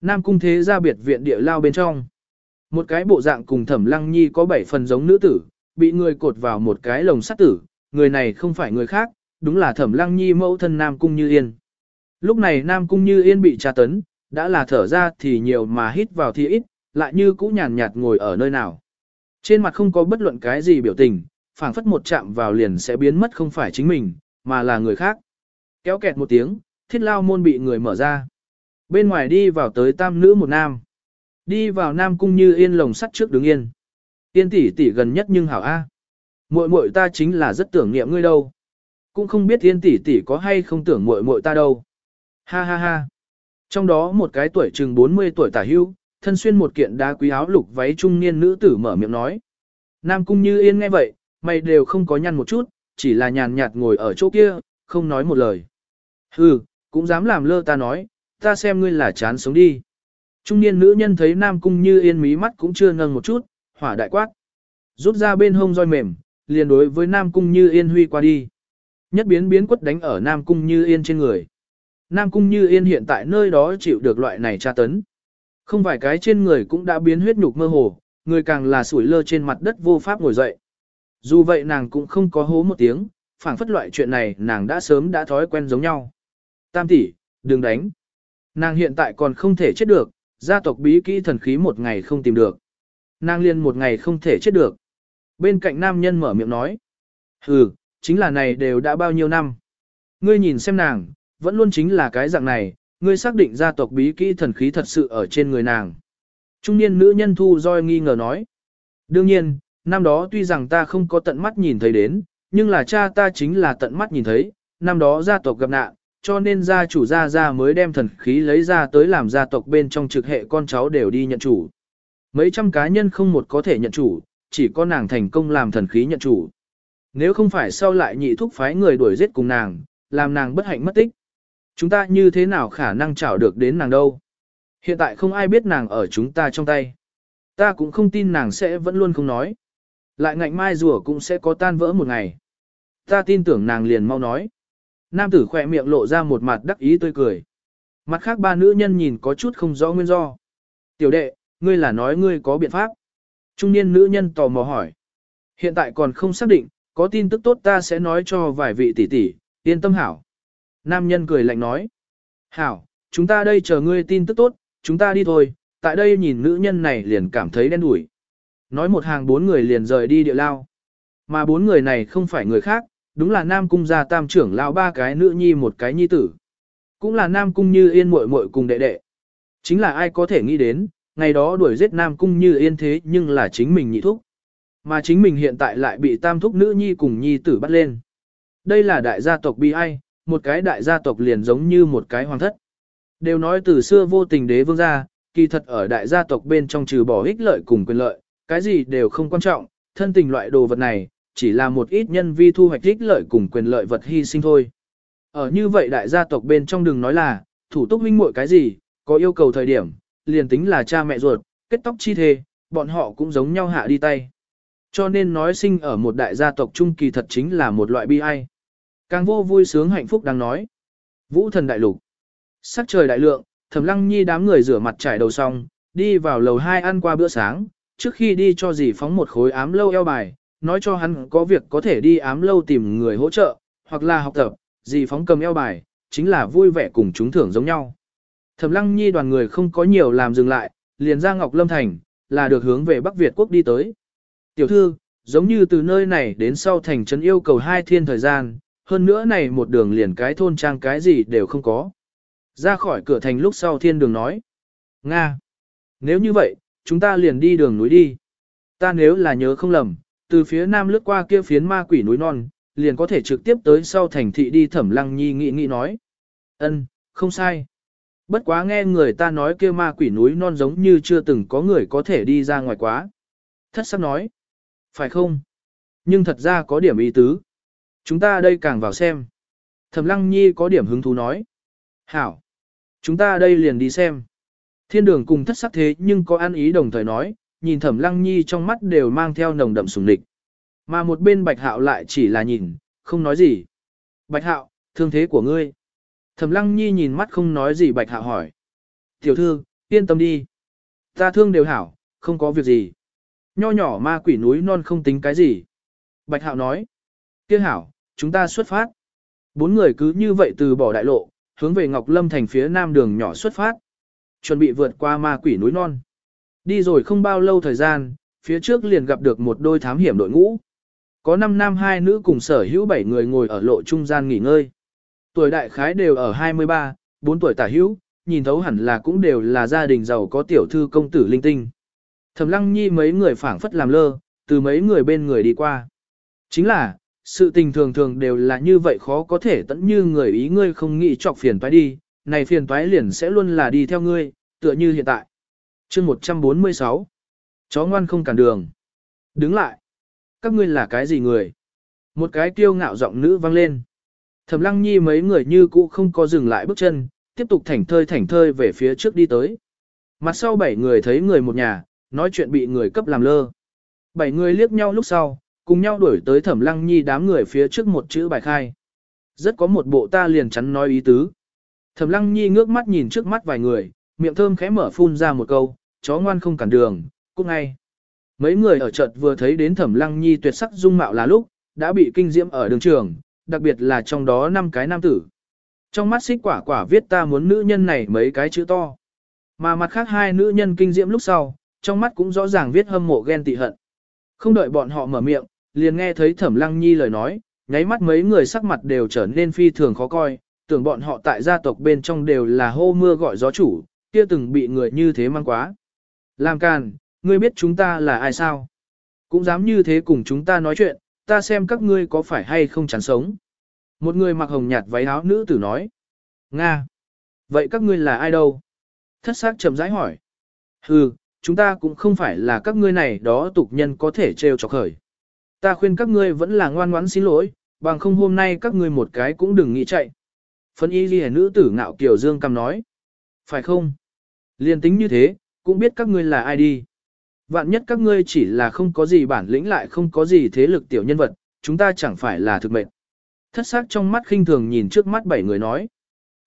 Nam cung thế gia biệt viện địa lao bên trong. Một cái bộ dạng cùng thẩm lăng nhi có bảy phần giống nữ tử, bị người cột vào một cái lồng sắt tử, người này không phải người khác, đúng là thẩm lăng nhi mẫu thân Nam cung như yên. Lúc này Nam cung như yên bị tra tấn, đã là thở ra thì nhiều mà hít vào thì ít, lại như cũ nhàn nhạt ngồi ở nơi nào. Trên mặt không có bất luận cái gì biểu tình, phảng phất một chạm vào liền sẽ biến mất không phải chính mình, mà là người khác. Kéo kẹt một tiếng, thiết lao môn bị người mở ra. Bên ngoài đi vào tới tam nữ một nam. Đi vào nam cung như yên lồng sắt trước đứng yên. Yên tỷ tỷ gần nhất nhưng hảo A. Muội muội ta chính là rất tưởng niệm ngươi đâu. Cũng không biết Yên tỷ tỷ có hay không tưởng muội muội ta đâu. Ha ha ha. Trong đó một cái tuổi chừng 40 tuổi tả hưu, thân xuyên một kiện đá quý áo lục váy trung niên nữ tử mở miệng nói. Nam cung như yên nghe vậy, mày đều không có nhăn một chút, chỉ là nhàn nhạt ngồi ở chỗ kia, không nói một lời. Hừ, cũng dám làm lơ ta nói, ta xem ngươi là chán sống đi. Trung niên nữ nhân thấy Nam cung như yên mí mắt cũng chưa nâng một chút, hỏa đại quát. Rút ra bên hông roi mềm, liền đối với Nam cung như yên huy qua đi. Nhất biến biến quất đánh ở Nam cung như yên trên người. Nam cung như yên hiện tại nơi đó chịu được loại này tra tấn. Không vài cái trên người cũng đã biến huyết nhục mơ hồ, người càng là sủi lơ trên mặt đất vô pháp ngồi dậy. Dù vậy nàng cũng không có hố một tiếng, phảng phất loại chuyện này nàng đã sớm đã thói quen giống nhau. Tam tỷ, đừng đánh. Nàng hiện tại còn không thể chết được, gia tộc bí kỹ thần khí một ngày không tìm được. Nàng liên một ngày không thể chết được. Bên cạnh nam nhân mở miệng nói. Ừ, chính là này đều đã bao nhiêu năm. Ngươi nhìn xem nàng, vẫn luôn chính là cái dạng này, ngươi xác định gia tộc bí kỹ thần khí thật sự ở trên người nàng. Trung niên nữ nhân thu roi nghi ngờ nói. Đương nhiên, năm đó tuy rằng ta không có tận mắt nhìn thấy đến, nhưng là cha ta chính là tận mắt nhìn thấy, năm đó gia tộc gặp nạn, cho nên gia chủ gia gia mới đem thần khí lấy ra tới làm gia tộc bên trong trực hệ con cháu đều đi nhận chủ. Mấy trăm cá nhân không một có thể nhận chủ, chỉ có nàng thành công làm thần khí nhận chủ. Nếu không phải sau lại nhị thúc phái người đuổi giết cùng nàng, làm nàng bất hạnh mất tích. Chúng ta như thế nào khả năng trảo được đến nàng đâu? Hiện tại không ai biết nàng ở chúng ta trong tay. Ta cũng không tin nàng sẽ vẫn luôn không nói. Lại ngạnh mai rùa cũng sẽ có tan vỡ một ngày. Ta tin tưởng nàng liền mau nói. Nam tử khỏe miệng lộ ra một mặt đắc ý tươi cười. Mặt khác ba nữ nhân nhìn có chút không rõ nguyên do. Tiểu đệ, ngươi là nói ngươi có biện pháp. Trung niên nữ nhân tò mò hỏi. Hiện tại còn không xác định, có tin tức tốt ta sẽ nói cho vài vị tỷ tỷ, yên tâm hảo. Nam nhân cười lạnh nói. Hảo, chúng ta đây chờ ngươi tin tức tốt, chúng ta đi thôi, tại đây nhìn nữ nhân này liền cảm thấy đen đủi. Nói một hàng bốn người liền rời đi địa lao. Mà bốn người này không phải người khác, đúng là Nam Cung gia tam trưởng lao ba cái nữ nhi một cái nhi tử. Cũng là Nam Cung như yên muội muội cùng đệ đệ. Chính là ai có thể nghĩ đến, ngày đó đuổi giết Nam Cung như yên thế nhưng là chính mình nhị thúc. Mà chính mình hiện tại lại bị tam thúc nữ nhi cùng nhi tử bắt lên. Đây là đại gia tộc bi ai, một cái đại gia tộc liền giống như một cái hoàng thất. Đều nói từ xưa vô tình đế vương gia, kỳ thật ở đại gia tộc bên trong trừ bỏ ích lợi cùng quyền lợi, cái gì đều không quan trọng, thân tình loại đồ vật này, chỉ là một ít nhân vi thu hoạch ích lợi cùng quyền lợi vật hy sinh thôi. Ở như vậy đại gia tộc bên trong đừng nói là, thủ túc huynh muội cái gì, có yêu cầu thời điểm, liền tính là cha mẹ ruột, kết tóc chi thề, bọn họ cũng giống nhau hạ đi tay. Cho nên nói sinh ở một đại gia tộc trung kỳ thật chính là một loại bi ai. Càng vô vui sướng hạnh phúc đang nói. Vũ thần đại lục. Sắc trời đại lượng, thẩm lăng nhi đám người rửa mặt trải đầu xong, đi vào lầu 2 ăn qua bữa sáng, trước khi đi cho dì phóng một khối ám lâu eo bài, nói cho hắn có việc có thể đi ám lâu tìm người hỗ trợ, hoặc là học tập, gì phóng cầm eo bài, chính là vui vẻ cùng chúng thưởng giống nhau. Thẩm lăng nhi đoàn người không có nhiều làm dừng lại, liền ra Ngọc Lâm Thành, là được hướng về Bắc Việt quốc đi tới. Tiểu thư, giống như từ nơi này đến sau thành trấn yêu cầu hai thiên thời gian, hơn nữa này một đường liền cái thôn trang cái gì đều không có. Ra khỏi cửa thành lúc sau thiên đường nói. Nga! Nếu như vậy, chúng ta liền đi đường núi đi. Ta nếu là nhớ không lầm, từ phía nam lướt qua kia phiến ma quỷ núi non, liền có thể trực tiếp tới sau thành thị đi thẩm lăng nhi nghĩ nghĩ nói. Ân, không sai. Bất quá nghe người ta nói kia ma quỷ núi non giống như chưa từng có người có thể đi ra ngoài quá. Thất sắc nói. Phải không? Nhưng thật ra có điểm ý tứ. Chúng ta đây càng vào xem. Thẩm lăng nhi có điểm hứng thú nói. Hảo. Chúng ta đây liền đi xem. Thiên đường cùng thất sắc thế nhưng có ăn ý đồng thời nói, nhìn thẩm lăng nhi trong mắt đều mang theo nồng đậm sùng địch. Mà một bên bạch hạo lại chỉ là nhìn, không nói gì. Bạch hạo, thương thế của ngươi. Thẩm lăng nhi nhìn mắt không nói gì bạch hạo hỏi. Tiểu thư, yên tâm đi. Ta thương đều hảo, không có việc gì. Nho nhỏ ma quỷ núi non không tính cái gì. Bạch hạo nói. Kia hảo, chúng ta xuất phát. Bốn người cứ như vậy từ bỏ đại lộ, hướng về Ngọc Lâm thành phía nam đường nhỏ xuất phát. Chuẩn bị vượt qua ma quỷ núi non. Đi rồi không bao lâu thời gian, phía trước liền gặp được một đôi thám hiểm đội ngũ. Có 5 nam hai nữ cùng sở hữu 7 người ngồi ở lộ trung gian nghỉ ngơi. Tuổi đại khái đều ở 23, 4 tuổi tả hữu, nhìn thấu hẳn là cũng đều là gia đình giàu có tiểu thư công tử linh tinh. Thẩm lăng nhi mấy người phảng phất làm lơ, từ mấy người bên người đi qua. Chính là, sự tình thường thường đều là như vậy khó có thể tận như người ý ngươi không nghĩ chọc phiền toái đi, này phiền toái liền sẽ luôn là đi theo ngươi, tựa như hiện tại chương 146 Chó ngoan không cản đường. Đứng lại. Các ngươi là cái gì người? Một cái kiêu ngạo giọng nữ vang lên. Thẩm lăng nhi mấy người như cũ không có dừng lại bước chân, tiếp tục thảnh thơi thảnh thơi về phía trước đi tới. Mặt sau bảy người thấy người một nhà, nói chuyện bị người cấp làm lơ. Bảy người liếc nhau lúc sau, cùng nhau đuổi tới thẩm lăng nhi đám người phía trước một chữ bài khai. Rất có một bộ ta liền chắn nói ý tứ. Thẩm lăng nhi ngước mắt nhìn trước mắt vài người, miệng thơm khẽ mở phun ra một câu, chó ngoan không cản đường, cút ngay. Mấy người ở chợt vừa thấy đến thẩm lăng nhi tuyệt sắc dung mạo là lúc, đã bị kinh diễm ở đường trường, đặc biệt là trong đó năm cái nam tử. Trong mắt xích quả quả viết ta muốn nữ nhân này mấy cái chữ to. Mà mặt khác hai nữ nhân kinh diễm lúc sau, trong mắt cũng rõ ràng viết hâm mộ ghen tị hận. Không đợi bọn họ mở miệng, liền nghe thấy thẩm lăng nhi lời nói, nháy mắt mấy người sắc mặt đều trở nên phi thường khó coi, tưởng bọn họ tại gia tộc bên trong đều là hô mưa gọi gió chủ, kia từng bị người như thế mang quá. Làm càn, ngươi biết chúng ta là ai sao? Cũng dám như thế cùng chúng ta nói chuyện, ta xem các ngươi có phải hay không chán sống. Một người mặc hồng nhạt váy áo nữ tử nói. Nga! Vậy các ngươi là ai đâu? Thất xác chậm rãi hỏi. Hừ, chúng ta cũng không phải là các ngươi này đó tục nhân có thể trêu chọc khởi. Ta khuyên các ngươi vẫn là ngoan ngoãn xin lỗi, bằng không hôm nay các ngươi một cái cũng đừng nghĩ chạy. Phân y ghi nữ tử ngạo kiều dương cầm nói. Phải không? Liên tính như thế, cũng biết các ngươi là ai đi. Vạn nhất các ngươi chỉ là không có gì bản lĩnh lại không có gì thế lực tiểu nhân vật, chúng ta chẳng phải là thực mệnh. Thất sắc trong mắt khinh thường nhìn trước mắt bảy người nói.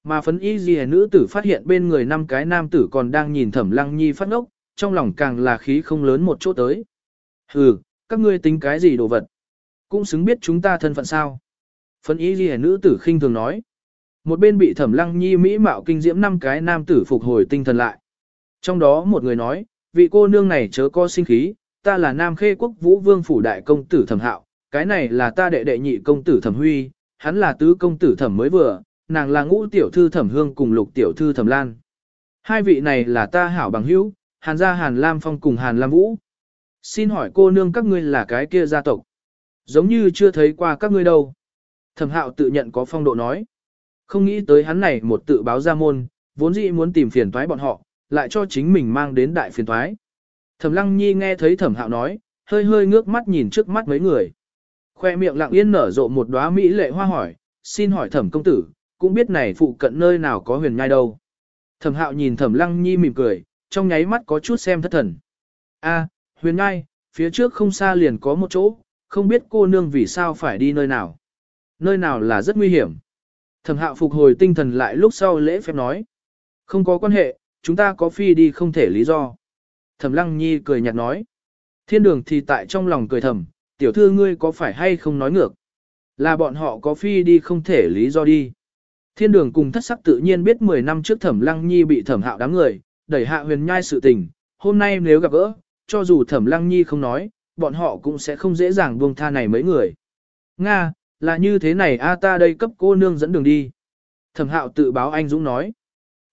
Mà phấn y ghi nữ tử phát hiện bên người năm cái nam tử còn đang nhìn thẩm lăng nhi phát ngốc, trong lòng càng là khí không lớn một chỗ tới. Hừ, các ngươi tính cái gì đồ vật? Cũng xứng biết chúng ta thân phận sao? Phấn y ghi nữ tử khinh thường nói. Một bên bị thẩm lăng nhi mỹ mạo kinh diễm năm cái nam tử phục hồi tinh thần lại. Trong đó một người nói, vị cô nương này chớ có sinh khí, ta là nam khê quốc vũ vương phủ đại công tử thẩm hạo, cái này là ta đệ đệ nhị công tử thẩm huy, hắn là tứ công tử thẩm mới vừa, nàng là ngũ tiểu thư thẩm hương cùng lục tiểu thư thẩm lan. Hai vị này là ta hảo bằng hữu, hàn gia hàn lam phong cùng hàn lam vũ. Xin hỏi cô nương các ngươi là cái kia gia tộc. Giống như chưa thấy qua các ngươi đâu. Thẩm hạo tự nhận có phong độ nói. Không nghĩ tới hắn này một tự báo ra môn, vốn dĩ muốn tìm phiền toái bọn họ, lại cho chính mình mang đến đại phiền thoái. Thẩm lăng nhi nghe thấy thẩm hạo nói, hơi hơi ngước mắt nhìn trước mắt mấy người. Khoe miệng lặng yên nở rộ một đóa mỹ lệ hoa hỏi, xin hỏi thẩm công tử, cũng biết này phụ cận nơi nào có huyền nhai đâu. Thẩm hạo nhìn thẩm lăng nhi mỉm cười, trong nháy mắt có chút xem thất thần. a huyền nhai, phía trước không xa liền có một chỗ, không biết cô nương vì sao phải đi nơi nào. Nơi nào là rất nguy hiểm. Thẩm hạo phục hồi tinh thần lại lúc sau lễ phép nói. Không có quan hệ, chúng ta có phi đi không thể lý do. Thẩm lăng nhi cười nhạt nói. Thiên đường thì tại trong lòng cười thầm, tiểu thư ngươi có phải hay không nói ngược. Là bọn họ có phi đi không thể lý do đi. Thiên đường cùng thất sắc tự nhiên biết 10 năm trước thẩm lăng nhi bị thẩm hạo đám người, đẩy hạ huyền nhai sự tình. Hôm nay nếu gặp gỡ, cho dù thẩm lăng nhi không nói, bọn họ cũng sẽ không dễ dàng buông tha này mấy người. Nga, là như thế này a ta đây cấp cô nương dẫn đường đi. Thẩm hạo tự báo anh Dũng nói.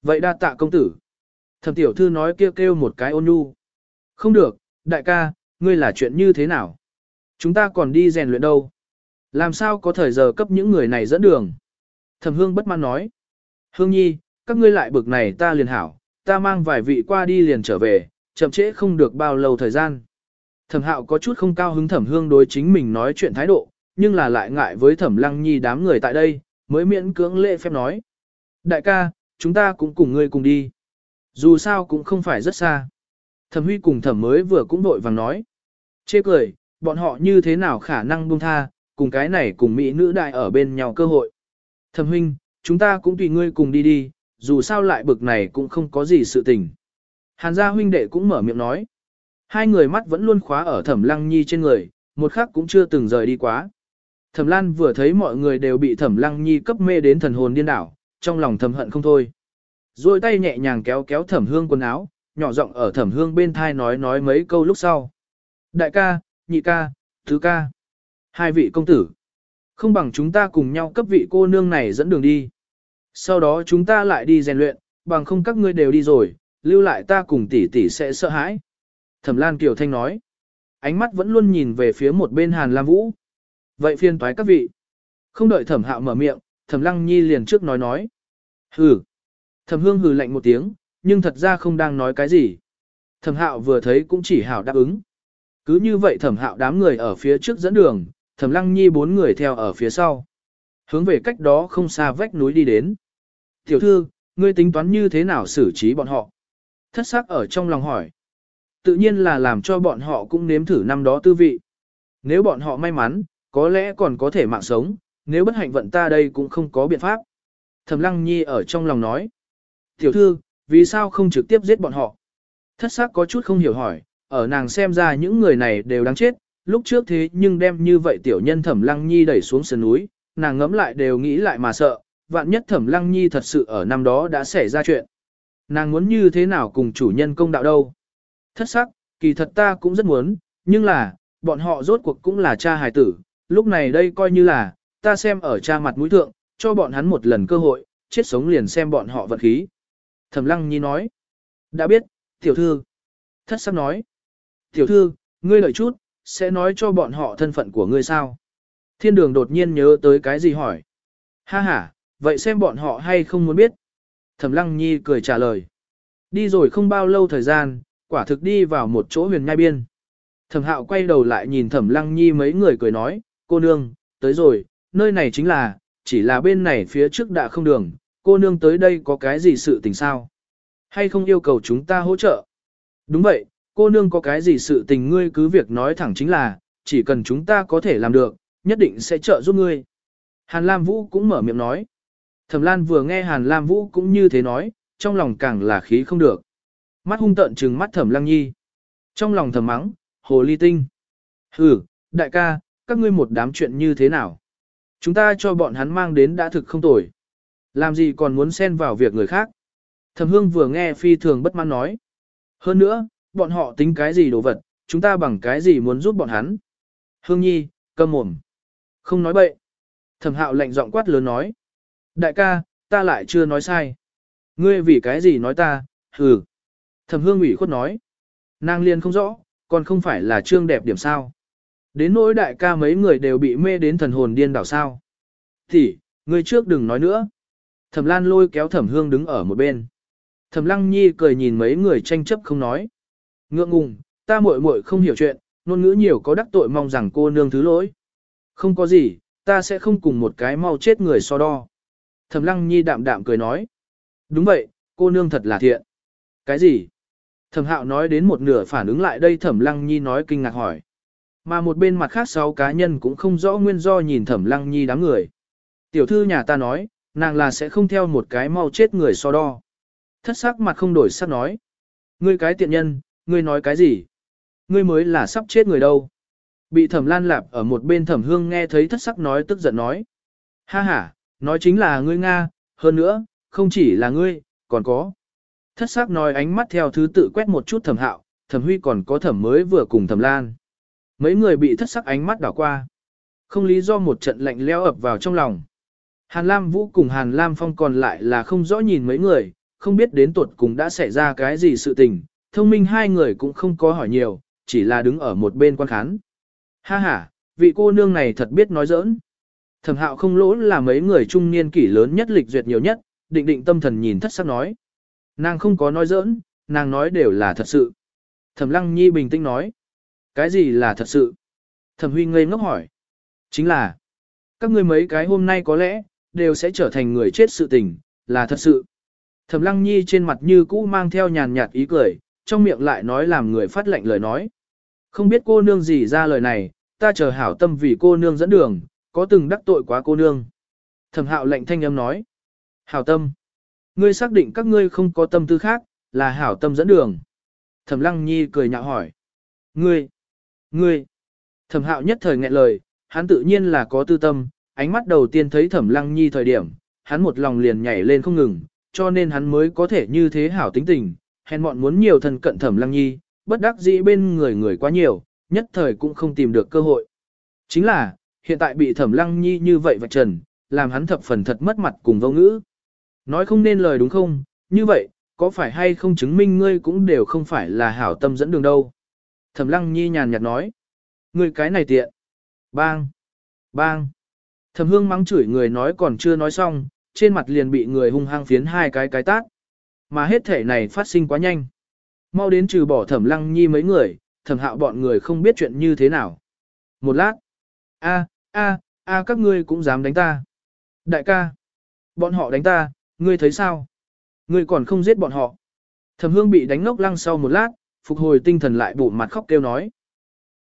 Vậy đa tạ công tử. Thẩm tiểu thư nói kêu kêu một cái ôn nhu. Không được, đại ca, ngươi là chuyện như thế nào? Chúng ta còn đi rèn luyện đâu? Làm sao có thời giờ cấp những người này dẫn đường? Thẩm hương bất mãn nói. Hương nhi, các ngươi lại bực này ta liền hảo, ta mang vài vị qua đi liền trở về, chậm trễ không được bao lâu thời gian. Thẩm hạo có chút không cao hứng thẩm hương đối chính mình nói chuyện thái độ, nhưng là lại ngại với thẩm lăng nhi đám người tại đây, mới miễn cưỡng lễ phép nói. Đại ca, chúng ta cũng cùng ngươi cùng đi. Dù sao cũng không phải rất xa. Thẩm huy cùng thẩm mới vừa cũng đội vàng nói. Chê cười, bọn họ như thế nào khả năng buông tha, cùng cái này cùng mỹ nữ đại ở bên nhau cơ hội. Thẩm huynh, chúng ta cũng tùy ngươi cùng đi đi, dù sao lại bực này cũng không có gì sự tình. Hàn gia huynh đệ cũng mở miệng nói. Hai người mắt vẫn luôn khóa ở thẩm lăng nhi trên người, một khắc cũng chưa từng rời đi quá. Thẩm Lan vừa thấy mọi người đều bị Thẩm Lăng Nhi cấp mê đến thần hồn điên đảo, trong lòng thầm hận không thôi. Rồi tay nhẹ nhàng kéo kéo Thẩm Hương quần áo, nhỏ giọng ở Thẩm Hương bên thai nói nói mấy câu lúc sau. Đại ca, nhị ca, thứ ca, hai vị công tử. Không bằng chúng ta cùng nhau cấp vị cô nương này dẫn đường đi. Sau đó chúng ta lại đi rèn luyện, bằng không các ngươi đều đi rồi, lưu lại ta cùng tỷ tỷ sẽ sợ hãi. Thẩm Lan Kiều Thanh nói. Ánh mắt vẫn luôn nhìn về phía một bên Hàn Lam Vũ. Vậy phiên toái các vị. Không đợi thẩm hạo mở miệng, thẩm lăng nhi liền trước nói nói. Hừ. Thẩm hương hừ lạnh một tiếng, nhưng thật ra không đang nói cái gì. Thẩm hạo vừa thấy cũng chỉ hảo đáp ứng. Cứ như vậy thẩm hạo đám người ở phía trước dẫn đường, thẩm lăng nhi bốn người theo ở phía sau. Hướng về cách đó không xa vách núi đi đến. Tiểu thư, ngươi tính toán như thế nào xử trí bọn họ? Thất sắc ở trong lòng hỏi. Tự nhiên là làm cho bọn họ cũng nếm thử năm đó tư vị. Nếu bọn họ may mắn, có lẽ còn có thể mạng sống, nếu bất hạnh vận ta đây cũng không có biện pháp. Thẩm lăng nhi ở trong lòng nói. Tiểu thư, vì sao không trực tiếp giết bọn họ? Thất sắc có chút không hiểu hỏi, ở nàng xem ra những người này đều đáng chết, lúc trước thế nhưng đem như vậy tiểu nhân thẩm lăng nhi đẩy xuống sườn núi, nàng ngẫm lại đều nghĩ lại mà sợ, vạn nhất thẩm lăng nhi thật sự ở năm đó đã xảy ra chuyện. Nàng muốn như thế nào cùng chủ nhân công đạo đâu? Thất sắc, kỳ thật ta cũng rất muốn, nhưng là, bọn họ rốt cuộc cũng là cha hài tử, lúc này đây coi như là, ta xem ở cha mặt mũi thượng, cho bọn hắn một lần cơ hội, chết sống liền xem bọn họ vận khí. Thẩm lăng nhi nói, đã biết, tiểu thư. Thất sắc nói, tiểu thư, ngươi lợi chút, sẽ nói cho bọn họ thân phận của ngươi sao. Thiên đường đột nhiên nhớ tới cái gì hỏi. Ha ha, vậy xem bọn họ hay không muốn biết. Thẩm lăng nhi cười trả lời. Đi rồi không bao lâu thời gian, quả thực đi vào một chỗ huyền nhai biên. Thẩm hạo quay đầu lại nhìn thẩm lăng nhi mấy người cười nói, cô nương, tới rồi, nơi này chính là, chỉ là bên này phía trước đã không đường, cô nương tới đây có cái gì sự tình sao? Hay không yêu cầu chúng ta hỗ trợ? Đúng vậy, cô nương có cái gì sự tình ngươi cứ việc nói thẳng chính là, chỉ cần chúng ta có thể làm được, nhất định sẽ trợ giúp ngươi. Hàn Lam Vũ cũng mở miệng nói. Thẩm Lan vừa nghe Hàn Lam Vũ cũng như thế nói, trong lòng càng là khí không được. Mắt hung tợn trừng mắt Thẩm Lăng Nhi. Trong lòng thầm mắng, hồ ly tinh. Hừ, đại ca, các ngươi một đám chuyện như thế nào? Chúng ta cho bọn hắn mang đến đã thực không tồi. Làm gì còn muốn xen vào việc người khác? Thẩm Hương vừa nghe phi thường bất mãn nói. Hơn nữa, bọn họ tính cái gì đồ vật, chúng ta bằng cái gì muốn giúp bọn hắn? Hương Nhi, câm mồm. Không nói bậy. Thẩm Hạo lạnh giọng quát lớn nói. Đại ca, ta lại chưa nói sai. Ngươi vì cái gì nói ta, hừ. Thẩm hương ủy khuất nói. Nàng liền không rõ, còn không phải là trương đẹp điểm sao. Đến nỗi đại ca mấy người đều bị mê đến thần hồn điên đảo sao. Thì, ngươi trước đừng nói nữa. Thẩm lan lôi kéo thẩm hương đứng ở một bên. Thẩm lăng nhi cười nhìn mấy người tranh chấp không nói. Ngượng ngùng, ta muội muội không hiểu chuyện, ngôn ngữ nhiều có đắc tội mong rằng cô nương thứ lỗi. Không có gì, ta sẽ không cùng một cái mau chết người so đo. Thẩm lăng nhi đạm đạm cười nói. Đúng vậy, cô nương thật là thiện. Cái gì? Thẩm hạo nói đến một nửa phản ứng lại đây thẩm lăng nhi nói kinh ngạc hỏi. Mà một bên mặt khác sáu cá nhân cũng không rõ nguyên do nhìn thẩm lăng nhi đám người. Tiểu thư nhà ta nói, nàng là sẽ không theo một cái mau chết người so đo. Thất sắc mặt không đổi sắc nói. Ngươi cái tiện nhân, ngươi nói cái gì? Ngươi mới là sắp chết người đâu. Bị thẩm lan lạp ở một bên thẩm hương nghe thấy thất sắc nói tức giận nói. Ha ha, nói chính là ngươi Nga, hơn nữa, không chỉ là ngươi, còn có. Thất sắc nói ánh mắt theo thứ tự quét một chút thẩm hạo, thẩm huy còn có thẩm mới vừa cùng thẩm lan. Mấy người bị thất sắc ánh mắt đảo qua. Không lý do một trận lạnh leo ập vào trong lòng. Hàn Lam Vũ cùng Hàn Lam Phong còn lại là không rõ nhìn mấy người, không biết đến tuột cùng đã xảy ra cái gì sự tình, thông minh hai người cũng không có hỏi nhiều, chỉ là đứng ở một bên quan khán. Ha ha, vị cô nương này thật biết nói giỡn. Thẩm hạo không lỗ là mấy người trung niên kỷ lớn nhất lịch duyệt nhiều nhất, định định tâm thần nhìn thất sắc nói. Nàng không có nói giỡn, nàng nói đều là thật sự. Thẩm lăng nhi bình tĩnh nói. Cái gì là thật sự? Thẩm huy ngây ngốc hỏi. Chính là, các ngươi mấy cái hôm nay có lẽ, đều sẽ trở thành người chết sự tình, là thật sự. Thẩm lăng nhi trên mặt như cũ mang theo nhàn nhạt ý cười, trong miệng lại nói làm người phát lệnh lời nói. Không biết cô nương gì ra lời này, ta chờ hảo tâm vì cô nương dẫn đường, có từng đắc tội quá cô nương. Thẩm hạo lệnh thanh âm nói. Hảo tâm. Ngươi xác định các ngươi không có tâm tư khác, là hảo tâm dẫn đường. Thẩm lăng nhi cười nhạo hỏi. Ngươi. Ngươi. Thẩm hạo nhất thời nghẹn lời, hắn tự nhiên là có tư tâm, ánh mắt đầu tiên thấy thẩm lăng nhi thời điểm, hắn một lòng liền nhảy lên không ngừng, cho nên hắn mới có thể như thế hảo tính tình, hèn mọn muốn nhiều thân cận thẩm lăng nhi, bất đắc dĩ bên người người quá nhiều, nhất thời cũng không tìm được cơ hội. Chính là, hiện tại bị thẩm lăng nhi như vậy vạch trần, làm hắn thập phần thật mất mặt cùng vô ngữ. Nói không nên lời đúng không, như vậy, có phải hay không chứng minh ngươi cũng đều không phải là hảo tâm dẫn đường đâu. Thẩm lăng nhi nhàn nhạt nói. Ngươi cái này tiện. Bang. Bang! Thẩm hương mắng chửi người nói còn chưa nói xong, trên mặt liền bị người hung hăng phiến hai cái cái tát. Mà hết thể này phát sinh quá nhanh. Mau đến trừ bỏ thẩm lăng nhi mấy người, thẩm hạo bọn người không biết chuyện như thế nào. Một lát. a a a các ngươi cũng dám đánh ta. Đại ca. Bọn họ đánh ta, ngươi thấy sao? Ngươi còn không giết bọn họ. Thẩm hương bị đánh ngốc lăng sau một lát, phục hồi tinh thần lại bụng mặt khóc kêu nói.